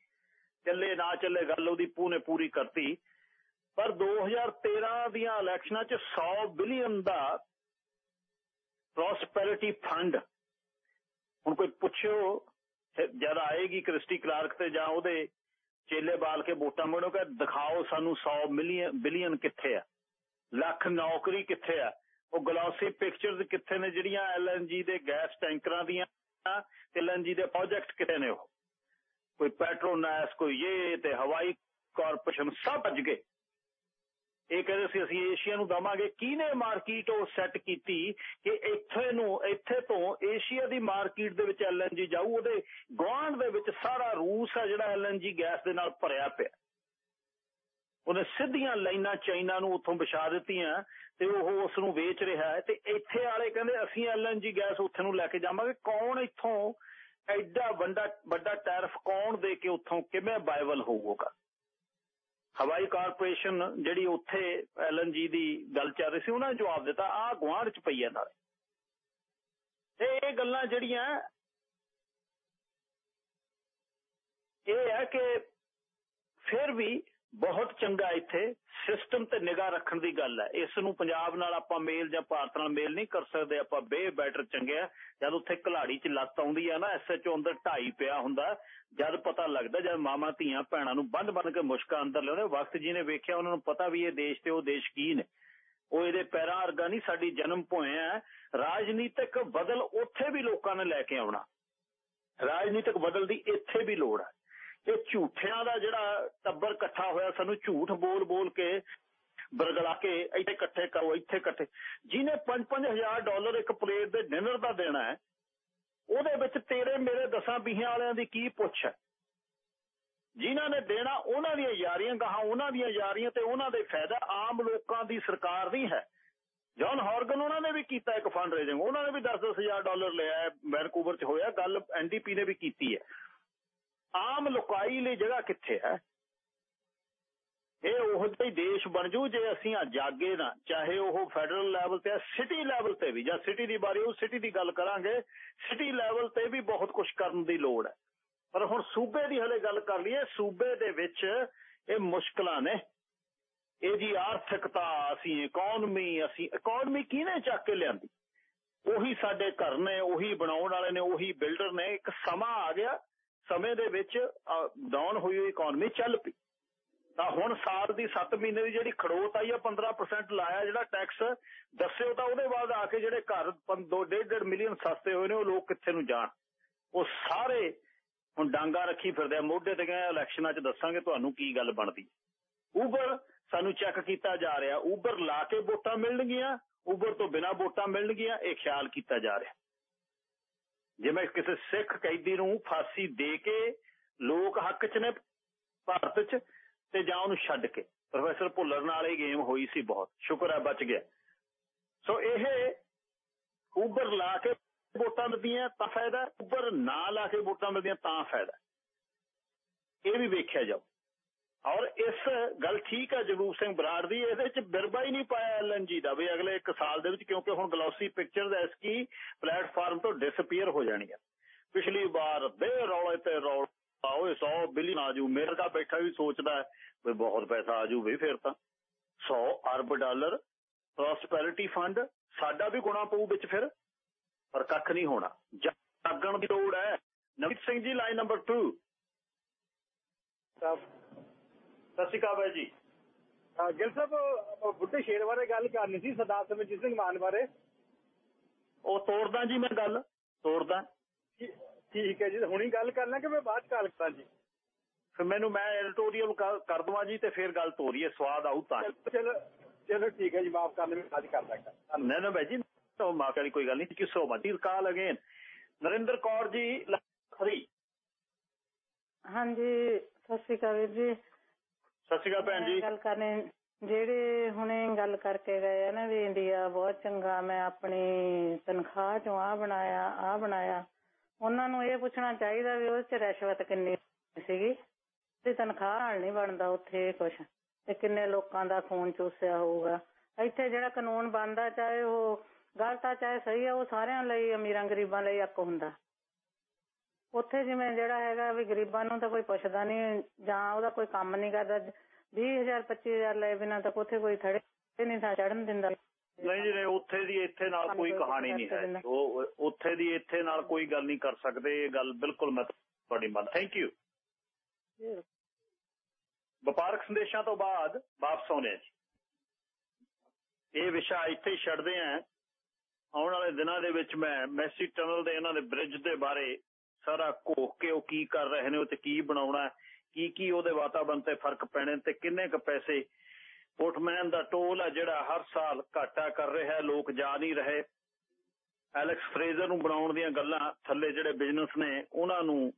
ਚੱਲੇ ਨਾ ਚੱਲੇ ਗੱਲ ਉਹਦੀ ਪੂਨੇ ਪੂਰੀ ਕਰਤੀ। ਪਰ 2013 ਦੀਆਂ ਇਲੈਕਸ਼ਨਾਂ 'ਚ 100 ਬਿਲੀਅਨ ਦਾ ਪ੍ਰੋਸਪੈਰਿਟੀ ਫੰਡ ਹੁਣ ਕੋਈ ਪੁੱਛਿਓ ਜਦ ਆਏਗੀ ਕ੍ਰਿਸਟੀ ਕਲਾਰਕ ਤੇ ਜਾਂ ਉਹਦੇ ਚੇਲੇ ਬਾਲ ਕੇ ਵੋਟਾਂ ਮੰਗੋ ਦਿਖਾਓ ਸਾਨੂੰ 100 ਮਿਲੀਅਨ, ਬਿਲੀਅਨ ਕਿੱਥੇ ਆ? ਲੱਖ ਨੌਕਰੀ ਕਿੱਥੇ ਆ? ਉਹ ਗਲੋਸੀ ਪਿਕਚਰਸ ਕਿੱਥੇ ਨੇ ਜਿਹੜੀਆਂ ਐਲਐਨਜੀ ਦੇ ਗੈਸ ਟੈਂਕਰਾਂ ਦੀਆਂ ਤੇ ਐਲਐਨਜੀ ਦੇ ਪ੍ਰੋਜੈਕਟ ਕਿੱਥੇ ਨੇ ਉਹ? ਕੋਈ ਪੈਟਰੋਨੈਸ ਕੋਈ ਇਹ ਤੇ ਹਵਾਈ ਕਾਰਪੋਰੇਸ਼ਨ ਸਭ ਭੱਜ ਗਏ। ਇਹ ਕਹਿੰਦੇ ਸੀ, ਅਸੀਂ ਏਸ਼ੀਆ ਨੂੰ ਦਵਾਂਗੇ। ਕਿਹਨੇ ਮਾਰਕੀਟ ਉਹ ਸੈੱਟ ਕੀਤੀ ਕਿ ਇੱਥੇ ਨੂੰ, ਇੱਥੇ ਤੋਂ ਏਸ਼ੀਆ ਦੀ ਮਾਰਕੀਟ ਦੇ ਵਿੱਚ ਐਲਐਨਜੀ ਜਾਊ? ਉਹਦੇ ਗਵਾਂਢ ਦੇ ਵਿੱਚ ਸਾਰਾ ਰੂਸ ਆ ਜਿਹੜਾ ਐਲਐਨਜੀ ਗੈਸ ਦੇ ਨਾਲ ਭਰਿਆ ਪਿਆ। ਉਹਨੇ ਸਿੱਧੀਆਂ ਲਾਈਨਾਂ ਚਾਈਨਾ ਨੂੰ ਉੱਥੋਂ ਵਿਛਾ ਦਿੱਤੀਆਂ ਤੇ ਉਹ ਉਸ ਨੂੰ ਵੇਚ ਰਿਹਾ ਹੈ। ਤੇ ਇੱਥੇ ਵਾਲੇ ਕਹਿੰਦੇ, ਅਸੀਂ ਐਲਐਨਜੀ ਗੈਸ ਉੱਥੇ ਨੂੰ ਲੈ ਕੇ ਜਾਵਾਂਗੇ। ਕੌਣ ਇੱਥੋਂ ਐਡਾ ਵੱਡਾ ਵੱਡਾ ਟੈਰਫ ਕੌਣ ਦੇ ਕੇ ਉੱਥੋਂ ਕਿਵੇਂ ਬਾਈਬਲ ਹੋਊਗਾ? ਹਵਾਈ ਕਾਰਪੋਰੇਸ਼ਨ ਜਿਹੜੀ ਉੱਥੇ ਐਲਐਨਜੀ ਦੀ ਗੱਲ ਚੱਲ ਰਹੀ ਸੀ, ਉਹਨਾਂ ਨੇ ਜਵਾਬ ਦਿੱਤਾ ਆ ਗਵਾਂਢ ਚ ਪਈ ਹੈ ਨਾਲੇ। ਤੇ ਇਹ ਗੱਲਾਂ ਜਿਹੜੀਆਂ, ਇਹ ਹੈ ਕਿ ਫਿਰ ਵੀ ਬਹੁਤ ਚੰਗਾ ਇੱਥੇ। ਸਿਸਟਮ ਤੇ ਨਿਗਾਹ ਰੱਖਣ ਦੀ ਗੱਲ ਹੈ। ਇਸ ਨੂੰ ਪੰਜਾਬ ਨਾਲ ਆਪਾਂ ਮੇਲ ਜਾਂ ਭਾਰਤ ਨਾਲ ਮੇਲ ਨਹੀਂ ਕਰ ਸਕਦੇ। ਆਪਾਂ ਬੇ ਬੈਟਰ ਚੰਗਿਆ ਜਦ ਉੱਥੇ ਘਲਾੜੀ 'ਚ ਲੱਤ ਆਉਂਦੀ ਆ ਨਾ ਐਸਐਚਓ ਅੰਦਰ ਢਾਈ ਪਿਆ ਹੁੰਦਾ। ਜਦ ਪਤਾ ਲੱਗਦਾ, ਜਦ ਮਾਮਾ ਧੀਆਂ, ਭੈਣਾਂ ਨੂੰ ਬੰਦ-ਬੰਦ ਕੇ ਮੁਸ਼ਕਾਂ ਅੰਦਰ ਲਿਆਉਂਦੇ ਵਕਤ ਜੀ ਨੇ ਵੇਖਿਆ, ਉਹਨਾਂ ਨੂੰ ਪਤਾ ਵੀ ਇਹ ਦੇਸ਼ ਤੇ ਉਹ ਦੇਸ਼ ਕੀ ਨੇ। ਉਹ ਇਹਦੇ ਪੈਰਾਂ ਅਰਗਾ ਨਹੀਂ, ਸਾਡੀ ਜਨਮ ਭੋਇਆ ਰਾਜਨੀਤਿਕ ਬਦਲ ਉੱਥੇ ਵੀ ਲੋਕਾਂ ਨੇ ਲੈ ਕੇ ਆਉਣਾ। ਰਾਜਨੀਤਿਕ ਬਦਲ ਦੀ ਇੱਥੇ ਵੀ ਲੋੜ ਹੈ। ਇਹ ਝੂਠਿਆਂ ਦਾ ਜਿਹੜਾ ਟੱਬਰ ਇਕੱਠਾ ਹੋਇਆ, ਸਾਨੂੰ ਝੂਠ ਬੋਲ ਬੋਲ ਕੇ ਬਰਗਲਾ ਕੇ ਇੱਥੇ ਇਕੱਠੇ ਕਰੋ, ਇੱਥੇ ਇਕੱਠੇ। ਜਿਹਨੇ 5-5000 ਡਾਲਰ ਇੱਕ ਪਲੇਟ ਦੇ ਡਿਨਰ ਦਾ ਦੇਣਾ ਹੈ, ਉਹਦੇ ਵਿੱਚ ਤੇਰੇ ਮੇਰੇ ਦਸਾਂ ਬੀਹਾਂ ਵਾਲਿਆਂ ਦੀ ਕੀ ਪੁੱਛ ਹੈ? ਜਿਨ੍ਹਾਂ ਨੇ ਦੇਣਾ, ਉਹਨਾਂ ਦੀਆਂ ਯਾਰੀਆਂ ਗਾਹਾਂ, ਉਹਨਾਂ ਦੀਆਂ ਯਾਰੀਆਂ ਤੇ ਉਹਨਾਂ ਦੇ ਫਾਇਦਾ ਆਮ ਲੋਕਾਂ ਦੀ ਸਰਕਾਰ ਦੀ ਹੈ। ਜੌਨ ਹਾਰਗਨ ਉਹਨਾਂ ਨੇ ਵੀ ਕੀਤਾ ਇੱਕ ਫੰਡ ਰੇਜ਼ਿੰਗ ਉਹਨਾਂ ਨੇ ਵੀ 10-10000 ਡਾਲਰ ਲਿਆ ਵੈਨਕੂਵਰ 'ਚ ਹੋਇਆ, ਗੱਲ ਐਨਡੀਪੀ ਨੇ ਵੀ ਕੀਤੀ ਹੈ। ਆਮ ਲੁਕਾਈ ਲਈ ਜਗ੍ਹਾ ਕਿੱਥੇ ਹੈ? ਇਹ ਉਹ ਜਿਹਾ ਦੇਸ਼ ਬਣ ਜੂ ਜੇ ਅਸੀਂ ਆ ਜਾਗੇ ਨਾ, ਚਾਹੇ ਉਹ ਫੈਡਰਲ ਲੈਵਲ ਤੇ ਸਿਟੀ ਲੈਵਲ ਤੇ ਵੀ, ਜਾਂ ਸਿਟੀ ਦੀ ਬਾਰੇ ਉਹ ਸਿਟੀ ਦੀ ਗੱਲ ਕਰਾਂਗੇ ਸਿਟੀ ਲੈਵਲ ਤੇ ਵੀ ਬਹੁਤ ਕੁਝ ਕਰਨ ਦੀ ਲੋੜ ਹੈ। ਪਰ ਹੁਣ ਸੂਬੇ ਦੀ ਹਲੇ ਗੱਲ ਕਰ ਲਈਏ, ਸੂਬੇ ਦੇ ਵਿੱਚ ਇਹ ਮੁਸ਼ਕਲਾਂ ਨੇ। ਇਹ ਜੀ ਆਰਥਿਕਤਾ, ਅਸੀਂ ਇਕਨੋਮੀ ਅਸੀਂ ਇਕਨੋਮੀ ਕਿਹਨੇ ਚੱਕ ਕੇ ਲਿਆਂਦੀ? ਉਹੀ ਸਾਡੇ ਘਰ ਨੇ, ਉਹੀ ਬਣਾਉਣ ਵਾਲੇ ਨੇ, ਉਹੀ ਬਿਲਡਰ ਨੇ, ਇੱਕ ਸਮਾਂ ਆ ਗਿਆ ਸਮੇਂ ਦੇ ਵਿੱਚ ਡਾਊਨ ਹੋਈ ਹੋਈ ਇਕਨੋਮੀ ਚੱਲ ਪਈ। ਤਾਂ ਹੁਣ ਸਾਲ ਦੀ 7 ਮਹੀਨੇ ਦੀ ਜਿਹੜੀ ਖੜੋਤ ਆਈ ਆ 15% ਲਾਇਆ ਜਿਹੜਾ ਟੈਕਸ ਦੱਸਿਓ ਤਾਂ ਉਹਦੇ ਬਾਅਦ ਆ ਕੇ ਜਿਹੜੇ ਘਰ 2 1.5 ਮਿਲੀਅਨ ਸਸਤੇ ਹੋਏ ਨੇ, ਉਹ ਲੋਕ ਕਿੱਥੇ ਨੂੰ ਜਾਣ? ਉਹ ਸਾਰੇ ਹੁਣ ਡਾਂਗਾ ਰੱਖੀ ਫਿਰਦੇ ਆ। ਮੋਢੇ ਤੇ ਗਏ ਇਲੈਕਸ਼ਨਾਂ 'ਚ ਦੱਸਾਂਗੇ ਤੁਹਾਨੂੰ ਕੀ ਗੱਲ ਬਣਦੀ। ਉਬਰ ਸਾਨੂੰ ਚੈੱਕ ਕੀਤਾ ਜਾ ਰਿਹਾ। ਉਬਰ ਲਾ ਕੇ ਵੋਟਾਂ ਮਿਲਣਗੀਆਂ ਉਬਰ ਤੋਂ ਬਿਨਾ ਵੋਟਾਂ ਮਿਲਣਗੀਆਂ, ਇਹ ਖਿਆਲ ਕੀਤਾ ਜਾ ਰਿਹਾ। ਜਿਵੇਂ ਕਿਸੇ ਸਿੱਖ ਕੈਦੀ ਨੂੰ ਫਾਂਸੀ ਦੇ ਕੇ ਲੋਕ ਹੱਕ 'ਚ ਨੇ ਭਾਰਤ 'ਚ ਤੇ ਜਾਂ ਉਹਨੂੰ ਛੱਡ ਕੇ, ਪ੍ਰੋਫੈਸਰ ਭੁੱਲਰ ਨਾਲ ਇਹ ਗੇਮ ਹੋਈ ਸੀ ਬਹੁਤ, ਸ਼ੁਕਰ ਹੈ ਬਚ ਗਿਆ। ਸੋ ਇਹ ਉਬਰ ਲਾ ਕੇ ਵੋਟਾਂ ਮਿਲਦੀਆਂ ਤਾਂ ਫਾਇਦਾ ਉਬਰ ਨਾ ਲਾ ਕੇ ਵੋਟਾਂ ਮਿਲਦੀਆਂ ਤਾਂ ਫਾਇਦਾ। ਇਹ ਵੀ ਵੇਖਿਆ ਜਾਓ ਔਰ ਇਸ ਗੱਲ ਠੀਕ ਹੈ ਜਗਰੂਪ ਸਿੰਘ ਬਰਾੜ ਦੀ, ਇਹਦੇ ਵਿੱਚ ਬਿਰਬਾ ਹੀ ਨਹੀਂ ਪਾਇਆ ਐਲਐਨਜੀ ਦਾ ਵੀ ਅਗਲੇ 1 ਸਾਲ ਦੇ ਵਿੱਚ, ਕਿਉਂਕਿ ਹੁਣ ਗਲੋਸੀ ਪਿਕਚਰਸ ਐਸਕੀ ਪਲੇਟਫਾਰਮ ਤੋਂ ਡਿਸਪੀਅਰ ਹੋ ਜਾਣੀ ਪਿਛਲੀ ਵਾਰ ਦੇ ਰੌਲੇ ਤੇ ਰੌਲਾ ਓਏ 100 ਬਿਲੀਅਨ ਆਜੂ ਮੇਰੇ ਦਾ ਬੈਠਾ ਵੀ ਸੋਚਦਾ ਵੀ ਬਹੁਤ ਪੈਸਾ ਆਜੂ ਵੀ ਫਿਰ ਤਾਂ। 100 ਅਰਬ ਡਾਲਰ ਪ੍ਰੋਸਪੈਰਿਟੀ ਫੰਡ ਸਾਡਾ ਵੀ ਗੁਣਾ ਪਊ ਵਿੱਚ ਫਿਰ, ਪਰ ਕੱਖ ਨਹੀਂ ਹੋਣਾ। ਜਾਗਣ ਦੀ ਲੋੜ ਹੈ। ਨਵੀਤ ਸਿੰਘ ਜੀ ਲਾਈਨ ਨੰਬਰ 2 ਸਤਿ ਸ਼੍ਰੀ ਅਕਾਲ ਬਾਈ ਜੀ। ਗਿਲ ਸਾਹਿਬ ਬੁੱਢੇ ਸ਼ੇਰ ਬਾਰੇ ਗੱਲ ਕਰਨੀ ਸੀ ਸਰਦਾਰ ਸਿਮਰਜੀਤ ਸਿੰਘ ਮਾਨ ਬਾਰੇ। ਉਹ ਤੋੜਦਾ ਜੀ ਮੈਂ ਗੱਲ ਤੋੜਦਾ। ਠੀਕ ਹੈ ਜੀ ਹੁਣੀ ਗੱਲ ਕਰਨਾ ਕਿ ਮੈਂ ਬਾਅਦ ਕਰਾਂ ਜੀ? ਫਿਰ ਮੈਨੂੰ ਮੈਂ ਐਡੀਟੋਰੀਅਲ ਕਰ ਦਵਾਂ ਜੀ ਤੇ ਫਿਰ ਗੱਲ ਤੋਰੀਏ ਸਵਾਦ ਆਉ ਤਾਂ। ਚਲੋ ਚਲੋ ਠੀਕ ਹੈ ਜੀ ਮਾਫ ਕਰਨੇ ਮੈਂ ਅੱਜ ਕਰ ਦਾਂਗਾ। ਨਹੀਂ ਨਾ ਬਾਈ ਜੀ ਤੋਂ ਮਾਫ ਵਾਲੀ ਕੋਈ ਗੱਲ ਨਹੀਂ ਕਿ so much call again Narinder Kaur ji ਲਖਰੀ। ਹਾਂਜੀ ਸਤਿ ਸ਼੍ਰੀ ਅਕਾਲ ਵੀਰ ਜੀ। ਸਤਿ ਸ਼੍ਰੀ ਅਕਾਲ ਭੈਣ ਜੀ। ਗੱਲ ਕਰਨੇ ਜਿਹੜੇ ਹੁਣੇ ਗੱਲ ਕਰਕੇ ਗਏ ਆ ਨਾ ਵੀ ਇੰਡੀਆ ਬਹੁਤ ਚੰਗਾ ਮੈਂ ਆਪਣੀ ਤਨਖਾਹ ਚੋਂ ਆ ਬਣਾਇਆ ਆ ਬਣਾਇਆ। ਉਹਨਾਂ ਨੂੰ ਇਹ ਪੁੱਛਣਾ ਚਾਹੀਦਾ ਵੀ ਉਸ ਚ ਰਿਸ਼ਵਤ ਕਿੰਨੀ ਸੀਗੀ? ਤੇ ਤਨਖਾਹ ਨਾਲ ਨਹੀਂ ਬਣਦਾ ਉੱਥੇ ਕੁਛ। ਤੇ ਕਿੰਨੇ ਲੋਕਾਂ ਦਾ ਖੂਨ ਚੂਸਿਆ ਹੋਊਗਾ। ਇੱਥੇ ਜਿਹੜਾ ਕਾਨੂੰਨ ਬਣਦਾ ਚਾਹੇ ਉਹ ਗਲਤ ਆ ਚਾਹੇ ਸਹੀ ਆ ਉਹ ਸਾਰਿਆਂ ਲਈ ਅਮੀਰਾਂ ਗਰੀਬਾਂ ਲਈ ਇੱਕ ਹੁੰਦਾ। ਉੱਥੇ ਜਿਵੇਂ ਜਿਹੜਾ ਹੈਗਾ ਵੀ ਗਰੀਬਾਂ ਨੂੰ ਤਾਂ ਕੋਈ ਪੁੱਛਦਾ ਨਹੀਂ ਜਾਂ ਉਹਦਾ ਕੋਈ ਕੰਮ ਨਹੀਂ ਕਰਦਾ 20000 25000 ਲਏ ਬਿਨਾਂ ਤਾਂ ਉੱਥੇ ਕੋਈ ਥੜੇ ਨਹੀਂ ਥਾ ਚੜਨ ਦਿੰਦਾ। ਨਹੀਂ ਜੀ ਨਹੀਂ ਉੱਥੇ ਦੀ ਇੱਥੇ ਨਾਲ ਕੋਈ ਕਹਾਣੀ ਨਹੀਂ ਹੈ। ਉਹ ਉੱਥੇ ਦੀ ਇੱਥੇ ਨਾਲ ਕੋਈ ਗੱਲ ਨਹੀਂ ਕਰ ਸਕਦੇ ਇਹ ਗੱਲ ਬਿਲਕੁਲ ਮੈਂ ਤੁਹਾਡੀ ਮੰਨ ਥੈਂਕ ਯੂ ਵਪਾਰਕ ਸੰਦੇਸ਼ਾਂ ਤੋਂ ਬਾਅਦ ਵਾਪਸ ਆਉਣੇ ਜੀ। ਇਹ ਵਿਸ਼ਾ ਇੱਥੇ ਛੱਡਦੇ ਆਂ ਆਉਣ ਵਾਲੇ ਦਿਨਾਂ ਦੇ ਵਿੱਚ ਮੈਂ ਮੈਸੀ ਟਨਲ ਦੇ ਇਹਨਾਂ ਦੇ ਬ੍ਰਿਜ ਦੇ ਬਾਰੇ ਸਾਰਾ ਘੋਖ ਕੇ ਉਹ ਕੀ ਕਰ ਰਹੇ ਨੇ, ਉਹ ਤੇ ਕੀ ਬਣਾਉਣਾ ਕੀ ਕੀ ਉਹਦੇ ਵਾਤਾਵਰਣ ਤੇ ਫ਼ਰਕ ਪੈਣੇ ਤੇ ਕਿੰਨੇ ਕ ਪੈਸੇ ਪੋਰਟਮੈਨ ਦਾ ਟੋਲ ਆ ਜਿਹੜਾ ਹਰ ਸਾਲ ਘਾਟਾ ਕਰ ਰਿਹਾ ਲੋਕ ਜਾ ਨਹੀਂ ਰਹੇ। ਐਲੈਕਸ ਫਰੇਜ਼ਰ ਨੂੰ ਬਣਾਉਣ ਦੀਆਂ ਗੱਲਾਂ ਥੱਲੇ ਜਿਹੜੇ ਬਿਜ਼ਨਸ ਨੇ, ਉਹਨਾਂ ਨੂੰ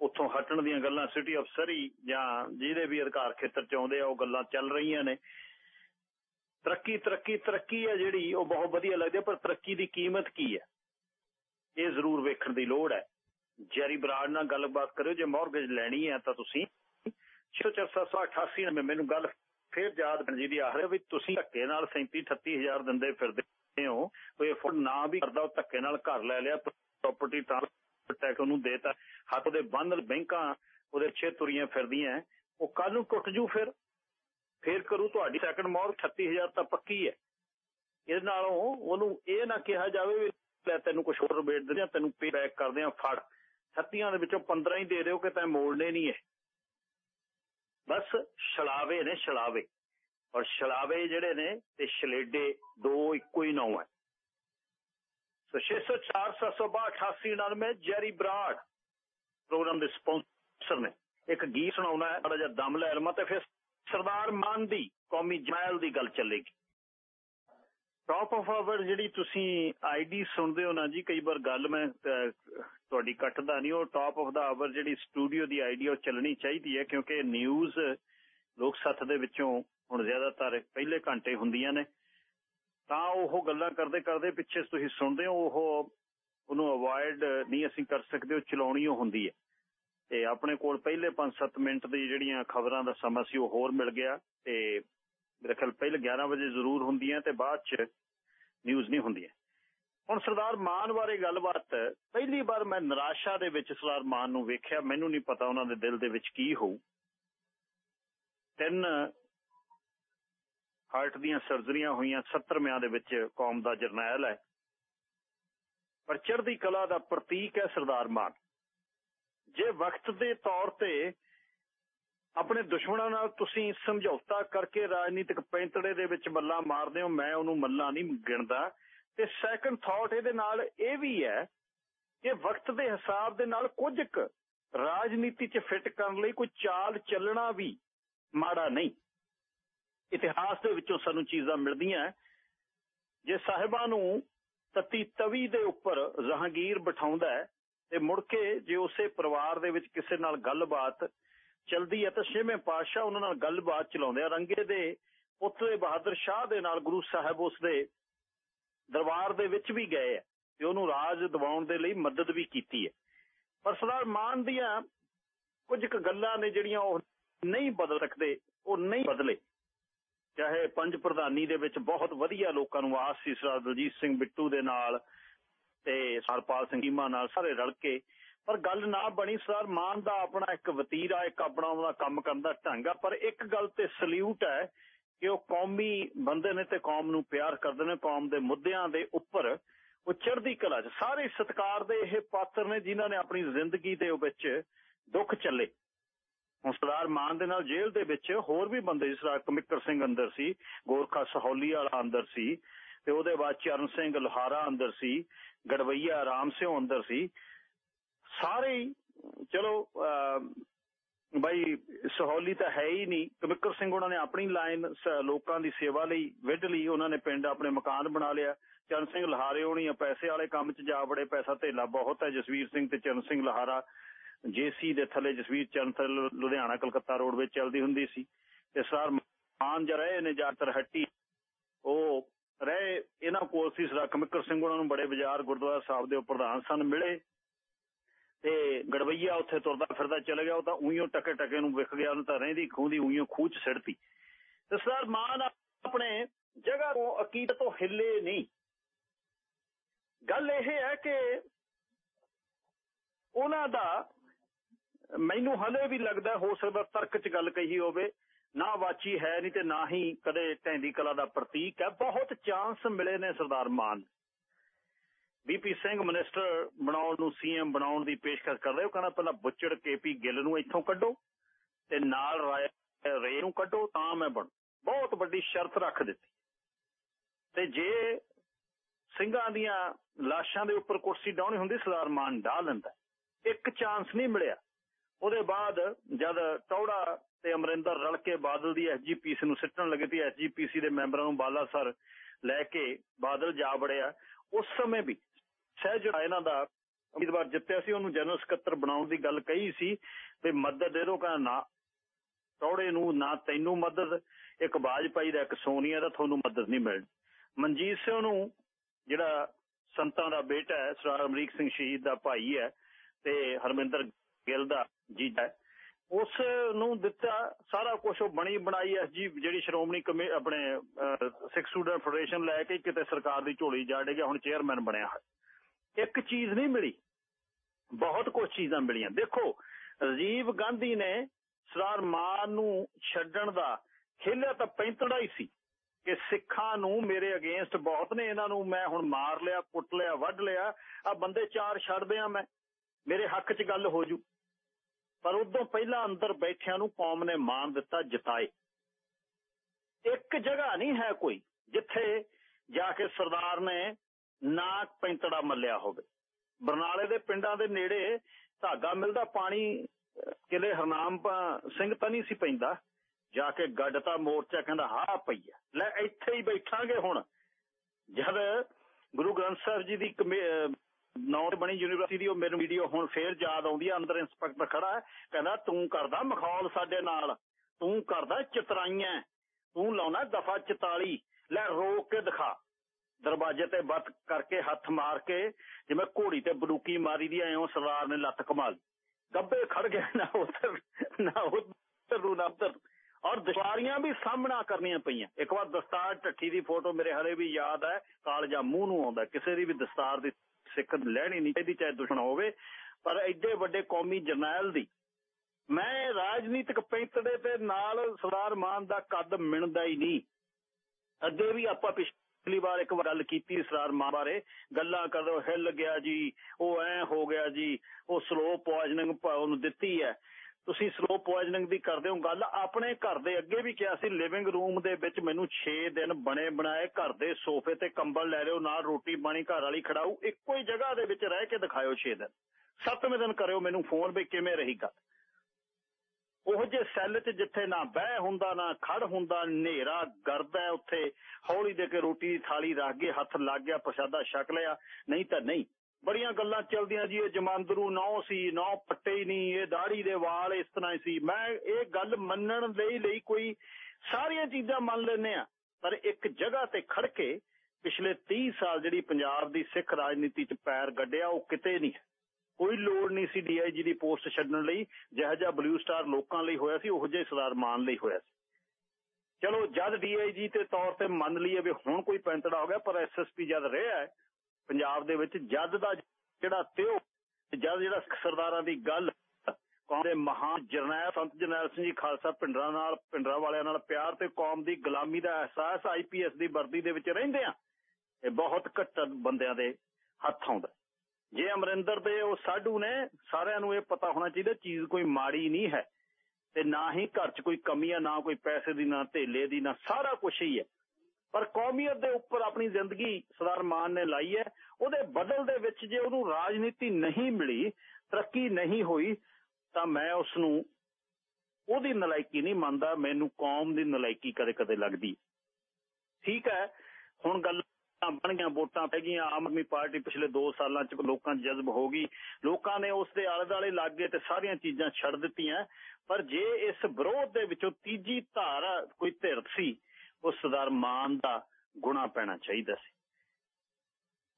ਉੱਥੋਂ ਹਟਣ ਦੀਆਂ ਗੱਲਾਂ ਸਿਟੀ ਆਫ ਸਰੀ ਜਾਂ ਜਿਹਦੇ ਵੀ ਅਧਿਕਾਰ ਖੇਤਰ ਚ ਆਉਂਦੇ ਆ, ਉਹ ਗੱਲਾਂ ਚੱਲ ਰਹੀਆਂ ਨੇ। ਤਰੱਕੀ ਤਰੱਕੀ ਤਰੱਕੀ ਹੈ ਜਿਹੜੀ ਉਹ ਬਹੁਤ ਵਧੀਆ ਲੱਗਦੀ ਹੈ ਪਰ ਤਰੱਕੀ ਦੀ ਕੀਮਤ ਕੀ ਹੈ ਇਹ ਜ਼ਰੂਰ ਵੇਖਣ ਦੀ ਲੋੜ ਹੈ। ਜੈਰੀ ਬਰਾਡ ਨਾਲ ਗੱਲਬਾਤ ਕਰਿਓ, ਜੇ ਮਾਰਗੇਜ ਲੈਣੀ ਹੈ ਤਾਂ ਤੁਸੀਂ 64788 ਮੈਨੂੰ ਗੱਲ ਫੇਰ ਯਾਦ ਬਣ ਦੀ ਆਖਰ ਵੀ ਤੁਸੀਂ ਧੱਕੇ ਨਾਲ 37 38000 ਦਿੰਦੇ ਫਿਰਦੇ ਹੋ, ਕੋਈ ਅਫੋਰਡ ਨਾ ਵੀ ਕਰਦਾ, ਉਹ ਧੱਕੇ ਨਾਲ ਘਰ ਲੈ ਲਿਆ ਪ੍ਰਾਪਰਟੀ ਟੈਕਸ ਉਹਨੂੰ ਦੇਤਾ, ਹੱਥ ਦੇ ਬੰਦ ਬੈਂਕਾਂ ਉਹਦੇ ਛੇ ਤੁਰੀਆਂ ਫਿਰਦੀਆਂ, ਉਹ ਕੱਲ ਨੂੰ ਟੁੱਟ ਜੂ ਫਿਰ, ਫੇਰ ਕਰੂ ਤੁਹਾਡੀ ਸੈਕੰਡ ਮੌਰ 36000 ਤਾਂ ਪੱਕੀ ਹੈ। ਇਸ ਨਾਲੋਂ ਉਹਨੂੰ ਇਹ ਨਾ ਕਿਹਾ ਜਾਵੇ ਵੀ ਲੈ ਤੈਨੂੰ ਕੁਝ ਹੋਰ ਵੇਟ ਦਿੰਦੇ ਆ, ਤੈਨੂੰ ਪੇ ਬੈਕ ਕਰਦੇ ਆ, ਫੜ। 36 ਦੇ ਵਿੱਚੋਂ 15 ਹੀ ਦੇ ਦਿਓ ਕਿ ਤੈਂ ਮੋੜਨੇ ਨਹੀਂ ਹੈ ਬਸ ਛਲਾਵੇ ਨੇ ਛਲਾਵੇ। ਔਰ ਛਲਾਵੇ ਜਿਹੜੇ ਨੇ ਤੇ ਛਲੇਡੇ ਦੋ ਇੱਕੋ ਹੀ ਨਾਮ ਹੈ ਸੋ 604 ਜੈਰੀ ਬਰਾਡ ਪ੍ਰੋਗਰਾਮ ਦੇ ਸਪਾਂਸਰ ਨੇ। ਇੱਕ ਗੀਤ ਸੁਣਾਉਣਾ ਹੈ ਬੜਾ ਜਿਹਾ ਦਮ ਲੈ ਲਵਾਂ ਤੇ ਫਿਰ ਸਰਦਾਰ ਮਾਨ ਦੀ ਕੌਮੀ ਜਮੈਲ ਦੀ ਗੱਲ ਚੱਲੇਗੀ। ਟਾਪ ਆਫ ਆਵਰ ਜਿਹੜੀ ਤੁਸੀਂ ਆਈਡੀ ਸੁਣਦੇ ਹੋ ਨਾ ਜੀ, ਕਈ ਵਾਰ ਗੱਲ ਮੈਂ ਤੁਹਾਡੀ ਕੱਟਦਾ ਨਹੀਂ, ਉਹ ਟਾਪ ਆਫ ਦਾ ਆਵਰ ਜਿਹੜੀ ਸਟੂਡੀਓ ਦੀ ਆਈਡੀ ਉਹ ਚੱਲਣੀ ਚਾਹੀਦੀ ਹੈ ਕਿਉਂਕਿ ਨਿਊਜ਼ ਲੋਕ ਸੱਥ ਦੇ ਵਿੱਚੋਂ ਹੁਣ ਜ਼ਿਆਦਾਤਰ ਪਹਿਲੇ ਘੰਟੇ ਹੁੰਦੀਆਂ ਨੇ। ਤਾਂ ਉਹ ਗੱਲਾਂ ਕਰਦੇ ਕਰਦੇ ਪਿੱਛੇ ਤੁਸੀਂ ਸੁਣਦੇ ਹੋ, ਉਹ ਉਹਨੂੰ ਅਵੋਇਡ ਨਹੀਂ ਅਸੀਂ ਕਰ ਸਕਦੇ, ਉਹ ਚਲਾਉਣੀ ਹੁੰਦੀ ਹੈ। ਤੇ ਆਪਣੇ ਕੋਲ ਪਹਿਲੇ 5-7 ਮਿੰਟ ਦੀ ਜਿਹੜੀਆਂ ਖਬਰਾਂ ਦਾ ਸਮਾਂ ਸੀ, ਉਹ ਹੋਰ ਮਿਲ ਗਿਆ ਤੇ ਮੇਰੇ ਖਿਆਲ ਪਹਿਲੇ 11 ਵਜੇ ਜ਼ਰੂਰ ਹੁੰਦੀਆਂ ਤੇ ਬਾਅਦ ਚ ਨਿਊਜ਼ ਨਹੀਂ ਹੁੰਦੀਆਂ। ਹੁਣ ਸਰਦਾਰ ਮਾਨ ਬਾਰੇ ਗੱਲਬਾਤ, ਪਹਿਲੀ ਵਾਰ ਮੈਂ ਨਿਰਾਸ਼ਾ ਦੇ ਵਿੱਚ ਸਰਦਾਰ ਮਾਨ ਨੂੰ ਵੇਖਿਆ, ਮੈਨੂੰ ਨਹੀਂ ਪਤਾ ਉਹਨਾਂ ਦੇ ਦਿਲ ਦੇ ਵਿੱਚ ਕੀ ਹੋਊ। ਤਿੰਨ ਹਾਰਟ ਦੀਆਂ ਸਰਜਰੀਆਂ ਹੋਈਆਂ 70ਵਿਆਂ ਦੇ ਵਿੱਚ ਕੌਮ ਦਾ ਜਰਨੈਲ ਹੈ। ਪਰ ਚੜ੍ਹਦੀ ਕਲਾ ਦਾ ਪ੍ਰਤੀਕ ਹੈ ਸਰਦਾਰ ਮਾਨ। ਜੇ ਵਕਤ ਦੇ ਤੌਰ ਤੇ ਆਪਣੇ ਦੁਸ਼ਮਣਾਂ ਨਾਲ ਤੁਸੀਂ ਸਮਝੌਤਾ ਕਰਕੇ ਰਾਜਨੀਤਿਕ ਪੈਂਤੜੇ ਦੇ ਵਿੱਚ ਮੱਲਾ ਮਾਰਦੇ ਹੋ, ਮੈਂ ਉਹਨੂੰ ਮੱਲਾ ਨਹੀਂ ਗਿਣਦਾ। ਤੇ ਸੈਕੰਡ ਥਾਟ ਇਹਦੇ ਨਾਲ ਇਹ ਵੀ ਹੈ ਕਿ ਵਕਤ ਦੇ ਹਿਸਾਬ ਦੇ ਨਾਲ ਕੁਝ ਕੁ ਰਾਜਨੀਤੀ 'ਚ ਫਿੱਟ ਕਰਨ ਲਈ ਕੋਈ ਚਾਲ ਚੱਲਣਾ ਵੀ ਮਾੜਾ ਨਹੀਂ। ਇਤਿਹਾਸ ਦੇ ਵਿੱਚੋਂ ਸਾਨੂੰ ਚੀਜ਼ਾਂ ਮਿਲਦੀਆਂ ਜੇ ਸਾਹਿਬਾਂ ਨੂੰ ਤਤੀ ਤਵੀ ਦੇ ਉੱਪਰ ਜਹਾਂਗੀਰ ਬਿਠਾਉਂਦਾ ਹੈ, ਤੇ ਮੁੜ ਕੇ ਜੇ ਉਸੇ ਪਰਿਵਾਰ ਦੇ ਵਿੱਚ ਕਿਸੇ ਨਾਲ ਗੱਲਬਾਤ ਚਲਦੀ ਹੈ ਤਾਂ ਛੇਵੇਂ ਪਾਤਸ਼ਾਹ ਉਹਨਾਂ ਨਾਲ ਗੱਲਬਾਤ ਚਲਾਉਂਦੇ ਆ। ਰੰਗੇ ਦੇ ਪੁੱਤਰੇ ਬਹਾਦਰ ਸ਼ਾਹ ਦੇ ਨਾਲ ਗੁਰੂ ਸਾਹਿਬ ਉਸ ਦੇ ਦਰਬਾਰ ਦੇ ਵਿੱਚ ਵੀ ਗਏ ਤੇ ਉਹਨੂੰ ਰਾਜ ਦਿਵਾਉਣ ਦੇ ਲਈ ਮਦਦ ਵੀ ਕੀਤੀ ਹੈ। ਪਰ ਸਰਦਾਰ ਮਾਨ ਦੀਆਂ ਕੁਝ ਕੁ ਗੱਲਾਂ ਨੇ ਜਿਹੜੀਆਂ ਉਹ ਨਹੀਂ ਬਦਲ ਸਕਦੇ ਉਹ ਨਹੀਂ ਬਦਲੇ। ਚਾਹੇ ਪੰਜ ਪ੍ਰਧਾਨੀ ਦੇ ਵਿੱਚ ਬਹੁਤ ਵਧੀਆ ਲੋਕਾਂ ਨੂੰ ਆਸ ਸੀ ਸਰਦਾਰ ਦਲਜੀਤ ਸਿੰਘ ਬਿੱਟੂ ਦੇ ਨਾਲ ਤੇ ਸਰਪਾਲ ਸਿੰਘ ਚੀਮਾ ਨਾਲ ਸਾਰੇ ਰਲ ਕੇ ਪਰ ਗੱਲ ਨਾ ਬਣੀ ਸਰਦਾਰ ਮਾਨ ਦਾ ਆਪਣਾ ਇੱਕ ਵਤੀਰਾ ਇੱਕ ਆਪਣਾ ਉਹਦਾ ਕੰਮ ਕਰਨ ਦਾ ਢੰਗ ਆ, ਪਰ ਇੱਕ ਗੱਲ ਤੇ ਸਲੂਟ ਹੈ ਕਿ ਉਹ ਕੌਮੀ ਬੰਦੇ ਨੇ ਤੇ ਕੌਮ ਨੂੰ ਪਿਆਰ ਕਰਦੇ ਨੇ, ਕੌਮ ਦੇ ਮੁੱਦਿਆਂ ਦੇ ਉੱਪਰ ਉਹ ਚੜ੍ਹਦੀ ਕਲਾ 'ਚ, ਸਾਰੇ ਸਤਕਾਰ ਦੇ ਇਹ ਪਾਤਰ ਨੇ ਜਿਨ੍ਹਾਂ ਨੇ ਆਪਣੀ ਜ਼ਿੰਦਗੀ ਦੇ ਵਿੱਚ ਦੁੱਖ ਚੱਲੇ। ਹੁਣ ਸਰਦਾਰ ਮਾਨ ਦੇ ਨਾਲ ਜੇਲ੍ਹ ਦੇ ਵਿੱਚ ਹੋਰ ਵੀ ਬੰਦੇ ਸਰਦਾਰ ਕਮਿੱਕਰ ਸਿੰਘ ਅੰਦਰ ਸੀ, ਗੋਰਖਾ ਸਹੌਲੀ ਵਾਲਾ ਅੰਦਰ ਸੀ ਤੇ ਉਹਦੇ ਬਾਅਦ ਚਰਨ ਸਿੰਘ ਲੋਹਾਰਾ ਅੰਦਰ ਸੀ, ਗੜਵਈਆ ਰਾਮ ਸਿੰਘ ਅੰਦਰ ਸੀ ਸਾਰੇ ਚਲੋ ਬਾਈ ਸਹੌਲੀ ਤਾਂ ਹੈ ਹੀ ਨਹੀਂ। ਕਮਿੱਕਰ ਸਿੰਘ ਉਹਨਾਂ ਨੇ ਆਪਣੀ ਲਾਈਨ ਲੋਕਾਂ ਦੀ ਸੇਵਾ ਲਈ ਵਿੱਢ ਲਈ। ਉਹਨਾਂ ਨੇ ਪਿੰਡ ਆਪਣੇ ਮਕਾਨ ਬਣਾ ਲਿਆ। ਚਰਨ ਸਿੰਘ ਲਹਾਰੇ ਹੋਣੀ ਆ, ਪੈਸੇ ਵਾਲੇ ਕੰਮ 'ਚ ਜਾ ਬੜੇ ਪੈਸਾ ਧੇਲਾ ਬਹੁਤ ਹੈ। ਜਸਵੀਰ ਸਿੰਘ ਤੇ ਚਰਨ ਸਿੰਘ ਲਹਾਰਾ, ਜੇਸੀ ਦੇ ਥੱਲੇ ਜਸਵੀਰ ਚਰਨ ਲੁਧਿਆਣਾ ਕਲਕੱਤਾ ਰੋਡ ਵਿੱਚ ਚੱਲਦੀ ਹੁੰਦੀ ਸੀ। ਤੇ ਸਰ ਮਾਨ ਜ ਰਹੇ ਨੇ ਜਾਤਰ ਹੱਟੀ। ਉਹ ਰਹੇ, ਇਹਨਾਂ ਕੋਲ ਸੀ ਸਰ ਕਮਿਕਰ ਸਿੰਘ ਉਹਨਾਂ ਨੂੰ ਬੜੇ ਬਾਜ਼ਾਰ ਗੁਰਦੁਆਰਾ ਸਾਹਿਬ ਦੇ ਪ੍ਰਧਾਨ ਸਨ, ਮਿਲੇ। ਤੇ ਗੜਵਈਆ ਉੱਥੇ ਤੁਰਦਾ ਫਿਰਦਾ ਚਲੇ ਗਿਆ, ਉਹ ਤਾਂ ਉਈਓ ਟਕੇ ਟਕੇ ਨੂੰ ਵਿਖ ਗਿਆ, ਉਹਨੂੰ ਤਾਂ ਰਹਿੰਦੀ ਖੂੰਦੀ ਉਈਓ ਖੂਚ ਸਿੜਤੀ। ਤੇ ਸਰ ਮਾਨ ਆਪਣੇ ਜਗ੍ਹਾ ਤੋਂ ਅਕੀਦ ਤੋਂ ਹਿੱਲੇ ਨਹੀਂ। ਗੱਲ ਇਹ ਹੈ ਕਿ ਉਹਨਾਂ ਦਾ ਮੈਨੂੰ ਹਲੇ ਵੀ ਲੱਗਦਾ ਹੋ ਸਕਦਾ ਤਰਕ 'ਚ ਗੱਲ ਕਹੀ ਹੋਵੇ, ਨਾ ਵਾਚੀ ਹੈ ਨਹੀਂ ਤੇ ਨਾ ਹੀ ਕਦੇ ਢੈਂਦੀ ਕਲਾ ਦਾ ਪ੍ਰਤੀਕ ਹੈ। ਬਹੁਤ ਚਾਂਸ ਮਿਲੇ ਨੇ ਸਰਦਾਰ ਮਾਨ। ਬੀਪੀ ਸਿੰਘ ਮਿਨਿਸਟਰ ਬਣਾਉਣ ਨੂੰ ਸੀਐਮ ਬਣਾਉਣ ਦੀ ਪੇਸ਼ਕਸ਼ ਕਰ ਰਹੇ ਉਹ ਕਹਿੰਦਾ ਪਹਿਲਾਂ ਬੁੱਚੜ ਕੇਪੀ ਗਿੱਲ ਨੂੰ ਇੱਥੋਂ ਕੱਢੋ ਤੇ ਨਾਲ ਰੇ ਨੂੰ ਕੱਢੋ ਤਾਂ ਮੈਂ ਬਣ। ਬਹੁਤ ਵੱਡੀ ਸ਼ਰਤ ਰੱਖ ਦਿੱਤੀ। ਤੇ ਜੇ ਸਿੰਘਾਂ ਦੀਆਂ ਲਾਸ਼ਾਂ ਦੇ ਉੱਪਰ ਕੁਰਸੀ ਡਾਉਣੀ ਹੁੰਦੀ, ਸਰਦਾਰ ਮਾਨ ਡਾਹ ਲੈਂਦਾ। ਇੱਕ ਚਾਂਸ ਨਹੀਂ ਮਿਲਿਆ। ਉਹਦੇ ਬਾਅਦ ਜਦ ਟੌੜਾ ਤੇ ਅਮਰਿੰਦਰ ਰਲ ਕੇ ਬਾਦਲ ਦੀ ਐਸਜੀਪੀਸੀ ਨੂੰ ਸਿੱਟਣ ਲੱਗੇ ਤੇ ਐਸਜੀਪੀਸੀ ਦੇ ਮੈਂਬਰਾਂ ਨੂੰ ਬਾਲਾਸਰ ਲੈ ਕੇ ਬਾਦਲ ਜਾ ਬੜਿਆ ਉਸ ਸਮੇਂ ਵੀ ਸਹਿਜ ਜਿਹੜਾ ਇਹਨਾਂ ਦਾ ਉਮੀਦਵਾਰ ਜਿੱਤਿਆ ਸੀ, ਉਹਨੂੰ ਜਨਰਲ ਸਕੱਤਰ ਬਣਾਉਣ ਦੀ ਗੱਲ ਕਹੀ ਸੀ ਤੇ ਮਦਦ ਦੇ ਦੋ ਕਹਿੰਦਾ ਨਾ ਟੌੜੇ ਨੂੰ, ਨਾ ਤੈਨੂੰ ਮਦਦ, ਇੱਕ ਬਾਜਪਾਈ ਦਾ, ਇੱਕ ਸੋਨੀਆ ਦਾ ਤੁਹਾਨੂੰ ਮਦਦ ਨਹੀਂ ਮਿਲਣੀ। ਮਨਜੀਤ ਸਿੰਘ ਨੂੰ ਜਿਹੜਾ ਸੰਤਾਂ ਦਾ ਬੇਟਾ ਹੈ, ਸਰਦਾਰ ਅਮਰੀਕ ਸਿੰਘ ਸ਼ਹੀਦ ਦਾ ਭਾਈ ਹੈ ਤੇ ਹਰਮਿੰਦਰ ਗਿੱਲ ਦਾ ਜੀਜਾ ਉਸ ਨੂੰ ਦਿੱਤਾ ਸਾਰਾ ਕੁਝ ਉਹ ਬਣੀ ਬਣਾਈ ਐਸ ਜੀ, ਜਿਹੜੀ ਸ਼੍ਰੋਮਣੀ ਆਪਣੇ ਸਿੱਖ ਸਟੂਡੈਂਟ ਫੈਡਰੇਸ਼ਨ ਲੈ ਕੇ ਕਿਤੇ ਸਰਕਾਰ ਦੀ ਝੋਲੀ ਜਾੜੇਗਾ ਹੁਣ ਚੇਅਰਮੈਨ ਬਣਿਆ ਹੈ ਇੱਕ ਚੀਜ਼ ਨਹੀਂ ਮਿਲੀ। ਬਹੁਤ ਕੁਝ ਚੀਜ਼ਾਂ ਮਿਲੀਆਂ। ਦੇਖੋ, ਰਾਜੀਵ ਗਾਂਧੀ ਨੇ ਸਰਦਾਰ ਮਾਨ ਨੂੰ ਛੱਡਣ ਦਾ ਖੇਲਿਆ ਤਾਂ ਪੈਂਤੜਾ ਹੀ ਸੀ ਕਿ ਸਿੱਖਾਂ ਨੂੰ ਮੇਰੇ ਅਗੇਂਸਟ ਬਹੁਤ ਨੇ, ਇਹਨਾਂ ਨੂੰ ਮੈਂ ਹੁਣ ਮਾਰ ਲਿਆ, ਕੁੱਟ ਲਿਆ, ਵੱਢ ਲਿਆ। ਆ ਬੰਦੇ ਚਾਰ ਛੱਡ ਦਿਆਂ ਮੈਂ। ਮੇਰੇ ਹੱਕ 'ਚ ਗੱਲ ਹੋ ਜੂ। ਪਰ ਉਦੋਂ ਪਹਿਲਾਂ ਅੰਦਰ ਬੈਠਿਆਂ ਨੂੰ ਕੌਮ ਨੇ ਮਾਨ ਦਿੱਤਾ ਜਿਤਾਏ। ਇੱਕ ਜਗ੍ਹਾ ਨਹੀਂ ਹੈ ਕੋਈ ਜਿੱਥੇ ਜਾ ਕੇ ਸਰਦਾਰ ਨੇ ਨਾ ਪੈਂਤੜਾ ਮੱਲਿਆ ਹੋਵੇ। ਬਰਨਾਲੇ ਦੇ ਪਿੰਡਾਂ ਦੇ ਨੇੜੇ ਧਾਗਾ ਮਿਲਦਾ ਪਾਣੀ ਕਿਲੇ ਹਰਨਾਮ ਸਿੰਘ ਤਾਂ ਨਹੀਂ ਸੀ ਪੈਂਦਾ। ਜਾ ਕੇ ਗੱਡਤਾ ਮੋਰਚਾ ਕਹਿੰਦਾ, ਹਾਂ ਪਈਆ ਲੈ, ਇੱਥੇ ਹੀ ਬੈਠਾਂਗੇ ਹੁਣ। ਜਦ ਗੁਰੂ ਗ੍ਰੰਥ ਸਾਹਿਬ ਜੀ ਦੀ ਨੌਟ ਬਣੀ ਯੂਨੀਵਰਸਿਟੀ ਦੀ ਉਹ ਮੈਨੂੰ ਵੀਡੀਓ ਹੁਣ ਫੇਰ ਯਾਦ ਆਉਂਦੀ ਆ। ਅੰਦਰ ਇੰਸਪੈਕਟਰ ਖੜਾ ਹੈ, ਕਹਿੰਦਾ, ਤੂੰ ਕਰਦਾ ਮਖੌਲ ਸਾਡੇ ਨਾਲ। ਤੂੰ ਕਰਦਾ ਚਤਰਾਈਆਂ। ਤੂੰ ਲਾਉਣਾ ਦਫਾ 44 ਲੈ, ਰੋਕ ਕੇ ਦਿਖਾ। ਦਰਵਾਜ਼ੇ ਤੇ ਬੱਤ ਕਰਕੇ ਹੱਥ ਮਾਰ ਕੇ ਜਿਵੇਂ ਘੋੜੀ ਤੇ ਬਡੂਕੀ ਮਾਰੀ ਦੀ ਐਂ ਸਰਦਾਰ ਨੇ ਲੱਤ ਕਮਾਲ ਗੱਬੇ ਖੜ ਗਿਆ ਨਾ ਉਧਰ ਨਾ ਉਧਰ, ਨੂੰ ਨਾ ਉਧਰ। ਔਰ ਦੁਸ਼ਵਾਰੀਆਂ ਵੀ ਸਾਹਮਣਾ ਕਰਨੀਆਂ ਪਈਆਂ। ਇੱਕ ਵਾਰ ਦਸਤਾਰ ਟੱਠੀ ਦੀ ਫੋਟੋ ਮੇਰੇ ਹਲੇ ਵੀ ਯਾਦ ਹੈ ਕਾਲਜਾ ਮੂੰਹ ਨੂੰ ਆਉਂਦਾ, ਕਿਸੇ ਦੀ ਵੀ ਦਸਤਾਰ ਦੀ ਸਿੱਖ ਲੈਣੀ ਨਹੀਂ ਚਾਹੀਦੀ, ਚਾਹੇ ਦੁਸ਼ਮਣ ਹੋਵੇ, ਪਰ ਐਡੇ ਵੱਡੇ ਕੌਮੀ ਜਰਨੈਲ ਦੀ। ਮੈਂ ਰਾਜਨੀਤਿਕ ਪੈਂਤੜੇ ਤੇ ਨਾਲ ਸਰਦਾਰ ਮਾਨ ਦਾ ਕੱਦ ਮਿਣਦਾ ਹੀ ਨਹੀਂ। ਅੱਗੇ ਵੀ ਆਪਾਂ ਪਿਛਲੇ ਵਾਰ ਇੱਕ ਗੱਲ ਕੀਤੀ ਸਰਦਾਰ ਮਾਨ ਬਾਰੇ, ਗੱਲਾਂ ਕਰੋ ਹਿੱਲ ਗਿਆ ਜੀ, ਉਹ ਐ ਹੋ ਗਿਆ ਜੀ, ਉਹ ਸਲੋ ਪੋਇਜ਼ਨਿੰਗ ਉਹਨੂੰ ਦਿੱਤੀ ਹੈ। ਤੁਸੀਂ ਸਲੋ ਪੋਇਜ਼ਨਿੰਗ ਦੀ ਕਰਦੇ ਹੋ ਗੱਲ, ਆਪਣੇ ਘਰ ਦੇ ਅੱਗੇ ਵੀ ਕਿਹਾ ਸੀ ਲਿਵਿੰਗ ਰੂਮ ਦੇ ਵਿੱਚ ਮੈਨੂੰ 6 ਦਿਨ ਬਣੇ ਬਣਾਏ, ਘਰ ਦੇ ਸੋਫੇ ਤੇ ਕੰਬਲ ਲੈ ਲਿਓ, ਨਾਲ ਰੋਟੀ ਪਾਣੀ ਘਰ ਵਾਲੀ ਖੜਾਊ ਇੱਕੋ ਹੀ ਜਗ੍ਹਾ ਦੇ ਵਿੱਚ ਰਹਿ ਕੇ ਦਿਖਾਇਓ 6 ਦਿਨ। ਸੱਤਵੇਂ ਦਿਨ ਕਰਿਓ ਮੈਨੂੰ ਫੋਨ ਵੀ ਕਿਵੇਂ ਰਹੀ ਗੱਲ। ਉਹ ਜੇ ਸੈੱਲ 'ਚ ਜਿੱਥੇ ਨਾ ਬਹਿ ਹੁੰਦਾ, ਨਾ ਖੜ ਹੁੰਦਾ, ਹਨੇਰਾ ਗਰਦ ਉੱਥੇ। ਹੌਲੀ ਦੇ ਕੇ ਰੋਟੀ ਦੀ ਥਾਲੀ ਰੱਖ ਕੇ ਹੱਥ ਲੱਗ ਗਿਆ, ਪ੍ਰਸ਼ਾਦਾ ਛਕ ਲਿਆ। ਨਹੀਂ ਤਾਂ ਨਹੀਂ। ਬੜੀਆਂ ਗੱਲਾਂ ਚੱਲਦੀਆਂ ਜੀ, ਇਹ ਜਮਾਂਦਰੂ ਨੌ ਸੀ ਨੌ ਪੱਟੇ ਹੀ ਨਹੀਂ, ਇਹ ਦਾੜੀ ਦੇ ਵਾਲ ਇਸ ਤਰ੍ਹਾਂ ਹੀ ਸੀ। ਮੈਂ ਇਹ ਗੱਲ ਮੰਨਣ ਲਈ ਲਈ ਕੋਈ ਸਾਰੀਆਂ ਚੀਜ਼ਾਂ ਮੰਨ ਲੈਨੇ ਆ ਪਰ ਇੱਕ ਜਗ੍ਹਾ ਤੇ ਖੜ ਕੇ ਪਿਛਲੇ 30 ਸਾਲ ਜਿਹੜੀ ਪੰਜਾਬ ਦੀ ਸਿੱਖ ਰਾਜਨੀਤੀ 'ਚ ਪੈਰ ਗੱਡਿਆ, ਉਹ ਕਿਤੇ ਨਹੀਂ ਕੋਈ ਲੋੜ ਨਹੀਂ ਸੀ ਡੀਆਈਜੀ ਦੀ ਪੋਸਟ ਛੱਡਣ ਲਈ। ਜਿਹੋ ਜਿਹਾ ਬਲੂ ਸਟਾਰ ਲੋਕਾਂ ਲਈ ਹੋਇਆ ਸੀ, ਉਹ ਜਿਹਾ ਸਰਦਾਰ ਮਾਨ ਲਈ ਹੋਇਆ ਸੀ। ਚਲੋ, ਜਦ ਡੀਆਈਜੀ ਤੇ ਤੌਰ ਤੇ ਮੰਨ ਲਈਏ ਵੀ ਹੁਣ ਕੋਈ ਪੈਂਤੜਾ ਹੋ ਗਿਆ, ਪਰ ਐਸਐਸਪੀ ਜਦ ਰਿਹਾ ਹੈ, ਪੰਜਾਬ ਦੇ ਵਿੱਚ ਜਦ ਦਾ ਜਿਹੜਾ ਤਿਉ, ਜਦ ਜਿਹੜਾ ਸਰਦਾਰਾਂ ਦੀ ਗੱਲ, ਕੌਮ ਦੇ ਮਹਾਨ ਜਰਨੈਲ, ਸੰਤ ਜਰਨੈਲ ਸਿੰਘ ਜੀ ਖਾਲਸਾ ਪਿੰਡਰਾਂ ਨਾਲ ਪਿੰਡਰਾਂ ਵਾਲਿਆਂ ਨਾਲ ਪਿਆਰ ਤੇ ਕੌਮ ਦੀ ਗੁਲਾਮੀ ਦਾ ਅਹਿਸਾਸ ਆਈਪੀਐਸ ਦੀ ਵਰਦੀ ਦੇ ਵਿੱਚ ਰਹਿੰਦੇ ਆ, ਇਹ ਬਹੁਤ ਘੱਟ ਬੰਦਿਆਂ ਦੇ ਹੱਥ ਆਉਂਦਾ। ਜੇ ਅਮਰਿੰਦਰ ਦੇ ਉਹ ਸਾਡੂ ਨੇ, ਸਾਰਿਆਂ ਨੂੰ ਇਹ ਪਤਾ ਹੋਣਾ ਚਾਹੀਦਾ, ਚੀਜ਼ ਕੋਈ ਮਾੜੀ ਨਹੀਂ ਹੈ। ਤੇ ਨਾ ਹੀ ਘਰ 'ਚ ਕੋਈ ਕਮੀ ਆ ਨਾ ਕੋਈ ਪੈਸੇ ਦੀ, ਨਾ ਧੇਲੇ ਦੀ, ਨਾ ਸਾਰਾ ਕੁਝ ਹੀ ਹੈ। ਪਰ ਕੌਮੀਅਤ ਦੇ ਉੱਪਰ ਆਪਣੀ ਜ਼ਿੰਦਗੀ ਸਰਦਾਰ ਮਾਨ ਨੇ ਲਾਈ ਹੈ। ਉਹਦੇ ਬਦਲ ਦੇ ਵਿੱਚ ਜੇ ਉਹਨੂੰ ਰਾਜਨੀਤੀ ਨਹੀਂ ਮਿਲੀ, ਤਰੱਕੀ ਨਹੀਂ ਹੋਈ, ਤਾਂ ਮੈਂ ਉਸ ਨੂੰ ਉਹਦੀ ਨਲਾਇਕੀ ਨਹੀਂ ਮੰਨਦਾ, ਮੈਨੂੰ ਕੌਮ ਦੀ ਨਲਾਇਕੀ ਕਦੇ-ਕਦੇ ਲੱਗਦੀ। ਠੀਕ ਹੈ, ਹੁਣ ਗੱਲ ਬਣ ਗਿਆ ਵੋਟਾਂ ਪੈ ਗਈਆਂ। ਆਮ ਆਦਮੀ ਪਾਰਟੀ ਪਿਛਲੇ 2 ਸਾਲਾਂ ਚ ਲੋਕਾਂ 'ਚ ਜਜ਼ਬ ਹੋ ਗਈ। ਲੋਕਾਂ ਨੇ ਉਸ ਦੇ ਆਲੇ-ਦਾਲੇ ਲਾਗੇ ਤੇ ਸਾਰੀਆਂ ਚੀਜ਼ਾਂ ਛੱਡ ਦਿੱਤੀਆਂ। ਪਰ ਜੇ ਇਸ ਵਿਰੋਧ ਦੇ ਵਿੱਚੋਂ ਤੀਜੀ ਧਾਰ ਕੋਈ ਧਿਰ ਸੀ, ਉਹ ਸਰਦਾਰ ਮਾਨ ਦਾ ਗੁਣਾ ਪੈਣਾ ਚਾਹੀਦਾ ਸੀ।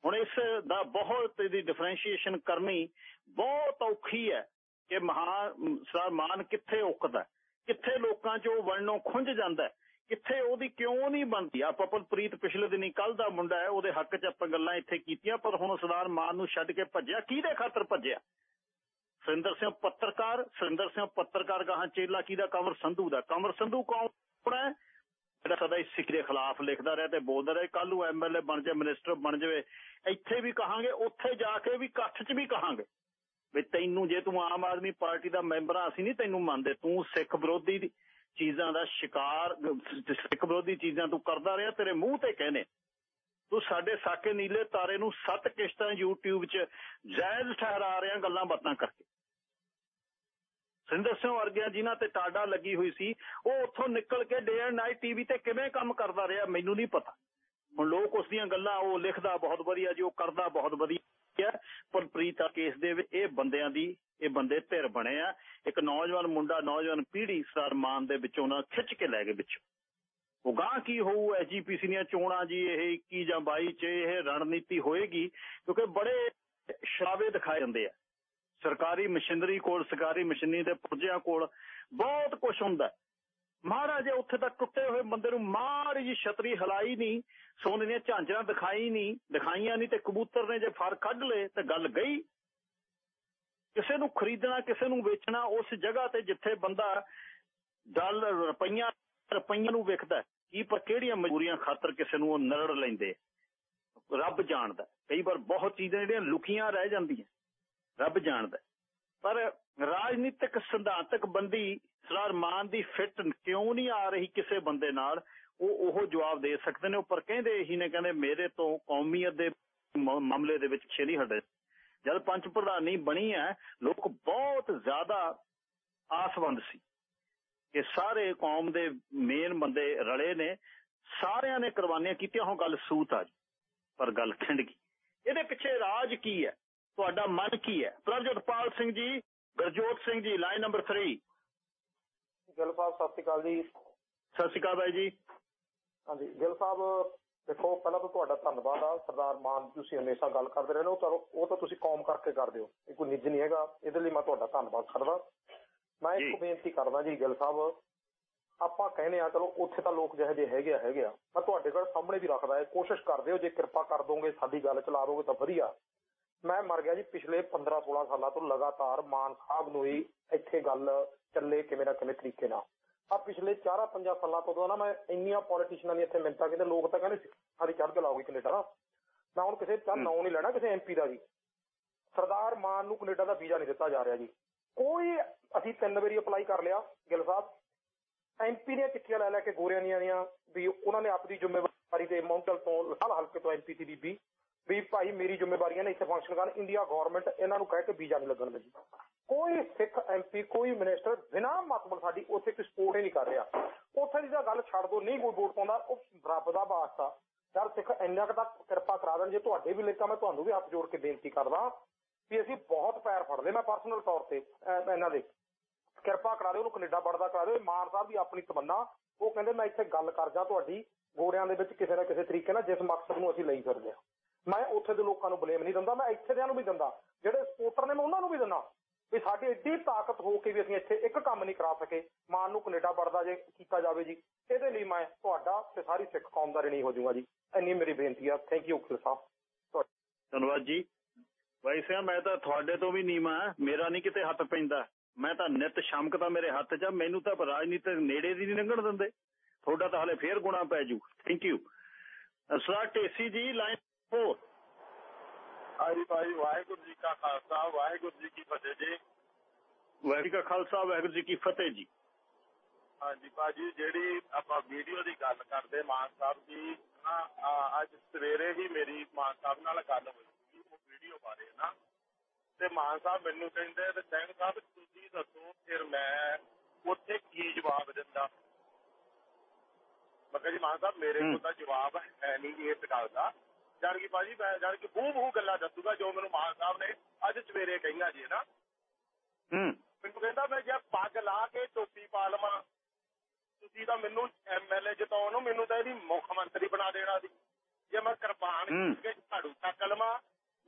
ਹੁਣ ਇਸ ਦਾ ਬਹੁਤ ਇਹਦੀ ਡਿਫਰੈਂਸ਼ੀਏਸ਼ਨ ਕਰਨੀ ਬਹੁਤ ਔਖੀ ਹੈ ਕਿ ਮਹਾਨ ਸਰਦਾਰ ਮਾਨ ਕਿੱਥੇ ਉਕਦਾ ਕਿੱਥੇ ਲੋਕਾਂ 'ਚ ਉਹ ਵਰਨੋਂ ਖੁੰਝ ਜਾਂਦਾ ਕਿੱਥੇ ਉਹਦੀ ਕਿਉਂ ਨਹੀਂ ਬਣਦੀ? ਆ ਪਪਲਪ੍ਰੀਤ ਪਿਛਲੇ ਦਿਨੀ ਕੱਲ ਦਾ ਮੁੰਡਾ ਹੈ, ਉਹਦੇ ਹੱਕ 'ਚ ਆਪਾਂ ਗੱਲਾਂ ਇੱਥੇ ਕੀਤੀਆਂ, ਪਰ ਹੁਣ ਸਰਦਾਰ ਮਾਨ ਨੂੰ ਛੱਡ ਕੇ ਭੱਜਿਆ, ਕਿਹਦੇ ਖਾਤਰ ਭੱਜਿਆ? ਸੁਰਿੰਦਰ ਸਿੰਘ ਪੱਤਰਕਾਰ, ਸੁਰਿੰਦਰ ਸਿੰਘ ਪੱਤਰਕਾਰ ਗਾਹਾਂ ਚੇਲਾ ਕਿਹਦਾ? ਕਮਰ ਸੰਧੂ ਦਾ। ਕਮਰ ਸੰਧੂ ਕੌਣ ਹੈ? ਜਿਹੜਾ ਸਦਾ ਹੀ ਸਿੱਖ ਦੇ ਖਿਲਾਫ ਲਿਖਦਾ ਰਿਹਾ ਤੇ ਬੋਲਦਾ ਰਿਹਾ ਕੱਲ ਨੂੰ ਐਮਐਲਏ ਬਣ ਜਾਏ ਮਿਨਿਸਟਰ ਬਣ ਜਾਵੇ, ਇੱਥੇ ਵੀ ਕਹਾਂਗੇ, ਉੱਥੇ ਜਾ ਕੇ ਵੀ ਇਕੱਠ 'ਚ ਵੀ ਕਹਾਂਗੇ। ਵੀ ਤੈਨੂੰ ਜੇ ਤੂੰ ਆਮ ਆਦਮੀ ਪਾਰਟੀ ਦਾ ਮੈਂਬਰ ਆ, ਅਸੀਂ ਨਹੀਂ ਤੈਨੂੰ ਮੰਨਦੇ, ਤੂੰ ਸਿੱਖ ਵਿਰੋਧੀ ਚੀਜ਼ਾਂ ਦਾ ਸ਼ਿਕਾਰ, ਸਿੱਖ ਵਿਰੋਧੀ ਚੀਜ਼ਾਂ ਤੂੰ ਕਰਦਾ ਰਿਹਾ, ਤੇਰੇ ਮੂੰਹ ਤੇ ਕਹਿੰਦੇ। ਤੂੰ ਸਾਡੇ ਸਾਕੇ ਨੀਲੇ ਤਾਰੇ ਨੂੰ ਸੱਤ ਕਿਸ਼ਤਾਂ YouTube 'ਚ ਜਾਇਜ਼ ਠਹਿਰਾ ਰਿਆਂ ਗੱਲਾਂ ਬਾਤਾਂ ਕਰਕੇ। ਸਿੰਦਰ ਸਿੰਘ ਵਰਗਿਆਂ ਜਿਨ੍ਹਾਂ ਤੇ ਟਾਡਾ ਲੱਗੀ ਹੋਈ ਸੀ, ਉਹ ਉੱਥੋਂ ਨਿਕਲ ਕੇ ਡੇ ਐਂਡ ਨਾਈਟ ਟੀਵੀ ਤੇ ਕਿਵੇਂ ਕੰਮ ਕਰਦਾ ਰਿਹਾ, ਮੈਨੂੰ ਨਹੀਂ ਪਤਾ। ਹੁਣ ਲੋਕ ਉਸ ਦੀਆਂ ਗੱਲਾਂ ਉਹ ਲਿਖਦਾ ਬਹੁਤ ਵਧੀਆ, ਜੀ ਉਹ ਕਰਦਾ ਬਹੁਤ ਵਧੀਆ, ਪਰ ਪ੍ਰੀਤਾ ਕੇਸ ਦੇ ਵਿੱਚ ਇਹ ਬੰਦਿਆਂ ਦੀ ਇਹ ਬੰਦੇ ਧਿਰ ਬਣੇ ਆ। ਇੱਕ ਨੌਜਵਾਨ ਮੁੰਡਾ, ਨੌਜਵਾਨ ਪੀੜ੍ਹੀ ਸਰ ਦੇ ਵਿੱਚੋਂ ਨਾ ਖਿੱਚ ਕੇ ਲੈ ਗਏ ਵਿੱਚ। ਉਹ ਗਾਂ ਕੀ ਹੋਊ? ਐਜੀਪੀਸੀ ਦੀਆਂ ਚੋਣਾਂ ਜੀ, ਇਹ 21 ਜਾਂ 22 ਚ ਇਹ ਰਣਨੀਤੀ ਹੋਏਗੀ ਕਿਉਂਕਿ ਬੜੇ ਸ਼ਰਾਵੇ ਦਿਖਾਏ ਜਾਂਦੇ ਆ। ਸਰਕਾਰੀ ਮਸ਼ੀਨਰੀ ਕੋਲ, ਸਰਕਾਰੀ ਮਸ਼ੀਨਰੀ ਦੇ ਪੁਰਜਿਆਂ ਕੋਲ ਬਹੁਤ ਕੁਝ ਹੁੰਦਾ। ਮਹਾਰਾਜੇ, ਉੱਥੇ ਤੱਕ ਟੁੱਟੇ ਹੋਏ ਬੰਦੇ ਨੂੰ ਮਾਰ ਜੀ ਛਤਰੀ ਹਲਾਈ ਨਹੀਂ ਸੋਨੇ ਦੀਆਂ ਝਾਂਜਰਾਂ ਦਿਖਾਈ ਨਹੀਂ ਦਿਖਾਈਆਂ ਨਹੀਂ ਤੇ ਕਬੂਤਰ ਨੇ ਜੇ ਫਰ ਕੱਢ ਲਏ ਤੇ ਗੱਲ ਗਈ। ਕਿਸੇ ਨੂੰ ਖਰੀਦਣਾ, ਕਿਸੇ ਨੂੰ ਵੇਚਣਾ, ਉਸ ਜਗ੍ਹਾ ਤੇ ਜਿੱਥੇ ਬੰਦਾ ਡਾਲਰ, ਰੁਪਈਆ ਰੁਪਈਆ ਨੂੰ ਵੇਖਦਾ ਕੀ ਪਰ ਕਿਹੜੀਆਂ ਮਜਬੂਰੀਆਂ ਖਾਤਰ ਕਿਸੇ ਨੂੰ ਉਹ ਨਰੜ ਲੈਂਦੇ ਰੱਬ ਜਾਣਦਾ ਕਈ ਵਾਰ ਬਹੁਤ ਚੀਜ਼ਾਂ ਜਿਹੜੀਆਂ ਲੁਕੀਆਂ ਰਹਿ ਜਾਂਦੀਆਂ, ਰੱਬ ਜਾਣਦਾ ਪਰ ਰਾਜਨੀਤਿਕ ਸਿਧਾਂਤਕ ਬੰਦੀ, ਸਰਦਾਰ ਮਾਨ ਦੀ ਫਿੱਟ ਕਿਉਂ ਨਹੀਂ ਆ ਰਹੀ ਕਿਸੇ ਬੰਦੇ ਨਾਲ? ਉਹ ਉਹ ਜਵਾਬ ਦੇ ਸਕਦੇ ਨੇ ਉੱਪਰ ਕਹਿੰਦੇ ਇਹੀ ਨੇ, ਕਹਿੰਦੇ ਮੇਰੇ ਤੋਂ ਕੌਮੀਅਤ ਦੇ ਮਾਮਲੇ ਦੇ ਵਿੱਚ ਛੇ ਨਹੀਂ ਹਟੇ। ਜਦ ਪੰਚ ਪ੍ਰਧਾਨੀ ਬਣੀ ਹੈ ਲੋਕ ਬਹੁਤ ਜ਼ਿਆਦਾ ਆਸਵੰਦ ਸੀ ਕਿ ਸਾਰੇ ਕੌਮ ਦੇ ਮੇਨ ਬੰਦੇ ਰਲੇ ਨੇ ਸਾਰਿਆਂ ਨੇ ਕੁਰਬਾਨੀਆਂ ਕੀਤੀਆਂ ਹੁਣ ਗੱਲ ਸੂਤ ਆ ਜੀ ਪਰ ਗੱਲ ਖਿੰਡ ਗਈ। ਇਹਦੇ ਪਿੱਛੇ ਰਾਜ ਕੀ ਹੈ ਤੁਹਾਡਾ ਮਨ ਕੀ ਹੈ ਪ੍ਰਭਜੋਤਪਾਲ ਸਿੰਘ ਜੀ ਗਰਜੋਤ ਸਿੰਘ ਜੀ ਲਾਈਨ ਨੰਬਰ 3 ਗਿੱਲ ਸਾਹਿਬ ਸਤਿ ਸ਼੍ਰੀ ਅਕਾਲ ਜੀ। ਸਤਿ ਸ਼੍ਰੀ ਅਕਾਲ ਬਾਈ ਜੀ। ਹਾਂਜੀ ਗਿੱਲ ਸਾਹਿਬ ਦੇਖੋ ਪਹਿਲਾਂ ਤਾਂ ਤੁਹਾਡਾ ਧੰਨਵਾਦ ਆ। ਸਰਦਾਰ ਮਾਨ ਤੁਸੀਂ ਹਮੇਸ਼ਾ ਗੱਲ ਕਰਦੇ ਰਹੇ ਹੋ ਤਾਂ ਉਹ ਤਾਂ ਤੁਸੀਂ ਕੌਮ ਕਰਕੇ ਕਰਦੇ ਹੋ। ਇਹ ਕੋਈ ਨਿੱਜ ਨਹੀਂ ਹੈਗਾ। ਇਹਦੇ ਲਈ ਮੈਂ ਤੁਹਾਡਾ ਧੰਨਵਾਦ ਕਰਦਾ। ਮੈਂ ਇੱਕ ਬੇਨਤੀ ਕਰਦਾ ਜੀ ਗਿੱਲ ਸਾਹਿਬ। ਆਪਾਂ ਕਹਿੰਦੇ ਆ ਚਲੋ ਉੱਥੇ ਤਾਂ ਲੋਕ ਜਿਹੇ ਜਿਹੇ ਹੈਗੇ ਆ ਹੈਗੇ ਆ। ਮੈਂ ਤੁਹਾਡੇ ਕੋਲ ਸਾਹਮਣੇ ਵੀ ਰੱਖਦਾ ਹੈ। ਕੋਸ਼ਿਸ਼ ਕਰਦੇ ਹੋ ਜੇ ਕਿਰਪਾ ਕਰ ਦੋਗੇ ਸਾਡੀ ਗੱਲ ਚਲਾ ਦੋਗੇ ਤਾਂ ਵਧੀਆ। ਮੈਂ ਮਰ ਗਿਆ ਜੀ ਪਿਛਲੇ 15 16 ਸਾਲਾਂ ਤੋਂ ਲਗਾਤਾਰ ਮਾਨ ਸਾਹਿਬ ਨੂੰ ਹੀ ਇੱਥੇ ਗੱਲ ਚੱਲੇ ਕਿਵੇਂ ਨਾ ਕਿਵੇਂ ਤਰੀਕੇ ਨਾਲ। ਆ ਪਿਛਲੇ 4-5 ਸਾਲਾਂ ਤੋਂ ਨਾ ਮੈਂ ਇੰਨੀਆਂ ਪੋਲੀਟੀਸ਼ੀਅਨਾਂ ਦੀ ਇੱਥੇ ਮਿੰਤਾ ਕਹਿੰਦੇ ਲੋਕ ਤਾਂ ਕਹਿੰਦੇ ਸਾਡੀ ਚੜ੍ਹ ਕੇ ਲਾਓਗੇ ਕੈਨੇਡਾ ਦਾ। ਮੈਂ ਹੁਣ ਕਿਸੇ ਦਾ ਨਾਂ ਨਹੀਂ ਲੈਣਾ ਕਿਸੇ ਐਮਪੀ ਦਾ ਜੀ। ਸਰਦਾਰ ਮਾਨ ਨੂੰ ਕੈਨੇਡਾ ਦਾ ਵੀਜ਼ਾ ਨਹੀਂ ਦਿੱਤਾ ਜਾ ਰਿਹਾ ਜੀ। ਕੋਈ ਅਸੀਂ ਤਿੰਨ ਵਾਰੀ ਅਪਲਾਈ ਕਰ ਲਿਆ ਗਿੱਲ ਸਾਹਿਬ। ਐਮਪੀ ਦੀਆਂ ਚਿੱਠੀਆਂ ਲੈ ਲੈ ਕੇ ਗੋਰਿਆਂ ਦੀਆਂ ਦੀਆਂ ਵੀ ਉਹਨਾਂ ਨੇ ਆਪਣੀ ਜ਼ਿੰਮੇਵਾਰੀ ਤੇ ਮਾਉਂਟਲ ਤੋਂ ਹਲ ਹਲਕੇ ਤੋਂ ਐਮਪੀ ਦੀ ਬੀਬੀ ਵੀ ਭਾਈ ਮੇਰੀ ਜ਼ਿੰਮੇਵਾਰੀਆਂ ਨੇ ਇੱਥੇ ਫੰਕਸ਼ਨ ਕਰਨ ਇੰਡੀਆ ਗਵਰਨਮੈਂਟ ਇਹਨਾਂ ਨੂੰ ਕਹਿ ਕੇ ਵੀਜ਼ਾ ਨਹੀਂ ਲੱਗਣ ਦਿੰਦੀ। ਕੋਈ ਸਿੱਖ ਐਮਪੀ ਕੋਈ ਮਿਨਿਸਟਰ ਬਿਨਾਂ ਮਤਲਬ ਸਾਡੀ ਉੱਥੇ ਕੋਈ ਸਪੋਰਟ ਹੀ ਨਹੀਂ ਕਰ ਰਿਹਾ। ਉੱਥੇ ਦੀ ਤਾਂ ਗੱਲ ਛੱਡ ਦੋ, ਨਹੀਂ ਕੋਈ ਵੋਟ ਪਾਉਂਦਾ, ਉਹ ਰੱਬ ਦਾ ਵਾਸਤਾ। ਯਾਰ ਸਿੱਖ, ਇੰਨਾ ਕੁ ਤਾਂ ਕਿਰਪਾ ਕਰਾ ਦੇਣ, ਜੇ ਤੁਹਾਡੇ ਵੀ ਲਿਖਾ ਮੈਂ ਤੁਹਾਨੂੰ ਵੀ ਹੱਥ ਜੋੜ ਕੇ ਬੇਨਤੀ ਕਰਦਾ ਵੀ ਅਸੀਂ ਬਹੁਤ ਪੈਰ ਫੜਦੇ ਮੈਂ ਪਰਸਨਲ ਤੌਰ ਤੇ ਇਹਨਾਂ ਦੇ। ਕਿਰਪਾ ਕਰਾ ਦਿਓ, ਉਹਨੂੰ ਕੈਨੇਡਾ ਵੜਦਾ ਕਰਾ ਦਿਓ, ਮਾਨ ਸਾਹਿਬ ਦੀ ਆਪਣੀ ਤਮੰਨਾ, ਉਹ ਕਹਿੰਦੇ ਮੈਂ ਇੱਥੇ ਗੱਲ ਕਰ ਜਾ ਤੁਹਾਡੀ, ਗੋਰਿਆਂ ਦੇ ਵਿੱਚ ਕਿਸੇ ਨਾ ਕਿਸੇ ਤਰੀਕੇ ਨਾਲ ਜਿਸ ਮਕਸਦ ਨੂੰ ਅਸੀਂ ਲਈ ਫਿਰਦੇ ਹਾਂ। ਮੈਂ ਉੱਥੇ ਦੇ ਲੋਕਾਂ ਨੂੰ ਬਲੇਮ ਨਹੀਂ ਦਿੰਦਾ, ਮੈਂ ਇੱਥੇ ਦਿਆਂ ਨੂੰ ਵੀ ਦਿੰਦਾ, ਜਿਹੜੇ ਸਪੋਰਟਰ ਨੇ ਮੈਂ ਉਹਨਾਂ ਨੂੰ ਵੀ ਦਿੰਦਾ। ਵੀ ਸਾਡੀ ਏਡੀ ਤਾਕਤ ਹੋ ਕੇ ਵੀ ਅਸੀਂ ਇੱਥੇ ਇੱਕ ਕੰਮ ਨਹੀਂ ਕਰਾ ਸਕੇ। ਮਾਨ ਨੂੰ ਕੈਨੇਡਾ ਵੜਦਾ ਜੇ ਕੀਤਾ ਜਾਵੇ ਜੀ। ਇਹਦੇ ਲਈ ਮੈਂ ਤੁਹਾਡਾ ਤੇ ਸਾਰੀ ਸਿੱਖ ਕੌਮ ਦਾ ਰਣੀ ਹੋ ਜਾਊਗਾ ਜੀ। ਇੰਨੀ ਮੇਰੀ ਬੇਨਤੀ ਆ। ਥੈਂਕ ਯੂ ਖਿਲ ਸਾਹਿਬ। ਧੰਨਵਾਦ ਜੀ। ਵੈਸੇ ਮੈਂ ਤਾਂ ਤੁਹਾਡੇ ਤੋਂ ਵੀ ਨੀਵਾਂ ਮੇਰਾ ਨਹੀਂ ਕਿਤੇ ਹੱਥ ਪੈਂਦਾ। ਮੈਂ ਤਾਂ ਨਿਤ ਸ਼ਮਕ ਤਾਂ ਮੇਰੇ ਹੱਥ 'ਚ ਮੈਨੂੰ ਤਾਂ ਰਾਜਨੀਤਿਕ ਨੇੜੇ ਦੀ ਨਹੀਂ ਲੰਘਣ ਦਿੰਦੇ। ਤੁਹਾਡਾ ਤਾਂ ਹਲੇ ਫੇਰ ਗੁਣਾ ਪੈ ਜੂ। ਥੈਂਕ ਯੂ ਸਰ ਟੇਸੀ ਜੀ ਲਾਈਨ 4 ਹਾਂਜੀ ਭਾਈ ਵਾਹਿਗੁਰੂ ਜੀ ਕਾ ਖਾਲਸਾ ਵਾਹਿਗੁਰੂ ਜੀ ਕੀ ਫਤਿਹ ਜੀ। ਵਾਹਿਗੁਰੂ ਕਾ ਖਾਲਸਾ ਵਾਹਿਗੁਰੂ ਜੀ ਕੀ ਫਤਿਹ ਜੀ। ਹਾਂਜੀ ਭਾਜੀ ਜਿਹੜੀ ਆਪਾਂ ਵੀਡੀਓ ਦੀ ਗੱਲ ਕਰਦੇ ਮਾਨ ਸਾਹਿਬ ਦੀ ਅੱਜ ਸਵੇਰੇ ਹੀ ਮੇਰੀ ਮਾਨ ਸਾਹਿਬ ਨਾਲ ਗੱਲ ਹੋਈ ਸੀ ਉਹ ਵੀਡੀਓ ਬਾਰੇ ਨਾ ਤੇ ਮਾਨ ਸਾਹਿਬ ਮੈਨੂੰ ਕਹਿੰਦੇ ਤੇ ਸਿੰਘ ਸਾਹਿਬ ਤੁਸੀਂ ਦੱਸੋ ਫਿਰ ਮੈਂ ਉੱਥੇ ਕੀ ਜਵਾਬ ਦਿੰਦਾ? ਮੈਂ ਕਿਹਾ ਜੀ ਮਾਨ ਸਾਹਿਬ ਮੇਰੇ ਕੋਲ ਤਾਂ ਜਵਾਬ ਹੈ ਨਹੀਂ ਇਸ ਗੱਲ ਦਾ। ਜਾਣ ਕਿ ਭਾਜੀ ਮੈਂ ਜਾਣ ਕਿ ਬਹੂ ਬਹੂ ਗੱਲਾਂ ਦੱਸੂਗਾ ਜੋ ਮੈਨੂੰ ਮਾਨ ਸਾਹਿਬ ਨੇ ਅੱਜ ਸਵੇਰੇ ਕਹੀਆਂ ਜੀ ਨਾ ਹੂੰ। ਮੈਨੂੰ ਕਹਿੰਦਾ ਮੈਂ ਜੇ ਪੱਗ ਲਾ ਕੇ ਟੋਪੀ ਪਾ ਲਵਾਂ ਤੁਸੀਂ ਤਾਂ ਮੈਨੂੰ ਐਮਐਲਏ ਜਿਤਾਉਣ ਨੂੰ ਮੈਨੂੰ ਤਾਂ ਇਹਦੀ ਮੁੱਖ ਮੰਤਰੀ ਬਣਾ ਦੇਣਾ ਸੀ। ਜੇ ਮੈਂ ਕਿਰਪਾਨ। ਕੇ ਝਾੜੂ ਚੱਕ ਲਵਾਂ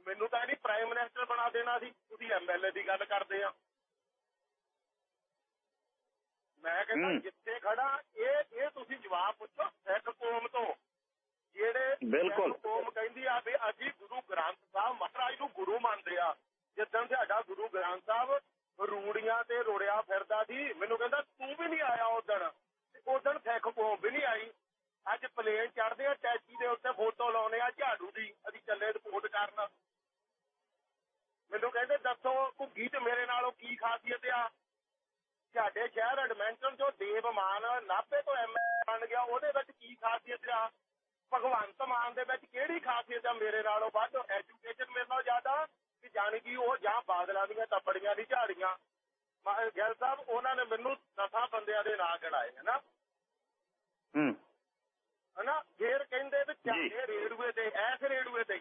ਮੈਨੂੰ ਤਾਂ ਇਹਦੀ ਪ੍ਰਾਈਮ ਮਿਨਿਸਟਰ ਬਣਾ ਦੇਣਾ ਸੀ। ਤੁਸੀਂ ਐਮਐਲਏ ਦੀ ਗੱਲ ਕਰਦੇ ਆ। ਮੈਂ ਕਹਿੰਦਾ। ਜਿੱਥੇ ਖੜਾ ਇਹ ਇਹ ਤੁਸੀਂ ਜਵਾਬ ਪੁੱਛੋ ਸਿੱਖ ਕੌਮ ਤੋਂ। ਜਿਹੜੇ ਬਿਲਕੁਲ। ਕੌਮ ਕਹਿੰਦੀ ਆ ਵੀ ਅਸੀਂ ਗੁਰੂ ਗ੍ਰੰਥ ਸਾਹਿਬ ਮਹਾਰਾਜ ਨੂੰ ਗੁਰੂ ਮੰਨਦੇ ਆ। ਜਿੱਦਣ ਸਾਡਾ ਗੁਰੂ ਗ੍ਰੰਥ ਸਾਹਿਬ ਰੂੜੀਆਂ ਤੇ ਰੋੜਿਆ ਫਿਰਦਾ ਸੀ ਮੈਨੂੰ ਕਹਿੰਦਾ ਤੂੰ ਵੀ ਨਹੀਂ ਆਇਆ ਉਦਣ ਉਦਣ ਸਿੱਖ ਕੌਮ ਵੀ ਨਹੀਂ ਆਈ। ਅੱਜ ਪਲੇਨ ਚੜਦੇ ਆ ਟੈਚੀ ਦੇ ਉੱਤੇ ਫੋਟੋ ਲਾਉਨੇ ਆ ਝਾੜੂ ਦੀ ਅਸੀਂ ਚੱਲੇ ਰਿਪੋਰਟ ਕਰਨ। ਮੈਨੂੰ ਕਹਿੰਦੇ ਦੱਸੋ ਘੁੱਗੀ ਤੇ ਮੇਰੇ ਨਾਲੋਂ ਕੀ ਖਾਸੀਅਤ ਆ? ਸਾਡੇ ਸ਼ਹਿਰ ਐਡਮਿੰਟਨ ਚੋਂ ਦੇਵ ਮਾਨ ਨਾਭੇ ਤੋਂ ਐਮਐਲਏ ਬਣ ਗਿਆ ਉਹਦੇ ਵਿੱਚ ਕੀ ਖਾਸੀਅਤ ਆ? ਭਗਵੰਤ ਮਾਨ ਦੇ ਵਿੱਚ ਕਿਹੜੀ ਖਾਸੀਅਤ ਆ ਮੇਰੇ ਨਾਲੋਂ ਵੱਧ? ਐਜੂਕੇਸ਼ਨ ਮੇਰੇ ਨਾਲੋਂ ਜ਼ਿਆਦਾ ਕਿ ਜਾਣੀ ਕਿ ਉਹ ਜਾਂ ਬਾਦਲਾਂ ਦੀਆਂ ਤੱਪੜੀਆਂ ਦੀ ਝਾੜੀਆਂ? ਗਿੱਲ ਸਾਹਿਬ ਉਹਨਾਂ ਨੇ ਮੈਨੂੰ ਦਸਾਂ ਬੰਦਿਆਂ ਦੇ ਨਾਂ ਗਿਣਾਏ ਹਨਾ? ਹੂੰ। ਹਨਾ? ਫੇਰ ਕਹਿੰਦੇ ਵੀ ਚਾਹੇ ਰੇਡੂਏ ਤੇ ਐਸ ਰੇਡੂਏ ਤੇ।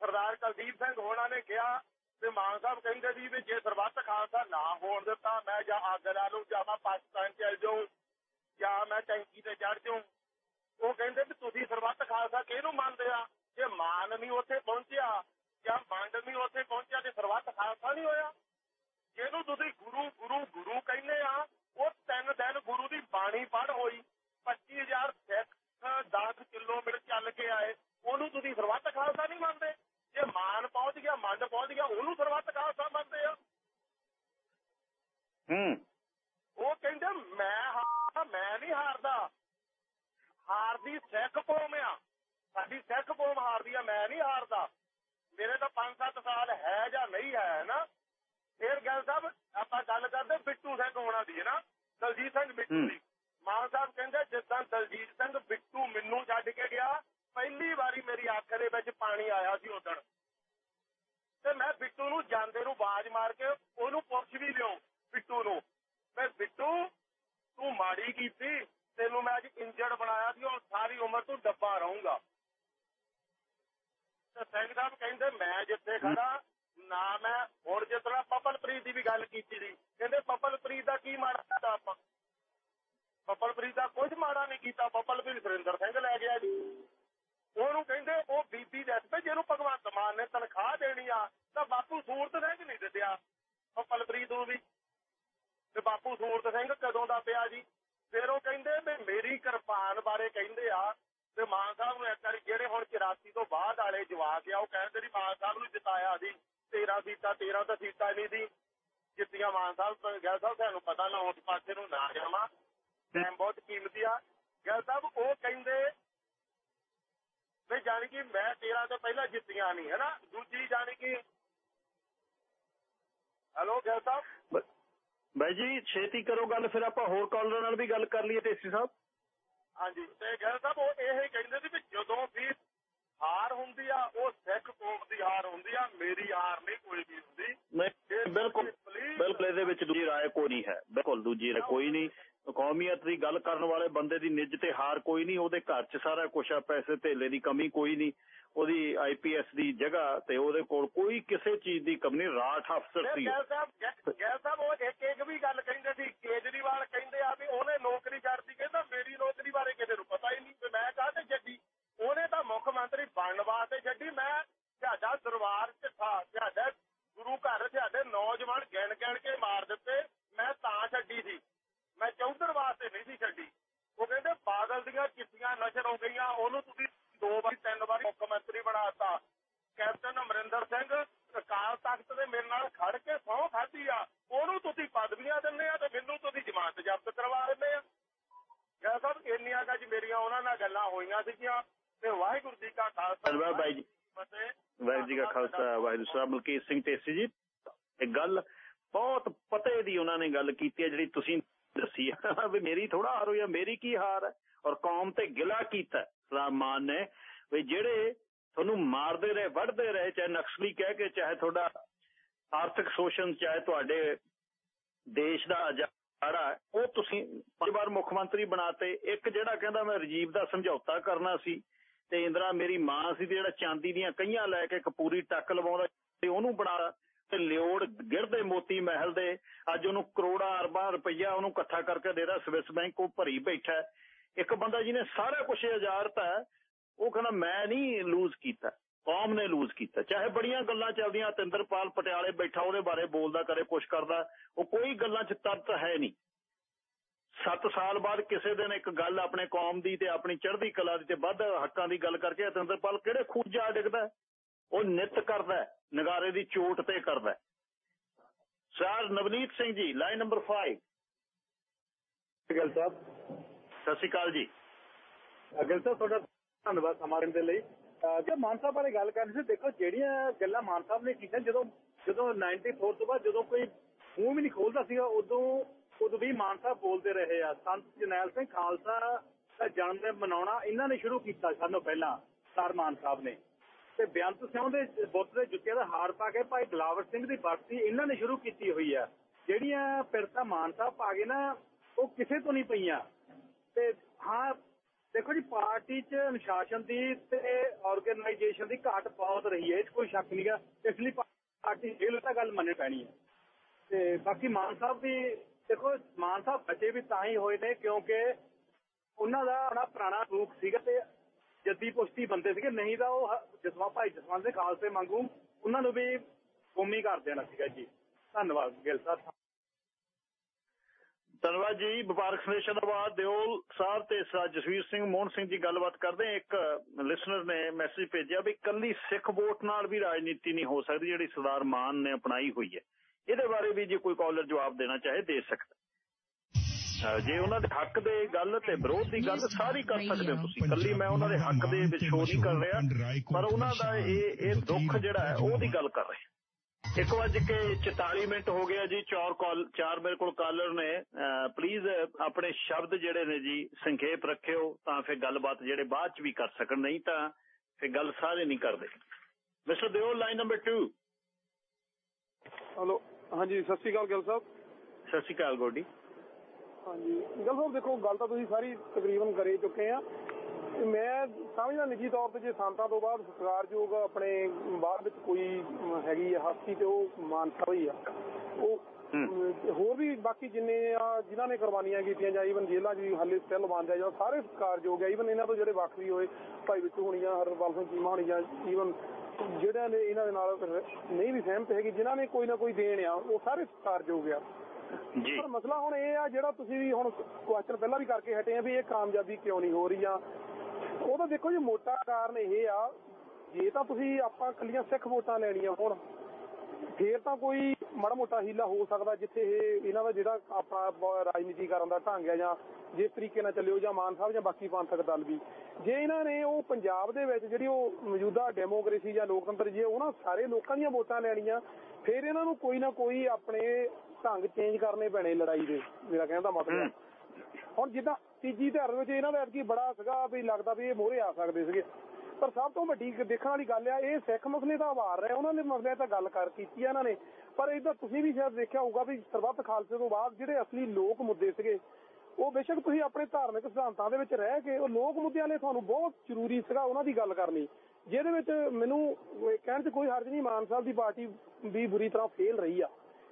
ਸਰਦਾਰ ਕੁਲਦੀਪ ਸਿੰਘ ਹੋਣਾ ਨੇ ਕਿਹਾ ਤੇ ਮਾਨ ਸਾਹਿਬ ਕਹਿੰਦੇ ਸੀ ਵੀ ਜੇ ਸਰਬੱਤ ਖਾਲਸਾ ਨਾ ਹੋਣ ਦਿੱਤਾ ਮੈਂ ਜਾਂ ਅੱਗ ਲਾ ਜਾਂ ਮੈਂ ਪਾਕਿਸਤਾਨ ਚਲ ਜਾਊਂ ਜਾਂ ਮੈਂ ਟੈਂਕੀ ਤੇ ਚੜ ਜਾਊਂ ਉਹ ਕਹਿੰਦੇ ਵੀ ਤੁਸੀਂ ਸਰਬੱਤ ਖਾਲਸਾ ਕਿਹਨੂੰ ਮੰਨਦੇ ਆ? ਜੇ ਮਾਨ ਨਹੀਂ ਉੱਥੇ ਪਹੁੰਚਿਆ ਜਾਂ ਮੰਡ ਨਹੀਂ ਉੱਥੇ ਪਹੁੰਚਿਆ ਤੇ ਸਰਬੱਤ ਖਾਲਸਾ ਨਹੀਂ ਹੋਇਆ? ਜਿਹਨੂੰ ਤੁਸੀਂ ਗੁਰੂ ਗੁਰੂ ਗੁਰੂ ਕਹਿੰਦੇ ਆ ਉਹ ਤਿੰਨ ਦਿਨ ਗੁਰੂ ਦੀ ਬਾਣੀ ਪੜ੍ਹ ਹੋਈ 25000 ਸਿੱਖ 10 ਕਿਲੋਮੀਟਰ ਚੱਲ ਕੇ ਆਏ ਉਹਨੂੰ ਤੁਸੀਂ ਸਰਬੱਤ ਖਾਲਸਾ ਨਹੀਂ ਮੰਨਦੇ? ਜੇ ਮਾਨ ਪਹੁੰਚ ਗਿਆ ਮੰਡ ਪਹੁੰਚ ਗਿਆ ਉਹਨੂੰ ਸਰਬੱਤ ਖਾਲਸਾ ਮੰਨਦੇ ਆ? ਹੂੰ। ਉਹ ਕਹਿੰਦੇ ਮੈਂ ਹਾਰਦਾ ਮੈਂ ਨਹੀਂ ਹਾਰਦਾ। ਹਾਰਦੀ ਸਿੱਖ ਕੌਮ ਆ। ਸਾਡੀ ਸਿੱਖ ਕੌਮ ਹਾਰਦੀ ਆ ਮੈਂ ਨਹੀਂ ਹਾਰਦਾ। ਮੇਰੇ ਤਾਂ 5-7 ਸਾਲ ਹੈ ਜਾਂ ਨਹੀਂ ਹੈ ਨਾ। ਫੇਰ ਗੱਲ ਸਾਹਿਬ ਆਪਾਂ ਗੱਲ ਕਰਦੇ ਬਿੱਟੂ ਸਿੰਘ ਹੋਣਾ ਦੀ ਹੈ ਨਾ ਦਲਜੀਤ ਸਿੰਘ ਬਿੱਟੂ ਦੀ। ਮਾਨ ਸਾਹਿਬ ਕਹਿੰਦੇ ਜਿੱਦਾਂ ਦਲਜੀਤ ਸਿੰਘ ਬਿੱਟੂ ਮੈਨੂੰ ਛੱਡ ਕੇ ਗਿਆ ਪਹਿਲੀ ਵਾਰੀ ਮੇਰੀ ਅੱਖ ਦੇ ਵਿੱਚ ਪਾਣੀ ਆਇਆ ਸੀ ਉਦੋਂ। ਤੇ ਮੈਂ ਬਿੱਟੂ ਨੂੰ ਜਾਂਦੇ ਨੂੰ ਬਾਜ਼ ਮਾਰ ਕੇ ਉਹਨੂੰ ਪੁੱਛ ਵੀ ਲਿਓ ਬਿੱਟੂ ਨੂੰ। ਮੈਂ ਬਿੱਟੂ ਤੂੰ ਮਾੜੀ ਕੀਤੀ। ਤੈਨੂੰ ਮੈਂ ਅੱਜ ਇੰਜਰਡ ਬਣਾਇਆ ਸੀ ਉਹ ਸਾਰੀ ਉਮਰ ਤੂੰ ਡੱਬਾ ਰਹੂੰਗਾ। ਤੇ ਸਿੰਘ ਸਾਹਿਬ ਕਹਿੰਦੇ, ਮੈਂ ਜਿੱਥੇ ਖੜਾ ਨਾ ਮੈਂ, ਹੁਣ ਜਿਸ ਤਰ੍ਹਾਂ ਪਪਲਪ੍ਰੀਤ ਦੀ ਵੀ ਗੱਲ ਕੀਤੀ ਸੀ, ਕਹਿੰਦੇ ਪਪਲਪ੍ਰੀਤ ਦਾ ਕੀ ਮਾੜਾ ਕੀਤਾ ਆਪਾਂ? ਪਪਲਪ੍ਰੀਤ ਦਾ ਕੁਝ ਮਾੜਾ ਨਹੀਂ ਕੀਤਾ ਪਪਲਪ੍ਰੀਤ ਸੁਰਿੰਦਰ ਸਿੰਘ ਲੈ ਗਿਆ ਜੀ। ਉਹਨੂੰ ਕਹਿੰਦੇ, ਉਹ ਬੀਬੀ ਦੇ ਹੱਥ ਜਿਹਨੂੰ ਭਗਵੰਤ ਮਾਨ ਨੇ ਤਨਖਾਹ ਦੇਣੀ ਆ, ਤਾਂ ਬਾਪੂ ਸੂਰਤ ਸਿੰਘ ਨਹੀਂ ਦਿੱਤਿਆ। ਪਪਲਪ੍ਰੀਤ ਨੂੰ ਵੀ। ਤੇ ਬਾਪੂ ਸੂਰਤ ਸਿੰਘ ਕਦੋਂ ਦਾ ਪਿਆ ਜੀ? ਫਿਰ ਉਹ ਕਹਿੰਦੇ ਵੀ ਮੇਰੀ ਕਿਰਪਾਨ ਬਾਰੇ ਕਹਿੰਦੇ ਆ ਤੇ ਮਾਨ ਸਾਹਿਬ ਨੂੰ ਇੱਕ ਵਾਰੀ ਜਿਹੜੇ ਹੁਣ 84 ਤੋਂ ਬਾਅਦ ਵਾਲੇ ਜਵਾਕ ਆ, ਉਹ ਕਹਿੰਦੇ ਵੀ ਮਾਨ ਸਾਹਿਬ ਨੂੰ ਜਿਤਾਇਆ ਸੀ 13 ਸੀਟਾਂ 13 ਤਾਂ ਸੀਟਾਂ ਨਹੀਂ ਦੀ ਜਿੱਤੀਆਂ ਮਾਨ ਸਾਹਿਬ ਗੱਲ ਸਾਹਿਬ ਸਾਨੂੰ ਪਤਾ ਨਾ ਉਸ ਪਾਸੇ ਨੂੰ ਨਾ ਜਾਵਾਂ ਟਾਈਮ ਬਹੁਤ ਕੀਮਤੀ ਆ। ਗੱਲ ਸਾਹਿਬ ਉਹ ਕਹਿੰਦੇ ਵੀ ਜਾਣੀ ਕਿ ਮੈਂ 13 ਤੋਂ ਪਹਿਲਾਂ ਜਿੱਤੀਆਂ ਨਹੀਂ, ਹੈਨਾ? ਦੂਜੀ ਜਾਣੀ ਕਿ ਹੈਲੋ ਗੱਲ ਸਾਹਿਬ? ਬਾਈ ਜੀ ਛੇਤੀ ਕਰੋ ਗੱਲ ਫਿਰ ਆਪਾਂ ਹੋਰ ਕਾਲਰ ਨਾਲ ਵੀ ਗੱਲ ਕਰ ਲਈਏ ਟੇਸੀ ਸਾਹਿਬ। ਹਾਂਜੀ ਤੇ ਗੱਲ ਸਾਹਿਬ ਉਹ ਇਹ ਕਹਿੰਦੇ ਸੀ ਵੀ ਜਦੋਂ ਵੀ ਹਾਰ ਹੁੰਦੀ ਆ ਉਹ ਸਿੱਖ ਕੌਮ ਦੀ ਹਾਰ ਹੁੰਦੀ ਆ ਮੇਰੀ ਹਾਰ ਨਹੀਂ ਕੋਈ ਵੀ ਹੁੰਦੀ। ਬਿਲਕੁਲ ਬਿਲਕੁਲ ਇਹਦੇ ਵਿੱਚ ਦੂਜੀ ਰਾਏ ਕੋਈ ਨਹੀਂ ਹੈ। ਬਿਲਕੁਲ ਦੂਜੀ ਰਾਏ ਕੋਈ ਨਹੀਂ। ਕੌਮੀਅਤ ਦੀ ਗੱਲ ਕਰਨ ਵਾਲੇ ਬੰਦੇ ਦੀ ਨਿੱਜ ਤੇ ਹਾਰ ਕੋਈ ਨਹੀਂ ਉਹਦੇ ਘਰ 'ਚ ਸਾਰਾ ਕੁਝ ਆ ਪੈਸੇ ਧੇਲੇ ਦੀ ਕਮੀ ਕੋਈ ਨਹੀਂ। ਉਹਦੀ ਆਈਪੀਐਸ ਦੀ ਜਗ੍ਹਾ ਤੇ ਉਹਦੇ ਕੋਲ ਕੋਈ ਕਿਸੇ ਚੀਜ਼ ਦੀ ਕਮੀ ਨਹੀਂ ਰਾਠ ਅਫਸਰ ਸੀ ਗੈਲ ਸਾਹਿਬ ਗੈਲ ਸਾਹਿਬ ਉਹ ਇੱਕ ਇੱਕ ਵੀ ਗੱਲ ਕਹਿੰਦੇ ਸੀ ਕੇਜਰੀਵਾਲ ਕਹਿੰਦੇ ਆ ਵੀ ਉਹਨੇ ਨੌਕਰੀ ਛੱਡਤੀ ਕਹਿੰਦਾ ਮੇਰੀ ਨੌਕਰੀ ਬਾਰੇ ਕਿਸੇ ਨੂੰ ਪਤਾ ਹੀ ਨਹੀਂ ਤੇ ਮੈਂ ਕਾਹਤੇ ਛੱਡੀ? ਉਹਨੇ ਤਾਂ ਮੁੱਖ ਮੰਤਰੀ ਬਣਨ ਵਾਸਤੇ ਛੱਡੀ ਮੈਂ ਤੁਹਾਡਾ ਦਰਬਾਰ ਚ ਥਾ ਤੁਹਾਡਾ ਗੁਰੂ ਘਰ ਤੁਹਾਡੇ ਨੌਜਵਾਨ ਗਿਣ ਗਿਣ ਕੇ ਮਾਰ ਦਿੱਤੇ ਮੈਂ ਤਾਂ ਛੱਡੀ ਸੀ। ਮੈਂ ਚੌਧਰ ਵਾਸਤੇ ਨਹੀਂ ਸੀ ਛੱਡੀ। ਉਹ ਕਹਿੰਦੇ ਬਾਦਲ ਦੀਆਂ ਚਿੱਠੀਆਂ ਨਸ਼ਰ ਹੋ ਗਈਆਂ ਉਹਨੂੰ ਤੁਸੀਂ ਦੋ ਵਾਰੀ ਤਿੰਨ ਵਾਰੀ ਮੁੱਖ ਮੰਤਰੀ ਬਣਾਤਾ। ਕੈਪਟਨ ਅਮਰਿੰਦਰ ਸਿੰਘ ਅਕਾਲ ਤਖਤ ਦੇ ਮੇਰੇ ਨਾਲ ਖੜ ਕੇ ਸਹੁੰ ਖਾਧੀ ਆ। ਉਹਨੂੰ ਤੁਸੀਂ ਪਦਵੀਆਂ ਦਿੰਦੇ ਆ ਤੇ ਮੈਨੂੰ ਤੁਸੀਂ ਜ਼ਮਾਨਤ ਜ਼ਬਤ ਕਰਵਾ ਦਿੰਦੇ ਆ। ਗਿਆ ਸਾਹਿਬ ਇੰਨੀਆਂ ਅੱਜ ਮੇਰੀਆਂ ਉਹਨਾਂ ਨਾਲ ਗੱਲਾਂ ਹੋਈਆਂ ਸੀਗੀਆਂ ਤੇ ਵਾਹਿਗੁਰੂ ਜੀ ਕਾ ਖਾਲਸਾ। ਬਾਈ ਜੀ। ਵਾਹਿਗੁਰੂ ਜੀ ਕਾ ਖਾਲਸਾ ਵਾਹਿਗੁਰੂ ਸਾਹਿਬ ਮਲਕੀਤ ਸਿੰਘ ਟੇਸੀ ਜੀ। ਇਹ ਗੱਲ ਬਹੁਤ ਪਤੇ ਦੀ ਉਹਨਾਂ ਨੇ ਗੱਲ ਕੀਤੀ ਹੈ ਜਿਹੜੀ ਤੁਸੀਂ ਦੱਸੀ ਹੈ ਵੀ ਮੇਰੀ ਥੋੜਾ ਹਾਰ ਹੋਈ ਮੇਰੀ ਕੀ ਹਾਰ ਹੈ ਔਰ ਕੌਮ ਤੇ ਗਿਲਾ ਕੀਤਾ। ਮਾਨ ਨੇ ਵੀ ਜਿਹੜੇ ਤੁਹਾਨੂੰ ਮਾਰਦੇ ਰਹੇ, ਵੱਢਦੇ ਰਹੇ, ਚਾਹੇ ਨਕਸਲੀ ਕਹਿ ਕੇ, ਚਾਹੇ ਤੁਹਾਡਾ ਆਰਥਿਕ ਸ਼ੋਸ਼ਣ, ਚਾਹੇ ਤੁਹਾਡੇ ਦੇਸ਼ ਦਾ ਅਜਾੜਾ ਉਹ ਤੁਸੀਂ ਪੰਜ ਮੁੱਖ ਮੰਤਰੀ ਬਣਾਤੇ। ਇੱਕ ਜਿਹੜਾ ਕਹਿੰਦਾ ਮੈਂ ਰਜੀਵ ਦਾ ਸਮਝੌਤਾ ਕਰਨਾ ਸੀ ਤੇ ਇੰਦਰਾ ਮੇਰੀ ਮਾਂ ਸੀ ਤੇ ਜਿਹੜਾ ਚਾਂਦੀ ਦੀਆਂ ਕਈਆਂ ਲੈ ਕੇ ਇੱਕ ਪੂਰੀ ਟੱਕ ਲਵਾਉਂਦਾ ਤੇ ਉਹਨੂੰ ਬਣਾ ਤੇ ਲਿਓੜ ਗਿਰਦੇ ਮੋਤੀ ਮਹਿਲ ਦੇ, ਅੱਜ ਉਹਨੂੰ ਕਰੋੜਾਂ ਅਰਬਾਂ ਰੁਪਈਆ ਉਹਨੂੰ ਇਕੱਠਾ ਕਰਕੇ ਦੇ ਰਿਹਾ, ਸਵਿਸ ਬੈਂਕ, ਉਹ ਭਰੀ ਬੈਠਾ ਇੱਕ ਬੰਦਾ ਜਿਹਨੇ ਸਾਰਾ ਕੁਝ ਉਜਾੜਤਾ ਹੈ, ਉਹ ਕਹਿੰਦਾ ਮੈਂ ਨਹੀਂ ਲੂਜ਼ ਕੀਤਾ। ਕੌਮ ਨੇ ਲੂਜ਼ ਕੀਤਾ। ਚਾਹੇ ਬੜੀਆਂ ਗੱਲਾਂ ਚੱਲਦੀਆਂ ਅਤਿੰਦਰਪਾਲ ਪਟਿਆਲੇ ਬੈਠਾ ਉਹਦੇ ਬਾਰੇ ਬੋਲਦਾ ਕਰੇ ਕੁਝ ਕਰਦਾ ਉਹ ਕੋਈ ਗੱਲਾਂ 'ਚ ਤਰਤ ਹੈ ਨਹੀਂ। 7 ਸਾਲ ਬਾਅਦ ਕਿਸੇ ਦਿਨ ਇੱਕ ਗੱਲ ਆਪਣੇ ਕੌਮ ਦੀ ਤੇ ਆਪਣੀ ਚੜ੍ਹਦੀ ਕਲਾ ਦੀ ਤੇ ਵੱਧ ਹੱਕਾਂ ਦੀ ਗੱਲ ਕਰਕੇ ਤਿੰਦਰਪਾਲ ਕਿਹੜੇ ਖੂਜਾ ਡਿੱਗਦਾ ਉਹ ਨਿਤ ਕਰਦਾ ਨਗਾਰੇ ਦੀ ਚੋਟ ਤੇ ਕਰਦਾ sir Navneet Singh ji line number 5 ਗੱਲ ਸਾਹਿਬ। ਸਤਿ ਸ਼੍ਰੀ ਅਕਾਲ ਜੀ। ਅਗਲ ਸਾਹਿਬ, ਤੁਹਾਡਾ ਧੰਨਵਾਦ ਸਮਾਂ ਦੇ ਲਈ। ਜੇ ਮਾਨ ਸਾਹਿਬ ਬਾਰੇ ਗੱਲ ਕਰਨੀ ਸੀ, ਦੇਖੋ ਜਿਹੜੀਆਂ ਗੱਲਾਂ ਮਾਨ ਸਾਹਿਬ ਨੇ ਕੀਤੀਆਂ, ਜਦੋਂ ਜਦੋਂ 94 ਤੋਂ ਬਾਅਦ ਜਦੋਂ ਕੋਈ ਮੂੰਹ ਵੀ ਨਹੀਂ ਖੋਲਦਾ ਸੀਗਾ, ਉਦੋਂ ਉਦੋਂ ਵੀ ਮਾਨ ਸਾਹਿਬ ਬੋਲਦੇ ਰਹੇ ਆ। ਸੰਤ ਜਨੈਲ ਸਿੰਘ ਖਾਲਸਾ ਦਾ ਜਨਮ ਦਿਨ ਮਨਾਉਣਾ ਇਹਨਾਂ ਨੇ ਸ਼ੁਰੂ ਕੀਤਾ ਸਾਨੂੰ ਪਹਿਲਾਂ, ਸਰ ਮਾਨ ਸਾਹਿਬ ਨੇ। ਤੇ ਬੇਅੰਤ ਸਿੰਘ ਦੇ ਬੁੱਤ ਦੇ ਜੁੱਤੀਆਂ ਦਾ ਹਾਰ ਪਾ ਕੇ ਭਾਈ ਬਲਾਵਰ ਸਿੰਘ ਦੀ ਬਰਸੀ ਇਹਨਾਂ ਨੇ ਸ਼ੁਰੂ ਕੀਤੀ ਹੋਈ ਆ। ਜਿਹੜੀਆਂ ਪਿਰਤਾ ਮਾਨ ਸਾਹਿਬ ਪਾ ਗਏ ਨਾ, ਉਹ ਕਿਸੇ ਤੋਂ ਨਹੀਂ ਪਈਆਂ। ਤੇ ਹਾਂ, ਦੇਖੋ ਜੀ, ਪਾਰਟੀ 'ਚ ਅਨੁਸ਼ਾਸਨ ਦੀ ਤੇ ਆਰਗੇਨਾਈਜੇਸ਼ਨ ਦੀ ਘਾਟ ਬਹੁਤ ਰਹੀ ਹੈ, ਇਹ 'ਚ ਕੋਈ ਸ਼ੱਕ ਨਹੀਂ ਹੈ ਇਸ ਲਈ ਪਾਰਟੀ ਜੇਲ੍ਹ ਤਾਂ ਗੱਲ ਮੰਨਣੀ ਪੈਣੀ ਹੈ। ਤੇ ਬਾਕੀ ਮਾਨ ਸਾਹਿਬ ਵੀ, ਦੇਖੋ, ਮਾਨ ਸਾਹਿਬ ਬਚੇ ਵੀ ਤਾਂ ਹੀ ਹੋਏ ਨੇ, ਕਿਉਂਕਿ ਉਹਨਾਂ ਦਾ ਆਪਣਾ ਪੁਰਾਣਾ ਰੂਪ ਸੀਗਾ ਤੇ ਜੱਦੀ ਪੁਸ਼ਤੀ ਬੰਦੇ ਸੀਗੇ, ਨਹੀਂ ਤਾਂ ਉਹ ਹ- ਜਸਵਾ ਭਾਈ ਜਸਵੰਤ ਸਿੰਘ ਖਾਲਸੇ ਮੰਗੂ ਉਹਨਾਂ ਨੂੰ ਵੀ ਗੁੰਮੀ ਕਰ ਦੇਣਾ ਸੀਗਾ ਜੀ। ਧੰਨਵਾਦ ਗਿੱਲ ਸਾਹਿਬ। ਧੰਨਵਾਦ ਜੀ। ਵਪਾਰਕ ਸੰਦੇਸ਼ਾਬਾਦ ਦਿਓਲ ਸਾਹਿਬ ਤੇ ਸਰ ਜਸਵੀਰ ਸਿੰਘ ਮੋਹਨ ਸਿੰਘ ਜੀ ਗੱਲਬਾਤ ਕਰਦੇ। ਇੱਕ ਲਿਸਨਰ ਨੇ ਮੈਸੇਜ ਭੇਜਿਆ ਵੀ ਕੱਲੀ ਸਿੱਖ ਵੋਟ ਨਾਲ ਵੀ ਰਾਜਨੀਤੀ ਨਹੀਂ ਹੋ ਸਕਦੀ ਜਿਹੜੀ ਸਰਦਾਰ ਮਾਨ ਨੇ ਅਪਣਾਈ ਹੋਈ ਹੈ। ਇਹਦੇ ਬਾਰੇ ਵੀ ਜੇ ਕੋਈ ਕਾਲਰ ਜਵਾਬ ਦੇਣਾ ਚਾਹੇ ਦੇ ਸਕਦਾ। ਜੇ ਉਹਨਾਂ ਦੇ ਹੱਕ ਦੇ ਗੱਲ ਤੇ ਵਿਰੋਧ ਦੀ ਗੱਲ ਸਾਰੀ ਕਰ ਸਕਦੇ ਹੋ ਤੁਸੀਂ। ਕੱਲੀ ਮੈਂ ਉਹਨਾਂ ਦੇ ਹੱਕ ਦੇ ਵਿੱਚ ਸ਼ੋਅ ਨਹੀਂ ਕਰ ਰਿਹਾ ਪਰ ਉਹਨਾਂ ਦਾ ਇਹ ਇਹ ਦੁੱਖ ਜਿਹੜਾ ਹੈ ਉਹਦੀ ਗੱਲ ਕਰ ਰਹੇ ਇੱਕ ਵਜ ਕੇ 44 ਮਿੰਟ ਹੋ ਗਿਆ ਜੀ ਚਾਰ ਕਾਲ ਚਾਰ ਮੇਰੇ ਕੋਲ ਕਾਲਰ ਨੇ। ਪਲੀਜ਼ ਆਪਣੇ ਸ਼ਬਦ ਜਿਹੜੇ ਨੇ ਜੀ ਸੰਖੇਪ ਰੱਖਿਓ ਤਾਂ ਫਿਰ ਗੱਲਬਾਤ ਜਿਹੜੇ ਬਾਅਦ ਚ ਵੀ ਕਰ ਸਕਣ ਨਹੀਂ ਤਾਂ ਫਿਰ ਗੱਲ ਸਾਰੇ ਨਹੀਂ ਕਰਦੇ। ਮਿਸਟਰ ਦਿਓ ਲਾਈਨ ਨੰਬਰ 2 ਹਲੋ ਹਾਂਜੀ ਸਤਿ ਸ਼੍ਰੀ ਅਕਾਲ ਗਿੱਲ ਸਾਹਿਬ। ਸਤਿ ਸ਼੍ਰੀ ਅਕਾਲ ਗੋਡੀ। ਹਾਂਜੀ। ਗੱਲ ਸਾਹਿਬ ਦੇਖੋ ਗੱਲ ਤਾਂ ਤੁਸੀਂ ਸਾਰੀ ਤਕਰੀਬਨ ਕਰੇ ਚੁੱਕੇ ਆ। ਮੈਂ ਸਮਝਦਾ ਨਿੱਜੀ ਤੌਰ ਤੇ ਜੇ ਸੰਤਾਂ ਤੋਂ ਬਾਅਦ ਸਤਿਕਾਰਯੋਗ ਆਪਣੇ ਬਾਅਦ ਵਿੱਚ ਕੋਈ ਹੈਗੀ ਆ ਹਸਤੀ ਤੇ ਉਹ ਮਾਨਸਾ ਹੀ ਆ ਉਹ ਹੋਰ ਵੀ ਬਾਕੀ ਜਿੰਨੇ ਆ ਜਿਨ੍ਹਾਂ ਨੇ ਕੁਰਬਾਨੀਆਂ ਕੀਤੀਆਂ ਜਾਂ ਈਵਨ ਜੇਲ੍ਹਾਂ 'ਚ ਵੀ ਹਾਲੇ ਸਟਿਲ ਬੰਦ ਆ ਜਾਂ ਸਾਰੇ ਸਤਿਕਾਰਯੋਗ ਆ ਈਵਨ ਇਹਨਾਂ ਤੋਂ ਜਿਹੜੇ ਵੱਖਰੀ ਹੋਏ ਭਾਈ ਵਿੱਚੋਂ ਹੋਣੀਆਂ ਹਰਪਾਲ ਸਿੰਘ ਚੀਮਾ ਹੋਣੀਆਂ ਈਵਨ ਜਿਹੜਿਆਂ ਨੇ ਇਹਨਾਂ ਦੇ ਨਾਲ ਨਹੀਂ ਵੀ ਸਹਿਮਤ ਹੈਗੇ ਜਿਨ੍ਹਾਂ ਨੇ ਕੋਈ ਨਾ ਕੋਈ ਦੇਣ ਆ ਉਹ ਸਾਰੇ ਸਤਿਕਾਰਯੋਗ ਆ। ਜੀ। ਪਰ ਮਸਲਾ ਹੁਣ ਇਹ ਆ ਜਿਹੜਾ ਤੁਸੀਂ ਵੀ ਹੁਣ ਕੁਐਸਚਨ ਪਹਿਲਾਂ ਵੀ ਕਰਕੇ ਹਟੇ ਆ ਵੀ ਇਹ ਕਾਮਯਾਬੀ ਕਿਉਂ ਨਹੀਂ ਹੋ ਰਹੀ ਆ ਉਹਦਾ ਦੇਖੋ ਜੀ ਮੋਟਾ ਕਾਰਨ ਇਹ ਆ ਜੇ ਤਾਂ ਤੁਸੀਂ ਆਪਾਂ ਕੱਲੀਆਂ ਸਿੱਖ ਵੋਟਾਂ ਲੈਣੀਆਂ ਹੁਣ ਫੇਰ ਤਾਂ ਕੋਈ ਮਾੜਾ ਮੋਟਾ ਹੀਲਾ ਹੋ ਸਕਦਾ ਜਿੱਥੇ ਇਹ ਇਹਨਾਂ ਦਾ ਜਿਹੜਾ ਆਪਣਾ ਬ- ਰਾਜਨੀਤੀ ਕਰਨ ਦਾ ਢੰਗ ਹੈ ਜਾਂ ਜਿਸ ਤਰੀਕੇ ਨਾਲ ਚੱਲਿਓ ਜਾਂ ਮਾਨ ਸਾਹਿਬ ਜਾਂ ਬਾਕੀ ਪੰਥਕ ਦਲ ਵੀ ਜੇ ਇਹਨਾਂ ਨੇ ਉਹ ਪੰਜਾਬ ਦੇ ਵਿੱਚ ਜਿਹੜੀ ਉਹ ਮੌਜੂਦਾ ਡੈਮੋਕ੍ਰੇਸੀ ਜਾਂ ਲੋਕਤੰਤਰ ਜੇ ਉਹਨਾਂ ਸਾਰੇ ਲੋਕਾਂ ਦੀਆਂ ਵੋਟਾਂ ਲੈਣੀਆਂ ਫਿਰ ਇਹਨਾਂ ਨੂੰ ਕੋਈ ਨਾ ਕੋਈ ਆਪਣੇ ਢੰਗ ਚੇਂਜ ਕਰਨੇ ਪੈਣੇ ਲੜਾਈ ਦੇ ਮੇਰਾ ਕਹਿਣ ਦਾ ਮਤਲਬ। ਹੁਣ ਜਿੱਦਾਂ ਤੀਜੀ ਧਿਰ ਵਿੱਚ ਇਹਨਾਂ ਦਾ ਐਤਕੀ ਬੜਾ ਸੀਗਾ ਵੀ ਲੱਗਦਾ ਵੀ ਇਹ ਮੋਹਰੇ ਆ ਸਕਦੇ ਸੀਗੇ। ਪਰ ਸਭ ਤੋਂ ਵੱਡੀ ਦੇਖਣ ਵਾਲੀ ਗੱਲ ਆ, ਇਹ ਸਿੱਖ ਮਸਲੇ ਦਾ ਵਾਰ ਰਹੇ ਉਹਨਾਂ ਦੇ ਮਸਲੇ ਤਾਂ ਗੱਲ ਕਰ ਕੀਤੀ ਆ ਇਹਨਾਂ ਨੇ। ਪਰ ਇਹਦਾ ਤੁਸੀਂ ਵੀ ਸ਼ਾਇਦ ਦੇਖਿਆ ਹੋਊਗਾ ਵੀ ਸਰਬੱਤ ਖਾਲਸੇ ਤੋਂ ਬਾਅਦ ਜਿਹੜੇ ਅਸਲੀ ਲੋਕ ਮੁੱਦੇ ਸੀਗੇ, ਉਹ ਬੇਸ਼ੱਕ ਤੁਸੀਂ ਆਪਣੇ ਧਾਰਮਿਕ ਸਿਧਾਂਤਾਂ ਦੇ ਵਿੱਚ ਰਹਿ ਕੇ ਉਹ ਲੋਕ ਮੁੱਦਿਆਂ ਨੇ ਤੁਹਾਨੂੰ ਬਹੁਤ ਜ਼ਰੂਰੀ ਸੀਗਾ ਉਹਨਾਂ ਦੀ ਗੱਲ ਕਰਨੀ। ਜਿਹਦੇ ਵਿੱਚ ਮੈਨੂੰ ਕਹਿਣ 'ਚ ਕੋਈ ਹਰਜ ਨਹੀਂ, ਮਾਨ ਸਾਹਿਬ ਦੀ ਪਾਰਟੀ ਵੀ ਬੁਰੀ ਤਰ੍ਹਾਂ ਫੇਲ ਰਹੀ ਆ।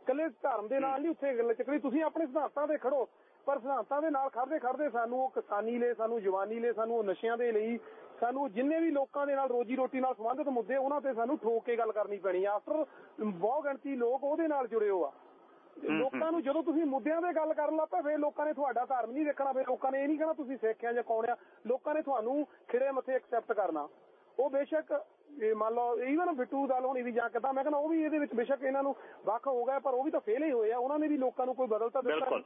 ਕੱਲੇ ਧਰਮ ਦੇ ਨਾਲ ਨਹੀਂ, ਉੱਥੇ ਗੱਲ ਚੱਕਣੀ ਤੁਸੀਂ ਆਪਣੇ ਸਿਧਾਂਤਾਂ ਤੇ ਖੜੋ। ਪਰ ਸਿਧਾਂਤਾਂ ਦੇ ਨਾਲ ਖੜਦੇ ਖੜਦੇ ਸਾਨੂੰ ਉਹ ਕਿਸਾਨੀ ਲਈ ਸਾਨੂੰ ਜਵਾਨੀ ਲਈ ਸਾਨੂੰ ਉਹ ਨਸ਼ਿਆਂ ਦੇ ਲਈ ਸਾਨੂੰ ਜਿੰਨੇ ਵੀ ਲੋਕਾਂ ਦੇ ਨਾਲ ਰੋਜੀ ਰੋਟੀ ਨਾਲ ਸੰਬੰਧਿਤ ਮੁੱਦੇ ਉਹਨਾਂ ਤੇ ਸਾਨੂੰ ਠੋਕ ਕੇ ਗੱਲ ਕਰਨੀ ਪੈਣੀ ਆ। ਆਫਟਰ ਬਹੁਤ ਗਿਣਤੀ ਲੋਕ ਉਹਦੇ ਨਾਲ ਜੁੜੇ ਹੋ ਆ ਲੋਕਾਂ ਨੂੰ ਜਦੋਂ ਤੁਸੀਂ ਮੁੱਦਿਆਂ ਤੇ ਗੱਲ ਕਰਨ ਲੱਗ ਪਏ ਫਿਰ ਲੋਕਾਂ ਨੇ ਤੁਹਾਡਾ ਧਰਮ ਨਹੀਂ ਦੇਖਣਾ ਫਿਰ ਲੋਕਾਂ ਨੇ ਇਹ ਨਹੀਂ ਕਹਿਣਾ ਤੁਸੀਂ ਸਿੱਖ ਆ ਜਾਂ ਕੌਣ ਆ। ਲੋਕਾਂ ਨੇ ਤੁਹਾਨੂੰ ਖਿੜੇ ਮੱਥੇ ਐਕਸੈਪਟ ਕਰਨਾ। ਉਹ ਬੇਸ਼ੱਕ ਇਹ ਮੰਨ ਲਓ ਈਵਨ ਬਿੱਟੂ ਦਲ ਹੋਣੀ ਵੀ ਜਾਂ ਕਿਦਾਂ ਮੈਂ ਕਹਿੰਦਾ ਉਹ ਵੀ ਇਹਦੇ ਵਿੱਚ ਬੇਸ਼ੱਕ ਇਹਨਾਂ ਨੂੰ ਵੱਖ ਹੋ ਗਏ ਪਰ ਉਹ ਵੀ ਤਾਂ ਫੇਲ ਹੀ ਹੋਏ ਆ। ਉਹਨਾਂ ਨੇ ਵੀ ਲੋਕਾਂ ਨੂੰ ਕੋਈ ਬਦਲ ਤਾਂ ਦਿੱਤਾ ਬਿਲਕੁਲ।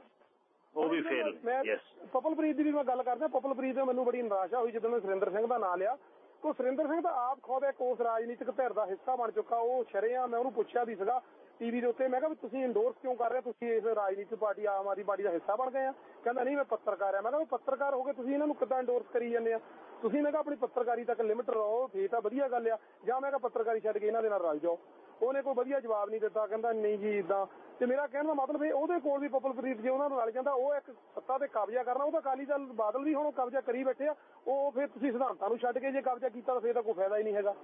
ਉਹ ਵੀ ਫੇਲ ਯੈਸ ਪਪਲਪ੍ਰੀਤ ਦੀ ਵੀ ਮੈਂ ਗੱਲ ਕਰਦਾ ਪਪਲਪ੍ਰੀਤ ਤੋਂ ਮੈਨੂੰ ਬੜੀ ਨਿਰਾਸ਼ਾ ਹੋਈ ਜਦੋਂ ਮੈਂ ਸੁਰਿੰਦਰ ਸਿੰਘ ਦਾ ਨਾਂ ਲਿਆ। ਉਹ ਸੁਰਿੰਦਰ ਸਿੰਘ ਤਾਂ ਆਪ ਖੁਦ ਇੱਕ ਉਸ ਰਾਜਨੀਤਿਕ ਧਿਰ ਦਾ ਹਿੱਸਾ ਬਣ ਚੁੱਕਾ ਉਹ ਸ਼ਰਿਆਂ ਮੈਂ ਉਹਨੂੰ ਪੁੱਛਿਆ ਵੀ ਸੀਗਾ ਟੀਵੀ ਦੇ ਉੱਤੇ। ਮੈਂ ਕਿਹਾ ਵੀ ਤੁਸੀਂ ਇੰਡੋਰਸ ਕਿਉਂ ਕਰ ਰਹੇ ਹੋ? ਤੁਸੀਂ ਇਸ ਰਾਜਨੀਤਿਕ ਪਾਰਟੀ ਆਮ ਆਦਮੀ ਪਾਰਟੀ ਦਾ ਹਿੱਸਾ ਬਣ ਗਏ ਆ। ਕਹਿੰਦਾ ਨਹੀਂ ਮੈਂ ਪੱਤਰਕਾਰ ਆ। ਮੈਂ ਕਿਹਾ ਪੱਤਰਕਾਰ ਹੋ ਕੇ ਤੁਸੀਂ ਇਹਨਾਂ ਨੂੰ ਕਿੱਦਾਂ ਇੰਡੋਰਸ ਕਰੀ ਜਾਂਦੇ ਆ? ਤੁਸੀਂ ਮੈਂ ਕਿਹਾ ਆਪਣੀ ਪੱਤਰਕਾਰੀ ਤੱਕ ਲਿਮਟ ਰਹੋ ਫੇਰ ਤਾਂ ਵਧੀਆ ਗੱਲ ਆ। ਜਾਂ ਮੈਂ ਕਿਹਾ ਪੱਤਰਕਾਰੀ ਛੱਡ ਕੇ ਇਹਨਾਂ ਦੇ ਨਾਲ ਰਲ ਜਾਓ। ਉਹਨੇ ਕੋਈ ਵਧੀਆ ਜਵਾਬ ਨਹੀਂ ਦਿੱਤਾ। ਕਹਿੰਦਾ ਨਹੀਂ ਜੀ ਇਦਾਂ ਤੇ ਮੇਰਾ ਕਹਿਣ ਦਾ ਮਤਲਬ ਇਹ ਉਹਦੇ ਕੋਲ ਵੀ ਪਪਲਪ੍ਰੀਤ ਜੇ ਉਹਨਾਂ ਨੂੰ ਰਲ ਜਾਂਦਾ ਉਹ ਇੱਕ ਸੱਤਾ ਤੇ ਕਬਜ਼ਾ ਕਰਨਾ ਉਹ ਤਾਂ ਅਕਾਲੀ ਦਲ ਬਾਦਲ ਵੀ ਹੁਣ ਕਬਜ਼ਾ ਕਰੀ ਬੈਠੇ ਆ। ਉਹ ਫਿਰ ਤੁਸੀਂ ਸਿਧਾਂਤਾਂ ਨੂੰ ਛੱਡ ਕੇ ਜੇ ਕਬਜ਼ਾ ਕੀਤਾ ਤਾਂ ਫੇਰ ਤਾਂ ਕੋਈ ਫਾਇਦਾ ਹੀ ਨਹੀਂ ਹੈਗਾ।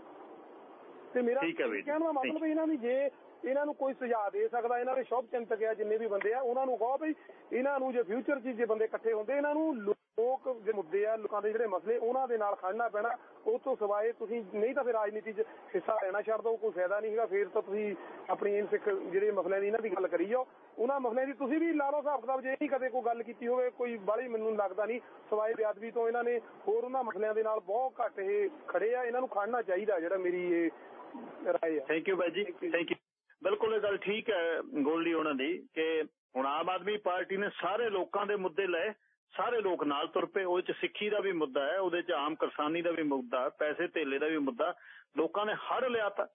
ਤੇ ਮੇਰਾ ਕਹਿਣ ਦਾ ਮਤਲਬ ਇਹਨਾਂ ਦੀ ਜੇ ਇਹਨਾਂ ਨੂੰ ਕੋਈ ਸੁਝਾਅ ਦੇ ਸਕਦਾ, ਇਹਨਾਂ ਦੇ ਸ਼ੁਭ ਚਿੰਤਕ ਆ, ਜਿੰਨੇ ਵੀ ਬੰਦੇ ਆ, ਉਹਨਾਂ ਨੂੰ ਕਹੋ ਵੀ ਇਹਨਾਂ ਨੂੰ ਜੇ ਫਿਊਚਰ 'ਚ ਜੇ ਬੰਦੇ ਇਕੱਠੇ ਹੁੰਦੇ, ਇਹਨਾਂ ਨੂੰ ਲੋਕ ਜੇ ਮੁੱਦੇ ਆ, ਲੋਕਾਂ ਦੇ ਜਿਹੜੇ ਮਸਲੇ, ਉਹਨਾਂ ਦੇ ਨਾਲ ਖੜਨਾ ਪੈਣਾ, ਉਹ ਤੋਂ ਸਿਵਾਏ ਤੁਸੀਂ ਨਹੀਂ ਤਾਂ ਫਿਰ ਰਾਜਨੀਤੀ 'ਚ ਹਿੱਸਾ ਲੈਣਾ ਛੱਡ ਦਿਓ ਕੋਈ ਫਾਇਦਾ ਨਹੀਂ ਹੈਗਾ, ਫਿਰ ਤਾਂ ਤੁਸੀਂ ਆਪਣੀ ਇਨ ਸਿੱਖ ਜਿਹੜੇ ਮਸਲਿਆਂ ਦੀ ਇਹਨਾਂ ਦੀ ਗੱਲ ਕਰੀ ਜਾਓ। ਉਹਨਾਂ ਮਸਲਿਆਂ ਦੀ ਤੁਸੀਂ ਵੀ ਲਾ ਲਓ ਹਿਸਾਬ ਕਿਤਾਬ, ਜੇ ਨਹੀਂ ਕਦੇ ਕੋਈ ਗੱਲ ਕੀਤੀ ਹੋਵੇ, ਕੋਈ ਬਾਹਲੀ ਮੈਨੂੰ ਲੱਗਦਾ ਨਹੀਂ, ਸਵਾਏ ਬੇਅਦਬੀ ਤੋਂ ਇਹਨਾਂ ਨੇ ਹੋਰ ਉਹਨਾਂ ਮਸਲਿਆਂ ਦੇ ਨਾਲ ਬਹੁਤ ਘੱਟ ਇਹ ਖੜੇ ਆ, ਇਹਨਾਂ ਨੂੰ ਖੜਨਾ ਚਾਹੀਦਾ ਜਿਹੜਾ ਮੇਰੀ ਇਹ ਰਾਏ ਆ। ਥੈਂਕ ਯੂ ਬਾਈ ਜੀ। ਥੈਂਕ ਯੂ ਬਿਲਕੁਲ ਇਹ ਗੱਲ ਠੀਕ ਹੈ ਗੋਲਡੀ ਉਹਨਾਂ ਦੀ ਕਿ ਹੁਣ ਆਮ ਆਦਮੀ ਪਾਰਟੀ ਨੇ ਸਾਰੇ ਲੋਕਾਂ ਦੇ ਮੁੱਦੇ ਲਏ ਸਾਰੇ ਲੋਕ ਨਾਲ ਤੁਰ ਪਏ ਉਹਦੇ ਚ ਸਿੱਖੀ ਦਾ ਵੀ ਮੁੱਦਾ ਹੈ ਉਹਦੇ ਚ ਆਮ ਕਿਸਾਨੀ ਦਾ ਵੀ ਮੁੱਦਾ ਪੈਸੇ ਧੇਲੇ ਦਾ ਵੀ ਮੁੱਦਾ ਲੋਕਾਂ ਨੇ ਹਰ ਲਿਆ ਤਾ।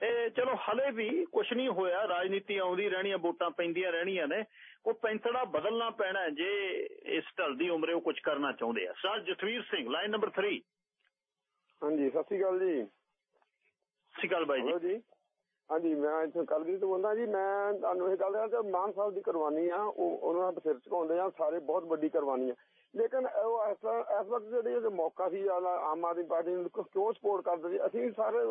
ਇਹ ਚਲੋ ਹਲੇ ਵੀ ਕੁਝ ਨਹੀਂ ਹੋਇਆ ਰਾਜਨੀਤੀ ਆਉਂਦੀ ਰਹਿਣੀਆਂ ਵੋਟਾਂ ਪੈਂਦੀਆਂ ਰਹਿਣੀਆਂ ਨੇ ਉਹ ਪੈਂਤੜਾ ਬਦਲਣਾ ਪੈਣਾ ਜੇ ਇਸ ਢਲਦੀ ਉਮਰੇ ਉਹ ਕੁਝ ਕਰਨਾ ਚਾਹੁੰਦੇ ਆ। Sir Jasvir Singh line number 3 ਹਾਂਜੀ ਸਤਿ ਸ਼੍ਰੀ ਅਕਾਲ ਜੀ। ਸਤਿ ਸ਼੍ਰੀ ਅਕਾਲ ਬਾਈ ਜੀ। ਹਾਂਜੀ, ਮੈਂ ਇੱਥੇ ਕਲਗੀ ਬੋਲਦਾ ਜੀ, ਮੈਂ ਤੁਹਾਨੂੰ ਇਹ ਗੱਲ ਦੱਸਾਂ ਕਿ ਮਾਨ ਸਾਹਿਬ ਦੀ ਕੁਰਬਾਨੀ ਆ, ਉਹ ਉਹਨਾਂ ਦਾ ਸਿਰ ਝੁਕਾਉਂਦੇ ਆ, ਸਾਰੇ ਬਹੁਤ ਵੱਡੀ ਕੁਰਬਾਨੀ ਆ। ਲੇਕਿਨ ਉਹ ਇਸ ਇਸ ਵਕਤ ਜਿਹੜੇ ਇਹ ਮੌਕਾ ਸੀ ਆਮ ਆਦਮੀ ਪਾਰਟੀ ਨੂੰ ਕਿਉਂ ਸਪੋਰਟ ਕਰਦੇ ਸੀ? ਅਸੀਂ ਸਾਰੇ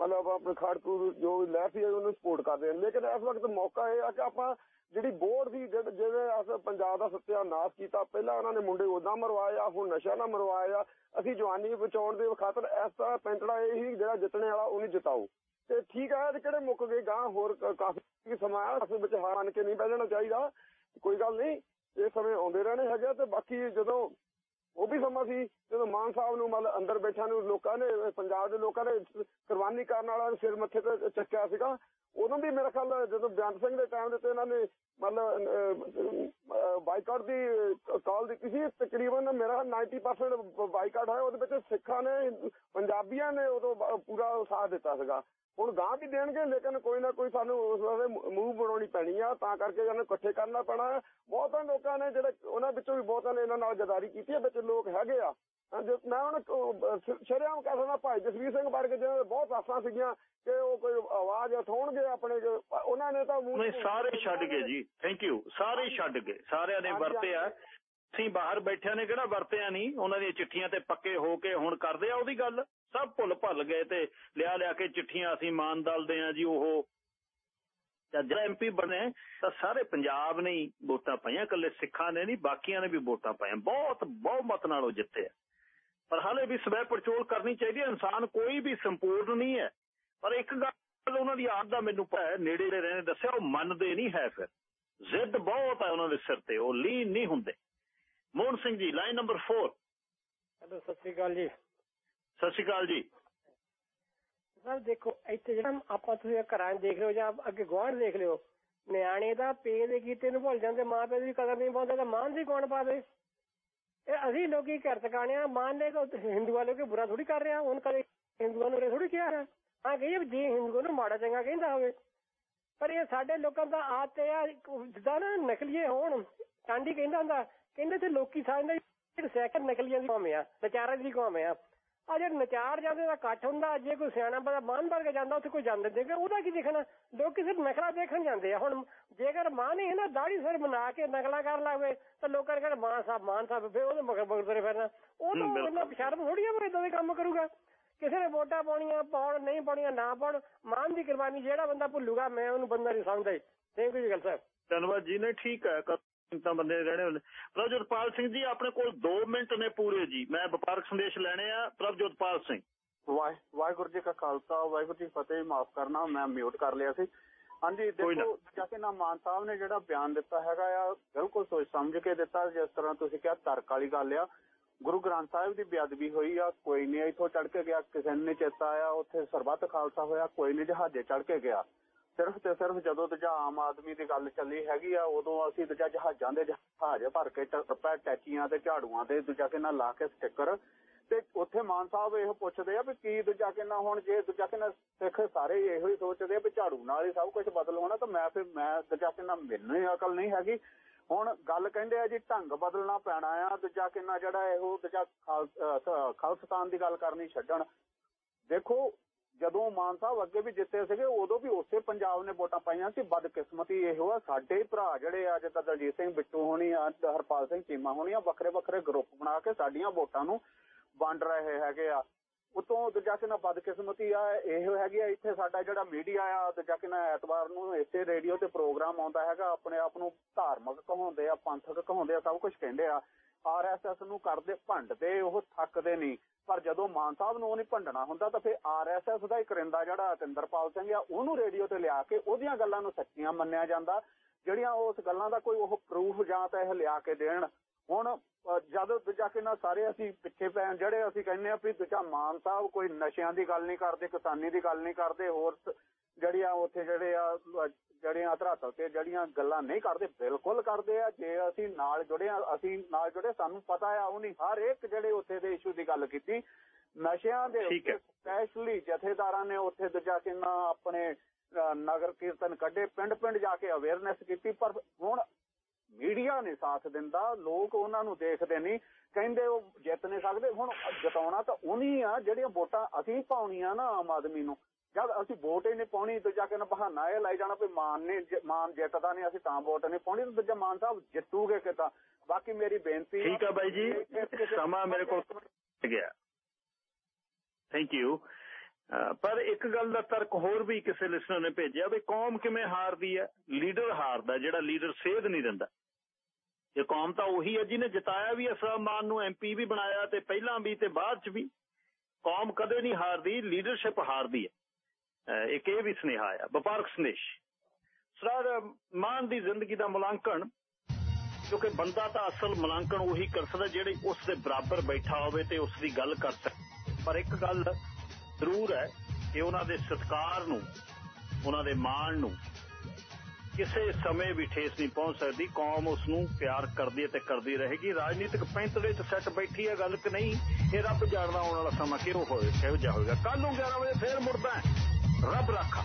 ਮਤਲਬ ਆਪਣੇ ਖੜਕੂ ਜੋ ਵੀ ਸੀ, ਉਹਨੂੰ ਸਪੋਰਟ ਕਰਦੇ ਹਾਂ ਲੇਕਿਨ ਇਸ ਵਕਤ ਮੌਕਾ ਇਹ ਆ ਕਿ ਆਪਾਂ ਜਿਹੜੀ ਬੋਰਡ ਸੀ ਜਿਵੇਂ ਜਿਹੜੇ ਅਸ ਪੰਜਾਬ ਦਾ ਸੱਤਿਆਨਾਸ਼ ਕੀਤਾ, ਪਹਿਲਾਂ ਉਹਨਾਂ ਨੇ ਮੁੰਡੇ ਉਦਾਂ ਮਰਵਾਇਆ, ਹੁਣ ਨਸ਼ਾ ਨਾ ਮਰਵਾਇਆ। ਅਸੀਂ ਜਵਾਨੀ ਬਚਾਉਣ ਦੇ ਖਾਤਰ ਐਸਾ ਪੈਂਟੜਾ ਇਹ ਹੀ ਜਿਹੜਾ ਜਿੱਤਣੇ ਵਾਲਾ, ਉਹਨੂੰ ਜਿਤਾਓ। ਤੇ ਠੀਕ ਹੈ ਤੇ ਕਿਹੜੇ ਮੁੱਕ ਗਏ? ਗਾਂ ਹੋਰ ਕਾਫੀ ਸਮਾਂ ਆ ਅਸੀਂ ਵਿੱਚ ਹਾਰ ਕੇ ਨਹੀਂ ਬਹਿ ਜਾਣਾ ਚਾਹੀਦਾ। ਕੋਈ ਗੱਲ ਨਹੀਂ, ਇਹ ਸਮੇਂ ਆਉਂਦੇ ਰਹਿਣੇ ਹੈਗੇ ਤੇ ਬਾਕੀ ਜਦੋਂ ਉਹ ਵੀ ਸਮਾਂ ਸੀ, ਜਦੋਂ ਮਾਨ ਸਾਹਿਬ ਨੂੰ ਮਤਲਬ ਅੰਦਰ ਬੈਠਾ ਨੂੰ ਲੋਕਾਂ ਨੇ, ਪੰਜਾਬ ਦੇ ਲੋਕਾਂ ਨੇ ਕੁਰਬਾਨੀ ਕਰਨ ਵਾਲਾ ਸਿਰ ਮੱਥੇ ਤੇ ਚੱਕਿਆ ਸੀਗਾ, ਉਦੋਂ ਵੀ ਮੇਰਾ ਖਿਆਲ ਜਦੋਂ ਬਿਆਨ ਸਿੰਘ ਦੇ ਟਾਈਮ ਦੇ ਤੇ ਇਹਨਾਂ ਨੇ ਮਤਲਬ ਬਾਈਕਾਟ ਦੀ ਕਾਲ ਦਿੱਤੀ ਸੀ, ਤਕਰੀਬਨ ਮੇਰਾ 90% ਬਾਈਕਾਟ ਹੋਇਆ, ਉਹਦੇ ਵਿੱਚ ਸਿੱਖਾਂ ਨੇ, ਪੰਜਾਬੀਆਂ ਨੇ ਉਦੋਂ ਬ- ਪੂਰਾ ਸਾਥ ਦਿੱਤਾ ਸੀਗਾ ਹੁਣ ਗਾਂ ਵੀ ਦੇਣਗੇ, ਲੇਕਿਨ ਕੋਈ ਨਾ ਕੋਈ ਸਾਨੂੰ ਉਸ ਵਾਸਤੇ ਮੂਵ ਬਣਾਉਣੀ ਪੈਣੀ ਆ, ਤਾਂ ਕਰਕੇ ਇਹਨਾਂ ਨੂੰ ਇਕੱਠੇ ਕਰਨਾ ਪੈਣਾ ਹੈ। ਬਹੁਤਾਂ ਲੋਕਾਂ ਨੇ ਜਿਹੜੇ, ਉਹਨਾਂ ਵਿੱਚੋਂ ਵੀ ਬਹੁਤਾਂ ਨੇ ਇਹਨਾਂ ਨਾਲ ਗਦਾਰੀ ਕੀਤੀ ਹੈ ਵਿੱਚ ਲੋਕ ਹੈਗੇ ਆ ਮੈਂ ਹੁਣ ਸ਼ਰਿਆਮ ਕਹਿ ਸਕਦਾ ਭਾਈ ਜਸਵੀਰ ਸਿੰਘ ਵਰਗੇ ਜਿਹਨਾਂ ਦੇ ਬਹੁਤ ਆਸਾਂ ਸੀਗੀਆਂ ਕਿ ਉਹ ਕੋਈ ਆਵਾਜ਼ ਉਠਾਉਣਗੇ ਆਪਣੇ ਉਹਨਾਂ ਨੇ ਤਾਂ ਨਹੀਂ ਸਾਰੇ ਛੱਡ ਗਏ ਜੀ। ਥੈਂਕ ਯੂ ਸਾਰੇ ਛੱਡ ਗਏ। ਸਾਰਿਆਂ ਨੇ ਵਰਤਿਆ ਅਸੀਂ ਬਾਹਰ ਬੈਠਿਆਂ ਨੇ ਕਿਹੜਾ ਵਰਤਿਆ ਨਹੀਂ? ਉਹਨਾਂ ਦੀਆਂ ਚਿੱਠੀਆਂ ਤੇ ਪੱਕੇ ਹੋ ਕੇ ਹੁਣ ਕਰਦੇ ਆ ਉਹਦੀ ਗੱਲ। ਸਭ ਭੁੱਲ ਭੱਲ ਗਏ ਤੇ ਲਿਆ ਲਿਆ ਕੇ ਚਿੱਠੀਆਂ ਅਸੀਂ ਮਾਨ ਦਲ ਦੇ ਆ ਜੀ ਉਹ ਜਦ ਜਿਹੜਾ ਐਮਪੀ ਬਣੇ ਤਾਂ ਸਾਰੇ ਪੰਜਾਬ ਨੇ ਹੀ ਵੋਟਾਂ ਪਾਈਆਂ। ਇਕੱਲੇ ਸਿੱਖਾਂ ਨੇ ਨਹੀਂ ਬਾਕੀਆਂ ਨੇ ਵੀ ਵੋਟਾਂ ਪਾਈਆਂ। ਬਹੁਤ ਬਹੁਮਤ ਨਾਲ ਉਹ ਜਿੱਤੇ ਆ। ਪਰ ਹਾਲੇ ਵੀ ਸਵੈ ਪਰਚੋਲ ਕਰਨੀ ਚਾਹੀਦੀ ਹੈ ਇਨਸਾਨ ਕੋਈ ਵੀ ਸੰਪੂਰਨ ਨਹੀਂ ਹੈ। ਪਰ ਇੱਕ ਗੱਲ ਉਹਨਾਂ ਦੀ ਆਦਤ ਦਾ ਮੈਨੂੰ ਪਤਾ ਹੈ ਨੇੜੇ ਦੇ ਰਹਿਣੇ ਦੱਸਿਆ ਉਹ ਮੰਨਦੇ ਨਹੀਂ ਹੈ ਫਿਰ। ਜ਼ਿੱਦ ਬਹੁਤ ਹੈ ਉਹਨਾਂ ਦੇ ਸਿਰ ਤੇ ਉਹ ਲੀਨ ਨਹੀਂ ਹੁੰਦੇ। ਮੋਹਨ ਸਿੰਘ ਜੀ ਲਾਈਨ ਨੰਬਰ 4 ਹੈਲੋ ਸਤਿ ਸ੍ਰੀ ਅਕਾਲ ਜੀ। ਸਤਿ ਸ਼੍ਰੀ ਅਕਾਲ ਜੀ। ਸਰ ਦੇਖੋ ਇੱਥੇ ਜਿਹੜਾ ਆਪਾਂ ਤੁਸੀਂ ਘਰਾਂ ਦੇਖ ਲਿਓ ਜਾਂ ਅੱਗੇ ਗੁਆਂਢ ਦੇਖ ਲਿਓ ਨਿਆਣੇ ਦਾ ਪੇ ਦੇ ਕੀਤੇ ਨੂੰ ਭੁੱਲ ਜਾਂਦੇ ਮਾਂ ਪਿਓ ਦੀ ਕਦਰ ਨਹੀਂ ਪਾਉਂਦੇ ਤਾਂ ਮਾਂ ਦੀ ਕੌਣ ਪਾਵੇ ਅਸੀਂ ਲੋਕੀ ਘਰ ਟਿਕਾਣੇ ਆ, ਮਾਨ ਨੇ ਹਿੰਦੂਆਂ ਲੋਕੇ ਬੁਰਾ ਥੋੜੀ ਕਰ ਰਿਹਾ ਹੁਣ ਕਦੇ ਹਿੰਦੂਆਂ ਨੂੰ ਥੋੜੀ ਕਿਹਾ ਹੈ। ਹਾਂ ਕਹੀਏ ਵੀ ਜੇ ਹਿੰਦੂਆਂ ਨੂੰ ਮਾੜਾ ਚੰਗਾ ਕਹਿੰਦਾ ਹੋਵੇ। ਪਰ ਇਹ ਸਾਡੇ ਲੋਕਾਂ ਦਾ ਆਦਤ ਆ ਜਿੱਦਾਂ ਨਾ ਨਕਲੀਏ ਹੋਣ ਟਾਂਡੀ ਕਹਿੰਦਾ ਹੁੰਦਾ, ਕਹਿੰਦੇ ਤੇ ਲੋਕੀ ਸਮਝਦੇ ਜਿਹੜੇ ਨਕਲੀਆਂ ਦੀ ਕੌਮ ਆ ਨਚਾਰਾਂ ਦੀ ਕੌਮ ਆ। ਆ ਜਿਹੜੇ ਨਚਾਰ ਜਾਂਦੇ ਦਾ ਇਕੱਠ ਹੁੰਦਾ ਜੇ ਕੋਈ ਸਿਆਣਾ ਬੰਦਾ ਮਾਨ ਭਰ ਕੇ ਜਾਂਦਾ ਉੱਥੇ ਕੋਈ ਜਾਂਦਾ ਦੇਗਾ ਉਹਦਾ ਕੀ ਦੇਖਣਾ? ਲੋਕੀ ਸਿਰਫ ਨਖਰਾ ਦੇਖਣ ਜਾਂਦੇ ਆ। ਹੁਣ ਜੇਕਰ ਮਾਨ ਹੀ ਨਾ ਦਾੜੀ ਸਿਰ ਬਣਾ ਕੇ ਨਕਲਾ ਕਰ ਲਾਵੇ ਤਾਂ ਲੋਕਾਂ ਨੇ ਕਹਿੰਦੇ ਮਾਨ ਸਾਹਿਬ ਮਾਨ ਸਾਹਿਬ ਫੇ ਉਹਦੇ ਮਗਰ ਮਗਰ ਤੁਰੇ ਫਿਰਨਾ। ਉਹ ਤਾਂ ਬੰਦਾ ਸ਼ਰਮ ਥੋੜੀ ਆ ਉਹ ਇਦਾਂ ਦੇ ਕੰਮ ਕਰੂਗਾ। ਕਿਸੇ ਨੇ ਵੋਟਾਂ ਪਾਉਣੀਆਂ ਪਾਉਣ ਨਹੀਂ ਪਾਉਣੀਆਂ ਨਾ ਪਾਉਣ ਮਾਨ ਦੀ ਕੁਰਬਾਨੀ ਜਿਹੜਾ ਬੰਦਾ ਭੁੱਲੂਗਾ ਮੈਂ ਉਹਨੂੰ ਬੰਦਾ ਨਹੀਂ ਸਮਝਦਾ ਥੈਂਕ ਯੂ ਜੀ ਗੱਲ ਸਾਹਿਬ। ਧੰਨਵਾਦ ਜੀ ਨੇ ਠੀਕ ਹੈ ਤਾਂ ਬੰਦੇ ਰਹਿਣੇ ਹੁੰਦੇ। ਪ੍ਰਭਜੋਤਪਾਲ ਸਿੰਘ ਜੀ ਆਪਣੇ ਕੋਲ 2 ਮਿੰਟ ਨੇ ਪੂਰੇ ਜੀ। ਮੈਂ ਵਪਾਰਕ ਸੰਦੇਸ਼ ਲੈਣੇ ਆ। ਪ੍ਰਭਜੋਤਪਾਲ ਸਿੰਘ। ਵਾਹਿ ਵਾਹਿਗੁਰੂ ਜੀ ਕਾ ਖਾਲਸਾ ਵਾਹਿਗੁਰੂ ਜੀ ਫਤਿਹ। ਮਾਫ ਕਰਨਾ ਮੈਂ ਮਿਊਟ ਕਰ ਲਿਆ ਸੀ। ਹਾਂਜੀ ਦੇਖੋ ਜੈਸੇ ਨਾ ਮਾਨ ਸਾਹਿਬ ਨੇ ਜਿਹੜਾ ਬਿਆਨ ਦਿੱਤਾ ਹੈਗਾ ਆ ਬਿਲਕੁਲ ਸੋਚ ਸਮਝ ਕੇ ਦਿੱਤਾ। ਜਿਸ ਤਰ੍ਹਾਂ ਤੁਸੀਂ ਕਿਹਾ ਤਰਕ ਵਾਲੀ ਗੱਲ ਆ। ਗੁਰੂ ਗ੍ਰੰਥ ਸਾਹਿਬ ਦੀ ਬੇਅਦਬੀ ਹੋਈ ਆ। ਕੋਈ ਨਹੀਂ ਇੱਥੋਂ ਚੜ ਕੇ ਗਿਆ। ਕਿਸੇ ਨੇ ਚੇਤਾ ਆਇਆ ਉੱਥੇ ਸਰਬੱਤ ਖਾਲਸਾ ਹੋਇਆ। ਕੋਈ ਨਹੀਂ ਜਹਾਜ਼ੇ ਚੜ ਕੇ ਗਿਆ। ਸਿਰਫ ਤੇ ਸਿਰਫ ਜਦੋਂ ਦੂਜਾ ਆਮ ਆਦਮੀ ਦੀ ਗੱਲ ਚੱਲੀ ਹੈਗੀ ਆ, ਉਦੋਂ ਅਸੀਂ ਦੂਜਾ ਜਹਾਜ਼ਾਂ ਦੇ ਜਹਾਜ਼ ਭਰ ਕੇ ਟੱਪਾ ਟੈਚੀਆਂ ਤੇ ਝਾੜੂਆਂ ਤੇ ਦੂਜਾ ਕਿੰਨਾ ਲਾ ਕੇ ਸਟicker ਤੇ ਉੱਥੇ ਮਾਨ ਸਾਹਿਬ ਇਹ ਪੁੱਛਦੇ ਆ ਵੀ ਕੀ ਦੂਜਾ ਕਿੰਨਾ ਹੁਣ ਜੇ ਦੂਜਾ ਕਿੰਨਾ ਸਿੱਖ ਸਾਰੇ ਇਹੋ ਹੀ ਸੋਚਦੇ ਆ ਵੀ ਝਾੜੂ ਨਾਲ ਹੀ ਸਭ ਕੁਝ ਬਦਲ ਹੋਣਾ ਤਾਂ ਮੈਂ ਫਿਰ, ਮੈਂ ਦੂਜਾ ਕਿੰਨਾ ਮੈਨੂੰ ਅਕਲ ਨਹੀਂ ਹੈਗੀ। ਹੁਣ ਗੱਲ ਕਹਿੰਦੇ ਆ ਜੀ ਢੰਗ ਬਦਲਣਾ ਪੈਣਾ ਆ, ਦੂਜਾ ਕਿੰਨਾ ਜਿਹੜਾ ਇਹੋ ਦੂਜਾ ਖਾਲਸਤਾਨ ਦੀ ਗੱਲ ਕਰਨੀ ਛੱਡਣ। ਦੇਖੋ ਜਦੋਂ ਮਾਨ ਸਾਹਿਬ ਅੱਗੇ ਵੀ ਜਿੱਤੇ ਸੀਗੇ, ਉਦੋਂ ਵੀ ਉਸੇ ਪੰਜਾਬ ਨੇ ਵੋਟਾਂ ਪਾਈਆਂ ਸੀ। ਬਦਕਿਸਮਤੀ ਇਹੋ ਆ ਸਾਡੇ ਭਰਾ ਜਿਹੜੇ ਆ ਜਿੱਦਾਂ ਦਲਜੀਤ ਸਿੰਘ ਬਿੱਟੂ ਹੋਣੀ ਆ ਹਰਪਾਲ ਸਿੰਘ ਚੀਮਾ ਹੋਣੀ ਆ ਵੱਖਰੇ ਵੱਖਰੇ ਗਰੁੱਪ ਬਣਾ ਕੇ ਸਾਡੀਆਂ ਵੋਟਾਂ ਨੂੰ ਵੰਡ ਰਹੇ ਹੈਗੇ ਆ। ਉਤੋਂ ਦੂਜਾ ਕਿ ਨਾ ਬਦਕਿਸਮਤੀ ਆ, ਇਹੋ ਹੈਗੀ ਆ, ਇੱਥੇ ਸਾਡਾ ਜਿਹੜਾ ਮੀਡੀਆ ਆ, ਦੂਜਾ ਕਿ ਨਾ ਐਤਵਾਰ ਨੂੰ ਇਸੇ ਰੇਡੀਓ ਤੇ ਪ੍ਰੋਗਰਾਮ ਆਉਂਦਾ ਹੈਗਾ, ਆਪਣੇ ਆਪ ਨੂੰ ਧਾਰਮਿਕ ਕਹਾਉਂਦੇ ਆ, ਪੰਥਕ ਕਹਾਉਂਦੇ ਆ, ਸਭ ਕੁਝ ਕਹਿੰਦੇ ਆ। ਆਰਐਸਐਸ ਨੂੰ ਕਰਦੇ ਭੰਡਦੇ, ਉਹ ਥੱਕਦੇ ਨਹੀਂ। ਪਰ ਜਦੋਂ ਮਾਨ ਸਾਹਿਬ ਨੂੰ ਉਹ ਭੰਡਣਾ ਹੁੰਦਾ ਤਾਂ ਫਿਰ ਆਰਐਸਐਸ ਦਾ ਹੀ ਕਰਿੰਦਾ ਜਿਹੜਾ ਅਤਿੰਦਰਪਾਲ ਸਿੰਘ ਆ, ਉਹਨੂੰ ਰੇਡੀਓ ਤੇ ਲਿਆ ਕੇ ਉਹਦੀਆਂ ਗੱਲਾਂ ਨੂੰ ਸੱਚੀਆਂ ਮੰਨਿਆ ਜਾਂਦਾ। ਜਿਹੜੀਆਂ ਉਸ ਗੱਲਾਂ ਦਾ ਕੋਈ ਉਹ ਪ੍ਰੂਫ ਜਾਂ ਤਾਂ ਇਹ ਲਿਆ ਕੇ ਦੇਣ, ਹੁਣ ਜਦ ਦੂਜਾ ਕਿ ਨਾ ਸਾਰੇ ਅਸੀਂ ਪਿੱਛੇ ਪੈਣ, ਜਿਹੜੇ ਅਸੀਂ ਕਹਿੰਦੇ ਆ ਵੀ ਦੂਜਾ ਮਾਨ ਸਾਹਿਬ ਕੋਈ ਨਸ਼ਿਆਂ ਦੀ ਗੱਲ ਨਹੀਂ ਕਰਦੇ, ਕਿਸਾਨੀ ਦੀ ਗੱਲ ਨਹੀਂ ਕਰਦੇ, ਹੋਰ ਜਿਹੜੀਆਂ ਉੱਥੇ ਜਿਹੜੇ ਆ ਜਿਹੜੀਆਂ ਧਰਾਤਲ ਤੇ ਜਿਹੜੀਆਂ ਗੱਲਾਂ ਨਹੀਂ ਕਰਦੇ ਬਿਲਕੁਲ ਕਰਦੇ ਆ। ਜੇ ਅਸੀਂ ਨਾਲ ਜੁੜੇ ਆ ਅਸੀਂ ਨਾਲ ਜੁੜੇ ਸਾਨੂੰ ਪਤਾ ਆ ਉਹਨੇ ਹਰ ਇੱਕ ਜਿਹੜੇ ਉੱਥੇ ਦੇ ਇਸ਼ੂ ਦੀ ਗੱਲ ਕੀਤੀ। ਨਸ਼ਿਆਂ ਦੇ ਸਪੈਸ਼ਲੀ ਜਥੇਦਾਰਾਂ ਨੇ ਉੱਥੇ ਦੂਜਾ ਕਿੰਨਾ ਆਪਣੇ ਨਗਰ ਕੀਰਤਨ ਕੱਢੇ ਪਿੰਡ ਪਿੰਡ ਜਾ ਕੇ ਅਵੇਅਰਨੈਸ ਕੀਤੀ ਪਰ ਹੁਣ ਮੀਡੀਆ ਨੇ ਸਾਥ ਦਿੰਦਾ ਲੋਕ ਉਹਨਾਂ ਨੂੰ ਦੇਖਦੇ ਨਹੀਂ। ਕਹਿੰਦੇ ਉਹ ਜਿੱਤ ਨਹੀਂ ਸਕਦੇ ਹੁਣ ਜਿਤਾਉਣਾ ਤਾਂ ਉਹਨੀ ਆ ਜਿਹੜੀਆਂ ਵੋਟਾਂ ਅਸੀਂ ਪਾਉਣੀਆਂ ਨਾ ਆਮ ਆਦਮੀ ਨੂੰ। ਜਦ ਅਸੀਂ ਵੋਟ ਹੀ ਨਹੀਂ ਪਾਉਣੀ ਤੇ ਜਾ ਕੇ ਨਾ ਬਹਾਨਾ ਇਹ ਲਾਈ ਜਾਣਾ ਵੀ ਮਾਨ ਨੇ ਮਾਨ ਜਿੱਤਦਾ ਨਹੀਂ ਅਸੀਂ ਤਾਂ ਵੋਟ ਨਹੀਂ ਪਾਉਣੀ ਤੇ ਦੂਜਾ ਮਾਨ ਸਾਹਿਬ ਜਿੱਤੂਗੇ ਕਿਤਾ ਬਾਕੀ ਮੇਰੀ ਬੇਨਤੀ ਠੀਕ ਆ ਬਾਈ ਜੀ ਸਮਾਂ ਮੇਰੇ ਕੋਲ ਗਿਆ। ਥੈਂਕ ਯੂ ਪਰ ਇੱਕ ਗੱਲ ਦਾ ਤਰਕ ਹੋਰ ਵੀ ਕਿਸੇ ਲਿਸਨਰ ਨੇ ਭੇਜਿਆ ਵੀ ਕੌਮ ਕਿਵੇਂ ਹਾਰਦੀ ਹੈ? ਲੀਡਰ ਹਾਰਦਾ ਜਿਹੜਾ ਲੀਡਰ ਸੇਧ ਨਹੀਂ ਦਿੰਦਾ। ਇਹ ਕੌਮ ਤਾਂ ਉਹੀ ਹੈ ਜਿਹਨੇ ਜਿਤਾਇਆ ਵੀ ਅਸਲਾਮ ਮਾਨ ਨੂੰ ਐਮਪੀ ਵੀ ਬਣਾਇਆ ਤੇ ਪਹਿਲਾਂ ਵੀ ਤੇ ਬਾਅਦ ਚ ਵੀ। ਕੌਮ ਕਦੇ ਨਹੀਂ ਹਾਰਦੀ ਲੀਡਰਸ਼ਿਪ ਹਾਰਦੀ ਹੈ। ਇੱਕ ਇਹ ਵੀ ਸੁਨੇਹਾ ਆ ਵਪਾਰਕ ਸੰਦੇਸ਼। ਸਰ, ਮਾਨ ਦੀ ਜ਼ਿੰਦਗੀ ਦਾ ਮੁਲਾਂਕਣ, ਕਿਉਂਕਿ ਬੰਦਾ ਤਾਂ ਅਸਲ ਮੁਲਾਂਕਣ ਉਹੀ ਕਰ ਸਕਦਾ ਜਿਹੜੇ ਉਸ ਦੇ ਬਰਾਬਰ ਬੈਠਾ ਹੋਵੇ ਤੇ ਉਸ ਦੀ ਗੱਲ ਕਰ ਸਕੇ। ਪਰ ਇੱਕ ਗੱਲ ਜ਼ਰੂਰ ਹੈ ਕਿ ਉਹਨਾਂ ਦੇ ਸਤਕਾਰ ਨੂੰ, ਉਹਨਾਂ ਦੇ ਮਾਣ ਨੂੰ ਕਿਸੇ ਸਮੇਂ ਵੀ ਠੇਸ ਨਹੀਂ ਪਹੁੰਚ ਸਕਦੀ। ਕੌਮ ਉਸ ਨੂੰ ਪਿਆਰ ਕਰਦੀ ਹੈ ਤੇ ਕਰਦੀ ਰਹੇਗੀ। ਰਾਜਨੀਤਿਕ ਪੈਂਤੜੇ 'ਚ ਸੈੱਟ ਬੈਠੀ ਹੈ ਗੱਲ ਕਿ ਨਹੀਂ, ਇਹ ਰੱਬ ਜਾਣਦਾ ਆਉਣ ਵਾਲਾ ਸਮਾਂ ਕਿਹੋ ਹੋਵੇ, ਕਿਹੋ ਜਿਹਾ ਹੋਵੇਗਾ ਕੱਲ ਨੂੰ 11 ਵਜੇ ਫੇਰ ਮੁੜਦਾ ਰੱਬ ਰੱਖਾ